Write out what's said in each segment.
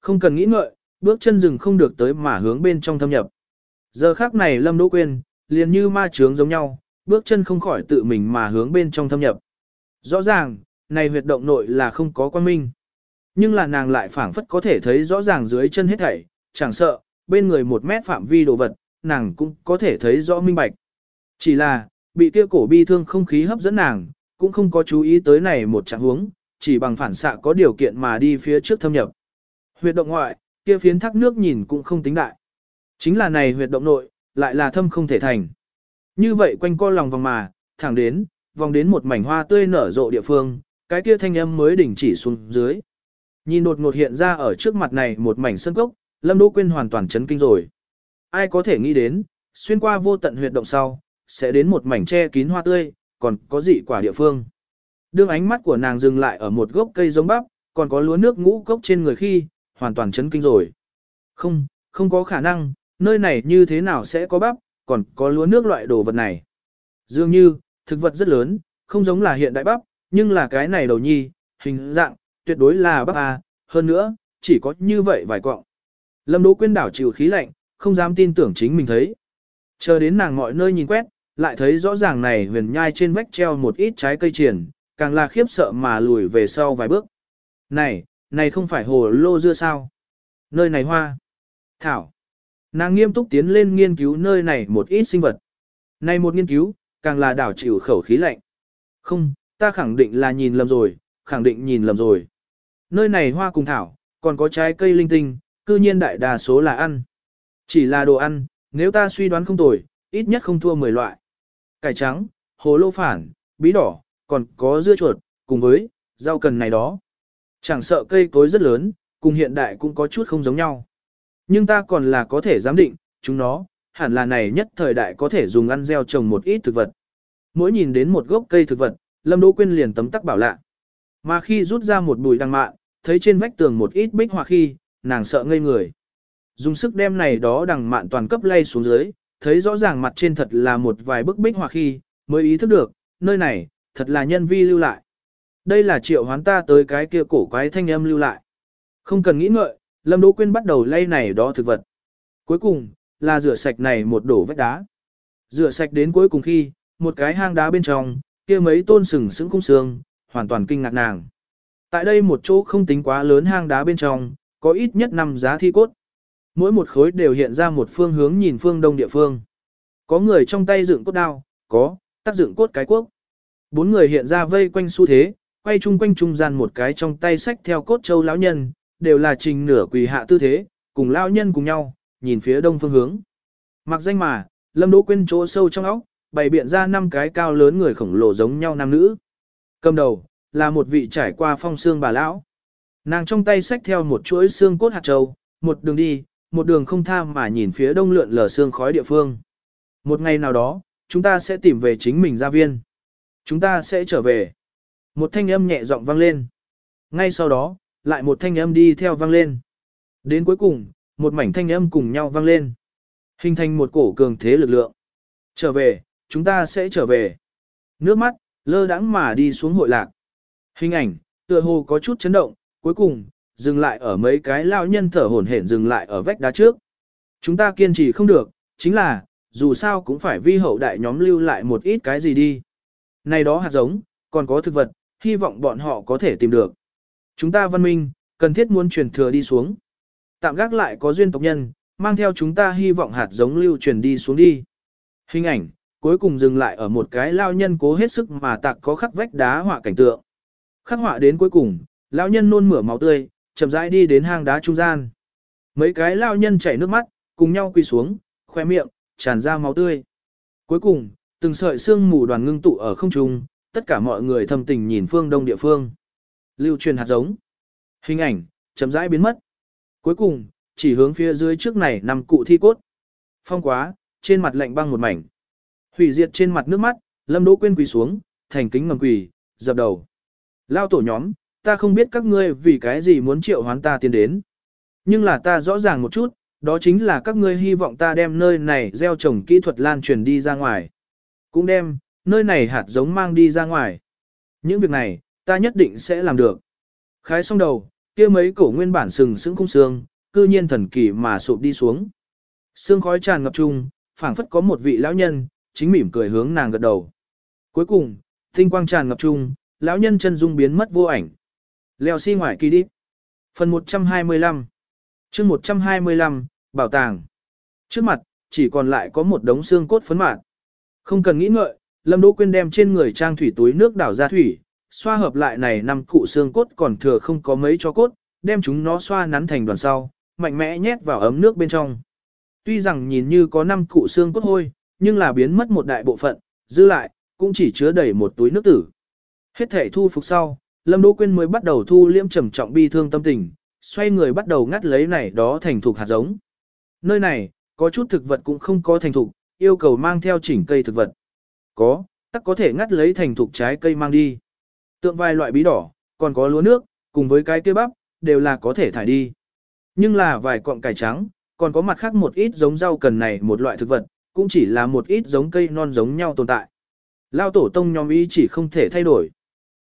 Không cần nghĩ ngợi, bước chân dừng không được tới mà hướng bên trong thâm nhập. Giờ khác này Lâm Đỗ Quyên, liền như ma trướng giống nhau, bước chân không khỏi tự mình mà hướng bên trong thâm nhập. Rõ ràng, này huyệt động nội là không có quan minh. Nhưng là nàng lại phảng phất có thể thấy rõ ràng dưới chân hết thảy, chẳng sợ, bên người một mét phạm vi đồ vật, nàng cũng có thể thấy rõ minh bạch. Chỉ là, bị kia cổ bi thương không khí hấp dẫn nàng, cũng không có chú ý tới này một trạng huống, chỉ bằng phản xạ có điều kiện mà đi phía trước thâm nhập. Huyệt động ngoại, kia phiến thác nước nhìn cũng không tính đại. Chính là này huyệt động nội, lại là thâm không thể thành. Như vậy quanh co lòng vòng mà, thẳng đến, vòng đến một mảnh hoa tươi nở rộ địa phương, cái kia thanh âm mới đỉnh chỉ xuống dưới. Nhìn đột ngột hiện ra ở trước mặt này một mảnh sân cốc, Lâm Đỗ Quyên hoàn toàn chấn kinh rồi. Ai có thể nghĩ đến, xuyên qua vô tận huyệt động sau, sẽ đến một mảnh che kín hoa tươi, còn có dị quả địa phương. Đương ánh mắt của nàng dừng lại ở một gốc cây giống bắp, còn có lúa nước ngũ cốc trên người khi, hoàn toàn chấn kinh rồi. Không, không có khả năng, nơi này như thế nào sẽ có bắp, còn có lúa nước loại đồ vật này. Dường như, thực vật rất lớn, không giống là hiện đại bắp, nhưng là cái này đầu nhi, hình dạng, tuyệt đối là bắp à, hơn nữa, chỉ có như vậy vài cọng. Lâm Đỗ Quyên đảo chịu khí lạnh, không dám tin tưởng chính mình thấy. Chờ đến nàng mọi nơi nhìn quét, lại thấy rõ ràng này huyền nhai trên vách treo một ít trái cây triển, càng là khiếp sợ mà lùi về sau vài bước. Này, này không phải hồ lô dưa sao? Nơi này hoa. Thảo. Nàng nghiêm túc tiến lên nghiên cứu nơi này một ít sinh vật. Này một nghiên cứu, càng là đảo chịu khẩu khí lạnh. Không, ta khẳng định là nhìn lầm rồi, khẳng định nhìn lầm rồi. Nơi này hoa cùng thảo, còn có trái cây linh tinh, cư nhiên đại đa số là ăn. Chỉ là đồ ăn, nếu ta suy đoán không tồi, ít nhất không thua 10 loại. Cải trắng, hồ lô phản, bí đỏ, còn có dưa chuột, cùng với rau cần này đó. Chẳng sợ cây cối rất lớn, cùng hiện đại cũng có chút không giống nhau. Nhưng ta còn là có thể giám định, chúng nó, hẳn là này nhất thời đại có thể dùng ăn gieo trồng một ít thực vật. Mỗi nhìn đến một gốc cây thực vật, Lâm Đỗ Quyên liền tấm tắc bảo lạ. Mà khi rút ra một bùi đăng mạn, thấy trên vách tường một ít bích họa khi, nàng sợ ngây người. Dùng sức đem này đó đằng mạn toàn cấp lay xuống dưới, thấy rõ ràng mặt trên thật là một vài bức bích họa khi, mới ý thức được, nơi này, thật là nhân vi lưu lại. Đây là triệu hoán ta tới cái kia cổ quái thanh âm lưu lại. Không cần nghĩ ngợi, Lâm Đỗ Quyên bắt đầu lay này đó thực vật. Cuối cùng, là rửa sạch này một đổ vách đá. Rửa sạch đến cuối cùng khi, một cái hang đá bên trong, kia mấy tôn sừng sững khung xương, hoàn toàn kinh ngạc nàng. Tại đây một chỗ không tính quá lớn hang đá bên trong, có ít nhất 5 giá thi cốt. Mỗi một khối đều hiện ra một phương hướng nhìn phương đông địa phương. Có người trong tay dựng cốt đao, có, tác dựng cốt cái quốc. Bốn người hiện ra vây quanh xu thế, quay chung quanh trung gian một cái trong tay sách theo cốt châu lão nhân, đều là trình nửa quỳ hạ tư thế, cùng lão nhân cùng nhau, nhìn phía đông phương hướng. Mặc danh mà, Lâm Đỗ Quyên chỗ sâu trong óc, bày biện ra năm cái cao lớn người khổng lồ giống nhau nam nữ. Cầm đầu, là một vị trải qua phong xương bà lão. Nàng trong tay xách theo một chuỗi xương cốt hạt châu, một đường đi, một đường không tham mà nhìn phía đông lượn lờ xương khói địa phương. Một ngày nào đó, chúng ta sẽ tìm về chính mình gia viên. Chúng ta sẽ trở về. Một thanh âm nhẹ giọng vang lên. Ngay sau đó, lại một thanh âm đi theo vang lên. Đến cuối cùng, một mảnh thanh âm cùng nhau vang lên. Hình thành một cổ cường thế lực lượng. Trở về, chúng ta sẽ trở về. Nước mắt, lơ đãng mà đi xuống hội lạc. Hình ảnh, tựa hồ có chút chấn động, cuối cùng, dừng lại ở mấy cái lao nhân thở hổn hển dừng lại ở vách đá trước. Chúng ta kiên trì không được, chính là, dù sao cũng phải vi hậu đại nhóm lưu lại một ít cái gì đi. Này đó hạt giống, còn có thực vật, hy vọng bọn họ có thể tìm được. Chúng ta văn minh, cần thiết muốn truyền thừa đi xuống. Tạm gác lại có duyên tộc nhân, mang theo chúng ta hy vọng hạt giống lưu truyền đi xuống đi. Hình ảnh, cuối cùng dừng lại ở một cái lao nhân cố hết sức mà tạc có khắc vách đá họa cảnh tượng. Khắc họa đến cuối cùng, lao nhân nôn mửa máu tươi, chậm rãi đi đến hang đá trung gian. Mấy cái lao nhân chảy nước mắt, cùng nhau quỳ xuống, khoe miệng, tràn ra máu tươi. Cuối cùng, từng sợi xương mù đoàn ngưng tụ ở không trung, tất cả mọi người thầm tình nhìn phương đông địa phương. Lưu truyền hạt giống. Hình ảnh, chậm rãi biến mất. Cuối cùng, chỉ hướng phía dưới trước này nằm cụ thi cốt. Phong quá, trên mặt lạnh băng một mảnh. Hủy diệt trên mặt nước mắt, Lâm Đỗ quên quỳ xuống, thành kính ngầm quỳ, dập đầu. Lao tổ nhóm, ta không biết các ngươi vì cái gì muốn triệu hoán ta tiến đến. Nhưng là ta rõ ràng một chút, đó chính là các ngươi hy vọng ta đem nơi này gieo trồng kỹ thuật lan truyền đi ra ngoài. Cũng đem, nơi này hạt giống mang đi ra ngoài. Những việc này, ta nhất định sẽ làm được. Khái xong đầu, kia mấy cổ nguyên bản sừng sững khung xương, cư nhiên thần kỳ mà sụp đi xuống. Sương khói tràn ngập chung, phảng phất có một vị lão nhân, chính mỉm cười hướng nàng gật đầu. Cuối cùng, tinh quang tràn ngập chung, lão nhân chân dung biến mất vô ảnh. Leo xi si ngoài kỳ đi. Phần 125 chương 125, Bảo tàng. Trước mặt, chỉ còn lại có một đống xương cốt phấn mạt. Không cần nghĩ ngợi, Lâm Đỗ Quyên đem trên người trang thủy túi nước đảo ra thủy, xoa hợp lại này năm cụ xương cốt còn thừa không có mấy cho cốt, đem chúng nó xoa nắn thành đoàn sau, mạnh mẽ nhét vào ấm nước bên trong. Tuy rằng nhìn như có năm cụ xương cốt hôi, nhưng là biến mất một đại bộ phận, dư lại, cũng chỉ chứa đầy một túi nước tử. Hết thể thu phục sau, Lâm Đỗ Quyên mới bắt đầu thu liễm trầm trọng bi thương tâm tình, xoay người bắt đầu ngắt lấy này đó thành thục hạt giống. Nơi này, có chút thực vật cũng không có thành thục, yêu cầu mang theo chỉnh cây thực vật. Có, tắc có thể ngắt lấy thành thục trái cây mang đi. Tượng vài loại bí đỏ, còn có lúa nước, cùng với cái kia bắp, đều là có thể thải đi. Nhưng là vài cọng cải trắng, còn có mặt khác một ít giống rau cần này một loại thực vật, cũng chỉ là một ít giống cây non giống nhau tồn tại. Lao tổ tông nhóm ý chỉ không thể thay đổi.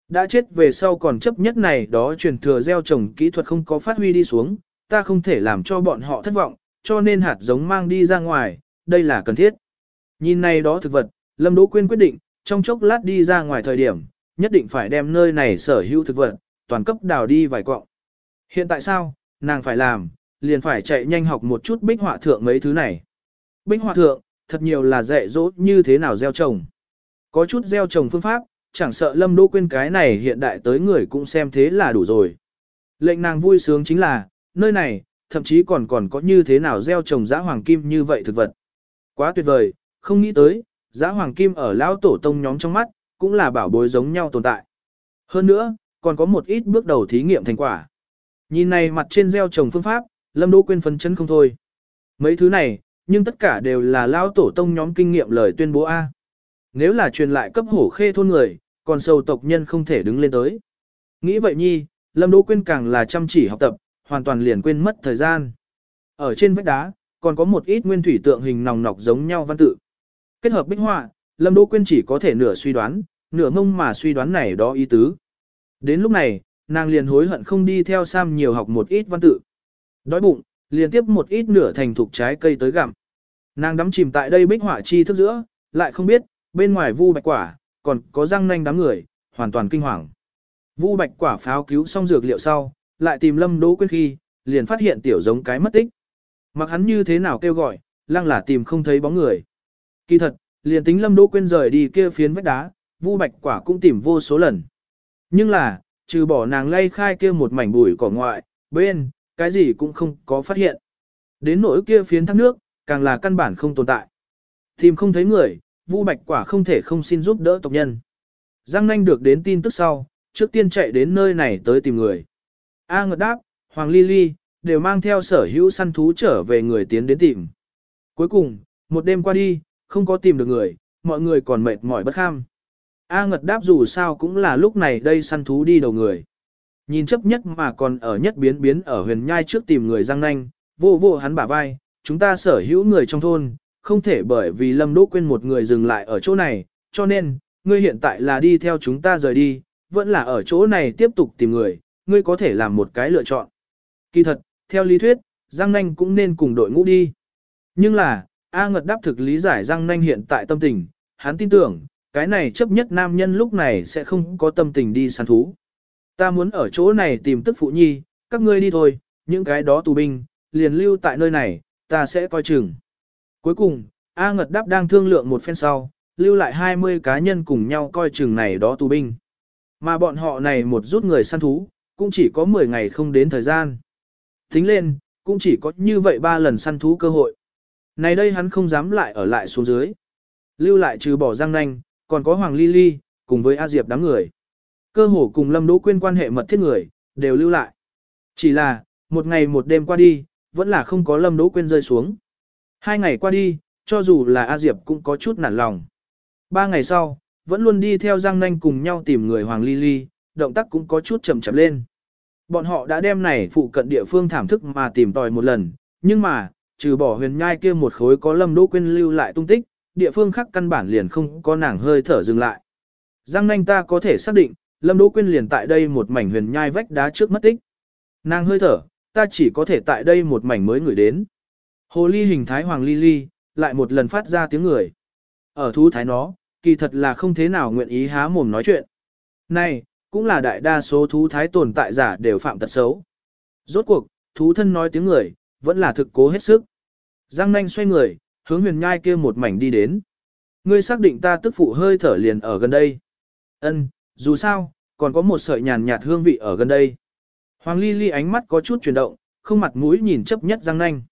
Đã chết về sau còn chấp nhất này đó truyền thừa gieo trồng kỹ thuật không có phát huy đi xuống, ta không thể làm cho bọn họ thất vọng, cho nên hạt giống mang đi ra ngoài, đây là cần thiết. Nhìn này đó thực vật, Lâm Đỗ Quyên quyết định, trong chốc lát đi ra ngoài thời điểm, nhất định phải đem nơi này sở hữu thực vật, toàn cấp đào đi vài quọng. Hiện tại sao, nàng phải làm, liền phải chạy nhanh học một chút bích họa thượng mấy thứ này. Bích họa thượng, thật nhiều là dạy dỗ như thế nào gieo trồng. Có chút gieo trồng phương pháp, chẳng sợ Lâm Đỗ Quyên cái này hiện đại tới người cũng xem thế là đủ rồi. Lệnh nàng vui sướng chính là, nơi này, thậm chí còn còn có như thế nào gieo trồng giã hoàng kim như vậy thực vật. Quá tuyệt vời, không nghĩ tới, giã hoàng kim ở lão tổ tông nhóm trong mắt, cũng là bảo bối giống nhau tồn tại. Hơn nữa, còn có một ít bước đầu thí nghiệm thành quả. Nhìn này mặt trên gieo trồng phương pháp, Lâm Đỗ Quyên phấn chấn không thôi. Mấy thứ này, nhưng tất cả đều là lão tổ tông nhóm kinh nghiệm lời tuyên bố A. Nếu là truyền lại cấp hổ khê thôn người, còn sâu tộc nhân không thể đứng lên tới. Nghĩ vậy nhi, Lâm Đỗ Quyên càng là chăm chỉ học tập, hoàn toàn liền quên mất thời gian. Ở trên vách đá, còn có một ít nguyên thủy tượng hình nòng nọc giống nhau văn tự. Kết hợp bích họa, Lâm Đỗ Quyên chỉ có thể nửa suy đoán, nửa mông mà suy đoán này đó ý tứ. Đến lúc này, nàng liền hối hận không đi theo Sam nhiều học một ít văn tự. Đói bụng, liền tiếp một ít nửa thành thục trái cây tới gặm. Nàng đắm chìm tại đây bích họa chi thức giữa, lại không biết, bên ngoài vu bạch quả, còn có răng nanh đám người, hoàn toàn kinh hoàng. Vu bạch quả pháo cứu xong dược liệu sau, lại tìm lâm đỗ quyên khi, liền phát hiện tiểu giống cái mất tích. Mặc hắn như thế nào kêu gọi, lăng là tìm không thấy bóng người. Kỳ thật, liền tính lâm đỗ quên rời đi kia phiến vách đá, vu bạch quả cũng tìm vô số lần. Nhưng là, trừ bỏ nàng lay khai kia một mảnh bụi cỏ ngoại, bên, cái gì cũng không có phát hiện. Đến nỗi kia phiến thác nước, càng là căn bản không tồn tại. Tìm không thấy người, Vu Bạch Quả không thể không xin giúp đỡ tộc nhân. Giang Nanh được đến tin tức sau, trước tiên chạy đến nơi này tới tìm người. A ngật đáp, Hoàng Ly Ly, đều mang theo sở hữu săn thú trở về người tiến đến tìm. Cuối cùng, một đêm qua đi, không có tìm được người, mọi người còn mệt mỏi bất kham. A ngật đáp dù sao cũng là lúc này đây săn thú đi đầu người. Nhìn chấp nhất mà còn ở nhất biến biến ở huyền nhai trước tìm người Giang Nanh, vô vô hắn bả vai, chúng ta sở hữu người trong thôn, không thể bởi vì Lâm Đỗ quên một người dừng lại ở chỗ này, cho nên, ngươi hiện tại là đi theo chúng ta rời đi, vẫn là ở chỗ này tiếp tục tìm người, ngươi có thể làm một cái lựa chọn. Kỳ thật, theo lý thuyết, Giang Nanh cũng nên cùng đội ngũ đi. Nhưng là, A Ngật đáp thực lý giải Giang Nanh hiện tại tâm tình, hắn tin tưởng, cái này chấp nhất nam nhân lúc này sẽ không có tâm tình đi săn thú. Ta muốn ở chỗ này tìm tức phụ nhi, các ngươi đi thôi, những cái đó tù binh, liền lưu tại nơi này, ta sẽ coi chừng. Cuối cùng, A Ngật Đáp đang thương lượng một phen sau, lưu lại 20 cá nhân cùng nhau coi chừng này đó tù binh. Mà bọn họ này một rút người săn thú, cũng chỉ có 10 ngày không đến thời gian. Tính lên, cũng chỉ có như vậy ba lần săn thú cơ hội. Này đây hắn không dám lại ở lại xuống dưới. Lưu lại trừ bỏ Giang Nanh, còn có Hoàng Ly Ly, cùng với A Diệp đám người. Cơ hồ cùng Lâm Đỗ Quyên quan hệ mật thiết người, đều lưu lại. Chỉ là, một ngày một đêm qua đi, vẫn là không có Lâm Đỗ Quyên rơi xuống. Hai ngày qua đi, cho dù là A Diệp cũng có chút nản lòng. Ba ngày sau, vẫn luôn đi theo Giang Nanh cùng nhau tìm người Hoàng Ly Ly, động tác cũng có chút chậm chậm lên. Bọn họ đã đem này phụ cận địa phương thảm thức mà tìm tòi một lần, nhưng mà, trừ bỏ huyền nhai kia một khối có lâm đỗ quên lưu lại tung tích, địa phương khác căn bản liền không có nàng hơi thở dừng lại. Giang Nanh ta có thể xác định, lâm đỗ quên liền tại đây một mảnh huyền nhai vách đá trước mất tích. Nàng hơi thở, ta chỉ có thể tại đây một mảnh mới ngửi đến. Hồ ly hình thái hoàng ly ly, lại một lần phát ra tiếng người. Ở thú thái nó, kỳ thật là không thế nào nguyện ý há mồm nói chuyện. Này, cũng là đại đa số thú thái tồn tại giả đều phạm tật xấu. Rốt cuộc, thú thân nói tiếng người, vẫn là thực cố hết sức. Giang nanh xoay người, hướng huyền nhai kia một mảnh đi đến. Ngươi xác định ta tức phụ hơi thở liền ở gần đây. Ân, dù sao, còn có một sợi nhàn nhạt hương vị ở gần đây. Hoàng Ly Ly ánh mắt có chút chuyển động, không mặt mũi nhìn chấp nhất Giang nanh.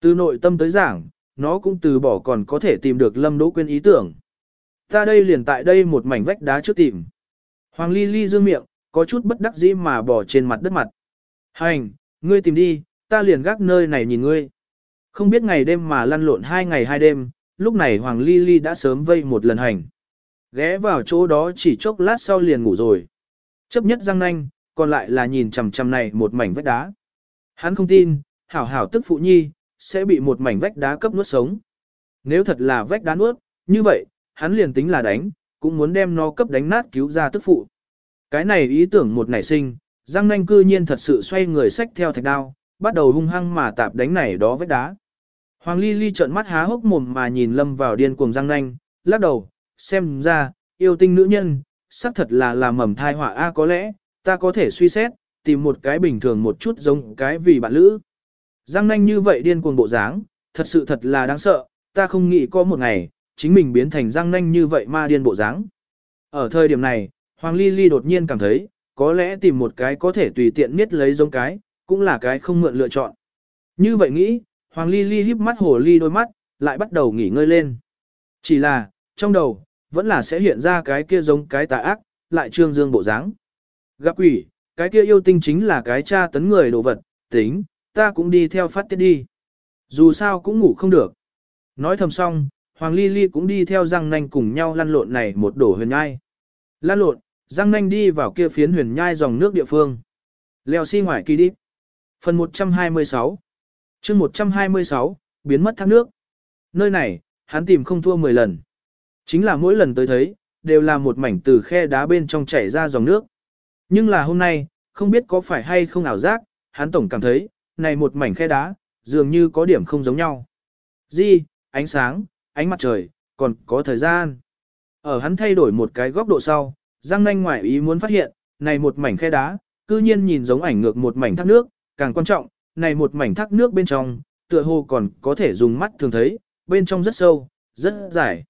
Từ nội tâm tới giảng, nó cũng từ bỏ còn có thể tìm được Lâm Đỗ Quyên ý tưởng. Ta đây liền tại đây một mảnh vách đá trước tìm. Hoàng Ly Ly dương miệng, có chút bất đắc dĩ mà bỏ trên mặt đất mặt. Hành, ngươi tìm đi, ta liền gác nơi này nhìn ngươi. Không biết ngày đêm mà lăn lộn hai ngày hai đêm, lúc này Hoàng Ly Ly đã sớm vây một lần hành. Ghé vào chỗ đó chỉ chốc lát sau liền ngủ rồi. Chấp nhất răng nanh, còn lại là nhìn chằm chằm này một mảnh vách đá. Hắn không tin, hảo hảo tức phụ nhi, sẽ bị một mảnh vách đá cấp nuốt sống. Nếu thật là vách đá nuốt, như vậy, hắn liền tính là đánh, cũng muốn đem nó cấp đánh nát cứu ra tức phụ. Cái này ý tưởng một nảy sinh, Giang nanh cư nhiên thật sự xoay người sách theo thạch đao, bắt đầu hung hăng mà tạp đánh này đó vách đá. Hoàng Ly Ly trợn mắt há hốc mồm mà nhìn lâm vào điên cuồng Giang nanh, lắc đầu, xem ra, yêu tinh nữ nhân, xác thật là làm mầm thai họa a có lẽ, ta có thể suy xét, tìm một cái bình thường một chút giống cái vì bạn lữ. Giang nanh như vậy điên cuồng bộ dáng, thật sự thật là đáng sợ, ta không nghĩ có một ngày, chính mình biến thành Giang nanh như vậy ma điên bộ dáng. Ở thời điểm này, Hoàng Ly Ly đột nhiên cảm thấy, có lẽ tìm một cái có thể tùy tiện miết lấy giống cái, cũng là cái không mượn lựa chọn. Như vậy nghĩ, Hoàng Ly Ly híp mắt hồ ly đôi mắt, lại bắt đầu nghỉ ngơi lên. Chỉ là, trong đầu, vẫn là sẽ hiện ra cái kia giống cái tà ác, lại trương dương bộ dáng. Gặp quỷ, cái kia yêu tinh chính là cái cha tấn người đồ vật, tính, ta cũng đi theo phát tiết đi. Dù sao cũng ngủ không được. Nói thầm xong, Hoàng Ly Ly cũng đi theo răng nanh cùng nhau lăn lộn này một đổ huyền nhai. Lăn lộn, răng nanh đi vào kia phiến huyền nhai dòng nước địa phương. Leo xi si ngoài kỳ đi. Phần 126 chương 126, biến mất thác nước. Nơi này, hắn tìm không thua 10 lần. Chính là mỗi lần tới thấy, đều là một mảnh từ khe đá bên trong chảy ra dòng nước. Nhưng là hôm nay, không biết có phải hay không ảo giác, hắn tổng cảm thấy, này một mảnh khe đá, dường như có điểm không giống nhau. Di, ánh sáng, ánh mặt trời, còn có thời gian. Ở hắn thay đổi một cái góc độ sau, Giang Nanh ngoại ý muốn phát hiện, này một mảnh khe đá, cư nhiên nhìn giống ảnh ngược một mảnh thác nước, càng quan trọng, này một mảnh thác nước bên trong, tựa hồ còn có thể dùng mắt thường thấy, bên trong rất sâu, rất dài.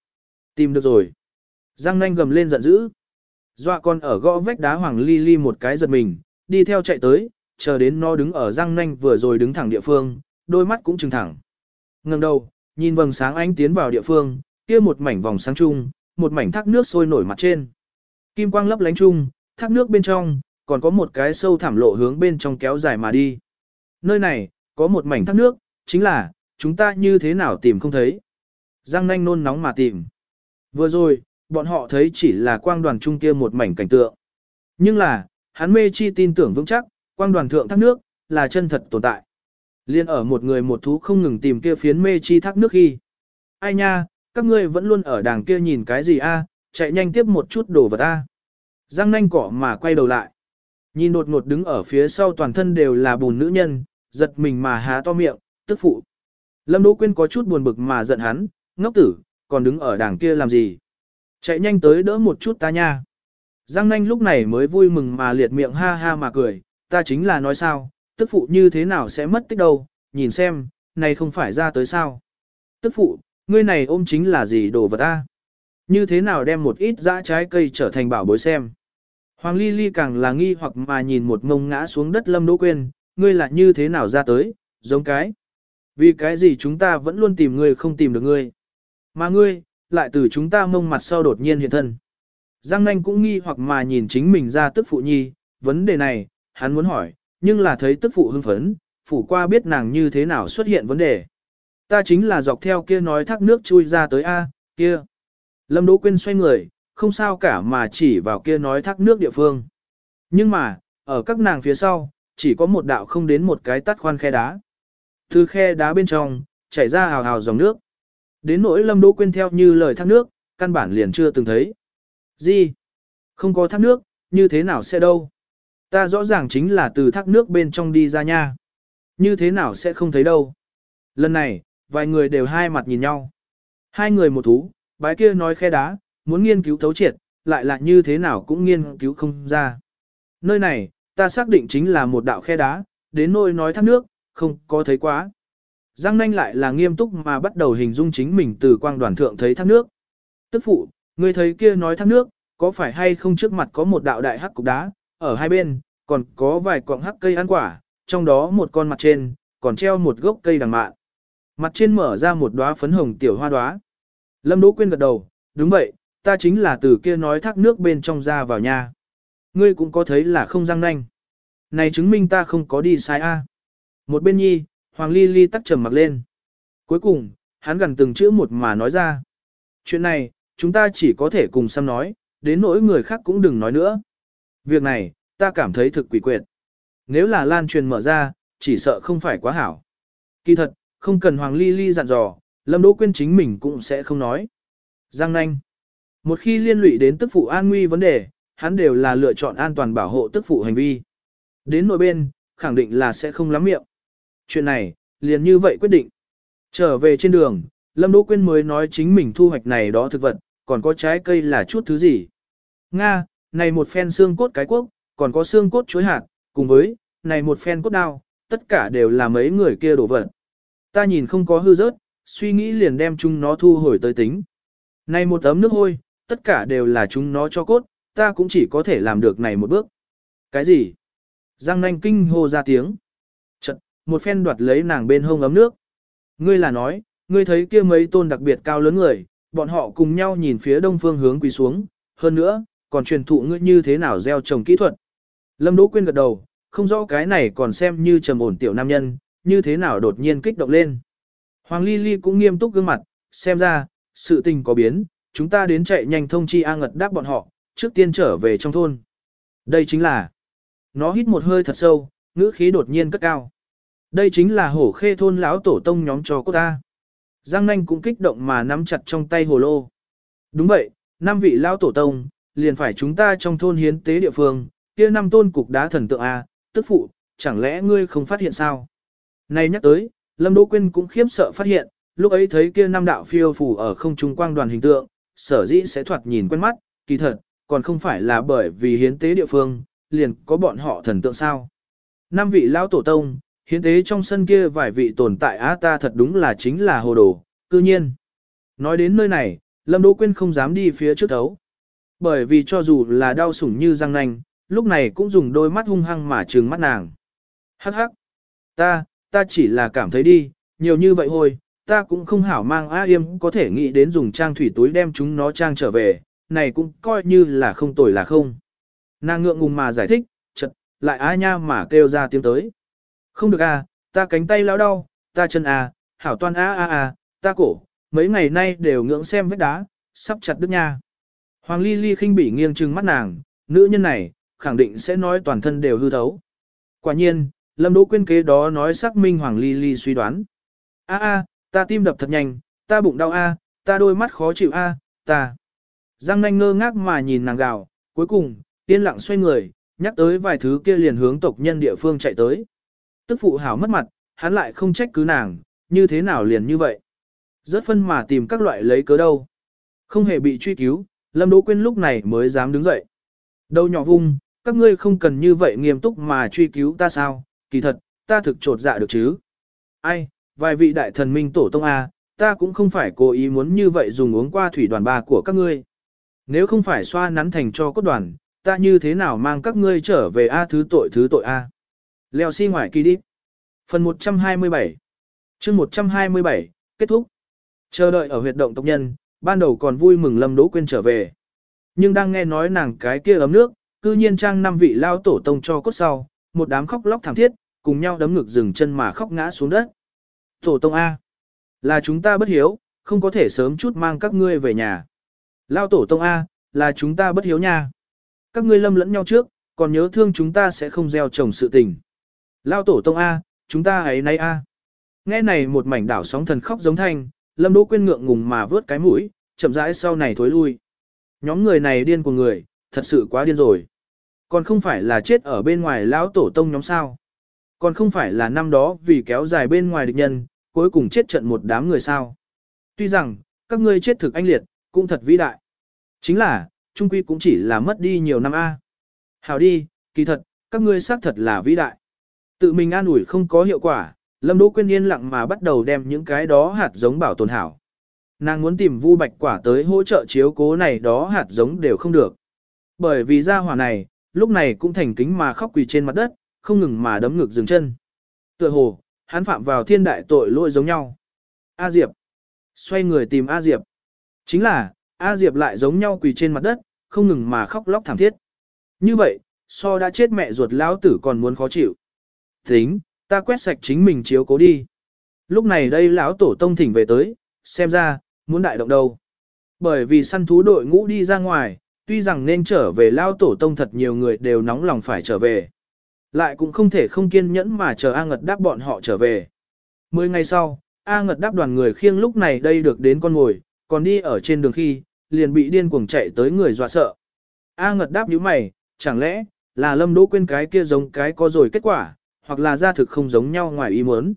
Tìm được rồi. Giang Nanh gầm lên giận dữ. Dọa con ở gõ vách đá hoàng ly ly một cái giật mình, đi theo chạy tới, chờ đến nó đứng ở Giang Nanh vừa rồi đứng thẳng địa phương, đôi mắt cũng trừng thẳng. Ngẩng đầu, nhìn vầng sáng ánh tiến vào địa phương, kia một mảnh vòng sáng chung, một mảnh thác nước sôi nổi mặt trên. Kim quang lấp lánh chung, thác nước bên trong, còn có một cái sâu thảm lộ hướng bên trong kéo dài mà đi. Nơi này, có một mảnh thác nước, chính là, chúng ta như thế nào tìm không thấy. Giang nanh nôn nóng mà tìm. Vừa rồi, bọn họ thấy chỉ là quang đoàn trung kia một mảnh cảnh tượng. Nhưng là, hắn mê chi tin tưởng vững chắc, quang đoàn thượng thác nước, là chân thật tồn tại. Liên ở một người một thú không ngừng tìm kia phiến mê chi thác nước khi. Ai nha, các ngươi vẫn luôn ở đàng kia nhìn cái gì a? chạy nhanh tiếp một chút đồ vật a. Giang nanh cỏ mà quay đầu lại. Nhìn đột ngột đứng ở phía sau toàn thân đều là bùn nữ nhân, giật mình mà há to miệng, tức phụ. Lâm Đỗ Quyên có chút buồn bực mà giận hắn, ngốc tử, còn đứng ở đằng kia làm gì? Chạy nhanh tới đỡ một chút ta nha. Giang nanh lúc này mới vui mừng mà liệt miệng ha ha mà cười, ta chính là nói sao, tức phụ như thế nào sẽ mất tích đâu, nhìn xem, này không phải ra tới sao. Tức phụ, ngươi này ôm chính là gì đồ vật ta? Như thế nào đem một ít dã trái cây trở thành bảo bối xem. Hoàng Ly Ly càng là nghi hoặc mà nhìn một ngông ngã xuống đất Lâm Đỗ Quyên, ngươi là như thế nào ra tới, giống cái. Vì cái gì chúng ta vẫn luôn tìm ngươi không tìm được ngươi. Mà ngươi, lại từ chúng ta mông mặt sau đột nhiên hiện thân. Giang Nanh cũng nghi hoặc mà nhìn chính mình ra tức phụ nhi, vấn đề này, hắn muốn hỏi, nhưng là thấy tức phụ hưng phấn, phủ qua biết nàng như thế nào xuất hiện vấn đề. Ta chính là dọc theo kia nói thác nước chui ra tới A, kia. Lâm Đỗ Quyên xoay người, không sao cả mà chỉ vào kia nói thác nước địa phương. Nhưng mà, ở các nàng phía sau, chỉ có một đạo không đến một cái tắt khoan khe đá. Từ khe đá bên trong, chảy ra hào hào dòng nước. Đến nỗi Lâm Đỗ Quyên theo như lời thác nước, căn bản liền chưa từng thấy. Gì? Không có thác nước, như thế nào sẽ đâu? Ta rõ ràng chính là từ thác nước bên trong đi ra nha. Như thế nào sẽ không thấy đâu. Lần này, vài người đều hai mặt nhìn nhau. Hai người một thú, bái kia nói khe đá, muốn nghiên cứu thấu triệt, lại là như thế nào cũng nghiên cứu không ra. Nơi này, ta xác định chính là một đạo khe đá, đến nỗi nói thác nước, không có thấy quá. Giang nanh lại là nghiêm túc mà bắt đầu hình dung chính mình từ quang đoàn thượng thấy thác nước. Tức phụ, người thấy kia nói thác nước, có phải hay không trước mặt có một đạo đại hắc cục đá, ở hai bên, còn có vài cọng hắc cây ăn quả, trong đó một con mặt trên, còn treo một gốc cây đằng mạn. Mặt trên mở ra một đóa phấn hồng tiểu hoa đóa. Lâm Đỗ Quyên gật đầu, đúng vậy, ta chính là từ kia nói thác nước bên trong ra vào nhà. Ngươi cũng có thấy là không răng nanh. Này chứng minh ta không có đi sai a. Một bên nhi, Hoàng Ly Ly tắc trầm mặc lên. Cuối cùng, hắn gần từng chữ một mà nói ra. Chuyện này, chúng ta chỉ có thể cùng xăm nói, đến nỗi người khác cũng đừng nói nữa. Việc này, ta cảm thấy thực quỷ quyệt. Nếu là lan truyền mở ra, chỉ sợ không phải quá hảo. Kỳ thật, không cần Hoàng Ly Ly dặn dò, Lâm Đỗ Quyên chính mình cũng sẽ không nói. Giang nanh. Một khi liên lụy đến tức phụ an nguy vấn đề, hắn đều là lựa chọn an toàn bảo hộ tức phụ hành vi. Đến nội bên, khẳng định là sẽ không lắm miệng. Chuyện này, liền như vậy quyết định. Trở về trên đường, Lâm Đỗ Quyên mới nói chính mình thu hoạch này đó thực vật, còn có trái cây là chút thứ gì. Nga, này một phen xương cốt cái quốc, còn có xương cốt chuối hạt, cùng với, này một phen cốt đao, tất cả đều là mấy người kia đổ vật. Ta nhìn không có hư rớt, suy nghĩ liền đem chúng nó thu hồi tới tính. Này một tấm nước hôi, tất cả đều là chúng nó cho cốt, ta cũng chỉ có thể làm được này một bước. Cái gì? Giang nanh kinh hô ra tiếng. Chật, một phen đoạt lấy nàng bên hông ấm nước. Ngươi là nói, ngươi thấy kia mấy tôn đặc biệt cao lớn người, bọn họ cùng nhau nhìn phía đông phương hướng quỳ xuống, hơn nữa, còn truyền thụ ngươi như thế nào gieo trồng kỹ thuật. Lâm Đỗ Quyên gật đầu, không rõ cái này còn xem như trầm ổn tiểu nam nhân, như thế nào đột nhiên kích động lên. Hoàng Ly Ly cũng nghiêm túc gương mặt, xem ra, sự tình có biến, chúng ta đến chạy nhanh thông chi A Ngật đáp bọn họ, trước tiên trở về trong thôn. Đây chính là, nó hít một hơi thật sâu, ngữ khí đột nhiên cất cao. Đây chính là hổ khê thôn lão tổ tông nhóm cho cô ta. Giang nanh cũng kích động mà nắm chặt trong tay hồ lô. Đúng vậy, năm vị lão tổ tông, liền phải chúng ta trong thôn hiến tế địa phương, kia năm tôn cục đá thần tượng A, tức phụ, chẳng lẽ ngươi không phát hiện sao? Này nhắc tới, Lâm Đỗ Quyên cũng khiếp sợ phát hiện, lúc ấy thấy kia năm đạo phiêu phù ở không trung quang đoàn hình tượng, sở dĩ sẽ thoạt nhìn quen mắt, kỳ thật, còn không phải là bởi vì hiến tế địa phương, liền có bọn họ thần tượng sao. Năm vị lão tổ tông, hiến tế trong sân kia vài vị tồn tại á ta thật đúng là chính là hồ đồ, cư nhiên. Nói đến nơi này, Lâm Đỗ Quyên không dám đi phía trước thấu. Bởi vì cho dù là đau sủng như răng nanh, lúc này cũng dùng đôi mắt hung hăng mà trừng mắt nàng. Hắc hắc. Ta, ta chỉ là cảm thấy đi, nhiều như vậy thôi, ta cũng không hảo mang A Yêm có thể nghĩ đến dùng trang thủy túi đem chúng nó trang trở về, này cũng coi như là không tồi là không. Nàng ngượng ngùng mà giải thích, chật, lại A nha mà kêu ra tiếng tới. Không được à, ta cánh tay lao đau, ta chân à, hảo toan a a a, ta cổ, mấy ngày nay đều ngưỡng xem vết đá, sắp chặt đứt nha. Hoàng Ly Ly khinh bỉ nghiêng trừng mắt nàng, nữ nhân này, khẳng định sẽ nói toàn thân đều hư thấu. Quả nhiên, Lâm Đỗ Quyên kế đó nói xác minh Hoàng Ly Ly suy đoán. A a, ta tim đập thật nhanh, ta bụng đau a, ta đôi mắt khó chịu a, ta. Giang nanh ngơ ngác mà nhìn nàng gào, cuối cùng, yên lặng xoay người, nhắc tới vài thứ kia liền hướng tộc nhân địa phương chạy tới. Tức phụ hảo mất mặt, hắn lại không trách cứ nàng, như thế nào liền như vậy. Rất phân mà tìm các loại lấy cớ đâu. Không hề bị truy cứu, Lâm Đỗ Quyên lúc này mới dám đứng dậy. Đầu nhỏ vung, các ngươi không cần như vậy nghiêm túc mà truy cứu ta sao, kỳ thật, ta thực trột dạ được chứ. Ai, vài vị đại thần minh tổ tông A, ta cũng không phải cố ý muốn như vậy dùng uống qua thủy đoàn ba của các ngươi. Nếu không phải xoa nắn thành cho cốt đoàn, ta như thế nào mang các ngươi trở về A thứ tội thứ tội A. Leo xi si ngoài kỳ đi. Phần 127 chương 127, kết thúc. Chờ đợi ở huyệt động tộc nhân, ban đầu còn vui mừng Lâm Đỗ Quyên trở về. Nhưng đang nghe nói nàng cái kia ấm nước, cư nhiên trang năm vị lao tổ tông cho cốt sau, một đám khóc lóc thảm thiết, cùng nhau đấm ngực dừng chân mà khóc ngã xuống đất. Tổ tông A. Là chúng ta bất hiếu, không có thể sớm chút mang các ngươi về nhà. Lao tổ tông A, là chúng ta bất hiếu nha. Các ngươi lâm lẫn nhau trước, còn nhớ thương chúng ta sẽ không gieo trồng sự tình. Lao tổ tông A, chúng ta ấy nay A. Nghe này một mảnh đảo sóng thần khóc giống thanh, lâm đỗ Quyên ngượng ngùng mà vớt cái mũi, chậm rãi sau này thối lui. Nhóm người này điên của người, thật sự quá điên rồi. Còn không phải là chết ở bên ngoài lão tổ tông nhóm sao. Còn không phải là năm đó vì kéo dài bên ngoài địch nhân, cuối cùng chết trận một đám người sao. Tuy rằng, các ngươi chết thực anh liệt, cũng thật vĩ đại. Chính là, trung quy cũng chỉ là mất đi nhiều năm A. Hảo đi, kỳ thật, các ngươi xác thật là vĩ đại. Tự mình an ủi không có hiệu quả, Lâm Đỗ Quyên yên lặng mà bắt đầu đem những cái đó hạt giống bảo tồn hảo. Nàng muốn tìm Vu Bạch Quả tới hỗ trợ chiếu cố này đó hạt giống đều không được. Bởi vì gia hỏa này, lúc này cũng thành kính mà khóc quỳ trên mặt đất, không ngừng mà đấm ngực dừng chân. Tựa hồ, hắn phạm vào thiên đại tội lỗi giống nhau. A Diệp. Xoay người tìm A Diệp. Chính là, A Diệp lại giống nhau quỳ trên mặt đất, không ngừng mà khóc lóc thảm thiết. Như vậy, so đã chết mẹ ruột lão tử còn muốn khó chịu. Tính, ta quét sạch chính mình chiếu cố đi. Lúc này đây lão tổ tông thỉnh về tới, xem ra, muốn đại động đâu. Bởi vì săn thú đội ngũ đi ra ngoài, tuy rằng nên trở về lao tổ tông thật nhiều người đều nóng lòng phải trở về. Lại cũng không thể không kiên nhẫn mà chờ A Ngật đáp bọn họ trở về. Mười ngày sau, A Ngật đáp đoàn người khiêng lúc này đây được đến con ngồi, còn đi ở trên đường khi, liền bị điên cuồng chạy tới người dọa sợ. A Ngật đáp như mày, chẳng lẽ, là lâm đỗ quên cái kia giống cái có rồi kết quả, hoặc là gia thực không giống nhau ngoài ý muốn.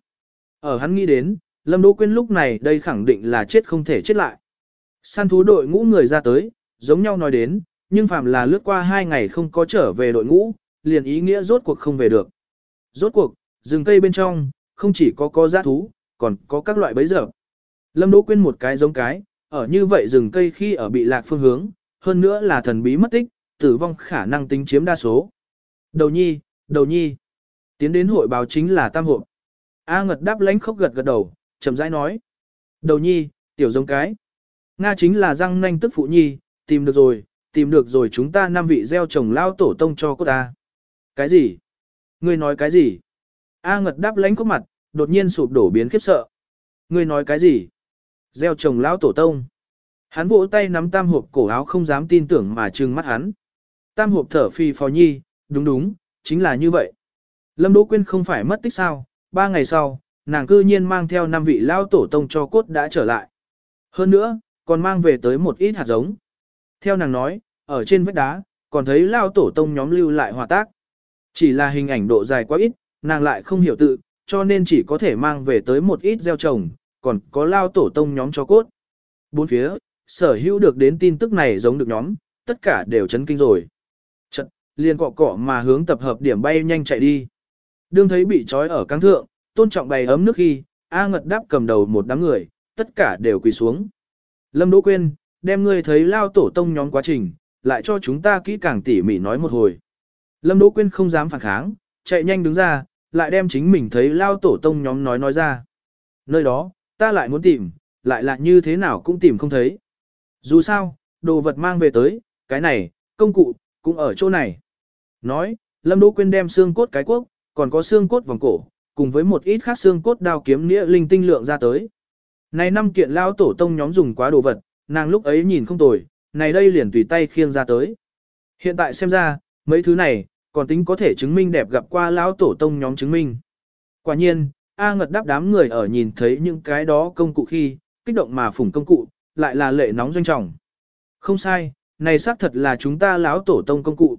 Ở hắn nghĩ đến, lâm đỗ quên lúc này đây khẳng định là chết không thể chết lại. Săn thú đội ngũ người ra tới, giống nhau nói đến, nhưng phàm là lướt qua hai ngày không có trở về đội ngũ, liền ý nghĩa rốt cuộc không về được. Rốt cuộc, rừng cây bên trong, không chỉ có có giá thú, còn có các loại bấy giờ. Lâm Đỗ Quyên một cái giống cái, ở như vậy rừng cây khi ở bị lạc phương hướng, hơn nữa là thần bí mất tích, tử vong khả năng tính chiếm đa số. Đầu nhi, đầu nhi. Tiến đến hội báo chính là tam hộp. A ngật đáp lánh khóc gật gật đầu, chậm rãi nói. Đầu nhi, tiểu giống cái. Nga chính là răng nanh tức phụ nhi, tìm được rồi, tìm được rồi chúng ta năm vị gieo trồng lao tổ tông cho cô ta. Cái gì? Ngươi nói cái gì? A ngật đáp lánh có mặt, đột nhiên sụp đổ biến khiếp sợ. Ngươi nói cái gì? Gieo trồng lao tổ tông. Hắn vỗ tay nắm tam hộp cổ áo không dám tin tưởng mà trừng mắt hắn. Tam hộp thở phi phò nhi, đúng đúng, chính là như vậy. Lâm Đỗ Quyên không phải mất tích sao, ba ngày sau, nàng cư nhiên mang theo năm vị lao tổ tông cho cốt đã trở lại. Hơn nữa, còn mang về tới một ít hạt giống. Theo nàng nói, ở trên vách đá, còn thấy lao tổ tông nhóm lưu lại hòa tác. Chỉ là hình ảnh độ dài quá ít, nàng lại không hiểu tự, cho nên chỉ có thể mang về tới một ít gieo trồng, còn có lao tổ tông nhóm cho cốt. Bốn phía, sở hữu được đến tin tức này giống được nhóm, tất cả đều chấn kinh rồi. Chật, liền cọ cọ mà hướng tập hợp điểm bay nhanh chạy đi. Đương thấy bị trói ở căng thượng, tôn trọng bày ấm nước khi, A ngật đáp cầm đầu một đám người, tất cả đều quỳ xuống. Lâm Đỗ Quyên, đem ngươi thấy lao tổ tông nhóm quá trình, lại cho chúng ta kỹ càng tỉ mỉ nói một hồi. Lâm Đỗ Quyên không dám phản kháng, chạy nhanh đứng ra, lại đem chính mình thấy lao tổ tông nhóm nói nói ra. Nơi đó, ta lại muốn tìm, lại là như thế nào cũng tìm không thấy. Dù sao, đồ vật mang về tới, cái này, công cụ, cũng ở chỗ này. Nói, Lâm Đỗ Quyên đem xương cốt cái quốc, còn có xương cốt vòng cổ, cùng với một ít khác xương cốt đao kiếm nghĩa linh tinh lượng ra tới. Này năm kiện lao tổ tông nhóm dùng quá đồ vật, nàng lúc ấy nhìn không tồi, này đây liền tùy tay khiêng ra tới. Hiện tại xem ra, mấy thứ này, còn tính có thể chứng minh đẹp gặp qua lão tổ tông nhóm chứng minh. Quả nhiên, A ngật đáp đám người ở nhìn thấy những cái đó công cụ khi, kích động mà phủng công cụ, lại là lệ nóng doanh trọng. Không sai, này xác thật là chúng ta lão tổ tông công cụ.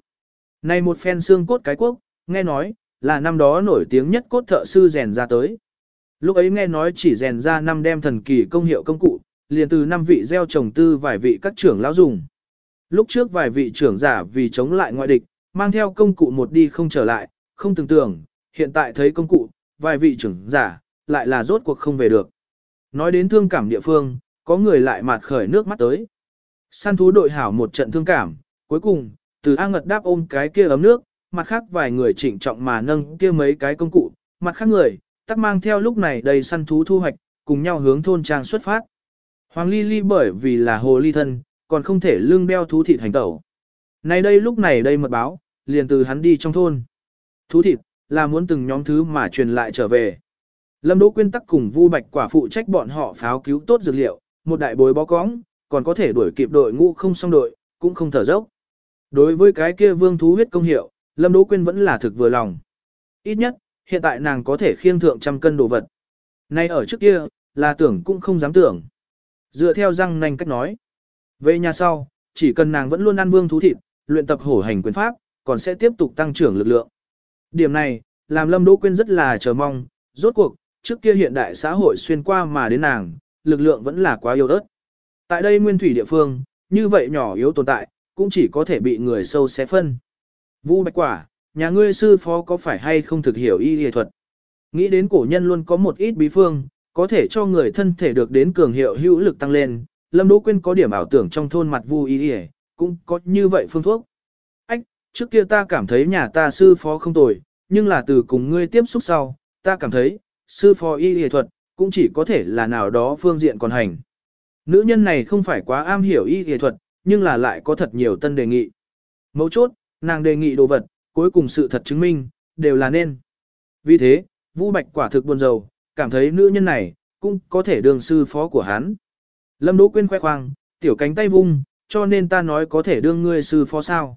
Này một phen xương cốt cái quốc, nghe nói, là năm đó nổi tiếng nhất cốt thợ sư rèn ra tới. Lúc ấy nghe nói chỉ rèn ra năm đem thần kỳ công hiệu công cụ, liền từ năm vị gieo trồng tư vài vị các trưởng lão dùng. Lúc trước vài vị trưởng giả vì chống lại ngoại địch, mang theo công cụ một đi không trở lại, không tưởng tưởng, hiện tại thấy công cụ, vài vị trưởng giả, lại là rốt cuộc không về được. Nói đến thương cảm địa phương, có người lại mạt khởi nước mắt tới. Săn thú đội hảo một trận thương cảm, cuối cùng, từ A Ngật đáp ôm cái kia ấm nước, mặt khác vài người chỉnh trọng mà nâng kia mấy cái công cụ, mặt khác người, tắc mang theo lúc này đầy săn thú thu hoạch, cùng nhau hướng thôn trang xuất phát. Hoàng Ly Ly bởi vì là hồ ly thân, còn không thể lương đeo thú thịt hành tẩu nay đây lúc này đây mật báo, liền từ hắn đi trong thôn. Thú thịt, là muốn từng nhóm thứ mà truyền lại trở về. Lâm Đỗ Quyên tắc cùng Vu Bạch quả phụ trách bọn họ pháo cứu tốt dược liệu, một đại bối bó cóng, còn có thể đuổi kịp đội ngũ không xong đội, cũng không thở dốc. Đối với cái kia vương thú huyết công hiệu, Lâm Đỗ Quyên vẫn là thực vừa lòng. Ít nhất, hiện tại nàng có thể khiêng thượng trăm cân đồ vật. Nay ở trước kia, là tưởng cũng không dám tưởng. Dựa theo răng nanh cách nói. Về nhà sau, chỉ cần nàng vẫn luôn ăn vương thú thịt, luyện tập hổ hành quyền pháp, còn sẽ tiếp tục tăng trưởng lực lượng. Điểm này, làm Lâm Đỗ Quyên rất là chờ mong, rốt cuộc, trước kia hiện đại xã hội xuyên qua mà đến nàng, lực lượng vẫn là quá yếu ớt. Tại đây nguyên thủy địa phương, như vậy nhỏ yếu tồn tại, cũng chỉ có thể bị người sâu xé phân. Vu Bạch Quả, nhà ngươi sư phó có phải hay không thực hiểu y y thuật? Nghĩ đến cổ nhân luôn có một ít bí phương, có thể cho người thân thể được đến cường hiệu hữu lực tăng lên, Lâm Đỗ Quyên có điểm ảo tưởng trong thôn mặt Vu y y, cũng có như vậy phương thuốc. Ách, trước kia ta cảm thấy nhà ta sư phó không tồi, nhưng là từ cùng ngươi tiếp xúc sau, ta cảm thấy, sư phó y y thuật, cũng chỉ có thể là nào đó phương diện còn hành. Nữ nhân này không phải quá am hiểu y y thuật, nhưng là lại có thật nhiều tân đề nghị. Mấu chốt, nàng đề nghị đồ vật, cuối cùng sự thật chứng minh, đều là nên. Vì thế, Vũ Bạch quả thực buồn rầu, cảm thấy nữ nhân này, cũng có thể đương sư phó của hắn. Lâm Đỗ Quyên khoe khoang, tiểu cánh tay vung, cho nên ta nói có thể đương ngươi sư phó sao.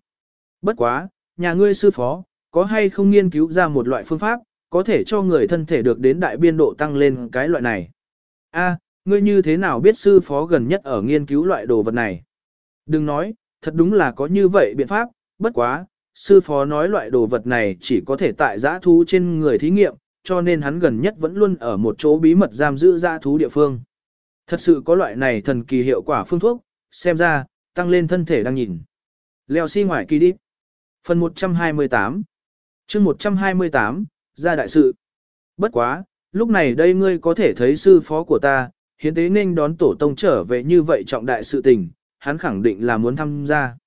Bất quá, nhà ngươi sư phó, có hay không nghiên cứu ra một loại phương pháp, có thể cho người thân thể được đến đại biên độ tăng lên cái loại này. A, ngươi như thế nào biết sư phó gần nhất ở nghiên cứu loại đồ vật này? Đừng nói, thật đúng là có như vậy biện pháp, bất quá, sư phó nói loại đồ vật này chỉ có thể tại giã thú trên người thí nghiệm, cho nên hắn gần nhất vẫn luôn ở một chỗ bí mật giam giữ giã thú địa phương. Thật sự có loại này thần kỳ hiệu quả phương thuốc, xem ra, tăng lên thân thể đang nhìn. Leo xi si ngoài kỳ đi. Phần 128 chương 128, ra đại sự. Bất quá, lúc này đây ngươi có thể thấy sư phó của ta, hiến tế nên đón tổ tông trở về như vậy trọng đại sự tình, hắn khẳng định là muốn tham gia.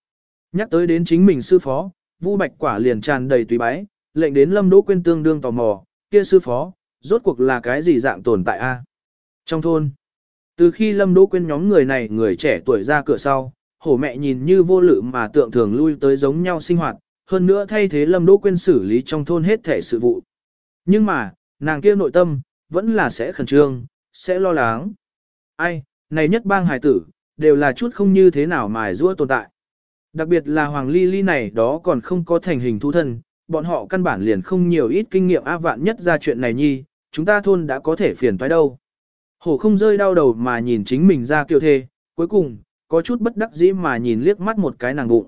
Nhắc tới đến chính mình sư phó, Vu Bạch Quả liền tràn đầy tùy bái, lệnh đến Lâm Đỗ Quyên tương đương tò mò, kia sư phó, rốt cuộc là cái gì dạng tồn tại a? Trong thôn, từ khi Lâm Đỗ Quyên nhóm người này người trẻ tuổi ra cửa sau, hổ mẹ nhìn như vô lự mà tượng thường lui tới giống nhau sinh hoạt, hơn nữa thay thế Lâm Đỗ Quyên xử lý trong thôn hết thể sự vụ. Nhưng mà, nàng kia nội tâm, vẫn là sẽ khẩn trương, sẽ lo lắng. Ai, này nhất bang hài tử, đều là chút không như thế nào mài rua tồn tại. Đặc biệt là Hoàng Ly Ly này đó còn không có thành hình thu thân, bọn họ căn bản liền không nhiều ít kinh nghiệm áp vạn nhất ra chuyện này nhi, chúng ta thôn đã có thể phiền toái đâu. Hổ không rơi đau đầu mà nhìn chính mình ra kiều thê, cuối cùng, có chút bất đắc dĩ mà nhìn liếc mắt một cái nàng bụng.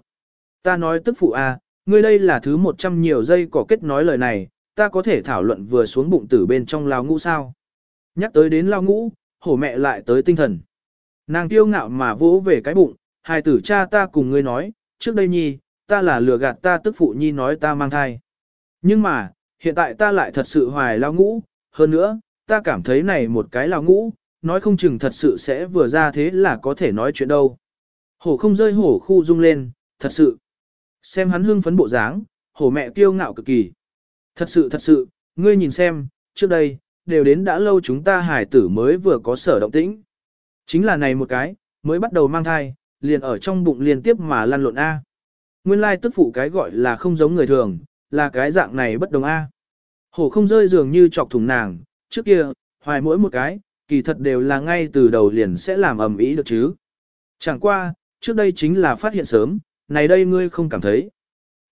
Ta nói tức phụ a, à, ngươi đây là thứ một trăm nhiều giây có kết nói lời này, ta có thể thảo luận vừa xuống bụng tử bên trong lao ngũ sao. Nhắc tới đến lao ngũ, hổ mẹ lại tới tinh thần. Nàng tiêu ngạo mà vỗ về cái bụng, hai tử cha ta cùng ngươi nói, trước đây nhi, ta là lừa gạt ta tức phụ nhi nói ta mang thai. Nhưng mà, hiện tại ta lại thật sự hoài lao ngũ, hơn nữa, ta cảm thấy này một cái lao ngũ, nói không chừng thật sự sẽ vừa ra thế là có thể nói chuyện đâu. Hổ không rơi hổ khu rung lên, thật sự. Xem hắn hưng phấn bộ dáng, hổ mẹ kiêu ngạo cực kỳ. Thật sự thật sự, ngươi nhìn xem, trước đây, đều đến đã lâu chúng ta hải tử mới vừa có sở động tĩnh. Chính là này một cái, mới bắt đầu mang thai, liền ở trong bụng liên tiếp mà lăn lộn A. Nguyên lai tức phụ cái gọi là không giống người thường, là cái dạng này bất đồng A. Hổ không rơi dường như chọc thủng nàng, trước kia, hoài mỗi một cái, kỳ thật đều là ngay từ đầu liền sẽ làm ầm ĩ được chứ. Chẳng qua, trước đây chính là phát hiện sớm, này đây ngươi không cảm thấy.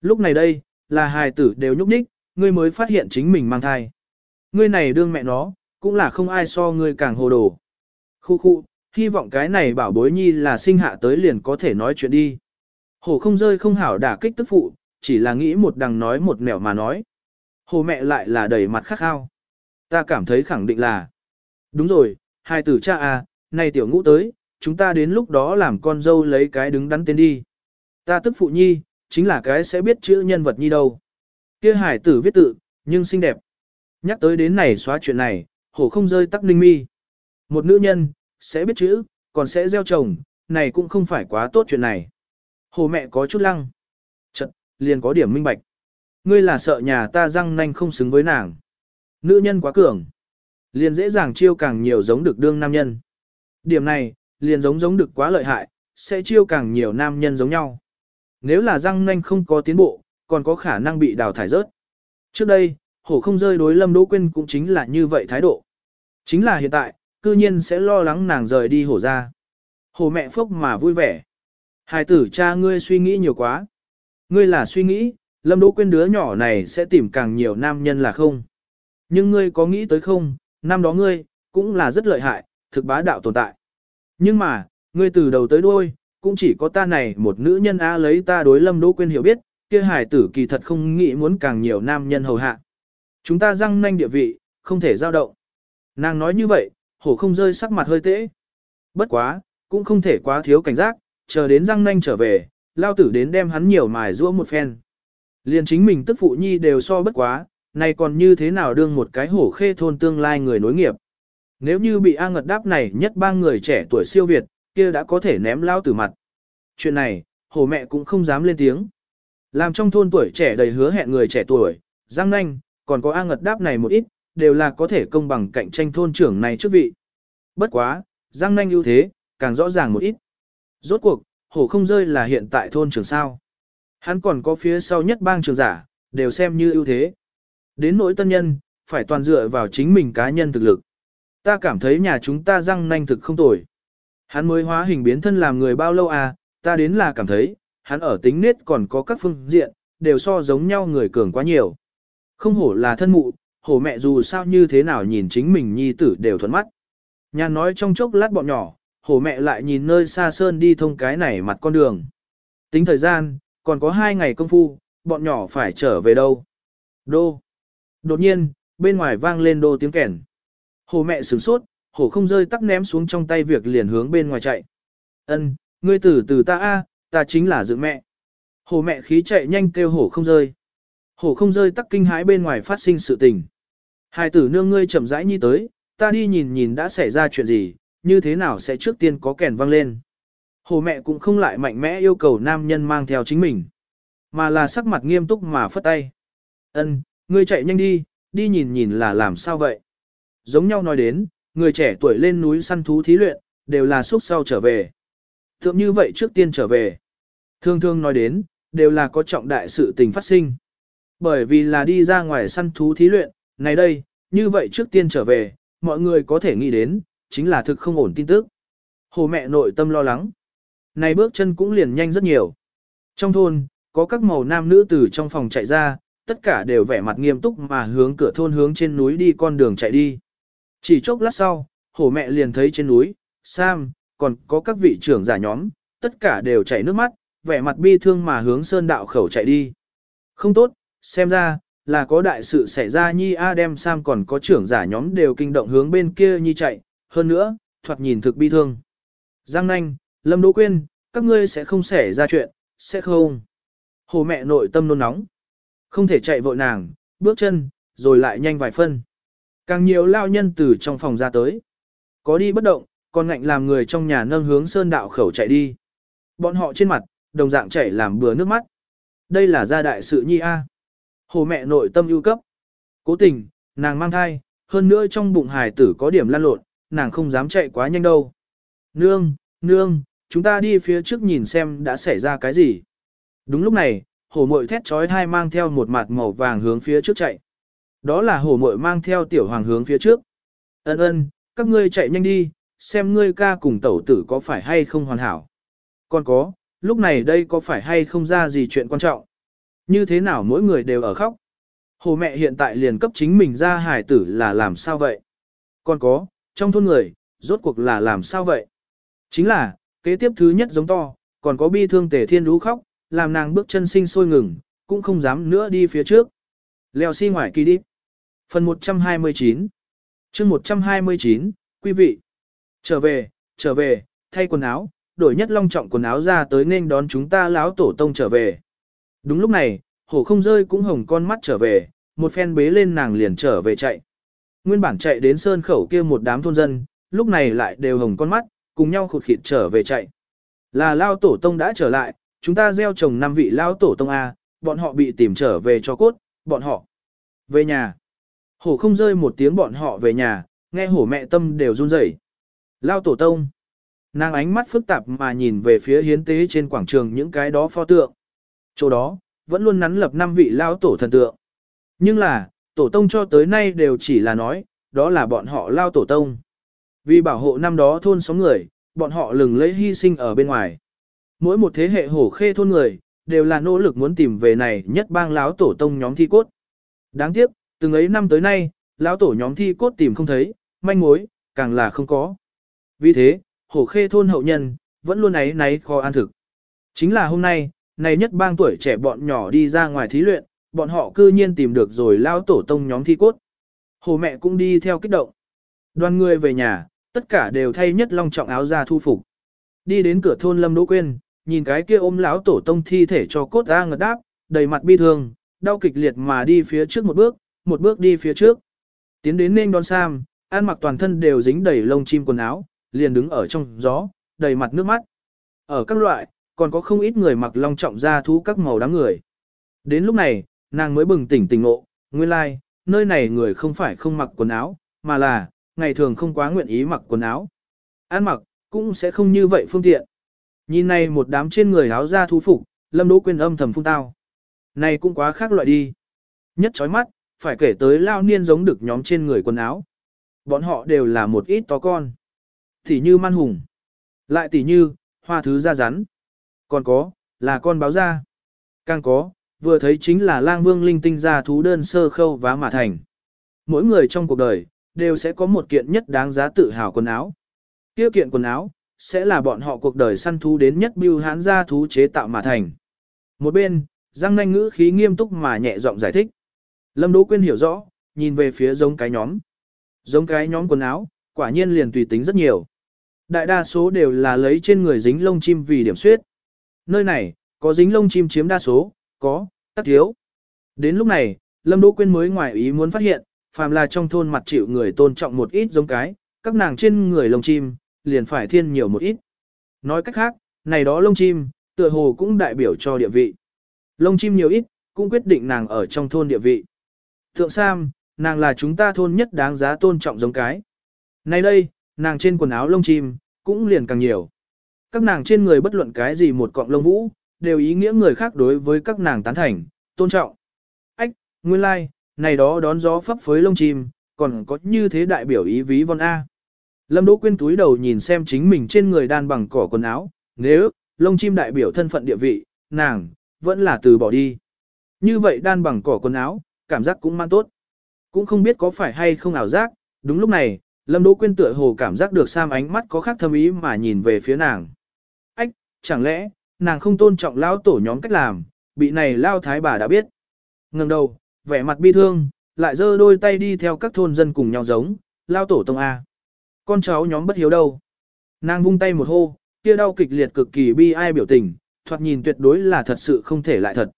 Lúc này đây, là hài tử đều nhúc nhích, ngươi mới phát hiện chính mình mang thai. Ngươi này đương mẹ nó, cũng là không ai so ngươi càng hồ đồ. Khu khu, hy vọng cái này bảo bối nhi là sinh hạ tới liền có thể nói chuyện đi. Hổ không rơi không hảo đả kích tức phụ, chỉ là nghĩ một đằng nói một nẻo mà nói. Hồ mẹ lại là đầy mặt khắc khao. Ta cảm thấy khẳng định là. Đúng rồi, hai tử cha à, này tiểu ngũ tới, chúng ta đến lúc đó làm con dâu lấy cái đứng đắn tên đi. Ta tức phụ nhi, chính là cái sẽ biết chữ nhân vật nhi đâu. kia hải tử viết tự, nhưng xinh đẹp. Nhắc tới đến này xóa chuyện này, hổ không rơi tắc ninh mi. Một nữ nhân, sẽ biết chữ, còn sẽ gieo chồng, này cũng không phải quá tốt chuyện này. Hồ mẹ có chút lăng. Chật, liền có điểm minh bạch. Ngươi là sợ nhà ta răng nanh không xứng với nàng. Nữ nhân quá cường. Liền dễ dàng chiêu càng nhiều giống được đương nam nhân. Điểm này, liền giống giống được quá lợi hại, sẽ chiêu càng nhiều nam nhân giống nhau. Nếu là răng nanh không có tiến bộ, còn có khả năng bị đào thải rớt. Trước đây, hổ không rơi đối lâm đỗ quyên cũng chính là như vậy thái độ. Chính là hiện tại, cư nhiên sẽ lo lắng nàng rời đi hổ ra. Hổ mẹ phốc mà vui vẻ. Hài tử cha ngươi suy nghĩ nhiều quá. Ngươi là suy nghĩ, lâm đỗ quyên đứa nhỏ này sẽ tìm càng nhiều nam nhân là không. Nhưng ngươi có nghĩ tới không, năm đó ngươi, cũng là rất lợi hại, thực bá đạo tồn tại. Nhưng mà, ngươi từ đầu tới đuôi, cũng chỉ có ta này một nữ nhân A lấy ta đối lâm đỗ quên hiểu biết, kia hải tử kỳ thật không nghĩ muốn càng nhiều nam nhân hầu hạ. Chúng ta răng nanh địa vị, không thể giao động. Nàng nói như vậy, hổ không rơi sắc mặt hơi tễ. Bất quá, cũng không thể quá thiếu cảnh giác, chờ đến răng nanh trở về, lao tử đến đem hắn nhiều mài rũa một phen. Liền chính mình tức phụ nhi đều so bất quá, này còn như thế nào đương một cái hổ khê thôn tương lai người nối nghiệp. Nếu như bị A ngật đáp này nhất ba người trẻ tuổi siêu Việt, kia đã có thể ném lao tử mặt. Chuyện này, hổ mẹ cũng không dám lên tiếng. Làm trong thôn tuổi trẻ đầy hứa hẹn người trẻ tuổi, Giang Nanh, còn có A ngật đáp này một ít, đều là có thể công bằng cạnh tranh thôn trưởng này trước vị. Bất quá, Giang Nanh ưu thế, càng rõ ràng một ít. Rốt cuộc, hổ không rơi là hiện tại thôn trưởng sao. Hắn còn có phía sau nhất bang trường giả, đều xem như ưu thế. Đến nỗi tân nhân, phải toàn dựa vào chính mình cá nhân thực lực. Ta cảm thấy nhà chúng ta răng nanh thực không tồi. Hắn mới hóa hình biến thân làm người bao lâu à, ta đến là cảm thấy, hắn ở tính nết còn có các phương diện, đều so giống nhau người cường quá nhiều. Không hổ là thân mụ, hổ mẹ dù sao như thế nào nhìn chính mình nhi tử đều thuận mắt. Nhà nói trong chốc lát bọn nhỏ, hổ mẹ lại nhìn nơi xa sơn đi thông cái này mặt con đường. Tính thời gian, còn có hai ngày công phu, bọn nhỏ phải trở về đâu. Đô. Đột nhiên, bên ngoài vang lên đô tiếng kèn. hồ mẹ sửng sốt, hổ không rơi tắc ném xuống trong tay việc liền hướng bên ngoài chạy. Ân, ngươi tử từ ta a, ta chính là dưỡng mẹ. Hổ mẹ khí chạy nhanh kêu hổ không rơi. Hổ không rơi tắc kinh hãi bên ngoài phát sinh sự tình. Hai tử nương ngươi chậm rãi nhi tới, ta đi nhìn nhìn đã xảy ra chuyện gì, như thế nào sẽ trước tiên có kèn vang lên. Hồ mẹ cũng không lại mạnh mẽ yêu cầu nam nhân mang theo chính mình, mà là sắc mặt nghiêm túc mà phất tay. Ân, ngươi chạy nhanh đi, đi nhìn nhìn là làm sao vậy. Giống nhau nói đến, người trẻ tuổi lên núi săn thú thí luyện, đều là suốt sau trở về. Thượng như vậy trước tiên trở về. Thương thương nói đến, đều là có trọng đại sự tình phát sinh. Bởi vì là đi ra ngoài săn thú thí luyện, này đây, như vậy trước tiên trở về, mọi người có thể nghĩ đến, chính là thực không ổn tin tức. Hồ mẹ nội tâm lo lắng. Này bước chân cũng liền nhanh rất nhiều. Trong thôn, có các màu nam nữ từ trong phòng chạy ra, tất cả đều vẻ mặt nghiêm túc mà hướng cửa thôn hướng trên núi đi con đường chạy đi. Chỉ chốc lát sau, hổ mẹ liền thấy trên núi, Sam, còn có các vị trưởng giả nhóm, tất cả đều chảy nước mắt, vẻ mặt bi thương mà hướng sơn đạo khẩu chạy đi. Không tốt, xem ra, là có đại sự xảy ra nhi A đem Sam còn có trưởng giả nhóm đều kinh động hướng bên kia nhi chạy, hơn nữa, thoạt nhìn thực bi thương. Giang nanh, Lâm Đỗ Quyên, các ngươi sẽ không xảy ra chuyện, sẽ không. Hồ mẹ nội tâm nôn nóng. Không thể chạy vội nàng, bước chân, rồi lại nhanh vài phân. Càng nhiều lao nhân từ trong phòng ra tới. Có đi bất động, còn ngạnh làm người trong nhà nâng hướng sơn đạo khẩu chạy đi. Bọn họ trên mặt, đồng dạng chảy làm bừa nước mắt. Đây là gia đại sự nhi A. Hồ mẹ nội tâm ưu cấp. Cố tình, nàng mang thai, hơn nữa trong bụng hài tử có điểm lan lộn, nàng không dám chạy quá nhanh đâu. Nương, nương, chúng ta đi phía trước nhìn xem đã xảy ra cái gì. Đúng lúc này, hổ mội thét trói thai mang theo một mặt màu vàng hướng phía trước chạy. Đó là hổ mội mang theo tiểu hoàng hướng phía trước. Ân ân, các ngươi chạy nhanh đi, xem ngươi ca cùng tẩu tử có phải hay không hoàn hảo. Còn có, lúc này đây có phải hay không ra gì chuyện quan trọng. Như thế nào mỗi người đều ở khóc. Hồ mẹ hiện tại liền cấp chính mình ra Hải tử là làm sao vậy? Còn có, trong thôn người, rốt cuộc là làm sao vậy? Chính là, kế tiếp thứ nhất giống to, còn có bi thương tề thiên đú khóc, làm nàng bước chân sinh sôi ngừng, cũng không dám nữa đi phía trước. Leo xi si ngoài kỳ đi. Phần 129 chương 129, quý vị. Trở về, trở về, thay quần áo, đổi nhất long trọng quần áo ra tới nên đón chúng ta lão tổ tông trở về. Đúng lúc này, hổ không rơi cũng hồng con mắt trở về, một phen bế lên nàng liền trở về chạy. Nguyên bản chạy đến sơn khẩu kia một đám thôn dân, lúc này lại đều hồng con mắt, cùng nhau khụt khịt trở về chạy. Là lao tổ tông đã trở lại, chúng ta gieo trồng năm vị lao tổ tông A, bọn họ bị tìm trở về cho cốt, bọn họ về nhà. Hổ không rơi một tiếng bọn họ về nhà, nghe hổ mẹ tâm đều run rẩy. Lao tổ tông. Nàng ánh mắt phức tạp mà nhìn về phía hiến tế trên quảng trường những cái đó pho tượng. Chỗ đó, vẫn luôn nắn lập năm vị lao tổ thần tượng. Nhưng là, tổ tông cho tới nay đều chỉ là nói, đó là bọn họ lao tổ tông. Vì bảo hộ năm đó thôn xóm người, bọn họ lừng lấy hy sinh ở bên ngoài. Mỗi một thế hệ hổ khê thôn người, đều là nỗ lực muốn tìm về này nhất bang láo tổ tông nhóm thi cốt. Đáng tiếc, từng ấy năm tới nay, lão tổ nhóm thi cốt tìm không thấy, manh mối, càng là không có. Vì thế, hổ khê thôn hậu nhân, vẫn luôn ấy náy khó an thực. Chính là hôm nay, này nhất bang tuổi trẻ bọn nhỏ đi ra ngoài thí luyện, bọn họ cư nhiên tìm được rồi lao tổ tông nhóm thi cốt. Hồ mẹ cũng đi theo kích động. Đoàn người về nhà, tất cả đều thay nhất long trọng áo ra thu phục. Đi đến cửa thôn Lâm Đỗ Quyên, nhìn cái kia ôm lão tổ tông thi thể cho cốt ra ngật đáp, đầy mặt bi thương, đau kịch liệt mà đi phía trước một bước, một bước đi phía trước. Tiến đến nên đón Sam, ăn mặc toàn thân đều dính đầy lông chim quần áo, liền đứng ở trong gió, đầy mặt nước mắt. Ở các loại, còn có không ít người mặc long trọng ra thú các màu đám người. Đến lúc này, nàng mới bừng tỉnh tỉnh ngộ, nguyên lai, like, nơi này người không phải không mặc quần áo, mà là, ngày thường không quá nguyện ý mặc quần áo. Ăn mặc, cũng sẽ không như vậy phương tiện. Nhìn này một đám trên người áo da thú phục, lâm đỗ Quyên âm thầm phun tao. Này cũng quá khác loại đi. Nhất chói mắt, phải kể tới lao niên giống được nhóm trên người quần áo. Bọn họ đều là một ít to con. tỷ như man hùng. Lại tỷ như, hoa thứ da rắn. Còn có, là con báo da. Càng có, vừa thấy chính là lang vương linh tinh da thú đơn sơ khâu vá mà thành. Mỗi người trong cuộc đời, đều sẽ có một kiện nhất đáng giá tự hào quần áo. kia kiện quần áo, sẽ là bọn họ cuộc đời săn thú đến nhất bưu hán gia thú chế tạo mà thành. Một bên, Giang nanh ngữ khí nghiêm túc mà nhẹ giọng giải thích. Lâm Đỗ Quyên hiểu rõ, nhìn về phía giống cái nhóm. Giống cái nhóm quần áo, quả nhiên liền tùy tính rất nhiều. Đại đa số đều là lấy trên người dính lông chim vì điểm suyết. Nơi này, có dính lông chim chiếm đa số, có, tắc thiếu. Đến lúc này, Lâm Đỗ Quyên mới ngoài ý muốn phát hiện, phàm là trong thôn mặt chịu người tôn trọng một ít giống cái, các nàng trên người lông chim, liền phải thiên nhiều một ít. Nói cách khác, này đó lông chim, tựa hồ cũng đại biểu cho địa vị. Lông chim nhiều ít, cũng quyết định nàng ở trong thôn địa vị. Thượng Sam, nàng là chúng ta thôn nhất đáng giá tôn trọng giống cái. Nay đây, nàng trên quần áo lông chim, cũng liền càng nhiều. Các nàng trên người bất luận cái gì một cọng lông vũ, đều ý nghĩa người khác đối với các nàng tán thành, tôn trọng. Ách, nguyên lai, like, này đó đón gió phấp phới lông chim, còn có như thế đại biểu ý ví von A. Lâm Đỗ Quyên túi đầu nhìn xem chính mình trên người đan bằng cỏ quần áo, nếu, lông chim đại biểu thân phận địa vị, nàng, vẫn là từ bỏ đi. Như vậy đan bằng cỏ quần áo, cảm giác cũng mang tốt. Cũng không biết có phải hay không ảo giác, đúng lúc này, Lâm Đỗ Quyên tựa hồ cảm giác được Sam ánh mắt có khác thâm ý mà nhìn về phía nàng. Ách, chẳng lẽ, nàng không tôn trọng lao tổ nhóm cách làm, bị này lao thái bà đã biết. Ngừng đầu, vẻ mặt bi thương, lại giơ đôi tay đi theo các thôn dân cùng nhau giống, lao tổ tông A. Con cháu nhóm bất hiếu đâu. Nàng vung tay một hô, kia đau kịch liệt cực kỳ bi ai biểu tình, thoạt nhìn tuyệt đối là thật sự không thể lại thật.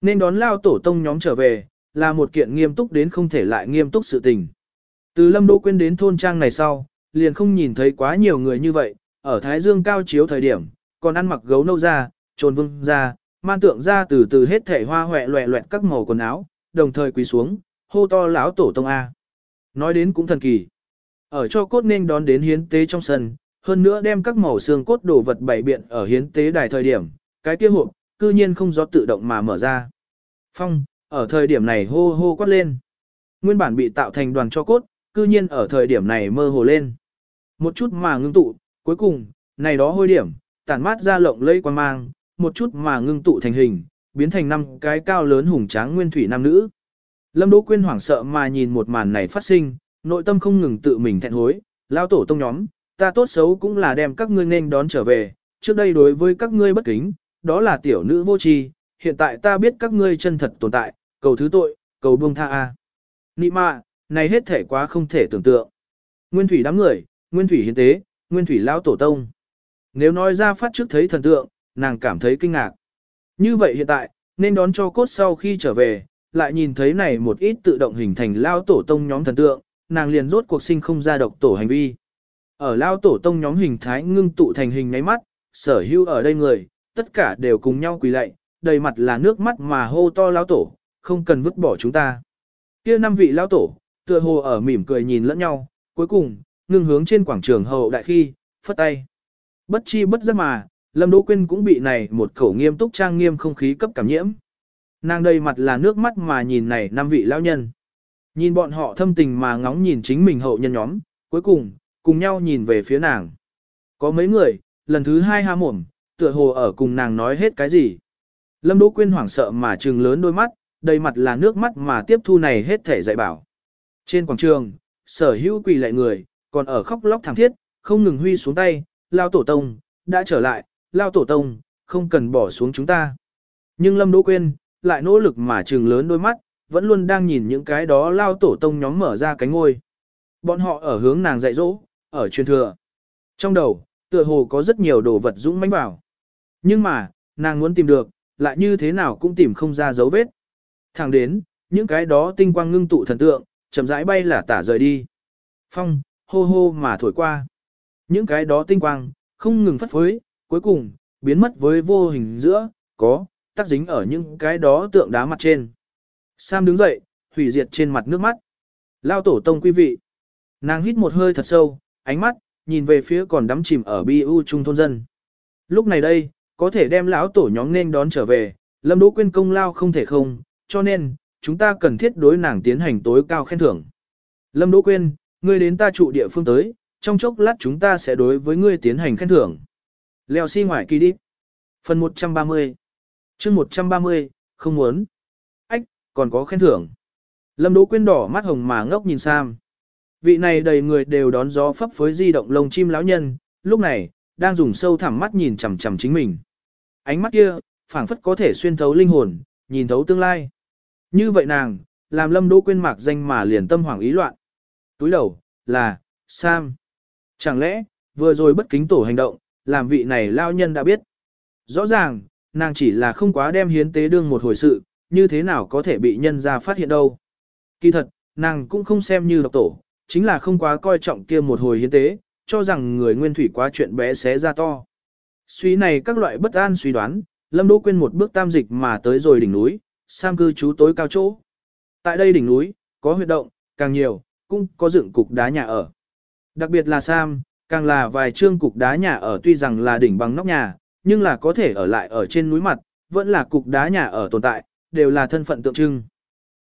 Nên đón lao tổ tông nhóm trở về, là một kiện nghiêm túc đến không thể lại nghiêm túc sự tình. Từ Lâm Đỗ Quyên đến thôn trang này sau, liền không nhìn thấy quá nhiều người như vậy, ở Thái Dương cao chiếu thời điểm, còn ăn mặc gấu nâu ra, trồn vương ra, man tượng ra từ từ hết thể hoa hoẹ loẹ loẹt các màu quần áo, đồng thời quỳ xuống, hô to lão tổ tông A. Nói đến cũng thần kỳ. Ở cho cốt nên đón đến hiến tế trong sân, hơn nữa đem các màu xương cốt đồ vật bày biện ở hiến tế đài thời điểm, cái kia hộp, cư nhiên không do tự động mà mở ra. Phong, ở thời điểm này hô hô quát lên. Nguyên bản bị tạo thành đoàn cho cốt, cư nhiên ở thời điểm này mơ hồ lên. Một chút mà ngưng tụ, cuối cùng, này đó hôi điểm, tản mát ra lộng lây quan mang, một chút mà ngưng tụ thành hình, biến thành năm cái cao lớn hùng tráng nguyên thủy nam nữ. Lâm Đỗ Quyên hoảng sợ mà nhìn một màn này phát sinh, nội tâm không ngừng tự mình thẹn hối, lao tổ tông nhóm, ta tốt xấu cũng là đem các ngươi nên đón trở về, trước đây đối với các ngươi bất kính, đó là tiểu nữ vô tri, hiện tại ta biết các ngươi chân thật tồn tại, cầu thứ tội, cầu buông tha a. Nị mạ, này hết thể quá không thể tưởng tượng. Nguyên thủy đám người, nguyên thủy hiến tế, nguyên thủy lao tổ tông. Nếu nói ra phát trước thấy thần tượng, nàng cảm thấy kinh ngạc. Như vậy hiện tại, nên đón cho cốt sau khi trở về, lại nhìn thấy này một ít tự động hình thành lao tổ tông nhóm thần tượng, nàng liền rốt cuộc sinh không ra độc tổ hành vi. Ở lao tổ tông nhóm hình thái ngưng tụ thành hình nháy mắt, sở hữu ở đây người, tất cả đều cùng nhau quỳ lạy, đầy mặt là nước mắt mà hô to lao tổ, không cần vứt bỏ chúng ta. Kia năm vị lao tổ, tựa hồ ở mỉm cười nhìn lẫn nhau, cuối cùng, ngưng hướng trên quảng trường hậu đại khi, phất tay. Bất chi bất giác mà, Lâm Đỗ Quyên cũng bị này một khẩu nghiêm túc trang nghiêm không khí cấp cảm nhiễm. Nàng đầy mặt là nước mắt mà nhìn này năm vị lão nhân. Nhìn bọn họ thâm tình mà ngóng nhìn chính mình hậu nhân nhóm, cuối cùng, cùng nhau nhìn về phía nàng. Có mấy người, lần thứ hai há mồm, tựa hồ ở cùng nàng nói hết cái gì. Lâm Đỗ Quyên hoảng sợ mà trừng lớn đôi mắt, đầy mặt là nước mắt mà tiếp thu này hết thể dạy bảo. Trên quảng trường, sở hữu quỳ lại người, còn ở khóc lóc thảm thiết, không ngừng huy xuống tay, lao tổ tông, đã trở lại, lao tổ tông, không cần bỏ xuống chúng ta. Nhưng Lâm Đỗ Quyên, lại nỗ lực mà trừng lớn đôi mắt, vẫn luôn đang nhìn những cái đó lao tổ tông nhóm mở ra cánh ngôi. Bọn họ ở hướng nàng dạy dỗ, ở truyền thừa. Trong đầu, tựa hồ có rất nhiều đồ vật dũng mãnh bảo. Nhưng mà, nàng muốn tìm được, lại như thế nào cũng tìm không ra dấu vết. Thẳng đến, những cái đó tinh quang ngưng tụ thần tượng, chậm rãi bay là tả rời đi. Phong, hô hô mà thổi qua. Những cái đó tinh quang, không ngừng phất phới, cuối cùng, biến mất với vô hình giữa, có, tác dính ở những cái đó tượng đá mặt trên. Sam đứng dậy, hủy diệt trên mặt nước mắt. Lao tổ tông quý vị. Nàng hít một hơi thật sâu, ánh mắt, nhìn về phía còn đắm chìm ở bi u trung thôn dân. Lúc này đây, có thể đem lão tổ nhóm nên đón trở về, Lâm Đỗ Quyên công lao không thể không, cho nên, chúng ta cần thiết đối nàng tiến hành tối cao khen thưởng. Lâm Đỗ Quyên, ngươi đến ta trụ địa phương tới, trong chốc lát chúng ta sẽ đối với ngươi tiến hành khen thưởng. Leo xi si ngoài kỳ đi. Phần 130 chương 130, không muốn. Còn có khen thưởng. Lâm Đỗ Quyên đỏ mắt hồng mà ngốc nhìn Sam. Vị này đầy người đều đón gió phấp phới di động lông chim lão nhân, lúc này, đang dùng sâu thẳm mắt nhìn chằm chằm chính mình. Ánh mắt kia, phảng phất có thể xuyên thấu linh hồn, nhìn thấu tương lai. Như vậy nàng, làm Lâm Đỗ Quyên mạc danh mà liền tâm hoảng ý loạn. Túi đầu, là, Sam. Chẳng lẽ, vừa rồi bất kính tổ hành động, làm vị này lao nhân đã biết. Rõ ràng, nàng chỉ là không quá đem hiến tế đương một hồi sự, như thế nào có thể bị nhân ra phát hiện đâu. Kỳ thật, nàng cũng không xem như độc tổ, chính là không quá coi trọng kia một hồi hiến tế, cho rằng người nguyên thủy quá chuyện bé xé ra to. Suy này các loại bất an suy đoán, Lâm Đỗ quên một bước tam dịch mà tới rồi đỉnh núi, sam cư trú tối cao chỗ. Tại đây đỉnh núi, có huyệt động, càng nhiều, cũng có dựng cục đá nhà ở. Đặc biệt là Sam, càng là vài trương cục đá nhà ở tuy rằng là đỉnh bằng nóc nhà, nhưng là có thể ở lại ở trên núi mặt, vẫn là cục đá nhà ở tồn tại, đều là thân phận tượng trưng.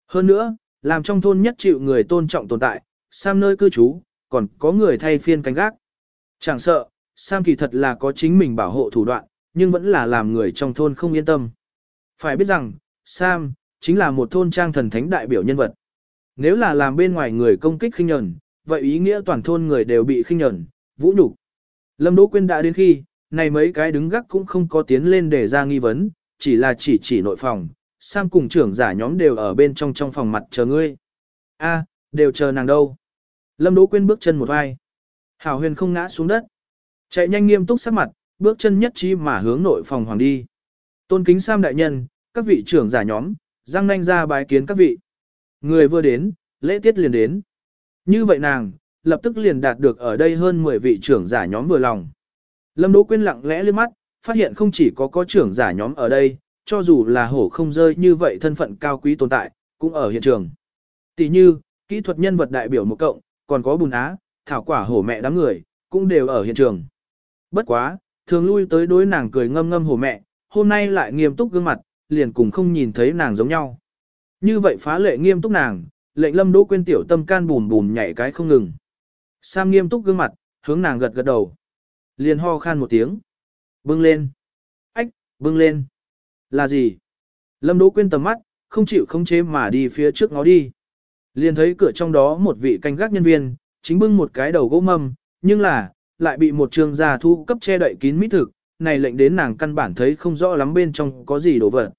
Hơn nữa, làm trong thôn nhất chịu người tôn trọng tồn tại, Sam nơi cư trú, còn có người thay phiên canh gác. Chẳng sợ, Sam kỳ thật là có chính mình bảo hộ thủ đoạn, nhưng vẫn là làm người trong thôn không yên tâm. Phải biết rằng, Sam, chính là một thôn trang thần thánh đại biểu nhân vật. Nếu là làm bên ngoài người công kích khinh nhẫn, vậy ý nghĩa toàn thôn người đều bị khinh nhẫn, vũ nhục. Lâm Đỗ Quyên đã đến khi, này mấy cái đứng gác cũng không có tiến lên để ra nghi vấn, chỉ là chỉ chỉ nội phòng, Sam cùng trưởng giả nhóm đều ở bên trong trong phòng mặt chờ ngươi. A, đều chờ nàng đâu. Lâm Đỗ Quyên bước chân một vai. Hảo huyền không ngã xuống đất. Chạy nhanh nghiêm túc sắc mặt, bước chân nhất trí mà hướng nội phòng hoàng đi. Tôn kính Sam đại nhân, các vị trưởng giả nhóm, răng nanh ra bái kiến các vị. Người vừa đến, lễ tiết liền đến. Như vậy nàng, lập tức liền đạt được ở đây hơn 10 vị trưởng giả nhóm vừa lòng. Lâm Đỗ Quyên lặng lẽ lên mắt, phát hiện không chỉ có có trưởng giả nhóm ở đây, cho dù là hổ không rơi như vậy thân phận cao quý tồn tại, cũng ở hiện trường. Tỷ như, kỹ thuật nhân vật đại biểu một cộng, còn có bùn á, thảo quả hổ mẹ đám người, cũng đều ở hiện trường. Bất quá, thường lui tới đối nàng cười ngâm ngâm hổ mẹ, hôm nay lại nghiêm túc gương mặt, liền cùng không nhìn thấy nàng giống nhau. Như vậy phá lệ nghiêm túc nàng, lệnh lâm đỗ quên tiểu tâm can bùn bùn nhảy cái không ngừng. Sam nghiêm túc gương mặt, hướng nàng gật gật đầu. Liền ho khan một tiếng. Bưng lên. Ách, bưng lên. Là gì? Lâm đỗ quên tầm mắt, không chịu không chế mà đi phía trước ngó đi. Liền thấy cửa trong đó một vị canh gác nhân viên, chính bưng một cái đầu gỗ mâm, nhưng là, lại bị một trường gia thu cấp che đậy kín mít thực, này lệnh đến nàng căn bản thấy không rõ lắm bên trong có gì đồ vật.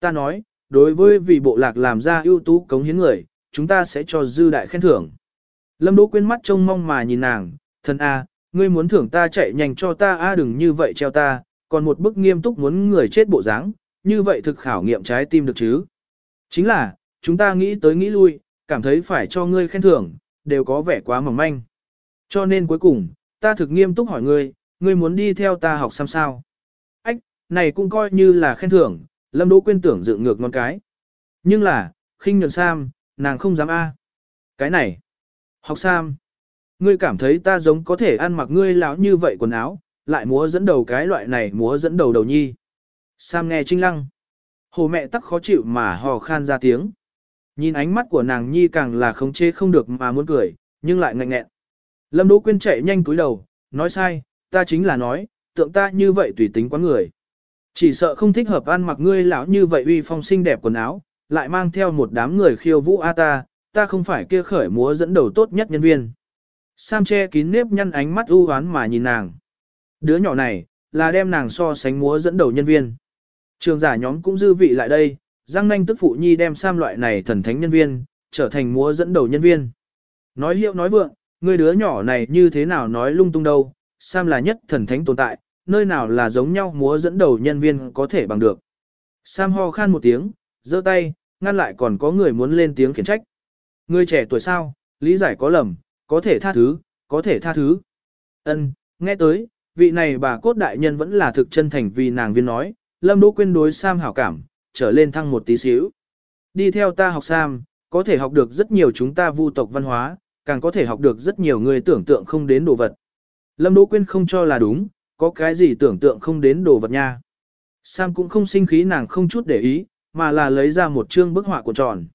Ta nói, đối với vị bộ lạc làm ra ưu tú cống hiến người, chúng ta sẽ cho dư đại khen thưởng. Lâm Đỗ quên mắt trông mong mà nhìn nàng, thân A, ngươi muốn thưởng ta chạy nhanh cho ta A đừng như vậy treo ta, còn một bức nghiêm túc muốn người chết bộ dáng, như vậy thực khảo nghiệm trái tim được chứ. Chính là, chúng ta nghĩ tới nghĩ lui, cảm thấy phải cho ngươi khen thưởng, đều có vẻ quá mỏng manh. Cho nên cuối cùng, ta thực nghiêm túc hỏi ngươi, ngươi muốn đi theo ta học xăm sao? Ách, này cũng coi như là khen thưởng, Lâm Đỗ Quyên tưởng dựng ngược ngon cái. Nhưng là, khinh nhuận Sam, nàng không dám a. Cái này, học Sam, ngươi cảm thấy ta giống có thể ăn mặc ngươi lão như vậy quần áo, lại múa dẫn đầu cái loại này múa dẫn đầu đầu nhi. Sam nghe trinh lăng. Hồ mẹ tắc khó chịu mà hò khan ra tiếng. Nhìn ánh mắt của nàng nhi càng là khống chế không được mà muốn cười, nhưng lại ngạnh nghẹn. Lâm Đỗ Quyên chạy nhanh túi đầu, nói sai, ta chính là nói, tượng ta như vậy tùy tính quá người. Chỉ sợ không thích hợp ăn mặc ngươi lão như vậy uy phong xinh đẹp quần áo, lại mang theo một đám người khiêu vũ a ta, ta không phải kia khởi múa dẫn đầu tốt nhất nhân viên. Sam che kín nếp nhăn ánh mắt u hoán mà nhìn nàng. Đứa nhỏ này, là đem nàng so sánh múa dẫn đầu nhân viên. Trường giả nhóm cũng dư vị lại đây, Giang Nanh tức phụ nhi đem Sam loại này thần thánh nhân viên, trở thành múa dẫn đầu nhân viên. Nói hiệu nói vượng, người đứa nhỏ này như thế nào nói lung tung đâu, Sam là nhất thần thánh tồn tại, nơi nào là giống nhau múa dẫn đầu nhân viên có thể bằng được. Sam ho khan một tiếng, giơ tay, ngăn lại còn có người muốn lên tiếng khiển trách. Người trẻ tuổi sao, lý giải có lầm, có thể tha thứ, có thể tha thứ. Ân, nghe tới, vị này bà cốt đại nhân vẫn là thực chân thành vì nàng viên nói, Lâm Đỗ Quyên đối Sam hảo cảm, trở lên thăng một tí xíu. Đi theo ta học Sam, có thể học được rất nhiều chúng ta vu tộc văn hóa, càng có thể học được rất nhiều người tưởng tượng không đến đồ vật. Lâm Đỗ Quyên không cho là đúng, có cái gì tưởng tượng không đến đồ vật nha. Sam cũng không sinh khí nàng không chút để ý, mà là lấy ra một chương bức họa của tròn.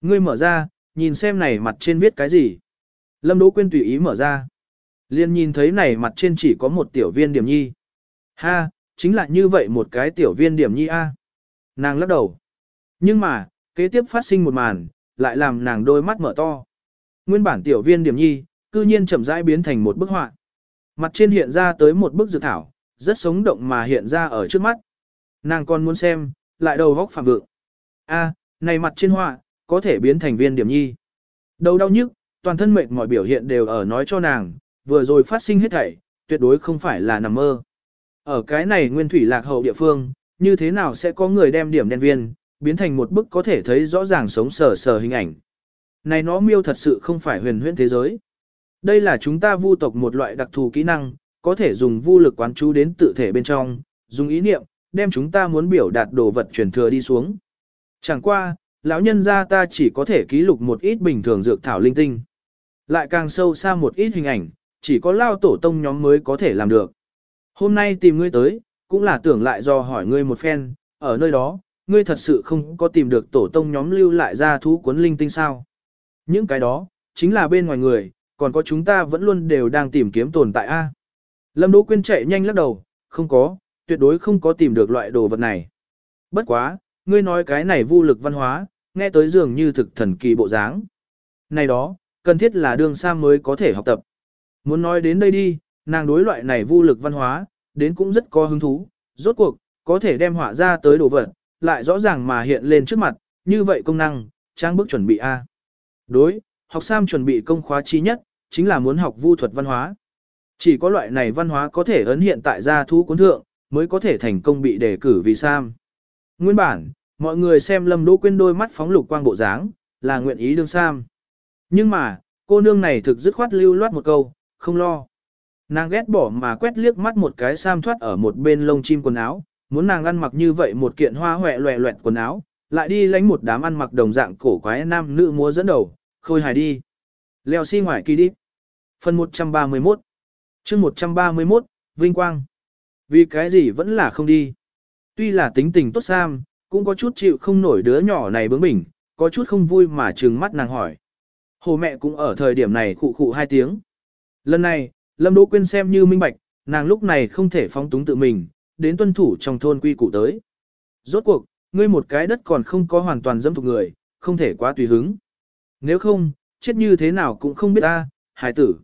Ngươi mở ra, nhìn xem này mặt trên viết cái gì. Lâm Đỗ Quyên tùy ý mở ra. Liên nhìn thấy này mặt trên chỉ có một tiểu viên điểm nhi. Ha, chính là như vậy một cái tiểu viên điểm nhi a. Nàng lắc đầu. Nhưng mà, kế tiếp phát sinh một màn, lại làm nàng đôi mắt mở to. Nguyên bản tiểu viên điểm nhi, cư nhiên chậm rãi biến thành một bức họa. Mặt trên hiện ra tới một bức dự thảo, rất sống động mà hiện ra ở trước mắt. Nàng còn muốn xem, lại đầu góc phạm vượng. A, này mặt trên họa, có thể biến thành viên điểm nhi. Đầu đau nhức, toàn thân mệt mọi biểu hiện đều ở nói cho nàng, vừa rồi phát sinh hết thảy, tuyệt đối không phải là nằm mơ. Ở cái này nguyên thủy lạc hậu địa phương, như thế nào sẽ có người đem điểm đen viên, biến thành một bức có thể thấy rõ ràng sống sờ sờ hình ảnh. Này nó miêu thật sự không phải huyền huyễn thế giới. Đây là chúng ta vu tộc một loại đặc thù kỹ năng, có thể dùng vu lực quán chú đến tự thể bên trong, dùng ý niệm, đem chúng ta muốn biểu đạt đồ vật truyền thừa đi xuống. Chẳng qua, lão nhân gia ta chỉ có thể ký lục một ít bình thường dược thảo linh tinh. Lại càng sâu xa một ít hình ảnh, chỉ có lao tổ tông nhóm mới có thể làm được. Hôm nay tìm ngươi tới, cũng là tưởng lại do hỏi ngươi một phen, ở nơi đó, ngươi thật sự không có tìm được tổ tông nhóm lưu lại ra thú cuốn linh tinh sao. Những cái đó, chính là bên ngoài người, còn có chúng ta vẫn luôn đều đang tìm kiếm tồn tại A. Lâm Đỗ Quyên chạy nhanh lắc đầu, không có, tuyệt đối không có tìm được loại đồ vật này. Bất quá, ngươi nói cái này vô lực văn hóa, nghe tới dường như thực thần kỳ bộ dáng. Này đó, cần thiết là đường xa mới có thể học tập. Muốn nói đến đây đi, nàng đối loại này vô lực văn hóa, đến cũng rất có hứng thú, rốt cuộc, có thể đem họa ra tới đồ vật, lại rõ ràng mà hiện lên trước mặt, như vậy công năng, trang bức chuẩn bị A. Đối, học Sam chuẩn bị công khóa chi nhất, chính là muốn học vu thuật văn hóa. Chỉ có loại này văn hóa có thể ấn hiện tại gia thú cuốn thượng, mới có thể thành công bị đề cử vì Sam. Nguyên bản, mọi người xem Lâm Đỗ Quyên đôi mắt phóng lục quang bộ dáng, là nguyện ý đương Sam. Nhưng mà, cô nương này thực dứt khoát lưu loát một câu, không lo. Nàng ghét bỏ mà quét liếc mắt một cái Sam thoát ở một bên lông chim quần áo, muốn nàng ăn mặc như vậy một kiện hoa hoẹ loẹ loẹt quần áo, lại đi lánh một đám ăn mặc đồng dạng cổ quái nam nữ múa dẫn đầu, khôi hài đi. Leo xi si ngoài kỳ đi. Phần 131 chương 131, Vinh Quang. Vì cái gì vẫn là không đi. Tuy là tính tình tốt Sam, cũng có chút chịu không nổi đứa nhỏ này bướng bỉnh, có chút không vui mà trừng mắt nàng hỏi. Hồ mẹ cũng ở thời điểm này khụ khụ hai tiếng. Lần này, Lâm Đỗ Quyên xem như minh bạch, nàng lúc này không thể phóng túng tự mình, đến tuân thủ trong thôn quy củ tới. Rốt cuộc, ngươi một cái đất còn không có hoàn toàn dâm thuộc người, không thể quá tùy hứng. Nếu không, chết như thế nào cũng không biết ta, hải tử.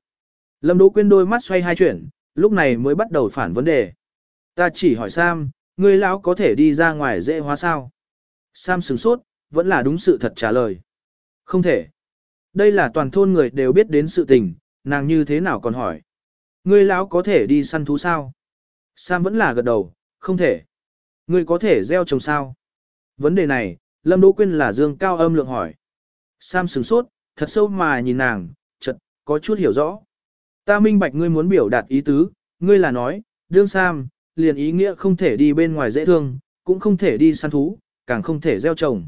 Lâm Đỗ Quyên đôi mắt xoay hai chuyển, lúc này mới bắt đầu phản vấn đề. Ta chỉ hỏi Sam, ngươi lão có thể đi ra ngoài dễ hóa sao? Sam sửng sốt, vẫn là đúng sự thật trả lời. Không thể. Đây là toàn thôn người đều biết đến sự tình, nàng như thế nào còn hỏi. Ngươi lão có thể đi săn thú sao? Sam vẫn là gật đầu, không thể. Ngươi có thể gieo trồng sao? Vấn đề này, Lâm Đỗ Quyên là dương cao âm lượng hỏi. Sam sửng sốt, thật sâu mà nhìn nàng, chật, có chút hiểu rõ. Ta minh bạch ngươi muốn biểu đạt ý tứ, ngươi là nói, đương Sam, liền ý nghĩa không thể đi bên ngoài dễ thương, cũng không thể đi săn thú, càng không thể gieo trồng.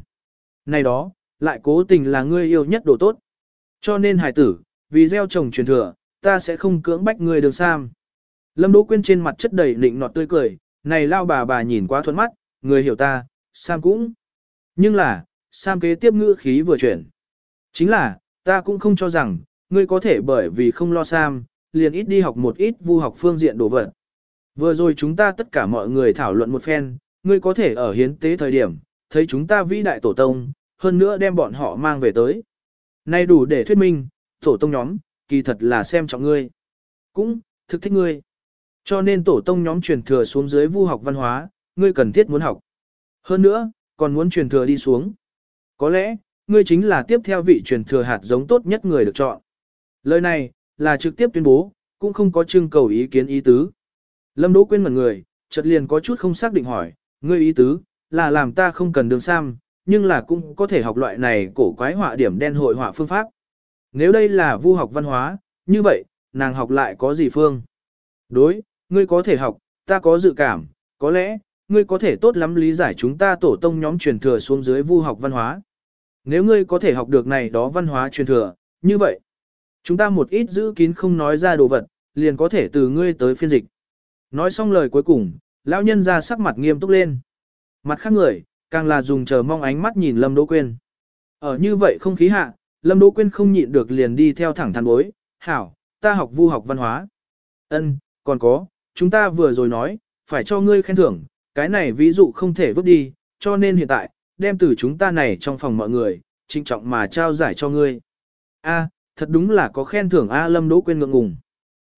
Này đó, lại cố tình là ngươi yêu nhất đồ tốt. Cho nên Hải tử, vì gieo trồng truyền thừa, ta sẽ không cưỡng bách ngươi đường Sam. Lâm Đỗ Quyên trên mặt chất đầy nịnh nọt tươi cười, này lao bà bà nhìn quá thuẫn mắt, người hiểu ta, Sam cũng. Nhưng là, Sam kế tiếp ngữ khí vừa chuyển. Chính là, ta cũng không cho rằng, ngươi có thể bởi vì không lo Sam, liền ít đi học một ít vu học phương diện đồ vật. Vừa rồi chúng ta tất cả mọi người thảo luận một phen, ngươi có thể ở hiến tế thời điểm, thấy chúng ta vĩ đại tổ tông, hơn nữa đem bọn họ mang về tới. Nay đủ để thuyết minh, tổ tông nhóm, kỳ thật là xem trọng ngươi. Cũng, thực thích ngươi. Cho nên tổ tông nhóm truyền thừa xuống dưới vu học văn hóa, ngươi cần thiết muốn học. Hơn nữa, còn muốn truyền thừa đi xuống. Có lẽ, ngươi chính là tiếp theo vị truyền thừa hạt giống tốt nhất người được chọn. Lời này, là trực tiếp tuyên bố, cũng không có trưng cầu ý kiến ý tứ. Lâm Đỗ Quyên ngẩn người, chợt liền có chút không xác định hỏi, ngươi ý tứ, là làm ta không cần đường sam, nhưng là cũng có thể học loại này cổ quái họa điểm đen hội họa phương pháp. Nếu đây là vu học văn hóa, như vậy, nàng học lại có gì phương? Đối, ngươi có thể học, ta có dự cảm, có lẽ, ngươi có thể tốt lắm lý giải chúng ta tổ tông nhóm truyền thừa xuống dưới vu học văn hóa. Nếu ngươi có thể học được này đó văn hóa truyền thừa, như vậy, chúng ta một ít giữ kín không nói ra đồ vật, liền có thể từ ngươi tới phiên dịch. Nói xong lời cuối cùng, lão nhân ra sắc mặt nghiêm túc lên. Mặt khác người, càng là dùng chờ mong ánh mắt nhìn Lâm Đỗ Quyên. Ở như vậy không khí hạ, Lâm Đỗ Quyên không nhịn được liền đi theo thẳng thắn bối, hảo, ta học vu học văn hóa. Ân, còn có, chúng ta vừa rồi nói, phải cho ngươi khen thưởng, cái này ví dụ không thể vứt đi, cho nên hiện tại, đem từ chúng ta này trong phòng mọi người, trinh trọng mà trao giải cho ngươi. A, thật đúng là có khen thưởng A Lâm Đỗ Quyên ngượng ngùng.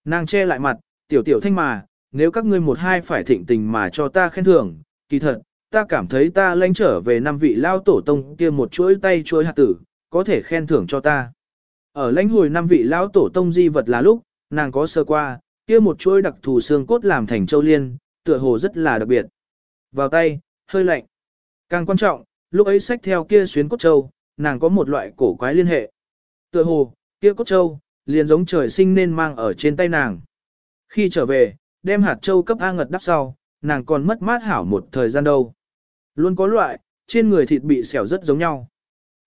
Nàng che lại mặt, tiểu tiểu thanh mà, nếu các ngươi một hai phải thịnh tình mà cho ta khen thưởng, kỳ thật, ta cảm thấy ta lãnh trở về năm vị lao tổ tông kia một chuỗi tay chuỗi hạt tử, có thể khen thưởng cho ta. Ở lãnh hồi năm vị lão tổ tông di vật là lúc, nàng có sơ qua, kia một chuỗi đặc thù xương cốt làm thành châu liên, tựa hồ rất là đặc biệt. Vào tay, hơi lạnh. Càng quan trọng, lúc ấy sách theo kia xuyến cốt châu, nàng có một loại cổ quái liên hệ. Tựa hồ, kia cốt châu, liền giống trời sinh nên mang ở trên tay nàng. Khi trở về, đem hạt châu cấp A ngật đắp sau, nàng còn mất mát hảo một thời gian đâu. Luôn có loại, trên người thịt bị xẻo rất giống nhau.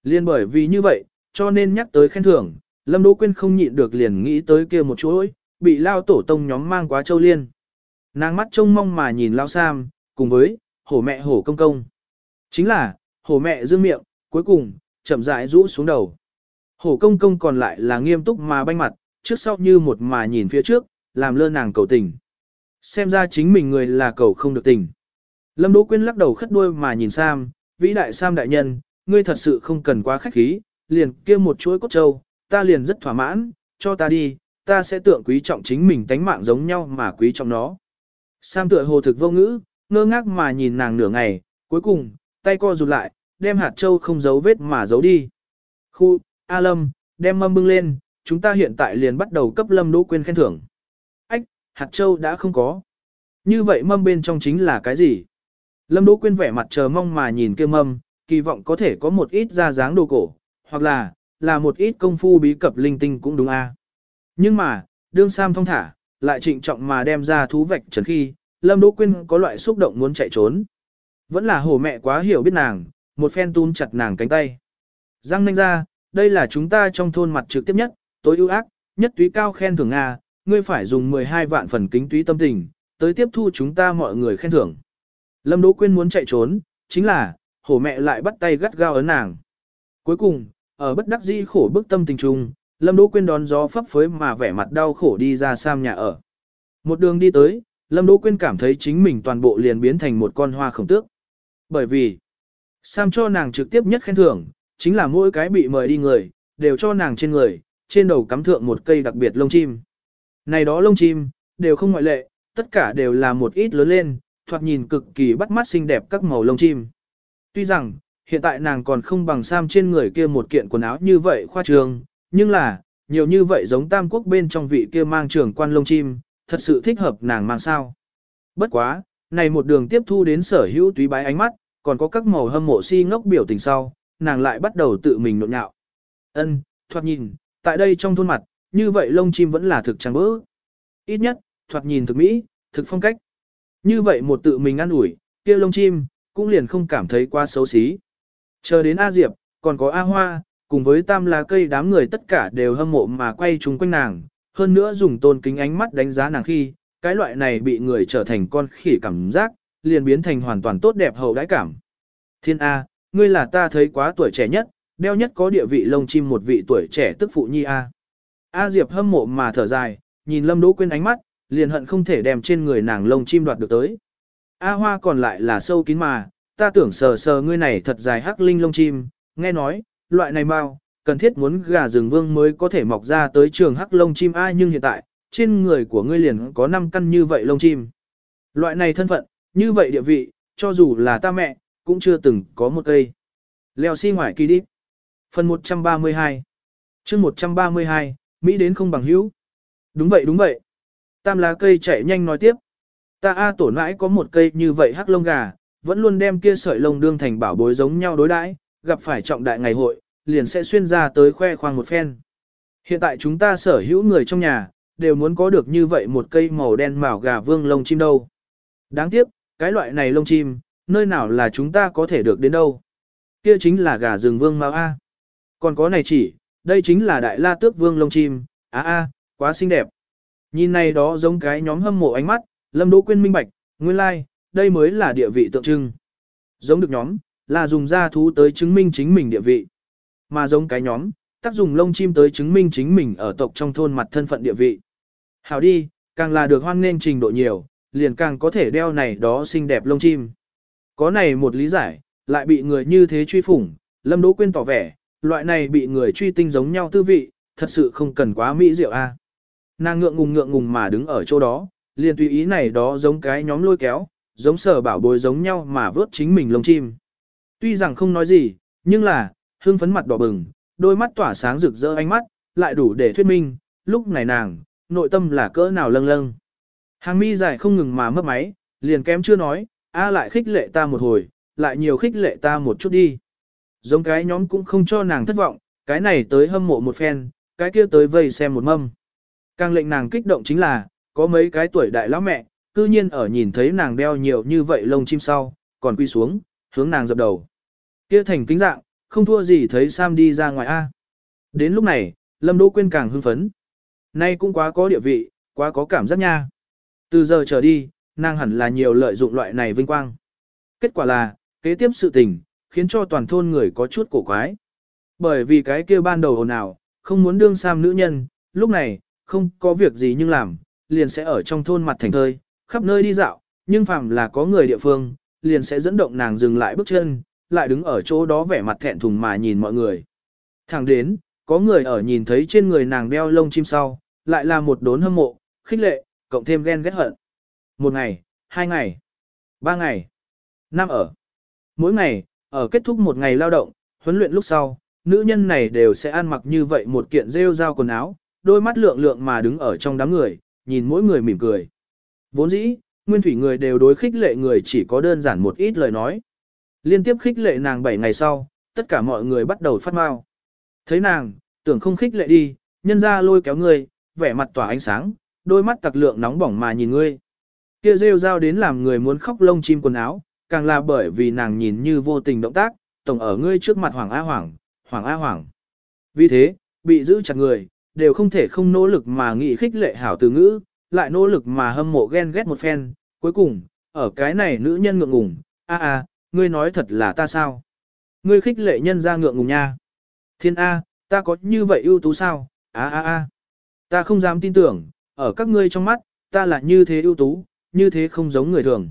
Liên bởi vì như vậy, cho nên nhắc tới khen thưởng, Lâm Đỗ Quyên không nhịn được liền nghĩ tới kia một chuỗi, bị lao tổ tông nhóm mang quá châu liên. Nàng mắt trông mong mà nhìn lao sam, cùng với, hổ mẹ hổ công công. Chính là, hổ mẹ dương miệng, cuối cùng, chậm rãi rũ xuống đầu. Hổ công công còn lại là nghiêm túc mà banh mặt, trước sau như một mà nhìn phía trước, làm lơ nàng cầu tình. Xem ra chính mình người là cầu không được tình. Lâm Đỗ Quyên lắc đầu khất đuôi mà nhìn Sam, vĩ đại Sam đại nhân, ngươi thật sự không cần quá khách khí, liền kia một chuỗi cốt trâu, ta liền rất thỏa mãn, cho ta đi, ta sẽ tượng quý trọng chính mình tánh mạng giống nhau mà quý trọng nó. Sam tựa hồ thực vô ngữ, ngơ ngác mà nhìn nàng nửa ngày, cuối cùng, tay co rụt lại, đem hạt châu không giấu vết mà giấu đi. Khu, A Lâm, đem mâm bưng lên, chúng ta hiện tại liền bắt đầu cấp Lâm Đỗ Quyên khen thưởng. Ách, hạt châu đã không có. Như vậy mâm bên trong chính là cái gì? Lâm Đỗ Quyên vẻ mặt chờ mong mà nhìn kia mâm, kỳ vọng có thể có một ít ra dáng đồ cổ, hoặc là, là một ít công phu bí cập linh tinh cũng đúng a. Nhưng mà, đương Sam thông thả, lại trịnh trọng mà đem ra thú vạch trần khi, Lâm Đỗ Quyên có loại xúc động muốn chạy trốn. Vẫn là hổ mẹ quá hiểu biết nàng, một phen tún chặt nàng cánh tay. Giang nanh ra, đây là chúng ta trong thôn mặt trực tiếp nhất, tối ưu ác, nhất túy cao khen thưởng Nga, ngươi phải dùng 12 vạn phần kính túy tâm tình, tới tiếp thu chúng ta mọi người khen thưởng. Lâm Đỗ Quyên muốn chạy trốn, chính là, hổ mẹ lại bắt tay gắt gao ấn nàng. Cuối cùng, ở bất đắc dĩ khổ bức tâm tình trung, Lâm Đỗ Quyên đón gió phấp phới mà vẻ mặt đau khổ đi ra Sam nhà ở. Một đường đi tới, Lâm Đỗ Quyên cảm thấy chính mình toàn bộ liền biến thành một con hoa khổng tước. Bởi vì, Sam cho nàng trực tiếp nhất khen thưởng, chính là mỗi cái bị mời đi người, đều cho nàng trên người, trên đầu cắm thượng một cây đặc biệt lông chim. Này đó lông chim, đều không ngoại lệ, tất cả đều là một ít lớn lên, thoạt nhìn cực kỳ bắt mắt xinh đẹp các màu lông chim. Tuy rằng, hiện tại nàng còn không bằng Sam trên người kia một kiện quần áo như vậy khoa trường, nhưng là, nhiều như vậy giống tam quốc bên trong vị kia mang trường quan lông chim, thật sự thích hợp nàng mang sao. Bất quá, này một đường tiếp thu đến sở hữu túy bái ánh mắt, còn có các màu hâm mộ si ngốc biểu tình sau, nàng lại bắt đầu tự mình nộn nhạo. Ân, thoạt nhìn, tại đây trong thôn mặt, như vậy lông chim vẫn là thực trắng bỡ. Ít nhất, thoạt nhìn thực mỹ, thực phong cách. Như vậy một tự mình ăn ủi, kia lông chim, cũng liền không cảm thấy quá xấu xí. Chờ đến A Diệp, còn có A Hoa, cùng với tam lá cây đám người tất cả đều hâm mộ mà quay chúng quanh nàng, hơn nữa dùng tôn kính ánh mắt đánh giá nàng khi, cái loại này bị người trở thành con khỉ cảm giác, liền biến thành hoàn toàn tốt đẹp hậu đãi cảm. Thiên A, ngươi là ta thấy quá tuổi trẻ nhất, đeo nhất có địa vị lông chim một vị tuổi trẻ tức phụ nhi A. A Diệp hâm mộ mà thở dài, nhìn Lâm Đỗ Quyên ánh mắt, liền hận không thể đem trên người nàng lông chim đoạt được tới. A Hoa còn lại là sâu kín mà, ta tưởng sờ sờ ngươi này thật dài hắc linh lông chim, nghe nói, loại này mau, cần thiết muốn gà rừng vương mới có thể mọc ra tới trường hắc lông chim ai nhưng hiện tại, trên người của ngươi liền có 5 căn như vậy lông chim. Loại này thân phận, như vậy địa vị, cho dù là ta mẹ, cũng chưa từng có một cây. Leo xi si ngoài kỳ đi. Phần 132 chương 132, Mỹ đến không bằng hữu. Đúng vậy đúng vậy. Tam lá cây chạy nhanh nói tiếp. Ta A tổ nãi có một cây như vậy hắc lông gà, vẫn luôn đem kia sợi lông đương thành bảo bối giống nhau đối đãi, gặp phải trọng đại ngày hội, liền sẽ xuyên ra tới khoe khoang một phen. Hiện tại chúng ta sở hữu người trong nhà, đều muốn có được như vậy một cây màu đen màu gà vương lông chim đâu. Đáng tiếc, cái loại này lông chim, nơi nào là chúng ta có thể được đến đâu. Kia chính là gà rừng vương mao A. Còn có này chỉ, đây chính là đại la tước vương lông chim, á a, quá xinh đẹp. Nhìn này đó giống cái nhóm hâm mộ ánh mắt, lâm đỗ quyên minh bạch, nguyên lai, like, đây mới là địa vị tượng trưng. Giống được nhóm, là dùng da thú tới chứng minh chính mình địa vị. Mà giống cái nhóm, tác dùng lông chim tới chứng minh chính mình ở tộc trong thôn mặt thân phận địa vị. Hảo đi, càng là được hoan nghênh trình độ nhiều, liền càng có thể đeo này đó xinh đẹp lông chim. Có này một lý giải, lại bị người như thế truy phủng, Lâm Đỗ Quyên tỏ vẻ, loại này bị người truy tinh giống nhau tư vị, thật sự không cần quá mỹ diệu a. Nàng ngượng ngùng ngượng ngùng mà đứng ở chỗ đó, liền tùy ý này đó giống cái nhóm lôi kéo, giống sở bảo bối giống nhau mà vớt chính mình lông chim. Tuy rằng không nói gì, nhưng là, hương phấn mặt đỏ bừng, đôi mắt tỏa sáng rực rỡ ánh mắt, lại đủ để thuyết minh, lúc này nàng, nội tâm là cỡ nào lâng lâng. Hàng mi dài không ngừng mà mất máy, liền kém chưa nói, a lại khích lệ ta một hồi, lại nhiều khích lệ ta một chút đi. Giống cái nhóm cũng không cho nàng thất vọng, cái này tới hâm mộ một phen, cái kia tới vây xem một mâm. Càng lệnh nàng kích động chính là, có mấy cái tuổi đại lão mẹ, cư nhiên ở nhìn thấy nàng đeo nhiều như vậy lông chim sau, còn quy xuống, hướng nàng dập đầu. Kia thành kính dạng, không thua gì thấy Sam đi ra ngoài A. Đến lúc này, Lâm Đỗ Quyên càng hưng phấn. Nay cũng quá có địa vị, quá có cảm giác nha. Từ giờ trở đi, nàng hẳn là nhiều lợi dụng loại này vinh quang. Kết quả là, kế tiếp sự tình, khiến cho toàn thôn người có chút cổ quái. Bởi vì cái kia ban đầu ồn ào, không muốn đương Sam nữ nhân, lúc này, không có việc gì nhưng làm, liền sẽ ở trong thôn mặt thành thơi, khắp nơi đi dạo, nhưng phàm là có người địa phương, liền sẽ dẫn động nàng dừng lại bước chân, lại đứng ở chỗ đó vẻ mặt thẹn thùng mà nhìn mọi người. Thẳng đến, có người ở nhìn thấy trên người nàng đeo lông chim sau, lại là một đốn hâm mộ, khích lệ, cộng thêm ghen ghét hận. Một ngày, hai ngày, ba ngày, năm ở. Mỗi ngày, ở kết thúc một ngày lao động, huấn luyện lúc sau, nữ nhân này đều sẽ ăn mặc như vậy một kiện rêu dao quần áo, đôi mắt lượng lượng mà đứng ở trong đám người, nhìn mỗi người mỉm cười. Vốn dĩ, nguyên thủy người đều đối khích lệ người chỉ có đơn giản một ít lời nói. Liên tiếp khích lệ nàng 7 ngày sau, tất cả mọi người bắt đầu phát mau. Thấy nàng, tưởng không khích lệ đi, nhân ra lôi kéo người, vẻ mặt tỏa ánh sáng, đôi mắt tặc lượng nóng bỏng mà nhìn ngươi. Kia rêu rao đến làm người muốn khóc lông chim quần áo, càng là bởi vì nàng nhìn như vô tình động tác, tổng ở ngươi trước mặt Hoàng A Hoàng, Hoàng A Hoàng. Vì thế, bị giữ chặt người, đều không thể không nỗ lực mà nghị khích lệ hảo từ ngữ, lại nỗ lực mà hâm mộ ghen ghét một phen, cuối cùng, ở cái này nữ nhân ngượng ngùng, a a, ngươi nói thật là ta sao? Ngươi khích lệ nhân ra ngượng ngùng nha. Thiên A, ta có như vậy ưu tú sao? A a a. Ta không dám tin tưởng, ở các ngươi trong mắt, ta là như thế ưu tú, như thế không giống người thường.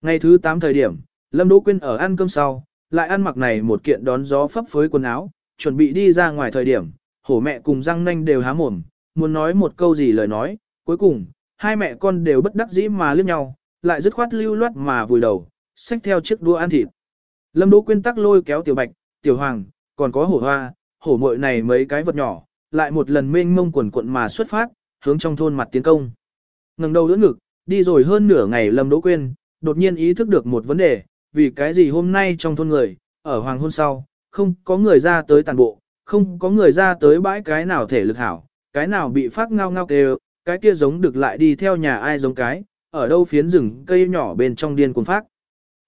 Ngày thứ 8 thời điểm, Lâm Đỗ Quyên ở ăn cơm sau, lại ăn mặc này một kiện đón gió phấp phới quần áo, chuẩn bị đi ra ngoài thời điểm, hổ mẹ cùng răng nanh đều há mồm, muốn nói một câu gì lời nói, cuối cùng, hai mẹ con đều bất đắc dĩ mà liếc nhau, lại dứt khoát lưu loát mà vùi đầu, xách theo chiếc đũa ăn thịt. Lâm Đỗ Quyên tắc lôi kéo Tiểu Bạch, Tiểu Hoàng, còn có hổ hoa, hổ muội này mấy cái vật nhỏ, lại một lần mênh mông quần cuộn mà xuất phát, hướng trong thôn mặt tiến công. Ngẩng đầu đỡ ngực, đi rồi hơn nửa ngày Lâm Đỗ Quyên, đột nhiên ý thức được một vấn đề, vì cái gì hôm nay trong thôn người, ở hoàng hôn sau, không có người ra tới tàn bộ, không có người ra tới bãi cái nào thể lực hảo, cái nào bị phát ngao ngao kêu, cái kia giống được lại đi theo nhà ai giống cái, ở đâu phiến rừng cây nhỏ bên trong điên cuồng phát.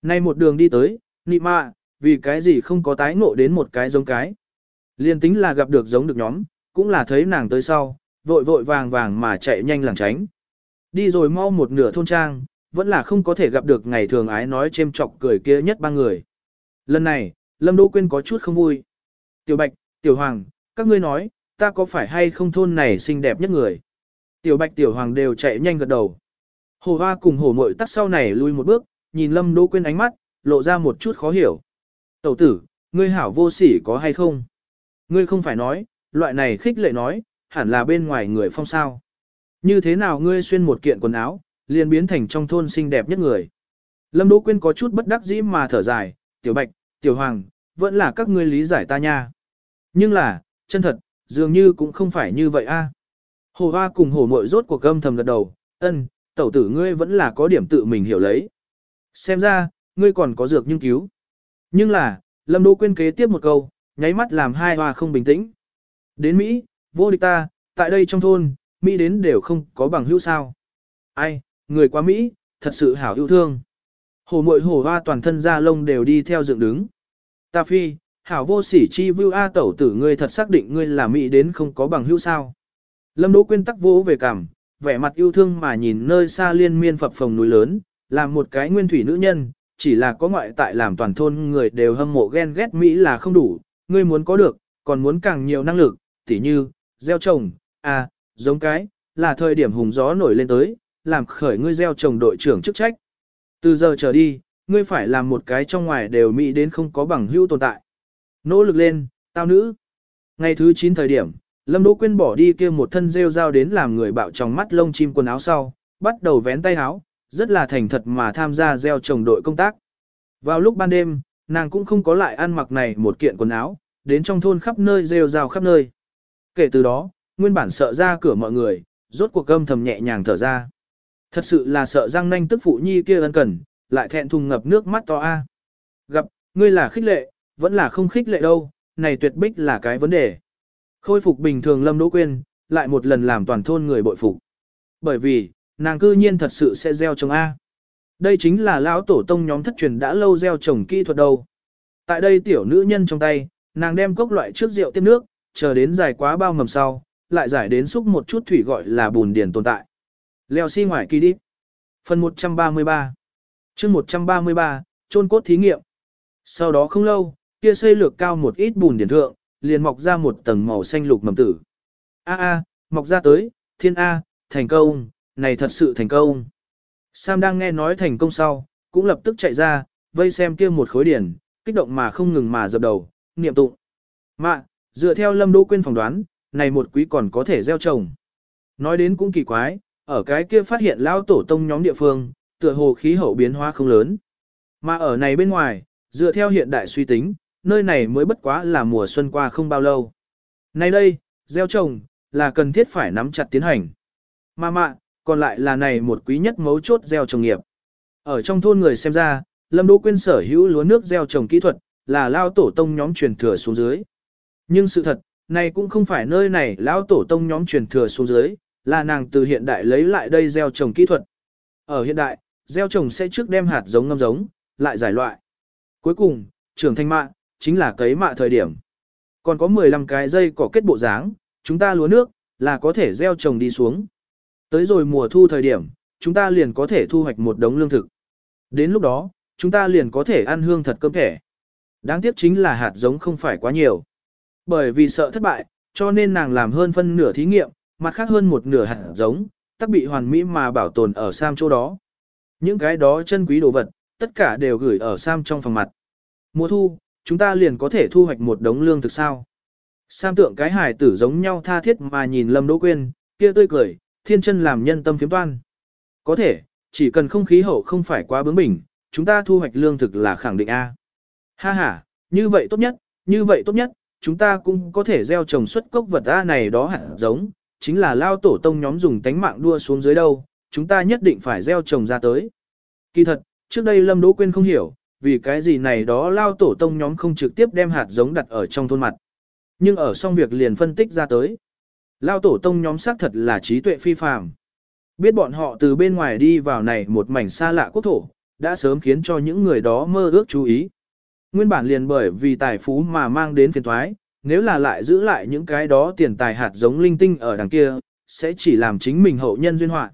Nay một đường đi tới, nị mạ, vì cái gì không có tái ngộ đến một cái giống cái. Liên tính là gặp được giống được nhóm, cũng là thấy nàng tới sau, vội vội vàng vàng mà chạy nhanh làng tránh. Đi rồi mau một nửa thôn trang, vẫn là không có thể gặp được ngày thường ái nói chêm chọc cười kia nhất ba người. Lần này, Lâm Đỗ Quyên có chút không vui. Tiểu Bạch, Tiểu Hoàng, các ngươi nói, ta có phải hay không thôn này xinh đẹp nhất người? Tiểu Bạch Tiểu Hoàng đều chạy nhanh gật đầu. Hồ Hoa cùng Hồ Mội tắt sau này lui một bước, nhìn Lâm Đỗ Quyên ánh mắt, lộ ra một chút khó hiểu. Tẩu tử, ngươi hảo vô sỉ có hay không? Ngươi không phải nói, loại này khích lệ nói, hẳn là bên ngoài người phong sao. Như thế nào ngươi xuyên một kiện quần áo, liền biến thành trong thôn xinh đẹp nhất người. Lâm Đỗ Quyên có chút bất đắc dĩ mà thở dài, tiểu bạch, tiểu hoàng, vẫn là các ngươi lý giải ta nha. Nhưng là, chân thật, dường như cũng không phải như vậy a. Hồ hoa cùng hồ mội rốt cuộc âm thầm gật đầu, ân, tẩu tử ngươi vẫn là có điểm tự mình hiểu lấy. Xem ra, ngươi còn có dược nhưng cứu. Nhưng là, Lâm Đỗ Quyên kế tiếp một câu, nháy mắt làm hai hoa không bình tĩnh. Đến Mỹ, vô địch ta, tại đây trong thôn, Mỹ đến đều không có bằng hữu sao. Ai, người qua Mỹ, thật sự hảo yêu thương. Hồ mội hồ hoa toàn thân da lông đều đi theo dựng đứng. Ta phi, hảo vô sỉ chi vưu A tẩu tử ngươi thật xác định ngươi là Mỹ đến không có bằng hữu sao. Lâm Đỗ Quyên tắc vỗ về cảm, vẻ mặt yêu thương mà nhìn nơi xa liên miên phập phồng núi lớn, làm một cái nguyên thủy nữ nhân, chỉ là có ngoại tại làm toàn thôn người đều hâm mộ ghen ghét Mỹ là không đủ, ngươi muốn có được, còn muốn càng nhiều năng lực, tỉ như, gieo trồng, à, giống cái, là thời điểm hùng gió nổi lên tới, làm khởi ngươi gieo trồng đội trưởng chức trách. Từ giờ trở đi, ngươi phải làm một cái trong ngoài đều Mỹ đến không có bằng hữu tồn tại. Nỗ lực lên, tao nữ. Ngày thứ 9 thời điểm, Lâm Đỗ Quyên bỏ đi kia một thân rêu rao đến làm người bạo trong mắt lông chim quần áo sau, bắt đầu vén tay áo, rất là thành thật mà tham gia gieo trồng đội công tác. Vào lúc ban đêm, nàng cũng không có lại ăn mặc này một kiện quần áo, đến trong thôn khắp nơi rêu rao khắp nơi. Kể từ đó, nguyên bản sợ ra cửa mọi người, rốt cuộc âm thầm nhẹ nhàng thở ra. Thật sự là sợ răng nanh tức phụ nhi kia ân cần, lại thẹn thùng ngập nước mắt to a. Gặp, ngươi là khích lệ, vẫn là không khích lệ đâu, này tuyệt bích là cái vấn đề. Khôi phục bình thường Lâm Đỗ Quyên, lại một lần làm toàn thôn người bội phục. Bởi vì, nàng cư nhiên thật sự sẽ gieo trồng A. Đây chính là lão tổ tông nhóm thất truyền đã lâu gieo trồng kỹ thuật đâu. Tại đây tiểu nữ nhân trong tay, nàng đem cốc loại trước rượu tiếp nước, chờ đến dài quá bao mầm sau, lại giải đến xúc một chút thủy gọi là bùn điển tồn tại. Leo xi si ngoài kỳ đi. Phần 133 chương 133, trôn cốt thí nghiệm. Sau đó không lâu, kia xây lược cao một ít bùn điển thượng, liền mọc ra một tầng màu xanh lục mầm tử. A a, mọc ra tới, thiên A, thành công, này thật sự thành công. Sam đang nghe nói thành công sau, cũng lập tức chạy ra, vây xem kia một khối điển, kích động mà không ngừng mà dập đầu, niệm tụng. Mạ, dựa theo Lâm Đỗ Quyên phỏng đoán, này một quý còn có thể gieo trồng. Nói đến cũng kỳ quái, ở cái kia phát hiện lao tổ tông nhóm địa phương, tựa hồ khí hậu biến hóa không lớn. Mà ở này bên ngoài, dựa theo hiện đại suy tính, nơi này mới bất quá là mùa xuân qua không bao lâu. Nay đây, gieo trồng, là cần thiết phải nắm chặt tiến hành. Mà mạ, còn lại là này một quý nhất mấu chốt gieo trồng nghiệp. Ở trong thôn người xem ra, Lâm Đỗ Quyên sở hữu lúa nước gieo trồng kỹ thuật, là lao tổ tông nhóm truyền thừa xuống dưới. Nhưng sự thật, này cũng không phải nơi này lao tổ tông nhóm truyền thừa xuống dưới, là nàng từ hiện đại lấy lại đây gieo trồng kỹ thuật. Ở hiện đại, gieo trồng sẽ trước đem hạt giống ngâm giống, lại giải loại. Cuối cùng, trưởng thành mạng chính là cấy mạ thời điểm. Còn có 15 cái dây cỏ kết bộ dáng, chúng ta lúa nước, là có thể gieo trồng đi xuống. Tới rồi mùa thu thời điểm, chúng ta liền có thể thu hoạch một đống lương thực. Đến lúc đó, chúng ta liền có thể ăn hương thật cơm thẻ. Đáng tiếc chính là hạt giống không phải quá nhiều. Bởi vì sợ thất bại, cho nên nàng làm hơn phân nửa thí nghiệm, mặt khác hơn một nửa hạt giống, tắc bị hoàn mỹ mà bảo tồn ở Sam chỗ đó. Những cái đó chân quý đồ vật, tất cả đều gửi ở Sam trong phòng mặt. Mùa thu, chúng ta liền có thể thu hoạch một đống lương thực sao. Sam tượng cái hải tử giống nhau tha thiết mà nhìn Lâm Đỗ Quyên, kia tươi cười, thiên chân làm nhân tâm phiếm toan. Có thể, chỉ cần không khí hậu không phải quá bướng bỉnh, chúng ta thu hoạch lương thực là khẳng định A. Ha ha, như vậy tốt nhất, như vậy tốt nhất, chúng ta cũng có thể gieo trồng xuất cốc vật A này đó hẳn giống, chính là lao tổ tông nhóm dùng tánh mạng đua xuống dưới đâu, chúng ta nhất định phải gieo trồng ra tới. Kỳ thật, trước đây Lâm Đỗ Quyên không hiểu, vì cái gì này đó lao tổ tông nhóm không trực tiếp đem hạt giống đặt ở trong thôn mặt. Nhưng ở xong việc liền phân tích ra tới. Lao tổ tông nhóm xác thật là trí tuệ phi phàm. Biết bọn họ từ bên ngoài đi vào này một mảnh xa lạ quốc thổ, đã sớm khiến cho những người đó mơ ước chú ý. Nguyên bản liền bởi vì tài phú mà mang đến phiền thoái, nếu là lại giữ lại những cái đó tiền tài hạt giống linh tinh ở đằng kia, sẽ chỉ làm chính mình hậu nhân duyên họa.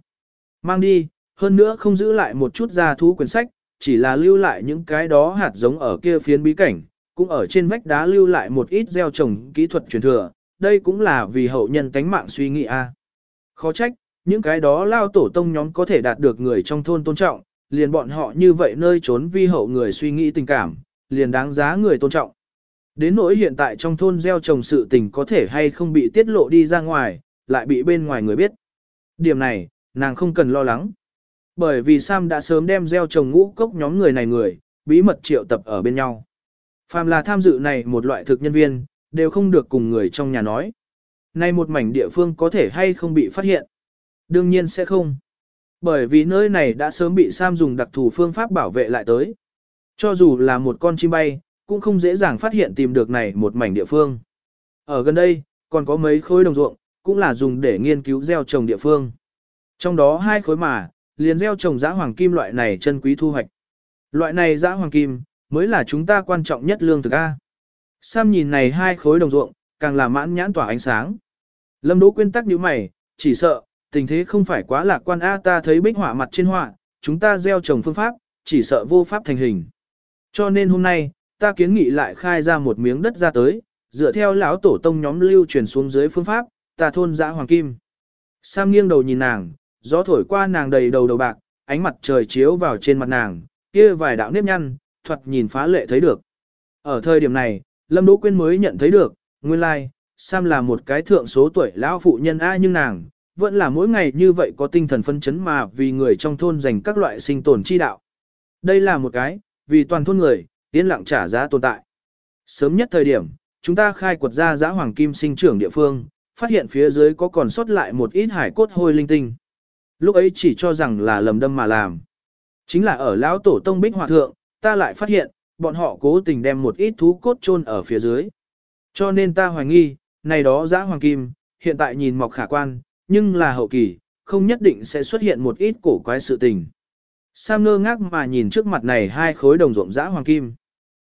Mang đi, hơn nữa không giữ lại một chút gia thú quyển sách, chỉ là lưu lại những cái đó hạt giống ở kia phiến bí cảnh, cũng ở trên vách đá lưu lại một ít gieo trồng kỹ thuật truyền thừa, đây cũng là vì hậu nhân tánh mạng suy nghĩ a. Khó trách, những cái đó lao tổ tông nhóm có thể đạt được người trong thôn tôn trọng, liền bọn họ như vậy nơi trốn vi hậu người suy nghĩ tình cảm, liền đáng giá người tôn trọng. Đến nỗi hiện tại trong thôn gieo trồng sự tình có thể hay không bị tiết lộ đi ra ngoài, lại bị bên ngoài người biết. Điểm này, nàng không cần lo lắng. Bởi vì Sam đã sớm đem gieo trồng ngũ cốc nhóm người này người, bí mật triệu tập ở bên nhau. Phàm là tham dự này một loại thực nhân viên, đều không được cùng người trong nhà nói. Nay một mảnh địa phương có thể hay không bị phát hiện? Đương nhiên sẽ không. Bởi vì nơi này đã sớm bị Sam dùng đặc thù phương pháp bảo vệ lại tới. Cho dù là một con chim bay, cũng không dễ dàng phát hiện tìm được này một mảnh địa phương. Ở gần đây, còn có mấy khối đồng ruộng, cũng là dùng để nghiên cứu gieo trồng địa phương. Trong đó hai khối mà, liền gieo trồng giã hoàng kim loại này chân quý thu hoạch. Loại này giã hoàng kim, mới là chúng ta quan trọng nhất lương thực A. Sam nhìn này hai khối đồng ruộng, càng là mãn nhãn tỏa ánh sáng. Lâm Đỗ quyên tắc như mày, chỉ sợ, tình thế không phải quá lạc quan A ta thấy bích họa mặt trên họa, chúng ta gieo trồng phương pháp, chỉ sợ vô pháp thành hình. Cho nên hôm nay, ta kiến nghị lại khai ra một miếng đất ra tới, dựa theo lão tổ tông nhóm lưu truyền xuống dưới phương pháp, ta thôn dã hoàng kim. Sam nghiêng đầu nhìn nàng, gió thổi qua nàng đầy đầu đầu bạc, ánh mặt trời chiếu vào trên mặt nàng, kia vài đạo nếp nhăn, thuật nhìn phá lệ thấy được. Ở thời điểm này, Lâm Đỗ Quyên mới nhận thấy được, nguyên lai, like, Sam là một cái thượng số tuổi lão phụ nhân A nhưng nàng, vẫn là mỗi ngày như vậy có tinh thần phân chấn mà vì người trong thôn dành các loại sinh tồn chi đạo. Đây là một cái, vì toàn thôn người, tiến lặng trả giá tồn tại. Sớm nhất thời điểm, chúng ta khai quật ra giã hoàng kim sinh trưởng địa phương, phát hiện phía dưới có còn sót lại một ít hải cốt hôi linh tinh. Lúc ấy chỉ cho rằng là lầm đâm mà làm. Chính là ở lão tổ tông bích hòa thượng, ta lại phát hiện, bọn họ cố tình đem một ít thú cốt chôn ở phía dưới. Cho nên ta hoài nghi, này đó giã hoàng kim, hiện tại nhìn mọc khả quan, nhưng là hậu kỳ, không nhất định sẽ xuất hiện một ít cổ quái sự tình. Sam ngơ ngác mà nhìn trước mặt này hai khối đồng ruộng giã hoàng kim.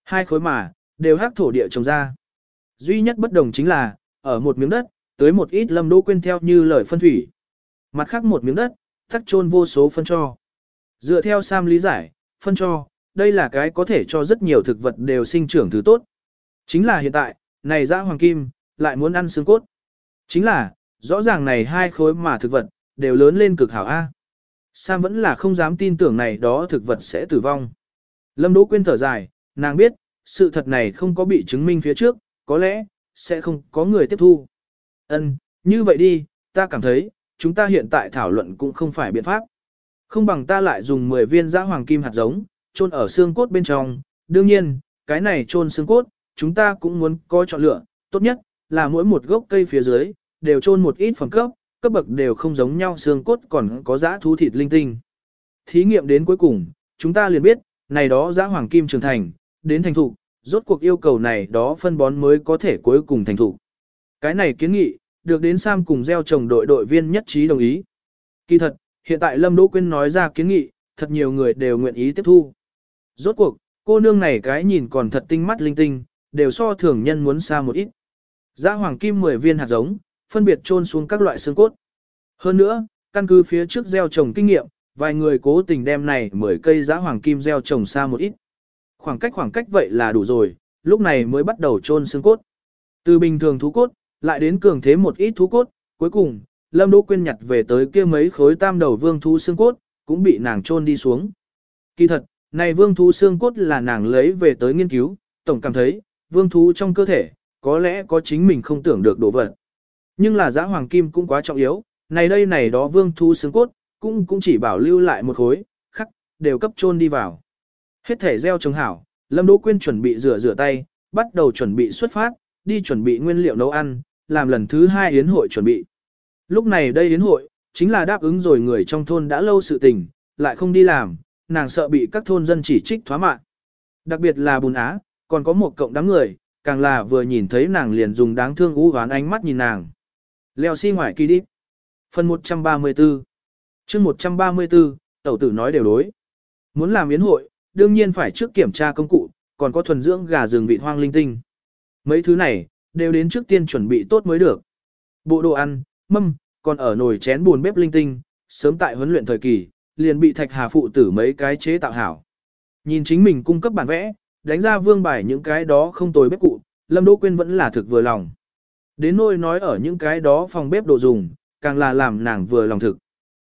Hai khối mà, đều hắc thổ địa trồng ra. Duy nhất bất đồng chính là, ở một miếng đất, tới một ít lâm đỗ quên theo như lời phân thủy. Mặt khác một miếng đất, thắt chôn vô số phân cho. Dựa theo Sam lý giải, phân cho, đây là cái có thể cho rất nhiều thực vật đều sinh trưởng thứ tốt. Chính là hiện tại, này dã hoàng kim, lại muốn ăn xương cốt. Chính là, rõ ràng này hai khối mà thực vật, đều lớn lên cực hảo A. Sam vẫn là không dám tin tưởng này đó thực vật sẽ tử vong. Lâm Đỗ Quyên thở dài, nàng biết, sự thật này không có bị chứng minh phía trước, có lẽ, sẽ không có người tiếp thu. Ân, như vậy đi, ta cảm thấy, chúng ta hiện tại thảo luận cũng không phải biện pháp. Không bằng ta lại dùng 10 viên giã hoàng kim hạt giống, chôn ở xương cốt bên trong, đương nhiên, cái này chôn xương cốt, chúng ta cũng muốn có chọn lựa, tốt nhất là mỗi một gốc cây phía dưới, đều chôn một ít phẩm cấp, cấp bậc đều không giống nhau xương cốt còn có giã thú thịt linh tinh. Thí nghiệm đến cuối cùng, chúng ta liền biết, này đó giã hoàng kim trưởng thành, đến thành thục, rốt cuộc yêu cầu này đó phân bón mới có thể cuối cùng thành thục. Cái này kiến nghị, được đến Sam cùng gieo trồng đội đội viên nhất trí đồng ý. Kỳ thật, hiện tại Lâm Đỗ Quyên nói ra kiến nghị, thật nhiều người đều nguyện ý tiếp thu. Rốt cuộc, cô nương này cái nhìn còn thật tinh mắt linh tinh, đều so thường nhân muốn xa một ít. Giá hoàng kim 10 viên hạt giống, phân biệt trôn xuống các loại xương cốt. Hơn nữa, căn cứ phía trước gieo trồng kinh nghiệm, vài người cố tình đem này 10 cây giá hoàng kim gieo trồng xa một ít. Khoảng cách khoảng cách vậy là đủ rồi, lúc này mới bắt đầu trôn xương cốt. Từ bình thường thú cốt, lại đến cường thế một ít thú cốt, cuối cùng, Lâm Đỗ Quyên nhặt về tới kia mấy khối tam đầu vương thú xương cốt, cũng bị nàng trôn đi xuống. Kỳ thật, này vương thú xương cốt là nàng lấy về tới nghiên cứu, tổng cảm thấy, vương thú trong cơ thể, có lẽ có chính mình không tưởng được đồ vật. Nhưng là giã hoàng kim cũng quá trọng yếu, này đây này đó vương thú xương cốt, cũng cũng chỉ bảo lưu lại một khối, khắc, đều cấp trôn đi vào. Hết thể gieo trồng hảo, Lâm Đỗ Quyên chuẩn bị rửa rửa tay, bắt đầu chuẩn bị xuất phát, đi chuẩn bị nguyên liệu nấu ăn, làm lần thứ hai yến hội chuẩn bị. Lúc này đây yến hội, chính là đáp ứng rồi người trong thôn đã lâu sự tình, lại không đi làm, nàng sợ bị các thôn dân chỉ trích thoá mạng. Đặc biệt là bùn á, còn có một cộng đám người, càng là vừa nhìn thấy nàng liền dùng đáng thương u hoán ánh mắt nhìn nàng. Leo xi si ngoài kỳ đi. Phần 134 chương 134, tẩu tử nói đều đối. Muốn làm yến hội, đương nhiên phải trước kiểm tra công cụ, còn có thuần dưỡng gà rừng vị hoang linh tinh. Mấy thứ này, đều đến trước tiên chuẩn bị tốt mới được. Bộ đồ ăn, mâm, còn ở nồi chén buồn bếp linh tinh, sớm tại huấn luyện thời kỳ, liền bị thạch hà phụ tử mấy cái chế tạo hảo. Nhìn chính mình cung cấp bản vẽ, đánh ra vương bài những cái đó không tồi bếp cụ, Lâm Đỗ Quyên vẫn là thực vừa lòng. Đến nôi nói ở những cái đó phòng bếp đồ dùng, càng là làm nàng vừa lòng thực.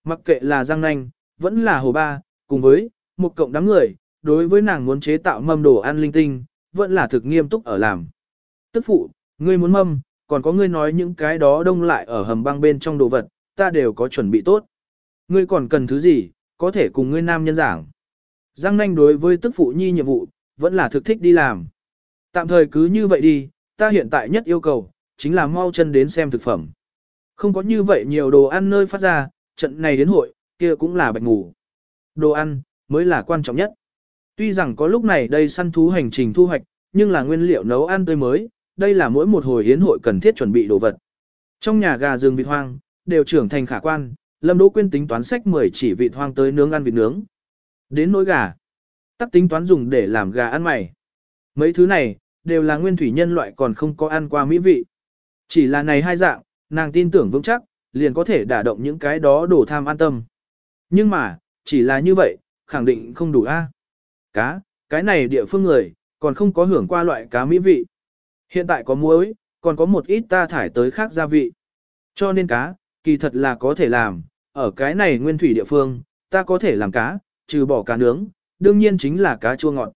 Mặc kệ là Giang Nanh, vẫn là Hồ Ba, cùng với một cộng đám người, đối với nàng muốn chế tạo mâm đồ ăn linh tinh, vẫn là thực nghiêm túc ở làm. Tức phụ, ngươi muốn mâm, còn có ngươi nói những cái đó đông lại ở hầm băng bên trong đồ vật, ta đều có chuẩn bị tốt. Ngươi còn cần thứ gì, có thể cùng ngươi nam nhân giảng. Giang nanh đối với tức phụ nhi nhiệm vụ, vẫn là thực thích đi làm. Tạm thời cứ như vậy đi, ta hiện tại nhất yêu cầu, chính là mau chân đến xem thực phẩm. Không có như vậy nhiều đồ ăn nơi phát ra, trận này đến hội, kia cũng là bạch ngủ. Đồ ăn, mới là quan trọng nhất. Tuy rằng có lúc này đây săn thú hành trình thu hoạch, nhưng là nguyên liệu nấu ăn tươi mới, đây là mỗi một hồi hiến hội cần thiết chuẩn bị đồ vật. Trong nhà gà rừng vịt hoang, đều trưởng thành khả quan, Lâm Đỗ Quyên tính toán sách 10 chỉ vịt hoang tới nướng ăn vịt nướng. Đến nỗi gà, tắc tính toán dùng để làm gà ăn mày. Mấy thứ này, đều là nguyên thủy nhân loại còn không có ăn qua mỹ vị. Chỉ là này hai dạng, nàng tin tưởng vững chắc, liền có thể đả động những cái đó đổ tham an tâm. Nhưng mà, chỉ là như vậy, khẳng định không đủ a. Cá, cái này địa phương người, còn không có hưởng qua loại cá mỹ vị. Hiện tại có muối, còn có một ít ta thải tới khác gia vị. Cho nên cá, kỳ thật là có thể làm, ở cái này nguyên thủy địa phương, ta có thể làm cá, trừ bỏ cá nướng, đương nhiên chính là cá chua ngọt.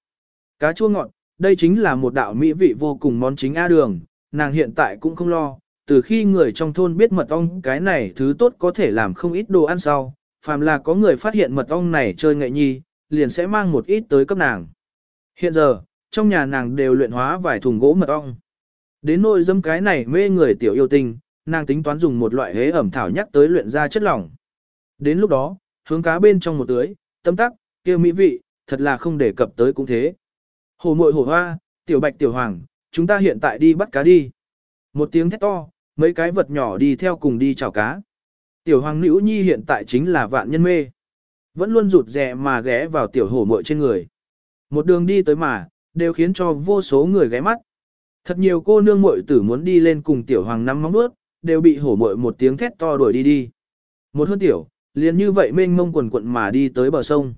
Cá chua ngọt, đây chính là một đạo mỹ vị vô cùng món chính A đường, nàng hiện tại cũng không lo, từ khi người trong thôn biết mật ong cái này thứ tốt có thể làm không ít đồ ăn sau, phàm là có người phát hiện mật ong này chơi nghệ nhi, liền sẽ mang một ít tới cấp nàng. Hiện giờ, trong nhà nàng đều luyện hóa vài thùng gỗ mật ong. Đến nỗi dâm cái này mê người tiểu yêu tinh nàng tính toán dùng một loại hế ẩm thảo nhắc tới luyện ra chất lỏng. Đến lúc đó, hướng cá bên trong một tưới, tâm tắc, kia mỹ vị, thật là không để cập tới cũng thế. Hồ muội hồ hoa, tiểu bạch tiểu hoàng, chúng ta hiện tại đi bắt cá đi. Một tiếng thét to, mấy cái vật nhỏ đi theo cùng đi chào cá. Tiểu hoàng nữ nhi hiện tại chính là vạn nhân mê. Vẫn luôn rụt rè mà ghé vào tiểu hổ muội trên người. Một đường đi tới mà, đều khiến cho vô số người ghé mắt. Thật nhiều cô nương muội tử muốn đi lên cùng tiểu hoàng nắm móng bước, đều bị hổ muội một tiếng thét to đuổi đi đi. Một hơn tiểu, liền như vậy mênh mông quần quận mà đi tới bờ sông.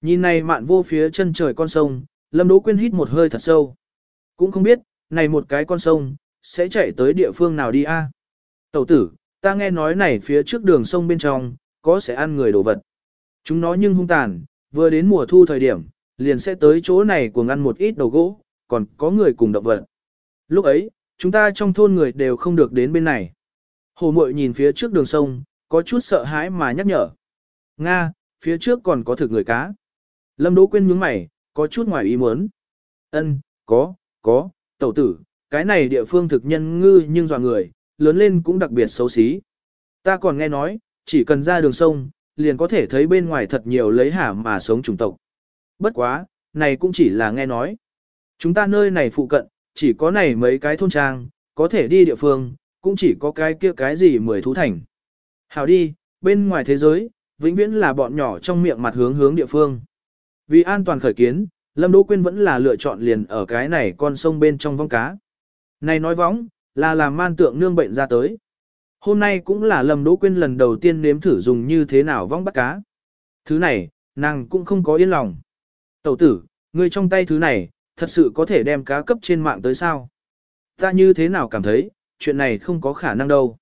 Nhìn này mạn vô phía chân trời con sông, Lâm Đỗ Quyên hít một hơi thật sâu. Cũng không biết, này một cái con sông, sẽ chạy tới địa phương nào đi a? Tẩu tử, ta nghe nói này phía trước đường sông bên trong, có sẽ ăn người đồ vật. Chúng nó nhưng hung tàn, vừa đến mùa thu thời điểm, liền sẽ tới chỗ này cùng ăn một ít đầu gỗ, còn có người cùng động vật. Lúc ấy, chúng ta trong thôn người đều không được đến bên này. Hồ mội nhìn phía trước đường sông, có chút sợ hãi mà nhắc nhở. Nga, phía trước còn có thực người cá. Lâm Đỗ Quyên nhướng mày, có chút ngoài ý muốn. Ân, có, có, tẩu tử, cái này địa phương thực nhân ngư nhưng dọa người, lớn lên cũng đặc biệt xấu xí. Ta còn nghe nói, chỉ cần ra đường sông, liền có thể thấy bên ngoài thật nhiều lấy hả mà sống chủng tộc. Bất quá, này cũng chỉ là nghe nói. Chúng ta nơi này phụ cận, chỉ có này mấy cái thôn trang, có thể đi địa phương, cũng chỉ có cái kia cái gì mười thú thành. Hào đi, bên ngoài thế giới, vĩnh viễn là bọn nhỏ trong miệng mặt hướng hướng địa phương. Vì an toàn khởi kiến, Lâm Đỗ Quyên vẫn là lựa chọn liền ở cái này con sông bên trong vong cá. Này nói võng, là làm man tượng nương bệnh ra tới. Hôm nay cũng là Lâm Đỗ Quyên lần đầu tiên nếm thử dùng như thế nào vong bắt cá. Thứ này, nàng cũng không có yên lòng. Tẩu tử, ngươi trong tay thứ này, thật sự có thể đem cá cấp trên mạng tới sao? Ta như thế nào cảm thấy, chuyện này không có khả năng đâu.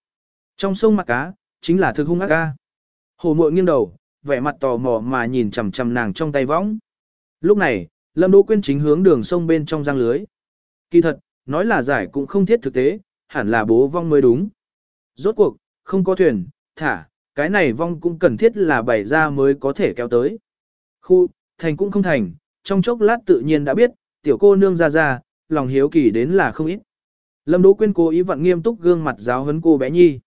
Trong sông mặt cá, chính là thực hung ác ca. Hồ mội nghiêng đầu, vẻ mặt tò mò mà nhìn chằm chằm nàng trong tay võng. Lúc này, Lâm Đỗ Quyên chính hướng đường sông bên trong giang lưới. Kỳ thật, nói là giải cũng không thiết thực tế, hẳn là bố vong mới đúng. Rốt cuộc, không có thuyền, thả, cái này vong cũng cần thiết là bày ra mới có thể kéo tới. Khu, thành cũng không thành, trong chốc lát tự nhiên đã biết, tiểu cô nương ra ra, lòng hiếu kỳ đến là không ít. Lâm Đỗ Quyên cố ý vặn nghiêm túc gương mặt giáo huấn cô bé nhi.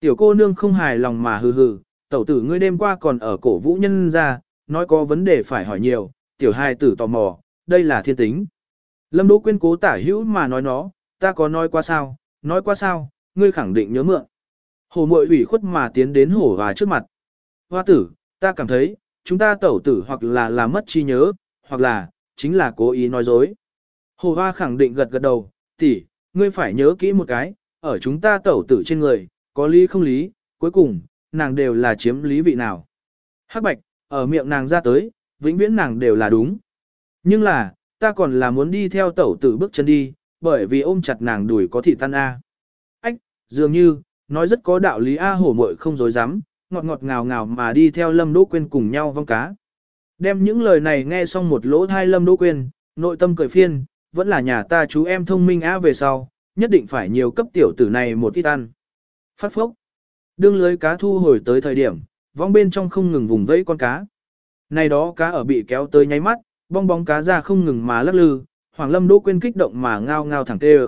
Tiểu cô nương không hài lòng mà hừ hừ, tẩu tử ngươi đêm qua còn ở cổ vũ nhân ra, nói có vấn đề phải hỏi nhiều, tiểu hài tử tò mò, đây là thiên tính. Lâm Đỗ Quyên cố tả hữu mà nói nó, ta có nói qua sao, nói qua sao, ngươi khẳng định nhớ mượn. Hồ mội ủy khuất mà tiến đến hổ và trước mặt. Hoa tử, ta cảm thấy, chúng ta tẩu tử hoặc là là mất trí nhớ, hoặc là, chính là cố ý nói dối. Hồ hoa khẳng định gật gật đầu, tỷ, ngươi phải nhớ kỹ một cái, ở chúng ta tẩu tử trên người, có lý không lý, cuối cùng, nàng đều là chiếm lý vị nào. Hắc bạch, ở miệng nàng ra tới, vĩnh viễn nàng đều là đúng. Nhưng là, ta còn là muốn đi theo tẩu tử bước chân đi, bởi vì ôm chặt nàng đùi có thị tan A. Ách, dường như, nói rất có đạo lý A hổ mội không dối dám, ngọt ngọt ngào ngào mà đi theo Lâm Đỗ quên cùng nhau vong cá. Đem những lời này nghe xong một lỗ thai Lâm Đỗ Quyên, nội tâm cười phiên, vẫn là nhà ta chú em thông minh á về sau, nhất định phải nhiều cấp tiểu tử này một ít ăn. Phát phốc. Đương lưới cá thu hồi tới thời điểm, vong bên trong không ngừng vùng vẫy con cá. Này đó cá ở bị kéo tới nháy mắt, bong bóng cá ra không ngừng mà lắc lư, Hoàng Lâm Đỗ quên kích động mà ngao ngao thẳng tê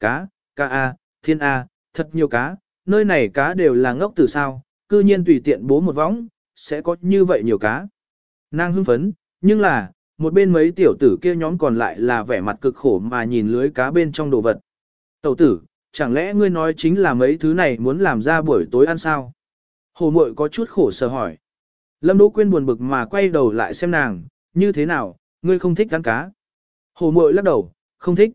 Cá, cá A, thiên A, thật nhiều cá, nơi này cá đều là ngốc từ sao, cư nhiên tùy tiện bố một võng, sẽ có như vậy nhiều cá. Nàng hưng phấn, nhưng là, một bên mấy tiểu tử kia nhóm còn lại là vẻ mặt cực khổ mà nhìn lưới cá bên trong đồ vật. Tẩu tử, chẳng lẽ ngươi nói chính là mấy thứ này muốn làm ra buổi tối ăn sao? Hồ mội có chút khổ sở hỏi. Lâm Đỗ Quyên buồn bực mà quay đầu lại xem nàng, như thế nào, ngươi không thích ăn cá? Hồ mội lắc đầu, không thích.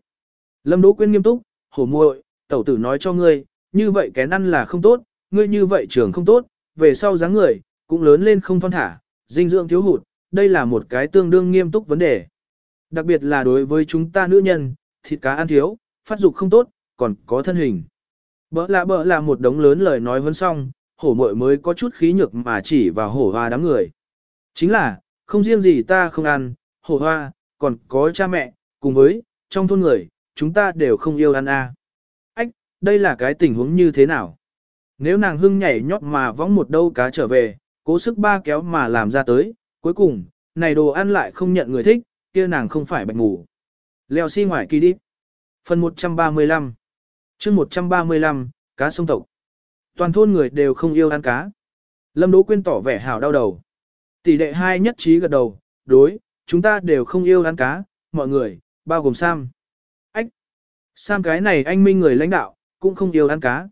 Lâm Đỗ Quyên nghiêm túc, hồ muội, tẩu tử nói cho ngươi, như vậy kén ăn là không tốt, ngươi như vậy trưởng không tốt, về sau dáng người, cũng lớn lên không thon thả, dinh dưỡng thiếu hụt, đây là một cái tương đương nghiêm túc vấn đề. Đặc biệt là đối với chúng ta nữ nhân, thịt cá ăn thiếu, phát dục không tốt, còn có thân hình. Bỡ lạ bỡ là một đống lớn lời nói vấn xong, hổ mội mới có chút khí nhược mà chỉ vào hổ hoa đám người. Chính là, không riêng gì ta không ăn, hổ hoa, còn có cha mẹ, cùng với, trong thôn người, chúng ta đều không yêu ăn a. À. Ách, đây là cái tình huống như thế nào? Nếu nàng hưng nhảy nhót mà vóng một đâu cá trở về, cố sức ba kéo mà làm ra tới, cuối cùng, này đồ ăn lại không nhận người thích, kia nàng không phải bạch ngủ. Leo xi si ngoài kỳ đi. Phần 135 chương 135, cá sông tộc. Toàn thôn người đều không yêu ăn cá. Lâm Đỗ Quyên tỏ vẻ hảo đau đầu. Tỷ đệ hai nhất trí gật đầu, đối, chúng ta đều không yêu ăn cá, mọi người, bao gồm Sam. Ách! Sam cái này anh minh người lãnh đạo, cũng không yêu ăn cá.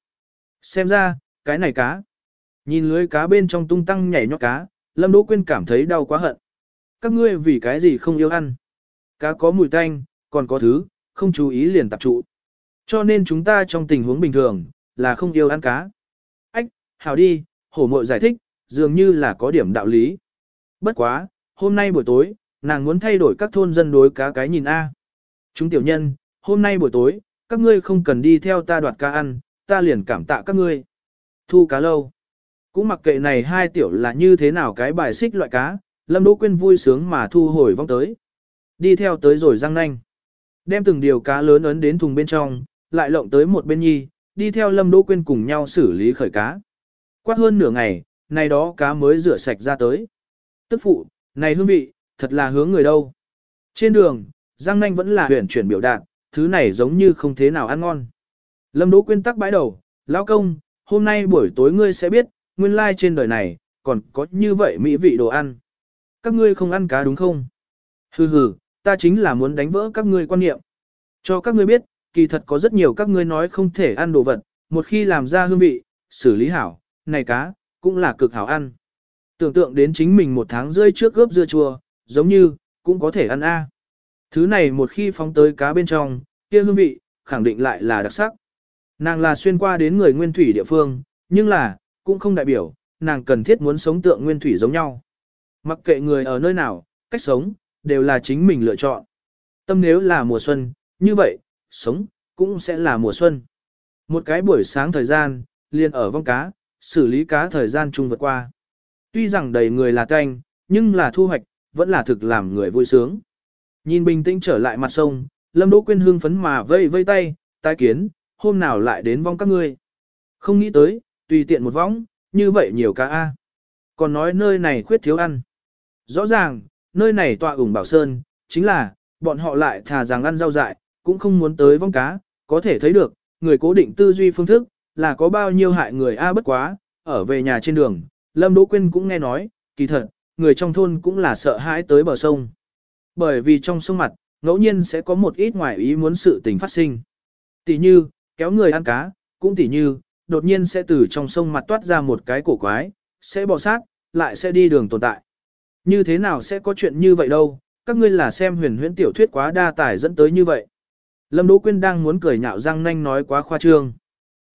Xem ra, cái này cá. Nhìn lưới cá bên trong tung tăng nhảy nhót cá, Lâm Đỗ Quyên cảm thấy đau quá hận. Các ngươi vì cái gì không yêu ăn? Cá có mùi tanh, còn có thứ, không chú ý liền tập trụ. Cho nên chúng ta trong tình huống bình thường, là không yêu ăn cá. Ách, hảo đi, hổ mội giải thích, dường như là có điểm đạo lý. Bất quá, hôm nay buổi tối, nàng muốn thay đổi các thôn dân đối cá cái nhìn A. Chúng tiểu nhân, hôm nay buổi tối, các ngươi không cần đi theo ta đoạt cá ăn, ta liền cảm tạ các ngươi. Thu cá lâu. Cũng mặc kệ này hai tiểu là như thế nào cái bài xích loại cá, Lâm Đỗ Quyên vui sướng mà thu hồi vong tới. Đi theo tới rồi răng nanh. Đem từng điều cá lớn ấn đến thùng bên trong, lại lộng tới một bên nhi, đi theo Lâm Đỗ Quyên cùng nhau xử lý khởi cá. Quát hơn nửa ngày, này đó cá mới rửa sạch ra tới. Tức phụ, này hương vị, thật là hướng người đâu. Trên đường, Giang Nanh vẫn là huyền chuyển biểu đạt, thứ này giống như không thế nào ăn ngon. Lâm Đỗ Quyên tắc bãi đầu, lão công, hôm nay buổi tối ngươi sẽ biết, nguyên lai trên đời này, còn có như vậy mỹ vị đồ ăn. Các ngươi không ăn cá đúng không? Hừ hừ, ta chính là muốn đánh vỡ các ngươi quan niệm. Cho các ngươi biết, kỳ thật có rất nhiều các ngươi nói không thể ăn đồ vật, một khi làm ra hương vị, xử lý hảo, này cá, cũng là cực hảo ăn. Tưởng tượng đến chính mình một tháng rơi trước gớp dưa chua, giống như, cũng có thể ăn a. Thứ này một khi phóng tới cá bên trong, kia hương vị, khẳng định lại là đặc sắc. Nàng là xuyên qua đến người nguyên thủy địa phương, nhưng là, cũng không đại biểu, nàng cần thiết muốn sống tượng nguyên thủy giống nhau. Mặc kệ người ở nơi nào, cách sống, đều là chính mình lựa chọn. Tâm nếu là mùa xuân, như vậy, sống, cũng sẽ là mùa xuân. Một cái buổi sáng thời gian, liền ở vong cá, xử lý cá thời gian chung vượt qua. Tuy rằng đầy người là canh, nhưng là thu hoạch, vẫn là thực làm người vui sướng. Nhìn bình tĩnh trở lại mặt sông, Lâm Đỗ Quyên hương phấn mà vây vây tay, tai kiến, hôm nào lại đến vong các ngươi. Không nghĩ tới, tùy tiện một vong, như vậy nhiều cá A. Còn nói nơi này khuyết thiếu ăn. Rõ ràng, nơi này tọa ủng bảo sơn, chính là, bọn họ lại thà rằng ăn rau dại, cũng không muốn tới vong cá, có thể thấy được, người cố định tư duy phương thức, là có bao nhiêu hại người A bất quá, ở về nhà trên đường, Lâm Đỗ Quyên cũng nghe nói, kỳ thật, người trong thôn cũng là sợ hãi tới bờ sông. Bởi vì trong sông mặt, ngẫu nhiên sẽ có một ít ngoài ý muốn sự tình phát sinh. Tỷ như, kéo người ăn cá, cũng tỷ như, đột nhiên sẽ từ trong sông mặt toát ra một cái cổ quái, sẽ bò sát, lại sẽ đi đường tồn tại. Như thế nào sẽ có chuyện như vậy đâu, các ngươi là xem huyền huyễn tiểu thuyết quá đa tài dẫn tới như vậy. Lâm Đỗ Quyên đang muốn cười nhạo răng nanh nói quá khoa trương.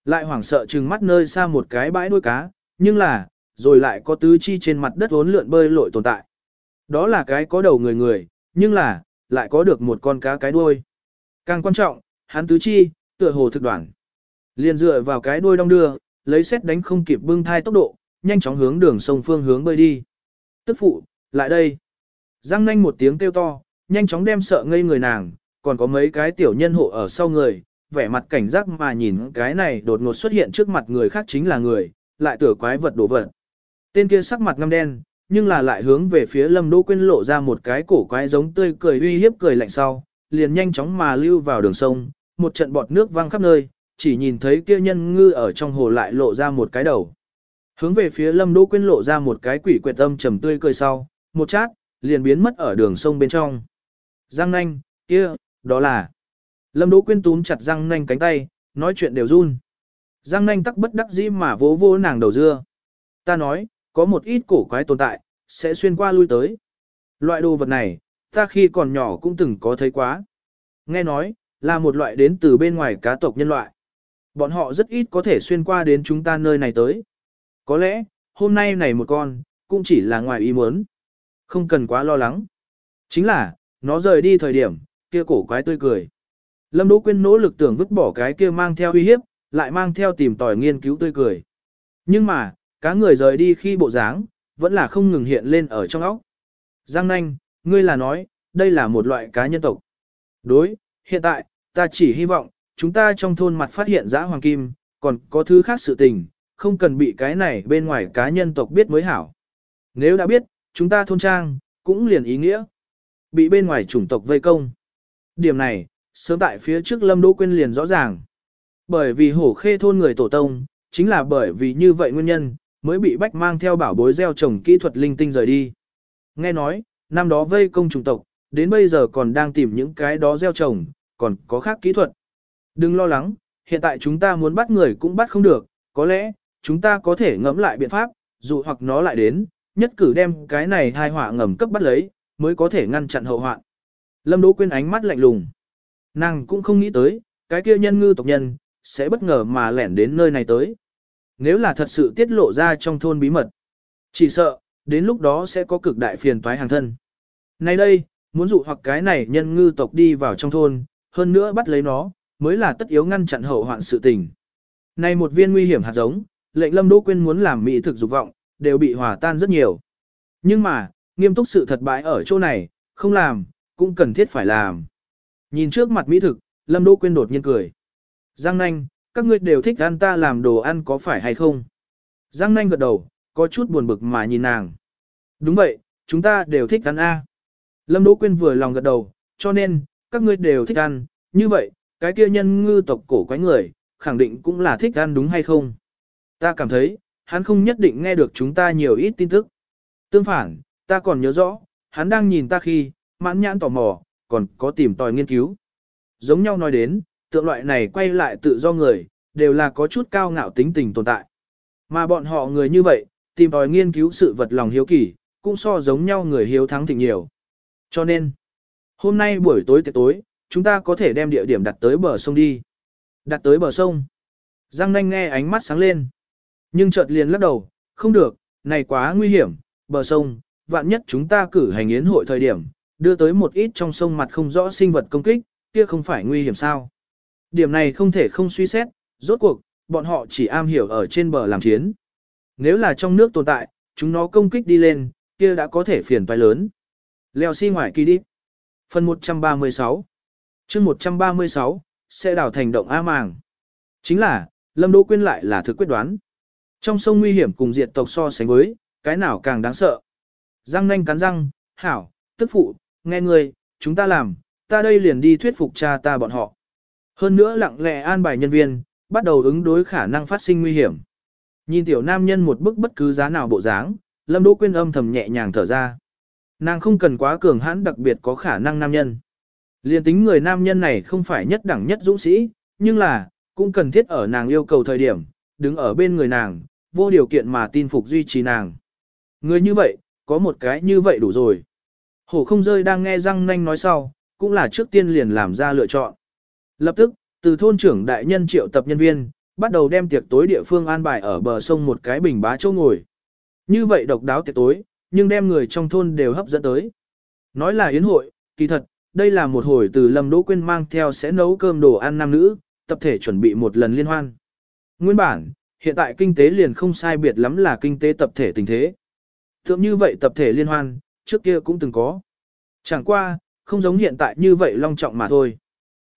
Lại hoảng sợ trừng mắt nơi xa một cái bãi nuôi cá, nhưng là, rồi lại có tứ chi trên mặt đất hốn lượn bơi lội tồn tại. Đó là cái có đầu người người, nhưng là, lại có được một con cá cái đuôi. Càng quan trọng, hắn tứ chi, tựa hồ thực đoạn. Liền dựa vào cái đuôi đong đưa, lấy xét đánh không kịp bưng thai tốc độ, nhanh chóng hướng đường sông phương hướng bơi đi. Tức phụ, lại đây. Giang nanh một tiếng kêu to, nhanh chóng đem sợ ngây người nàng, còn có mấy cái tiểu nhân hộ ở sau người, vẻ mặt cảnh giác mà nhìn cái này đột ngột xuất hiện trước mặt người khác chính là người, lại tưởng quái vật đổ vật. Tên kia sắc mặt ngăm đen, nhưng là lại hướng về phía Lâm Đỗ Quyên lộ ra một cái cổ quái giống tươi cười uy hiếp cười lạnh sau, liền nhanh chóng mà lưu vào đường sông, một trận bọt nước văng khắp nơi, chỉ nhìn thấy kia nhân ngư ở trong hồ lại lộ ra một cái đầu. Hướng về phía Lâm Đỗ Quyên lộ ra một cái quỷ quyệt âm trầm tươi cười sau, một chát, liền biến mất ở đường sông bên trong. Giang nanh, kia, đó là. Lâm Đỗ Quyên túm chặt giang nanh cánh tay, nói chuyện đều run. Giang nanh tắc bất đắc dĩ mà vỗ vỗ nàng đầu dưa. Ta nói, có một ít cổ quái tồn tại, sẽ xuyên qua lui tới. Loại đồ vật này, ta khi còn nhỏ cũng từng có thấy quá. Nghe nói, là một loại đến từ bên ngoài cá tộc nhân loại. Bọn họ rất ít có thể xuyên qua đến chúng ta nơi này tới. Có lẽ, hôm nay này một con, cũng chỉ là ngoài ý muốn. Không cần quá lo lắng. Chính là, nó rời đi thời điểm, kia cổ quái tươi cười. Lâm Đỗ Quyên nỗ lực tưởng vứt bỏ cái kia mang theo uy hiếp, lại mang theo tìm tòi nghiên cứu tươi cười. Nhưng mà, cá người rời đi khi bộ dáng, vẫn là không ngừng hiện lên ở trong óc. Giang nanh, ngươi là nói, đây là một loại cá nhân tộc. Đối, hiện tại, ta chỉ hy vọng, chúng ta trong thôn mặt phát hiện dã hoàng kim, còn có thứ khác sự tình, không cần bị cái này bên ngoài cá nhân tộc biết mới hảo. Nếu đã biết, chúng ta thôn trang, cũng liền ý nghĩa. Bị bên ngoài chủng tộc vây công. Điểm này, sớm tại phía trước Lâm Đỗ Quyên liền rõ ràng. Bởi vì hổ khê thôn người tổ tông, chính là bởi vì như vậy nguyên nhân, mới bị bách mang theo bảo bối gieo trồng kỹ thuật linh tinh rời đi. Nghe nói, năm đó vây công chủng tộc, đến bây giờ còn đang tìm những cái đó gieo trồng, còn có khác kỹ thuật. Đừng lo lắng, hiện tại chúng ta muốn bắt người cũng bắt không được, có lẽ, chúng ta có thể ngẫm lại biện pháp, dụ hoặc nó lại đến, nhất cử đem cái này thai họa ngầm cấp bắt lấy, mới có thể ngăn chặn hậu hoạn. Lâm Đỗ Quyên ánh mắt lạnh lùng. Nàng cũng không nghĩ tới, cái kia nhân ngư tộc nhân, sẽ bất ngờ mà lẻn đến nơi này tới. Nếu là thật sự tiết lộ ra trong thôn bí mật, chỉ sợ, đến lúc đó sẽ có cực đại phiền toái hàng thân. Nay đây, muốn dụ hoặc cái này nhân ngư tộc đi vào trong thôn, hơn nữa bắt lấy nó, mới là tất yếu ngăn chặn hậu hoạn sự tình. Này một viên nguy hiểm hạt giống, lệnh Lâm Đỗ Quyên muốn làm mỹ thực dục vọng, đều bị hòa tan rất nhiều. Nhưng mà, nghiêm túc sự thật bại ở chỗ này, không làm, cũng cần thiết phải làm. Nhìn trước mặt mỹ thực, Lâm Đỗ Quyên đột nhiên cười. Giang nanh, các ngươi đều thích ăn ta làm đồ ăn có phải hay không? Giang nanh gật đầu, có chút buồn bực mà nhìn nàng. Đúng vậy, chúng ta đều thích ăn A. Lâm Đỗ Quyên vừa lòng gật đầu, cho nên, các ngươi đều thích ăn, như vậy, cái kia nhân ngư tộc cổ quái người, khẳng định cũng là thích ăn đúng hay không? Ta cảm thấy, hắn không nhất định nghe được chúng ta nhiều ít tin tức. Tương phản, ta còn nhớ rõ, hắn đang nhìn ta khi, mãn nhãn tò mò, còn có tìm tòi nghiên cứu. Giống nhau nói đến, tượng loại này quay lại tự do người, đều là có chút cao ngạo tính tình tồn tại. Mà bọn họ người như vậy, tìm tòi nghiên cứu sự vật lòng hiếu kỳ, cũng so giống nhau người hiếu thắng thịnh nhiều. Cho nên, hôm nay buổi tối tiệc tối, chúng ta có thể đem địa điểm đặt tới bờ sông đi. Đặt tới bờ sông. Giang nanh nghe ánh mắt sáng lên. Nhưng chợt liền lắc đầu, không được, này quá nguy hiểm, bờ sông, vạn nhất chúng ta cử hành yến hội thời điểm, đưa tới một ít trong sông mặt không rõ sinh vật công kích, kia không phải nguy hiểm sao. Điểm này không thể không suy xét, rốt cuộc, bọn họ chỉ am hiểu ở trên bờ làm chiến. Nếu là trong nước tồn tại, chúng nó công kích đi lên, kia đã có thể phiền toái lớn. Leo xi si ngoài kỳ đi. Phần 136 chương 136, sẽ đảo thành động A Màng. Chính là, Lâm Đỗ Quyên lại là thực quyết đoán. Trong sông nguy hiểm cùng diệt tộc so sánh với, cái nào càng đáng sợ. Răng nanh cắn răng, hảo, tức phụ, nghe người, chúng ta làm, ta đây liền đi thuyết phục cha ta bọn họ. Hơn nữa lặng lẽ an bài nhân viên, bắt đầu ứng đối khả năng phát sinh nguy hiểm. Nhìn tiểu nam nhân một bức bất cứ giá nào bộ dáng, Lâm Đỗ Quyên âm thầm nhẹ nhàng thở ra. Nàng không cần quá cường hãn đặc biệt có khả năng nam nhân. Liên tính người nam nhân này không phải nhất đẳng nhất dũng sĩ, nhưng là, cũng cần thiết ở nàng yêu cầu thời điểm, đứng ở bên người nàng, vô điều kiện mà tin phục duy trì nàng. Người như vậy, có một cái như vậy đủ rồi. Hổ không rơi đang nghe răng nanh nói sau, cũng là trước tiên liền làm ra lựa chọn. Lập tức, từ thôn trưởng đại nhân triệu tập nhân viên, bắt đầu đem tiệc tối địa phương an bài ở bờ sông một cái bình bá châu ngồi. Như vậy độc đáo tiệc tối, nhưng đem người trong thôn đều hấp dẫn tới. Nói là yến hội, kỳ thật, đây là một hồi từ Lâm Đỗ Quyên mang theo sẽ nấu cơm đồ ăn nam nữ, tập thể chuẩn bị một lần liên hoan. Nguyên bản, hiện tại kinh tế liền không sai biệt lắm là kinh tế tập thể tình thế. Thượng như vậy tập thể liên hoan, trước kia cũng từng có. Chẳng qua, không giống hiện tại như vậy long trọng mà thôi.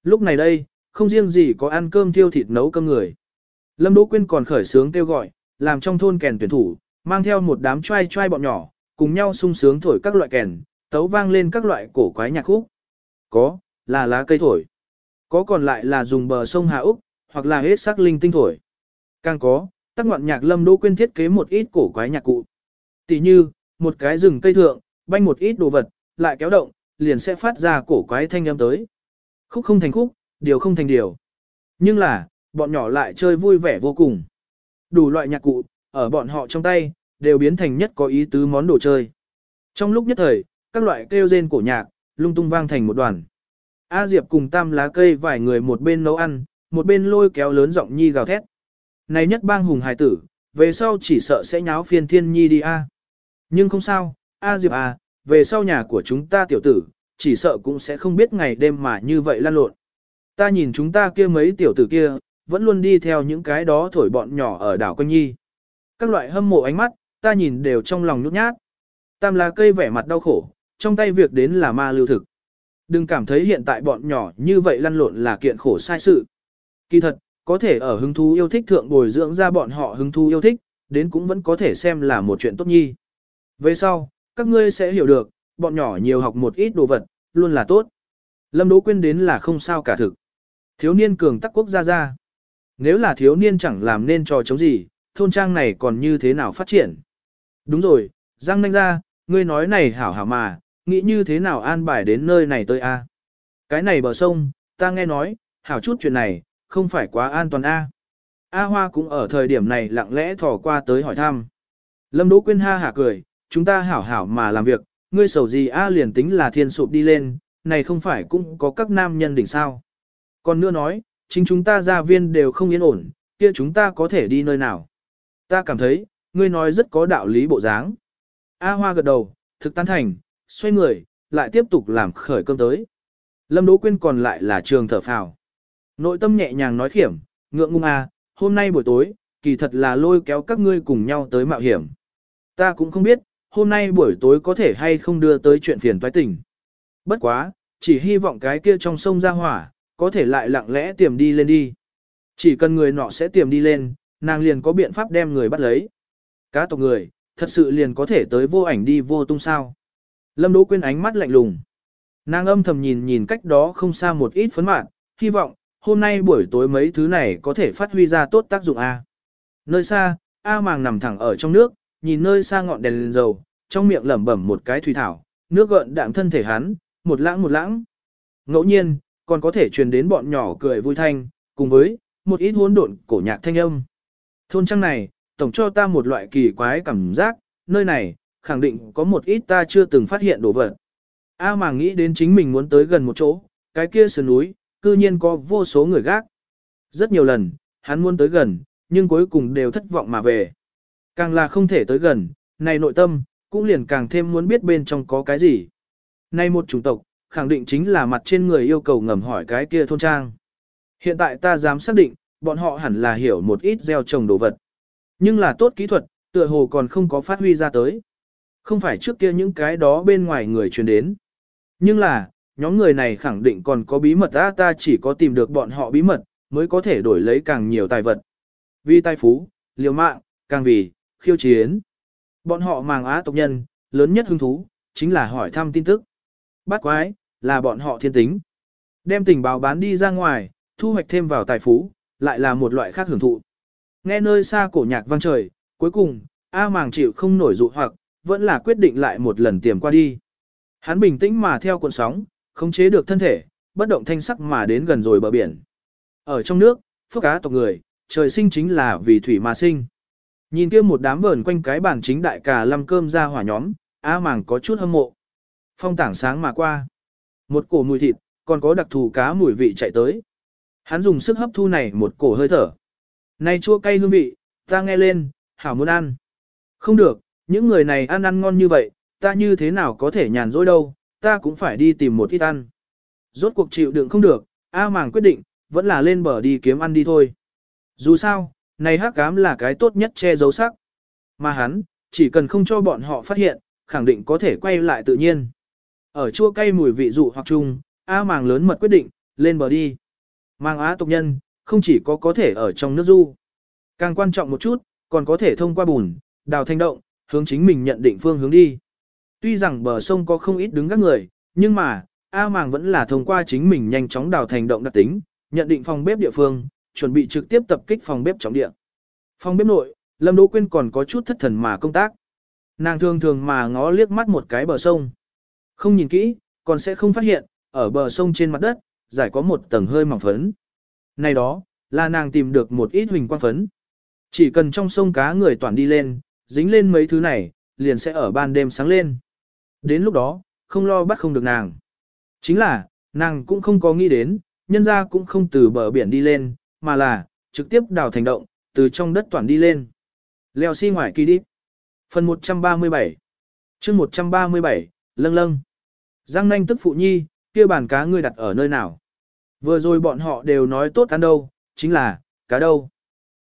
Lúc này đây, không riêng gì có ăn cơm thiêu thịt nấu cơm người. Lâm Đỗ Quyên còn khởi sướng kêu gọi, làm trong thôn kèn tuyển thủ, mang theo một đám trai trai bọn nhỏ, cùng nhau sung sướng thổi các loại kèn, tấu vang lên các loại cổ quái nhạc khúc. Có, là lá cây thổi. Có còn lại là dùng bờ sông Hà Úc, hoặc là hết sắc linh tinh thổi. Càng có, tác ngoạn nhạc lâm đỗ quyên thiết kế một ít cổ quái nhạc cụ. Tỷ như, một cái rừng cây thượng, banh một ít đồ vật, lại kéo động, liền sẽ phát ra cổ quái thanh âm tới. Khúc không thành khúc, điều không thành điều. Nhưng là, bọn nhỏ lại chơi vui vẻ vô cùng. Đủ loại nhạc cụ, ở bọn họ trong tay, đều biến thành nhất có ý tứ món đồ chơi. Trong lúc nhất thời, các loại kêu rên cổ nhạc, lung tung vang thành một đoàn. A Diệp cùng tam lá cây vài người một bên nấu ăn, một bên lôi kéo lớn giọng nhi gào thét. Này nhất bang hùng hài tử, về sau chỉ sợ sẽ nháo phiền thiên nhi đi a. Nhưng không sao, A Diệp à, về sau nhà của chúng ta tiểu tử, chỉ sợ cũng sẽ không biết ngày đêm mà như vậy lan lộn. Ta nhìn chúng ta kia mấy tiểu tử kia, vẫn luôn đi theo những cái đó thổi bọn nhỏ ở đảo Quanh Nhi. Các loại hâm mộ ánh mắt, ta nhìn đều trong lòng nhút nhát. Tam lá cây vẻ mặt đau khổ, trong tay việc đến là ma lưu thực. Đừng cảm thấy hiện tại bọn nhỏ như vậy lăn lộn là kiện khổ sai sự. Kỳ thật, có thể ở hứng thú yêu thích thượng bồi dưỡng ra bọn họ hứng thú yêu thích, đến cũng vẫn có thể xem là một chuyện tốt nhi. Về sau, các ngươi sẽ hiểu được, bọn nhỏ nhiều học một ít đồ vật, luôn là tốt. Lâm Đỗ Quyên đến là không sao cả thực. Thiếu niên cường tắc quốc gia ra. Nếu là thiếu niên chẳng làm nên trò chống gì, thôn trang này còn như thế nào phát triển. Đúng rồi, Giang Nanh ra, ngươi nói này hảo hảo mà, nghĩ như thế nào an bài đến nơi này tới a? Cái này bờ sông, ta nghe nói, hảo chút chuyện này, không phải quá an toàn a. A Hoa cũng ở thời điểm này lặng lẽ thò qua tới hỏi thăm. Lâm Đỗ Quyên ha hả cười, chúng ta hảo hảo mà làm việc, ngươi sầu gì A liền tính là thiên sụp đi lên, này không phải cũng có các nam nhân đỉnh sao. Còn nữa nói, chính chúng ta gia viên đều không yên ổn, kia chúng ta có thể đi nơi nào. Ta cảm thấy, ngươi nói rất có đạo lý bộ dáng. A Hoa gật đầu, thực tán thành, xoay người, lại tiếp tục làm khởi cơm tới. Lâm Đỗ Quyên còn lại là trường thở phào. Nội tâm nhẹ nhàng nói khiểm, ngượng ngung à, hôm nay buổi tối, kỳ thật là lôi kéo các ngươi cùng nhau tới mạo hiểm. Ta cũng không biết, hôm nay buổi tối có thể hay không đưa tới chuyện phiền toái tình. Bất quá, chỉ hy vọng cái kia trong sông ra hỏa, có thể lại lặng lẽ tiềm đi lên đi. Chỉ cần người nọ sẽ tiềm đi lên, nàng liền có biện pháp đem người bắt lấy. Cá tộc người, thật sự liền có thể tới vô ảnh đi vô tung sao. Lâm Đỗ Quyên ánh mắt lạnh lùng. Nàng âm thầm nhìn nhìn cách đó không xa một ít phấn mạn, hy vọng, hôm nay buổi tối mấy thứ này có thể phát huy ra tốt tác dụng A. Nơi xa, A màng nằm thẳng ở trong nước, nhìn nơi xa ngọn đèn lên dầu, trong miệng lẩm bẩm một cái thủy thảo, nước gợn đạm thân thể hắn, một lãng một lãng. Ngẫu nhiên, còn có thể truyền đến bọn nhỏ cười vui thanh, cùng với một ít hỗn độn cổ nhạc thanh âm. Thôn trang này, tổng cho ta một loại kỳ quái cảm giác, nơi này, khẳng định có một ít ta chưa từng phát hiện đồ vật. A mà nghĩ đến chính mình muốn tới gần một chỗ, cái kia sườn núi, cư nhiên có vô số người gác. Rất nhiều lần, hắn muốn tới gần, nhưng cuối cùng đều thất vọng mà về. Càng là không thể tới gần, này nội tâm, cũng liền càng thêm muốn biết bên trong có cái gì. Này một chủng tộc, khẳng định chính là mặt trên người yêu cầu ngầm hỏi cái kia thôn trang. Hiện tại ta dám xác định, bọn họ hẳn là hiểu một ít gieo trồng đồ vật. Nhưng là tốt kỹ thuật, tựa hồ còn không có phát huy ra tới. Không phải trước kia những cái đó bên ngoài người truyền đến. Nhưng là, nhóm người này khẳng định còn có bí mật ta ta chỉ có tìm được bọn họ bí mật, mới có thể đổi lấy càng nhiều tài vật. Vì tài phú, liều mạng, càng vì, khiêu chiến. Bọn họ màng á tộc nhân, lớn nhất hứng thú, chính là hỏi thăm tin tức. Bắt quái, là bọn họ thiên tính. Đem tình báo bán đi ra ngoài, thu hoạch thêm vào tài phú, lại là một loại khác hưởng thụ. Nghe nơi xa cổ nhạc vang trời, cuối cùng, A màng chịu không nổi dụ hoặc, vẫn là quyết định lại một lần tiềm qua đi. Hắn bình tĩnh mà theo cuộn sóng, khống chế được thân thể, bất động thanh sắc mà đến gần rồi bờ biển. Ở trong nước, phước cá tộc người, trời sinh chính là vì thủy mà sinh. Nhìn kia một đám vờn quanh cái bàn chính đại cà lăm cơm ra hỏa nhóm, á màng có chút hâm mộ. Phong tảng sáng mà qua. Một cổ mùi thịt, còn có đặc thù cá mùi vị chạy tới. Hắn dùng sức hấp thu này một cổ hơi thở. Này chua cay hương vị, ta nghe lên, hảo muốn ăn. Không được, những người này ăn ăn ngon như vậy, ta như thế nào có thể nhàn rỗi đâu, ta cũng phải đi tìm một ít ăn. Rốt cuộc chịu đựng không được, A màng quyết định, vẫn là lên bờ đi kiếm ăn đi thôi. Dù sao, này hắc cám là cái tốt nhất che giấu sắc. Mà hắn, chỉ cần không cho bọn họ phát hiện, khẳng định có thể quay lại tự nhiên. Ở chua cay mùi vị dụ hoặc chung, A màng lớn mật quyết định, lên bờ đi. Mang Á tộc nhân, không chỉ có có thể ở trong nước du. Càng quan trọng một chút, còn có thể thông qua bùn, đào thanh động, hướng chính mình nhận định phương hướng đi. Tuy rằng bờ sông có không ít đứng các người, nhưng mà, A Màng vẫn là thông qua chính mình nhanh chóng đào thành động đặc tính, nhận định phòng bếp địa phương, chuẩn bị trực tiếp tập kích phòng bếp trọng địa. Phòng bếp nội, Lâm Đỗ Quyên còn có chút thất thần mà công tác. Nàng thường thường mà ngó liếc mắt một cái bờ sông. Không nhìn kỹ, còn sẽ không phát hiện, ở bờ sông trên mặt đất, giải có một tầng hơi mỏng phấn. Này đó, là nàng tìm được một ít huỳnh quang phấn. Chỉ cần trong sông cá người toàn đi lên, dính lên mấy thứ này, liền sẽ ở ban đêm sáng lên. Đến lúc đó, không lo bắt không được nàng. Chính là, nàng cũng không có nghĩ đến, nhân ra cũng không từ bờ biển đi lên, mà là, trực tiếp đào thành động, từ trong đất toàn đi lên. Leo xi si ngoài kỳ đi. Phần 137 chương 137, lâng lâng. Giang nanh tức phụ nhi, kia bàn cá ngươi đặt ở nơi nào? Vừa rồi bọn họ đều nói tốt ăn đâu, chính là, cá đâu?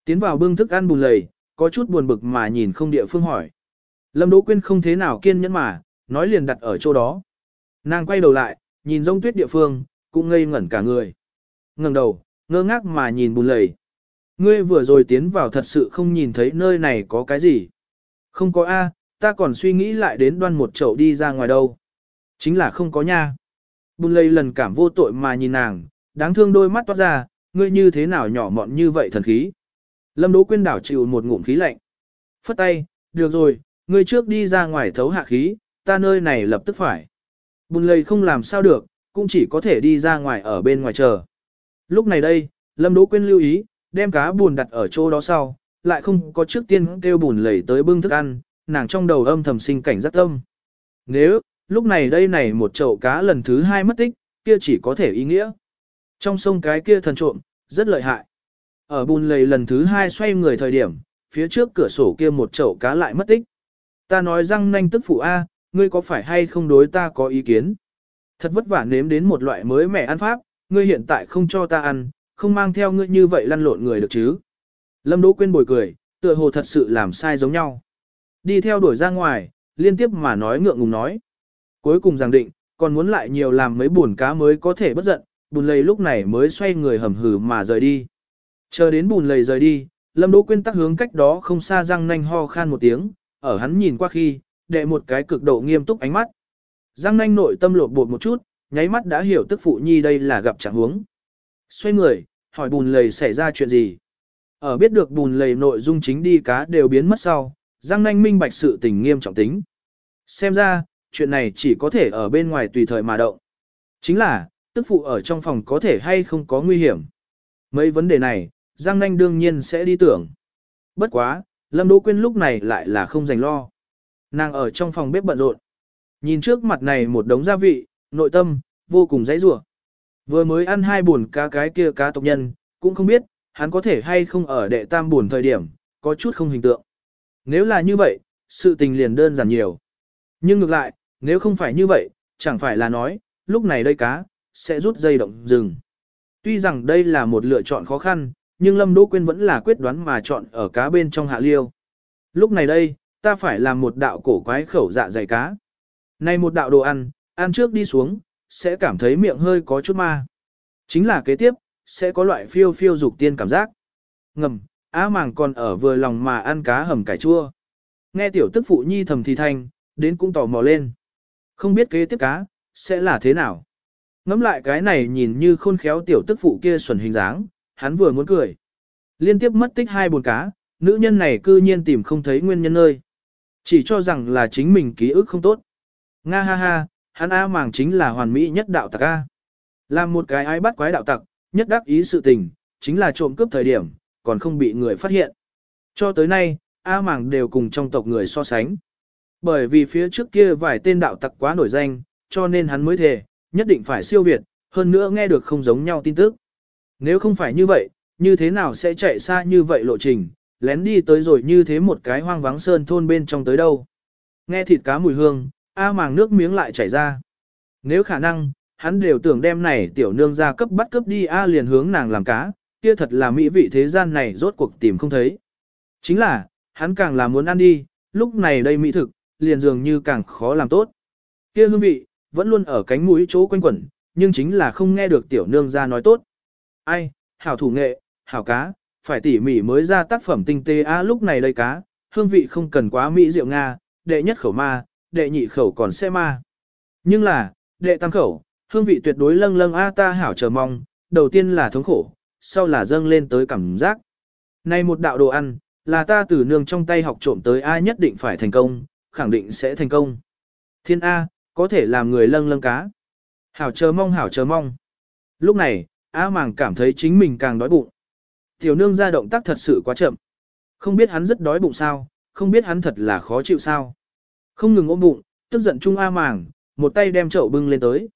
Tiến vào bưng thức ăn bùn lầy, có chút buồn bực mà nhìn không địa phương hỏi. Lâm Đỗ Quyên không thế nào kiên nhẫn mà, nói liền đặt ở chỗ đó. Nàng quay đầu lại, nhìn rông tuyết địa phương, cũng ngây ngẩn cả người. ngẩng đầu, ngơ ngác mà nhìn bùn lầy. Ngươi vừa rồi tiến vào thật sự không nhìn thấy nơi này có cái gì. Không có A, ta còn suy nghĩ lại đến đoan một chậu đi ra ngoài đâu. Chính là không có nha. Bùn lầy lần cảm vô tội mà nhìn nàng, đáng thương đôi mắt toát ra, ngươi như thế nào nhỏ mọn như vậy thần khí. Lâm Đỗ Quyên đảo chịu một ngụm khí lạnh. Phất tay, được rồi, ngươi trước đi ra ngoài thấu hạ khí, ta nơi này lập tức phải. Bùn lầy không làm sao được, cũng chỉ có thể đi ra ngoài ở bên ngoài chờ. Lúc này đây, Lâm Đỗ Quyên lưu ý, đem cá buồn đặt ở chỗ đó sau, lại không có trước tiên kêu bùn lầy tới bưng thức ăn, nàng trong đầu âm thầm sinh cảnh giác tâm. Nếu, lúc này đây này một chậu cá lần thứ hai mất tích, kia chỉ có thể ý nghĩa. Trong sông cái kia thần trộm, rất lợi hại. Ở bùn lầy lần thứ hai xoay người thời điểm, phía trước cửa sổ kia một chậu cá lại mất tích. Ta nói răng nanh tức phụ A, ngươi có phải hay không đối ta có ý kiến? Thật vất vả nếm đến một loại mới mẻ ăn pháp, ngươi hiện tại không cho ta ăn, không mang theo ngươi như vậy lăn lộn người được chứ? Lâm Đỗ Quyên bồi cười, tựa hồ thật sự làm sai giống nhau. Đi theo đuổi ra ngoài, liên tiếp mà nói ngượng ngùng nói. Cuối cùng giảng định, còn muốn lại nhiều làm mấy buồn cá mới có thể bất giận, bùn lầy lúc này mới xoay người hầm hừ mà rời đi. Chờ đến bùn lầy rời đi, Lâm Đỗ Quyên tắc hướng cách đó không xa răng nanh ho khan một tiếng, ở hắn nhìn qua khi, đệ một cái cực độ nghiêm túc ánh mắt. Giang nanh nội tâm lột bột một chút, nháy mắt đã hiểu tức phụ nhi đây là gặp trạng huống. Xoay người, hỏi bùn lầy xảy ra chuyện gì. Ở biết được bùn lầy nội dung chính đi cá đều biến mất sau, Giang nanh minh bạch sự tình nghiêm trọng tính. Xem ra, chuyện này chỉ có thể ở bên ngoài tùy thời mà động. Chính là, tức phụ ở trong phòng có thể hay không có nguy hiểm. Mấy vấn đề này, Giang nanh đương nhiên sẽ đi tưởng. Bất quá, Lâm Đỗ Quyên lúc này lại là không dành lo. Nàng ở trong phòng bếp bận rộn. Nhìn trước mặt này một đống gia vị, nội tâm, vô cùng dãy rủa. Vừa mới ăn hai buồn cá cái kia cá tộc nhân, cũng không biết, hắn có thể hay không ở đệ tam buồn thời điểm, có chút không hình tượng. Nếu là như vậy, sự tình liền đơn giản nhiều. Nhưng ngược lại, nếu không phải như vậy, chẳng phải là nói, lúc này đây cá, sẽ rút dây động rừng. Tuy rằng đây là một lựa chọn khó khăn, nhưng Lâm Đỗ Quyên vẫn là quyết đoán mà chọn ở cá bên trong hạ liêu. Lúc này đây, ta phải làm một đạo cổ quái khẩu dạ dày cá. Này một đạo đồ ăn, ăn trước đi xuống, sẽ cảm thấy miệng hơi có chút ma. Chính là kế tiếp, sẽ có loại phiêu phiêu dục tiên cảm giác. Ngầm, á màng còn ở vừa lòng mà ăn cá hầm cải chua. Nghe tiểu tức phụ nhi thầm thì thanh, đến cũng tò mò lên. Không biết kế tiếp cá, sẽ là thế nào. Ngắm lại cái này nhìn như khôn khéo tiểu tức phụ kia xuẩn hình dáng, hắn vừa muốn cười. Liên tiếp mất tích hai bồn cá, nữ nhân này cư nhiên tìm không thấy nguyên nhân nơi. Chỉ cho rằng là chính mình ký ức không tốt. Nga ha ha, hắn A màng chính là hoàn mỹ nhất đạo tặc A. Làm một cái ai bắt quái đạo tặc, nhất đắc ý sự tình, chính là trộm cướp thời điểm, còn không bị người phát hiện. Cho tới nay, A màng đều cùng trong tộc người so sánh. Bởi vì phía trước kia vài tên đạo tặc quá nổi danh, cho nên hắn mới thề, nhất định phải siêu việt, hơn nữa nghe được không giống nhau tin tức. Nếu không phải như vậy, như thế nào sẽ chạy xa như vậy lộ trình, lén đi tới rồi như thế một cái hoang vắng sơn thôn bên trong tới đâu. Nghe thịt cá mùi hương, A màng nước miếng lại chảy ra. Nếu khả năng, hắn đều tưởng đem này tiểu nương ra cấp bắt cấp đi A liền hướng nàng làm cá, kia thật là mỹ vị thế gian này rốt cuộc tìm không thấy. Chính là, hắn càng là muốn ăn đi, lúc này đây mỹ thực, liền dường như càng khó làm tốt. Kia hương vị, vẫn luôn ở cánh mũi chỗ quanh quẩn, nhưng chính là không nghe được tiểu nương ra nói tốt. Ai, hảo thủ nghệ, hảo cá, phải tỉ mỉ mới ra tác phẩm tinh tế a lúc này đây cá, hương vị không cần quá mỹ rượu Nga, đệ nhất khẩu ma, đệ nhị khẩu còn sẽ ma. Nhưng là, đệ tam khẩu, hương vị tuyệt đối lâng lâng a ta hảo chờ mong, đầu tiên là thống khổ, sau là dâng lên tới cảm giác. Này một đạo đồ ăn, là ta từ nương trong tay học trộm tới ai nhất định phải thành công, khẳng định sẽ thành công. Thiên A, có thể làm người lâng lâng cá. Hảo chờ mong hảo chờ mong. Lúc này, A màng cảm thấy chính mình càng đói bụng. Tiểu nương ra động tác thật sự quá chậm. Không biết hắn rất đói bụng sao, không biết hắn thật là khó chịu sao. Không ngừng ôm bụng, tức giận chung A màng, một tay đem chậu bưng lên tới.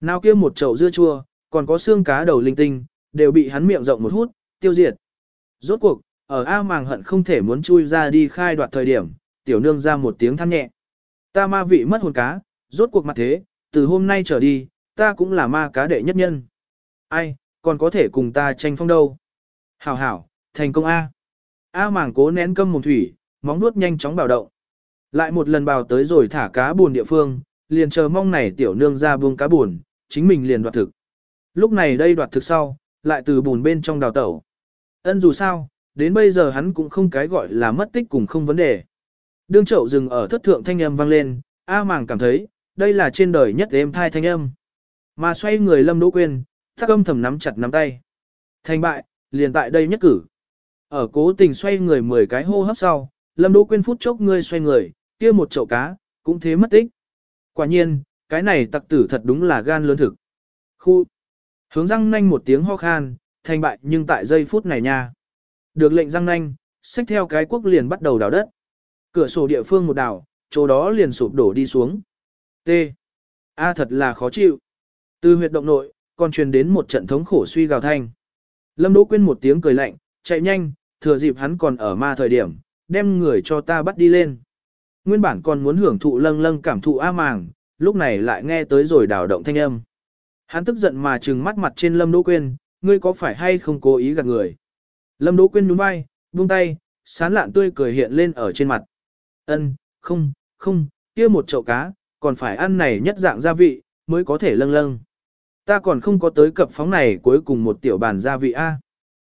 Nào kia một chậu dưa chua, còn có xương cá đầu linh tinh, đều bị hắn miệng rộng một hút, tiêu diệt. Rốt cuộc, ở A màng hận không thể muốn chui ra đi khai đoạt thời điểm, tiểu nương ra một tiếng than nhẹ. Ta ma vị mất hồn cá, rốt cuộc mặt thế, từ hôm nay trở đi, ta cũng là ma cá đệ nhất nhân. Ai, còn có thể cùng ta tranh phong đâu. Hảo hảo, thành công A. A màng cố nén câm mồm thủy, móng nuốt nhanh chóng bảo động. Lại một lần bào tới rồi thả cá buồn địa phương, liền chờ mong này tiểu nương ra buông cá buồn, chính mình liền đoạt thực. Lúc này đây đoạt thực sau, lại từ bùn bên trong đào tẩu. Ân dù sao, đến bây giờ hắn cũng không cái gọi là mất tích cùng không vấn đề. Đương chậu dừng ở thất thượng thanh âm vang lên, A màng cảm thấy, đây là trên đời nhất êm thai thanh âm. Mà xoay người lâm đỗ quên, thắc âm thầm nắm chặt nắm tay. Thành bại, liền tại đây nhất cử. Ở cố tình xoay người 10 cái hô hấp sau, lâm đỗ quên phút chốc ngươi xoay người, kia một chậu cá, cũng thế mất tích. Quả nhiên, cái này tặc tử thật đúng là gan lớn thực. Khu. Hướng răng nanh một tiếng ho khan, thành bại nhưng tại giây phút này nha. Được lệnh răng nanh, xách theo cái quốc liền bắt đầu đào đất. Cửa sổ địa phương một đào, chỗ đó liền sụp đổ đi xuống. T. A thật là khó chịu. Từ huyệt động nội, còn truyền đến một trận thống khổ suy gào thanh. Lâm Đỗ Quyên một tiếng cười lạnh, chạy nhanh, thừa dịp hắn còn ở ma thời điểm, đem người cho ta bắt đi lên. Nguyên bản còn muốn hưởng thụ lâng lâng cảm thụ a màng, lúc này lại nghe tới rồi đào động thanh âm. Hắn tức giận mà trừng mắt mặt trên Lâm Đỗ Quyên, ngươi có phải hay không cố ý gạt người? Lâm Đỗ Quyên nhún vai, buông tay, sán lạn tươi cười hiện lên ở trên mặt. Ân, không, không, kia một chậu cá, còn phải ăn này nhất dạng gia vị, mới có thể lâng lâng. Ta còn không có tới cập phóng này cuối cùng một tiểu bàn gia vị A.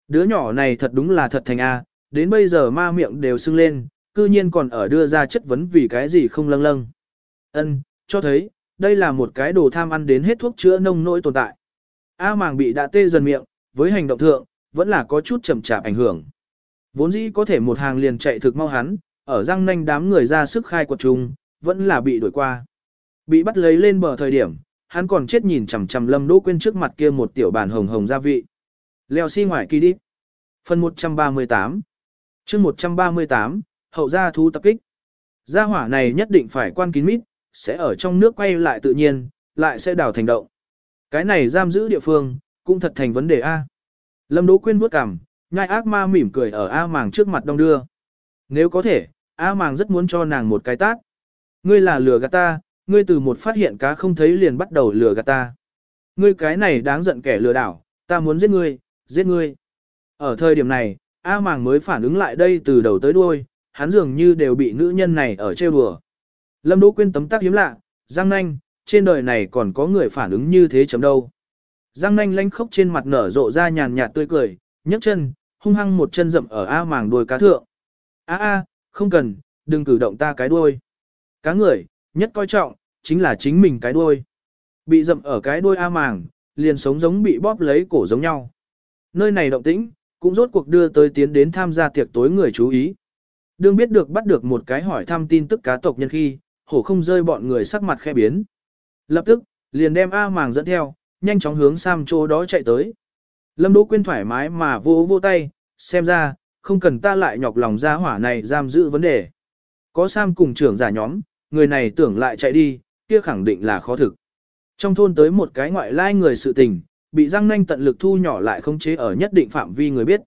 Đứa nhỏ này thật đúng là thật thành A, đến bây giờ ma miệng đều sưng lên, cư nhiên còn ở đưa ra chất vấn vì cái gì không lâng lâng. Ân, cho thấy, đây là một cái đồ tham ăn đến hết thuốc chữa nông nỗi tồn tại. A màng bị đã tê dần miệng, với hành động thượng, vẫn là có chút chậm chạp ảnh hưởng. Vốn dĩ có thể một hàng liền chạy thực mau hắn, ở răng nanh đám người ra sức khai quật trùng, vẫn là bị đuổi qua. Bị bắt lấy lên bờ thời điểm, hắn còn chết nhìn chằm chằm Lâm Đỗ Quyên trước mặt kia một tiểu bàn hồng hồng gia vị. Leo xi si ngoài kỳ đi. Phần 138 chương 138, hậu gia thú tập kích. Gia hỏa này nhất định phải quan kín mít, sẽ ở trong nước quay lại tự nhiên, lại sẽ đào thành động. Cái này giam giữ địa phương, cũng thật thành vấn đề A. Lâm Đỗ Quyên vuốt cằm, nhai ác ma mỉm cười ở A màng trước mặt đông đưa. Nếu có thể, A màng rất muốn cho nàng một cái tát. Ngươi là lừa gạt ta, ngươi từ một phát hiện cá không thấy liền bắt đầu lừa gạt ta. Ngươi cái này đáng giận kẻ lừa đảo, ta muốn giết ngươi, giết ngươi. Ở thời điểm này, A màng mới phản ứng lại đây từ đầu tới đuôi, hắn dường như đều bị nữ nhân này ở trêu đùa. Lâm Đỗ Quyên tấm tắc hiếm lạ, Giang Nanh, trên đời này còn có người phản ứng như thế chấm đâu. Giang Nanh lanh khốc trên mặt nở rộ ra nhàn nhạt tươi cười, nhấc chân, hung hăng một chân dậm ở A màng đuôi cá thượng. A a, không cần, đừng cử động ta cái đuôi. Cá người, nhất coi trọng, chính là chính mình cái đuôi. Bị dậm ở cái đuôi A màng, liền sống giống bị bóp lấy cổ giống nhau. Nơi này động tĩnh, cũng rốt cuộc đưa tới tiến đến tham gia tiệc tối người chú ý. Đương biết được bắt được một cái hỏi thăm tin tức cá tộc nhân khi, hổ không rơi bọn người sắc mặt khe biến. Lập tức, liền đem A màng dẫn theo, nhanh chóng hướng Sam chỗ đó chạy tới. Lâm Đỗ Quyên thoải mái mà vô vô tay, xem ra, không cần ta lại nhọc lòng ra hỏa này giam giữ vấn đề. Có Sam cùng trưởng giả nhóm, người này tưởng lại chạy đi, kia khẳng định là khó thực. Trong thôn tới một cái ngoại lai người sự tình, bị răng nanh tận lực thu nhỏ lại không chế ở nhất định phạm vi người biết.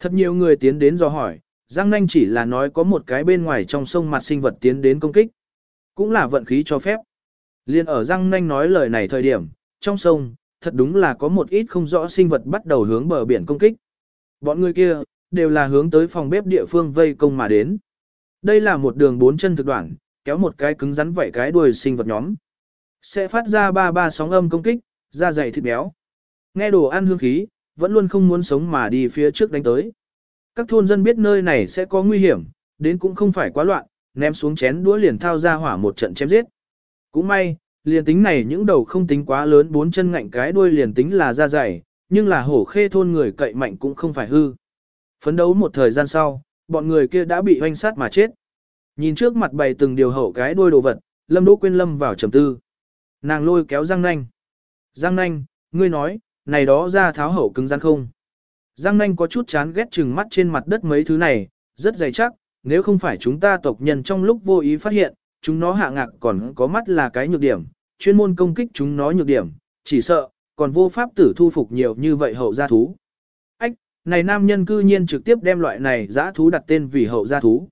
Thật nhiều người tiến đến do hỏi, Giang Nanh chỉ là nói có một cái bên ngoài trong sông mặt sinh vật tiến đến công kích. Cũng là vận khí cho phép. Liên ở Giang Nanh nói lời này thời điểm, trong sông, thật đúng là có một ít không rõ sinh vật bắt đầu hướng bờ biển công kích. Bọn người kia, đều là hướng tới phòng bếp địa phương vây công mà đến. Đây là một đường bốn chân thực đoạn, kéo một cái cứng rắn vảy cái đuôi sinh vật nhóm. Sẽ phát ra ba ba sóng âm công kích, da dày thịt béo. Nghe đồ ăn hương khí, vẫn luôn không muốn sống mà đi phía trước đánh tới. Các thôn dân biết nơi này sẽ có nguy hiểm, đến cũng không phải quá loạn, ném xuống chén đũa liền thao ra hỏa một trận chém giết. Cũng may, liền tính này những đầu không tính quá lớn bốn chân ngạnh cái đuôi liền tính là da dày, nhưng là hổ khê thôn người cậy mạnh cũng không phải hư. Phấn đấu một thời gian sau, bọn người kia đã bị hoanh sát mà chết. Nhìn trước mặt bày từng điều hậu cái đuôi đồ vật, Lâm Đỗ Quyên lâm vào trầm tư. Nàng lôi kéo Giang Nanh. Giang Nanh, ngươi nói, này đó ra tháo hậu cứng rắn không? Giang Nanh có chút chán ghét chừng mắt trên mặt đất mấy thứ này, rất dày chắc, nếu không phải chúng ta tộc nhân trong lúc vô ý phát hiện, chúng nó hạ ngạc còn có mắt là cái nhược điểm, chuyên môn công kích chúng nó nhược điểm, chỉ sợ, còn vô pháp tử thu phục nhiều như vậy hậu gia thú. Ách, này nam nhân cư nhiên trực tiếp đem loại này giã thú đặt tên vì hậu gia thú.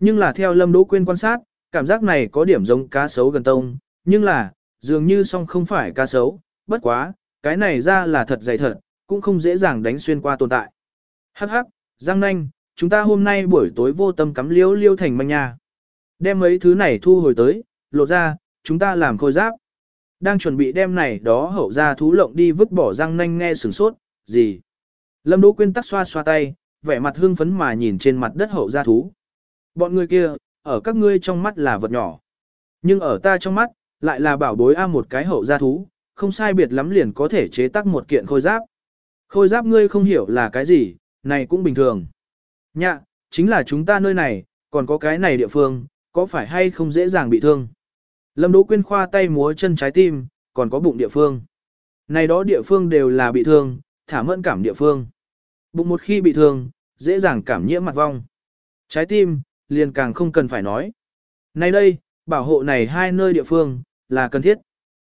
Nhưng là theo Lâm Đỗ Quyên quan sát, cảm giác này có điểm giống cá sấu gần tông, nhưng là, dường như song không phải cá sấu, bất quá, cái này ra là thật dày thật, cũng không dễ dàng đánh xuyên qua tồn tại. Hắc hắc, Giang Nanh, chúng ta hôm nay buổi tối vô tâm cắm liễu liêu thành manh nha. Đem mấy thứ này thu hồi tới, lộ ra, chúng ta làm khôi giáp. Đang chuẩn bị đem này đó hậu ra thú lộng đi vứt bỏ Giang Nanh nghe sửng sốt, gì. Lâm Đỗ Quyên tắc xoa xoa tay, vẻ mặt hưng phấn mà nhìn trên mặt đất hậu gia thú. Bọn người kia, ở các ngươi trong mắt là vật nhỏ. Nhưng ở ta trong mắt, lại là bảo bối A một cái hậu gia thú, không sai biệt lắm liền có thể chế tác một kiện khôi giáp. Khôi giáp ngươi không hiểu là cái gì, này cũng bình thường. Nhạ, chính là chúng ta nơi này, còn có cái này địa phương, có phải hay không dễ dàng bị thương. Lâm Đỗ Quyên khoa tay múa chân trái tim, còn có bụng địa phương. Này đó địa phương đều là bị thương, thả mẫn cảm địa phương. Bụng một khi bị thương, dễ dàng cảm nhiễm mặt vong. Trái tim, liền càng không cần phải nói. Nay đây, bảo hộ này hai nơi địa phương, là cần thiết.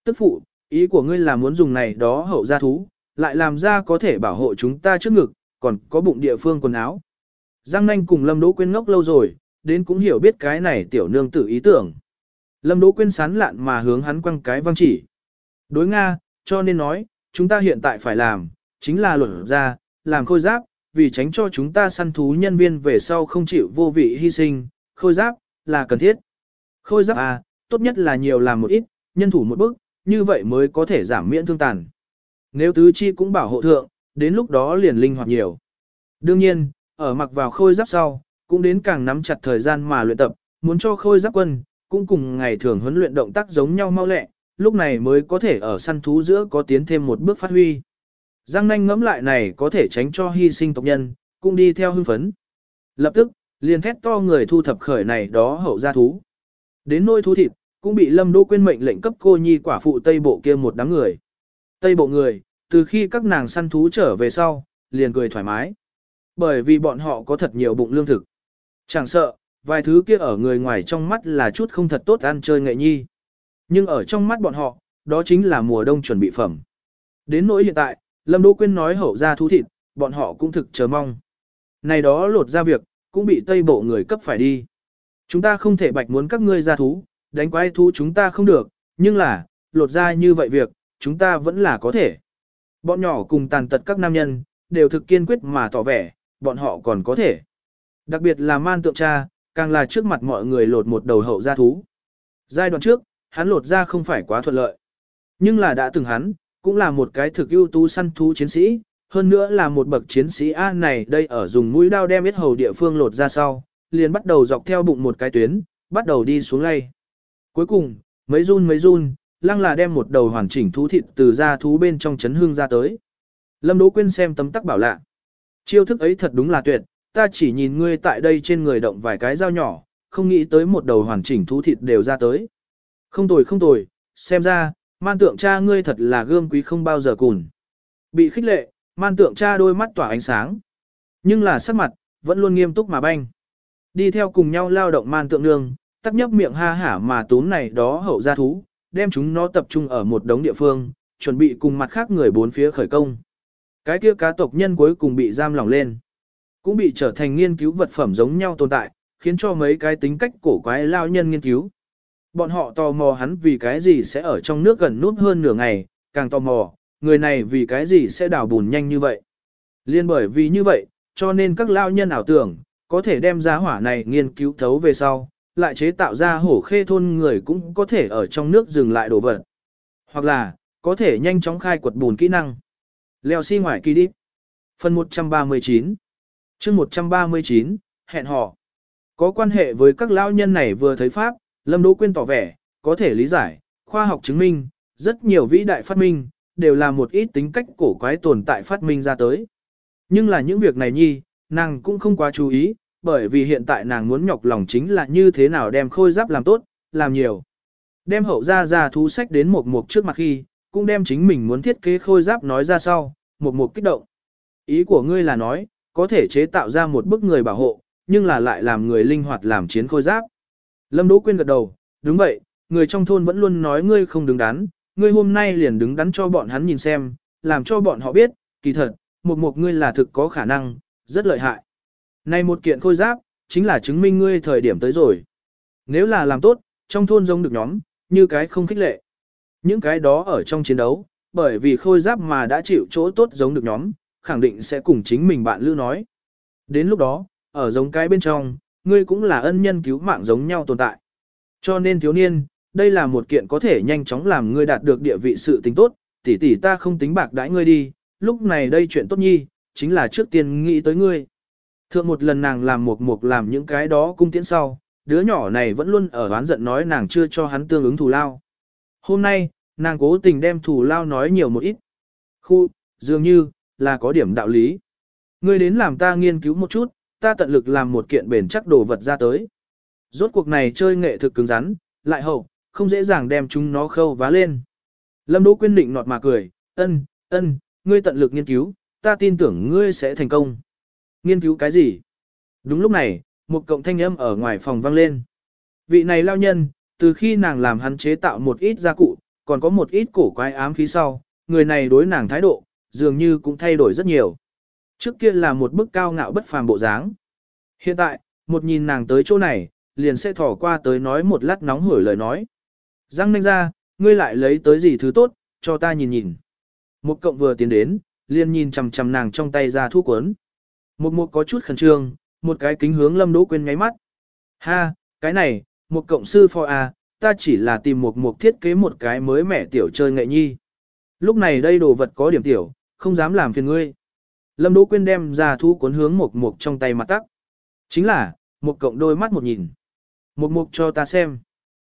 Tức phụ, ý của ngươi là muốn dùng này đó hậu gia thú, lại làm ra có thể bảo hộ chúng ta trước ngực, còn có bụng địa phương quần áo. Giang nanh cùng Lâm Đỗ Quyên ngốc lâu rồi, đến cũng hiểu biết cái này tiểu nương tử ý tưởng. Lâm Đỗ Quyên sán lạn mà hướng hắn quăng cái văng chỉ. Đối Nga, cho nên nói, chúng ta hiện tại phải làm, chính là luận ra, làm khôi giáp, vì tránh cho chúng ta săn thú nhân viên về sau không chịu vô vị hy sinh, khôi giáp, là cần thiết. Khôi giáp à, tốt nhất là nhiều làm một ít, nhân thủ một bước, như vậy mới có thể giảm miễn thương tàn. Nếu tứ chi cũng bảo hộ thượng, đến lúc đó liền linh hoạt nhiều. Đương nhiên, ở mặc vào khôi giáp sau, cũng đến càng nắm chặt thời gian mà luyện tập, muốn cho khôi giáp quân, cũng cùng ngày thường huấn luyện động tác giống nhau mau lẹ, lúc này mới có thể ở săn thú giữa có tiến thêm một bước phát huy. Giang nanh ngẫm lại này có thể tránh cho hy sinh tộc nhân, cũng đi theo hưng phấn. Lập tức, liền thét to người thu thập khởi này đó hậu gia thú. Đến nôi thú thịt, cũng bị Lâm Đỗ quên mệnh lệnh cấp cô nhi quả phụ Tây Bộ kia một đám người. Tây Bộ người, từ khi các nàng săn thú trở về sau, liền cười thoải mái. Bởi vì bọn họ có thật nhiều bụng lương thực. Chẳng sợ, vài thứ kia ở người ngoài trong mắt là chút không thật tốt ăn chơi nghệ nhi. Nhưng ở trong mắt bọn họ, đó chính là mùa đông chuẩn bị phẩm. Đến nỗi hiện tại, Lâm Đỗ Quyên nói hậu ra thú thịt, bọn họ cũng thực chờ mong. Này đó lột ra việc, cũng bị Tây Bộ người cấp phải đi. Chúng ta không thể bạch muốn các ngươi ra thú, đánh quái thú chúng ta không được, nhưng là, lột ra như vậy việc, chúng ta vẫn là có thể. Bọn nhỏ cùng tàn tật các nam nhân, đều thực kiên quyết mà tỏ vẻ, bọn họ còn có thể. Đặc biệt là man tượng cha, càng là trước mặt mọi người lột một đầu hậu gia thú. Giai đoạn trước, hắn lột ra không phải quá thuận lợi. Nhưng là đã từng hắn, cũng là một cái thực ưu tú săn thú chiến sĩ, hơn nữa là một bậc chiến sĩ A này đây ở dùng mũi đao đem biết hầu địa phương lột ra sau, liền bắt đầu dọc theo bụng một cái tuyến, bắt đầu đi xuống lay. Cuối cùng, mấy run mấy run, lăng là đem một đầu hoàn chỉnh thú thịt từ da thú bên trong chấn hương ra tới. Lâm Đỗ Quyên xem tấm tắc bảo lạ. Chiêu thức ấy thật đúng là tuyệt, ta chỉ nhìn ngươi tại đây trên người động vài cái dao nhỏ, không nghĩ tới một đầu hoàn chỉnh thú thịt đều ra tới. Không tồi không tồi, xem ra, man tượng cha ngươi thật là gươm quý không bao giờ cùn. Bị khích lệ, man tượng cha đôi mắt tỏa ánh sáng. Nhưng là sắc mặt, vẫn luôn nghiêm túc mà banh. Đi theo cùng nhau lao động man tượng nương, tắc nhấp miệng ha hả mà tốn này đó hậu ra thú, đem chúng nó tập trung ở một đống địa phương, chuẩn bị cùng mặt khác người bốn phía khởi công. Cái kia cá tộc nhân cuối cùng bị giam lỏng lên. Cũng bị trở thành nghiên cứu vật phẩm giống nhau tồn tại, khiến cho mấy cái tính cách cổ quái lao nhân nghiên cứu. Bọn họ tò mò hắn vì cái gì sẽ ở trong nước gần nút hơn nửa ngày, càng tò mò, người này vì cái gì sẽ đào bùn nhanh như vậy. Liên bởi vì như vậy, cho nên các lao nhân ảo tưởng, có thể đem giá hỏa này nghiên cứu thấu về sau, lại chế tạo ra hổ khê thôn người cũng có thể ở trong nước dừng lại đổ vật. Hoặc là, có thể nhanh chóng khai quật bùn kỹ năng. Leo xi si ngoài kỳ đi. Phần 139 chương 139, hẹn hò. Có quan hệ với các lão nhân này vừa thấy Pháp, Lâm Đỗ Quyên tỏ vẻ, có thể lý giải, khoa học chứng minh, rất nhiều vĩ đại phát minh, đều là một ít tính cách cổ quái tồn tại phát minh ra tới. Nhưng là những việc này nhi, nàng cũng không quá chú ý, bởi vì hiện tại nàng muốn nhọc lòng chính là như thế nào đem khôi giáp làm tốt, làm nhiều. Đem hậu ra ra thú sách đến một mục trước mặt khi, cũng đem chính mình muốn thiết kế khôi giáp nói ra sau, một mục kích động. Ý của ngươi là nói, có thể chế tạo ra một bức người bảo hộ, nhưng là lại làm người linh hoạt làm chiến khôi giáp. Lâm Đỗ Quyên gật đầu, đúng vậy, người trong thôn vẫn luôn nói ngươi không đứng đắn, ngươi hôm nay liền đứng đắn cho bọn hắn nhìn xem, làm cho bọn họ biết, kỳ thật, một một ngươi là thực có khả năng, rất lợi hại. Này một kiện khôi giáp, chính là chứng minh ngươi thời điểm tới rồi. Nếu là làm tốt, trong thôn giống được nhóm, như cái không khích lệ. Những cái đó ở trong chiến đấu, bởi vì khôi giáp mà đã chịu chỗ tốt giống được nhóm, khẳng định sẽ cùng chính mình bạn lưu nói. Đến lúc đó, ở giống cái bên trong, ngươi cũng là ân nhân cứu mạng giống nhau tồn tại. Cho nên thiếu niên, đây là một kiện có thể nhanh chóng làm ngươi đạt được địa vị sự tính tốt, tỷ tỷ ta không tính bạc đãi ngươi đi, lúc này đây chuyện tốt nhi, chính là trước tiên nghĩ tới ngươi. Thượng một lần nàng làm một mục làm những cái đó cung tiễn sau, đứa nhỏ này vẫn luôn ở oán giận nói nàng chưa cho hắn tương ứng thù lao. Hôm nay, nàng cố tình đem thù lao nói nhiều một ít. Khu, dường như, là có điểm đạo lý. Ngươi đến làm ta nghiên cứu một chút, ta tận lực làm một kiện bền chắc đồ vật ra tới. Rốt cuộc này chơi nghệ thực cứng rắn, lại hậu, không dễ dàng đem chúng nó khâu vá lên. Lâm Đỗ Quyên định nọt mà cười, ân, ân, ngươi tận lực nghiên cứu, ta tin tưởng ngươi sẽ thành công. Nghiên cứu cái gì? Đúng lúc này, một cộng thanh âm ở ngoài phòng vang lên. Vị này lao nhân, từ khi nàng làm hắn chế tạo một ít gia cụ, còn có một ít cổ quái ám khí sau, người này đối nàng thái độ, dường như cũng thay đổi rất nhiều. Trước kia là một bức cao ngạo bất phàm bộ dáng. Hiện tại, một nhìn nàng tới chỗ này, liền sẽ thỏ qua tới nói một lát nóng hổi lời nói. giang nanh ra, ngươi lại lấy tới gì thứ tốt, cho ta nhìn nhìn. Một cộng vừa tiến đến, liền nhìn chằm chằm nàng trong tay ra thu cuốn. Một một có chút khẩn trương, một cái kính hướng lâm đỗ quên ngáy mắt. Ha, cái này, một cộng sư phò à, ta chỉ là tìm một một thiết kế một cái mới mẻ tiểu chơi nghệ nhi. Lúc này đây đồ vật có điểm tiểu, không dám làm phiền ngươi. Lâm Đỗ Quyên đem ra thu cuốn hướng một mục trong tay mặt tắc. Chính là, một cộng đôi mắt một nhìn. Một mục cho ta xem.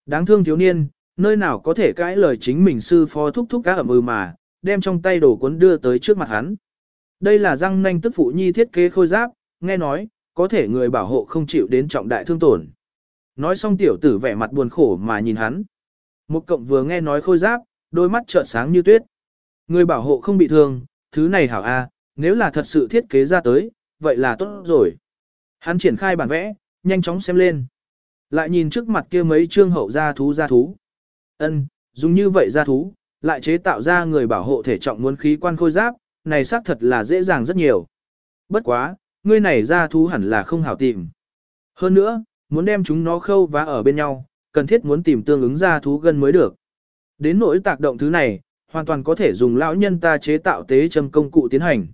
Đáng thương thiếu niên, nơi nào có thể cãi lời chính mình sư phó thúc thúc cá ẩm ư mà, đem trong tay đồ cuốn đưa tới trước mặt hắn. Đây là răng nanh tức phụ nhi thiết kế khôi giáp, nghe nói, có thể người bảo hộ không chịu đến trọng đại thương tổn. Nói xong tiểu tử vẻ mặt buồn khổ mà nhìn hắn. Một cộng vừa nghe nói khôi giáp, đôi mắt trợn sáng như tuyết. Người bảo hộ không bị thương, thứ này hảo a, nếu là thật sự thiết kế ra tới, vậy là tốt rồi. Hắn triển khai bản vẽ, nhanh chóng xem lên. Lại nhìn trước mặt kia mấy trương hậu gia thú gia thú. Ân, dùng như vậy gia thú, lại chế tạo ra người bảo hộ thể trọng muốn khí quan khôi giáp, này xác thật là dễ dàng rất nhiều. Bất quá, ngươi này gia thú hẳn là không hảo tìm. Hơn nữa, muốn đem chúng nó khâu và ở bên nhau, cần thiết muốn tìm tương ứng gia thú gần mới được. Đến nỗi tác động thứ này, hoàn toàn có thể dùng lão nhân ta chế tạo tế châm công cụ tiến hành.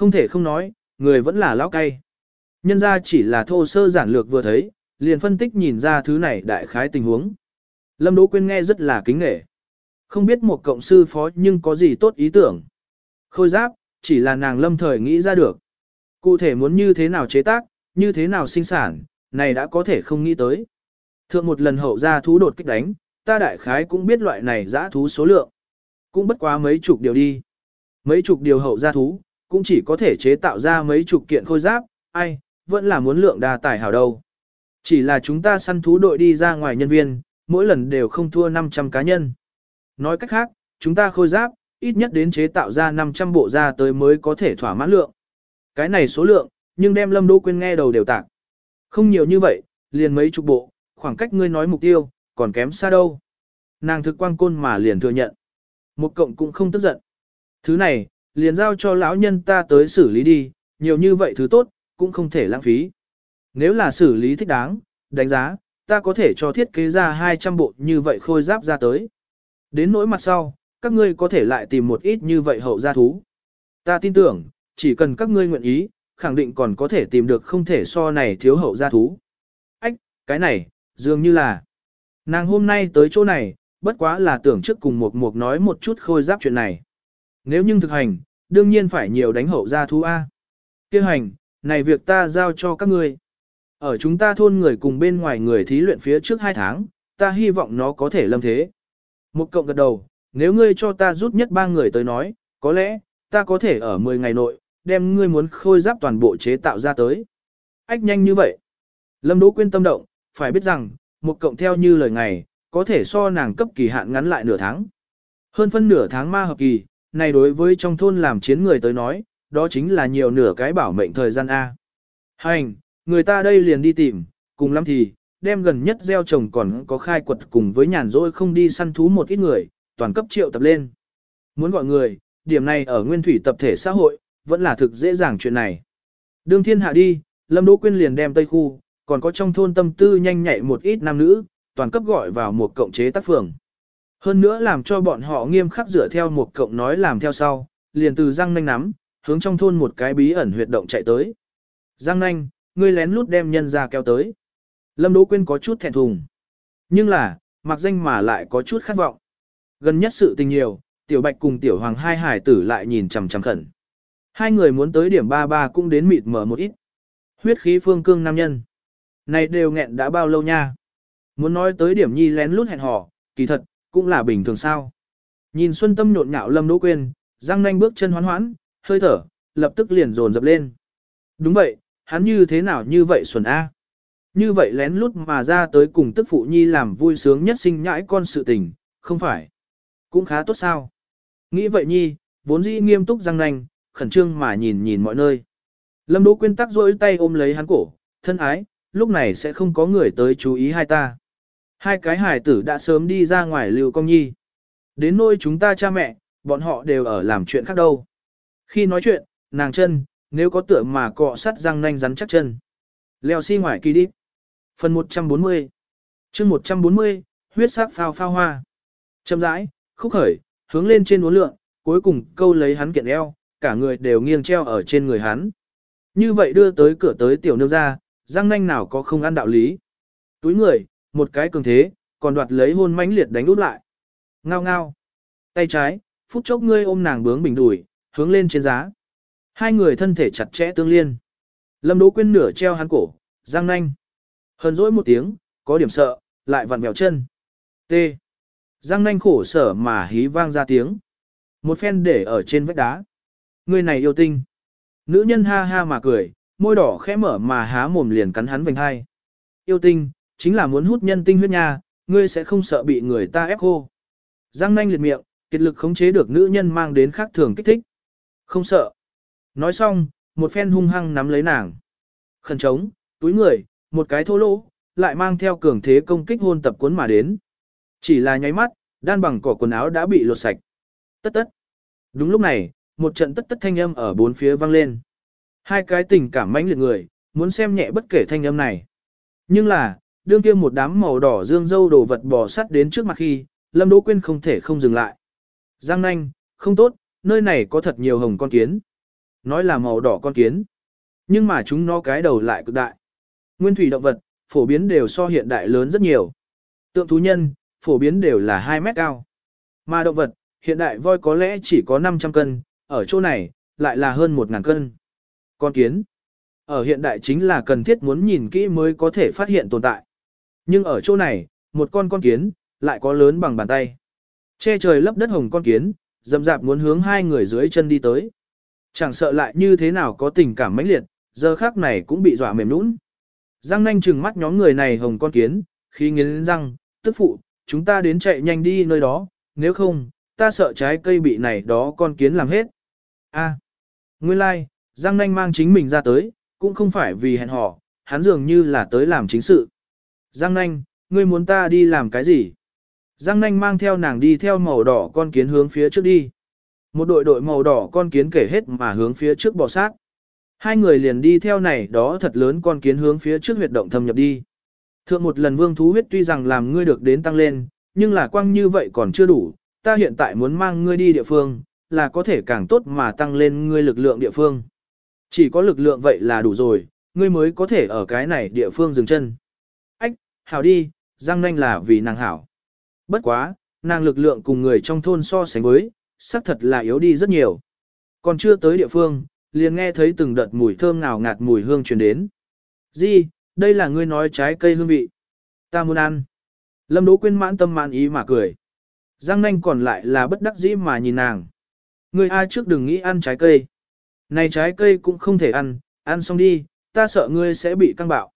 Không thể không nói, người vẫn là lão cay. Nhân ra chỉ là thô sơ giản lược vừa thấy, liền phân tích nhìn ra thứ này đại khái tình huống. Lâm Đỗ Quyên nghe rất là kính nghệ. Không biết một cộng sư phó nhưng có gì tốt ý tưởng. Khôi giáp, chỉ là nàng lâm thời nghĩ ra được. Cụ thể muốn như thế nào chế tác, như thế nào sinh sản, này đã có thể không nghĩ tới. Thượng một lần hậu ra thú đột kích đánh, ta đại khái cũng biết loại này giã thú số lượng. Cũng bất quá mấy chục điều đi. Mấy chục điều hậu gia thú, cũng chỉ có thể chế tạo ra mấy chục kiện khôi giáp, ai, vẫn là muốn lượng đa tài hảo đâu. Chỉ là chúng ta săn thú đội đi ra ngoài nhân viên, mỗi lần đều không thua 500 cá nhân. Nói cách khác, chúng ta khôi giáp, ít nhất đến chế tạo ra 500 bộ ra tới mới có thể thỏa mãn lượng. Cái này số lượng, nhưng đem Lâm Đỗ Quyên nghe đầu đều tạc. Không nhiều như vậy, liền mấy chục bộ, khoảng cách ngươi nói mục tiêu, còn kém xa đâu. Nàng thực quan côn mà liền thừa nhận. Một cộng cũng không tức giận. Thứ này, liền giao cho lão nhân ta tới xử lý đi, nhiều như vậy thứ tốt, cũng không thể lãng phí. Nếu là xử lý thích đáng, đánh giá, ta có thể cho thiết kế ra 200 bộ như vậy khôi giáp ra tới. Đến nỗi mặt sau, các ngươi có thể lại tìm một ít như vậy hậu gia thú. Ta tin tưởng, chỉ cần các ngươi nguyện ý, khẳng định còn có thể tìm được không thể so này thiếu hậu gia thú. Ách, cái này, dường như là, nàng hôm nay tới chỗ này, bất quá là tưởng trước cùng một mục nói một chút khôi giáp chuyện này. Nếu nhưng thực hành, đương nhiên phải nhiều đánh hậu gia thú A. Kêu hành, này việc ta giao cho các ngươi. Ở chúng ta thôn người cùng bên ngoài người thí luyện phía trước 2 tháng, ta hy vọng nó có thể lâm thế. Một cộng gật đầu, nếu ngươi cho ta rút nhất ba người tới nói, có lẽ, ta có thể ở 10 ngày nội, đem ngươi muốn khôi giáp toàn bộ chế tạo ra tới. Ách nhanh như vậy. Lâm Đỗ Quyên tâm động, phải biết rằng, một cộng theo như lời ngày, có thể so nàng cấp kỳ hạn ngắn lại nửa tháng. Hơn phân nửa tháng ma hợp kỳ, này đối với trong thôn làm chiến người tới nói, đó chính là nhiều nửa cái bảo mệnh thời gian A. Hành, người ta đây liền đi tìm, cùng lắm thì, đem gần nhất gieo trồng còn có khai quật cùng với nhàn rỗi không đi săn thú một ít người, toàn cấp triệu tập lên. Muốn gọi người, điểm này ở nguyên thủy tập thể xã hội, vẫn là thực dễ dàng chuyện này. Đương thiên hạ đi, Lâm Đỗ Quyên liền đem Tây Khu, còn có trong thôn tâm tư nhanh nhạy một ít nam nữ, toàn cấp gọi vào một cộng chế tác phường. Hơn nữa làm cho bọn họ nghiêm khắc dựa theo một cộng nói làm theo sau, liền từ răng nanh nắm, hướng trong thôn một cái bí ẩn huyệt động chạy tới. Giang nanh, ngươi lén lút đem nhân ra kéo tới. Lâm Đỗ Quyên có chút thẹn thùng. Nhưng là, mặc danh mà lại có chút khát vọng. Gần nhất sự tình nhiều, Tiểu Bạch cùng Tiểu Hoàng hai hải tử lại nhìn chằm chằm khẩn. Hai người muốn tới điểm ba ba cũng đến mịt mở một ít. Huyết khí phương cương nam nhân. Này đều nghẹn đã bao lâu nha. Muốn nói tới điểm nhi lén lút hẹn hò, kỳ thật, cũng là bình thường sao. Nhìn Xuân Tâm nhộn nhạo Lâm Đỗ Quyên, răng nanh bước chân hoán hoãn, hơi thở, lập tức liền dồn dập lên. Đúng vậy, hắn như thế nào như vậy Xuân A. Như vậy lén lút mà ra tới cùng tức phụ nhi làm vui sướng nhất sinh nhãi con sự tình, không phải. Cũng khá tốt sao. Nghĩ vậy nhi, vốn dĩ nghiêm túc răng nanh, khẩn trương mà nhìn nhìn mọi nơi. Lâm Đỗ Quyên tắc rỗi tay ôm lấy hắn cổ, thân ái, lúc này sẽ không có người tới chú ý hai ta. Hai cái hải tử đã sớm đi ra ngoài lưu công nhi. Đến nôi chúng ta cha mẹ, bọn họ đều ở làm chuyện khác đâu. Khi nói chuyện, nàng chân, nếu có tựa mà cọ sắt răng nanh rắn chắc chân. Leo xi si ngoài kỳ đi. Phần 140 chương 140, huyết sắc phao phao hoa. Châm rãi, khúc khởi, hướng lên trên uốn lượng, cuối cùng câu lấy hắn kiện eo, cả người đều nghiêng treo ở trên người hắn. Như vậy đưa tới cửa tới tiểu nương ra, răng nanh nào có không ăn đạo lý. Túi người, một cái cường thế, còn đoạt lấy hôn mãnh liệt đánh úp lại. Ngao ngao. Tay trái, phút chốc ngươi ôm nàng bướng bình đùi, hướng lên trên giá. Hai người thân thể chặt chẽ tương liên. Lâm Đỗ Quyên nửa treo hắn cổ, răng nanh. Hờn dỗi một tiếng, có điểm sợ, lại vặn mèo chân. T. Răng nanh khổ sở mà hí vang ra tiếng. Một phen để ở trên vách đá. Người này yêu tinh. Nữ nhân ha ha mà cười, môi đỏ khẽ mở mà há mồm liền cắn hắn vành hai. Yêu tinh, chính là muốn hút nhân tinh huyết nha, ngươi sẽ không sợ bị người ta ép khô. Giang nanh liệt miệng, kiệt lực khống chế được nữ nhân mang đến khác thường kích thích. Không sợ. Nói xong, một phen hung hăng nắm lấy nàng. Khẩn trống, túi người, một cái thô lỗ, lại mang theo cường thế công kích hôn tập cuốn mà đến. Chỉ là nháy mắt, đan bằng cỏ quần áo đã bị lột sạch. Tất tất. Đúng lúc này, một trận tất tất thanh âm ở bốn phía vang lên. Hai cái tình cảm mãnh liệt người, muốn xem nhẹ bất kể thanh âm này. Nhưng là, đương kia một đám màu đỏ dương dâu đồ vật bò sắt đến trước mặt khi, Lâm Đỗ Quyên không thể không dừng lại. Giang nanh, không tốt, nơi này có thật nhiều hồng con kiến. Nói là màu đỏ con kiến. Nhưng mà chúng nó cái đầu lại cực đại. Nguyên thủy động vật, phổ biến đều so hiện đại lớn rất nhiều. Tượng thú nhân, phổ biến đều là 2 mét cao. Mà động vật, hiện đại voi có lẽ chỉ có 500 cân, ở chỗ này, lại là hơn 1.000 cân. Con kiến. Ở hiện đại chính là cần thiết muốn nhìn kỹ mới có thể phát hiện tồn tại. Nhưng ở chỗ này, một con con kiến, lại có lớn bằng bàn tay. Che trời lấp đất hồng con kiến, dầm dạp muốn hướng hai người dưới chân đi tới. Chẳng sợ lại như thế nào có tình cảm mãnh liệt, giờ khác này cũng bị dọa mềm nũng. Giang nanh trừng mắt nhóm người này hồng con kiến, khi nghiến răng, tức phụ, chúng ta đến chạy nhanh đi nơi đó, nếu không, ta sợ trái cây bị này đó con kiến làm hết. A, nguyên lai, like, Giang nanh mang chính mình ra tới, cũng không phải vì hẹn hò, hắn dường như là tới làm chính sự. Giang nanh, ngươi muốn ta đi làm cái gì? Giang nanh mang theo nàng đi theo màu đỏ con kiến hướng phía trước đi. Một đội đội màu đỏ con kiến kể hết mà hướng phía trước bò sát. Hai người liền đi theo này đó thật lớn con kiến hướng phía trước huyệt động thâm nhập đi. Thượng một lần vương thú huyết tuy rằng làm ngươi được đến tăng lên, nhưng là quăng như vậy còn chưa đủ, ta hiện tại muốn mang ngươi đi địa phương, là có thể càng tốt mà tăng lên ngươi lực lượng địa phương. Chỉ có lực lượng vậy là đủ rồi, ngươi mới có thể ở cái này địa phương dừng chân. Hảo đi, Giang Nanh là vì nàng hảo. Bất quá, nàng lực lượng cùng người trong thôn so sánh với, xác thật là yếu đi rất nhiều. Còn chưa tới địa phương, liền nghe thấy từng đợt mùi thơm ngào ngạt mùi hương truyền đến. Di, Đây là ngươi nói trái cây hương vị. Ta muốn ăn. Lâm Đỗ Quyên mãn tâm mãn ý mà cười. Giang nanh còn lại là bất đắc dĩ mà nhìn nàng. Ngươi ai trước đừng nghĩ ăn trái cây. Này trái cây cũng không thể ăn, ăn xong đi, ta sợ ngươi sẽ bị căng bạo.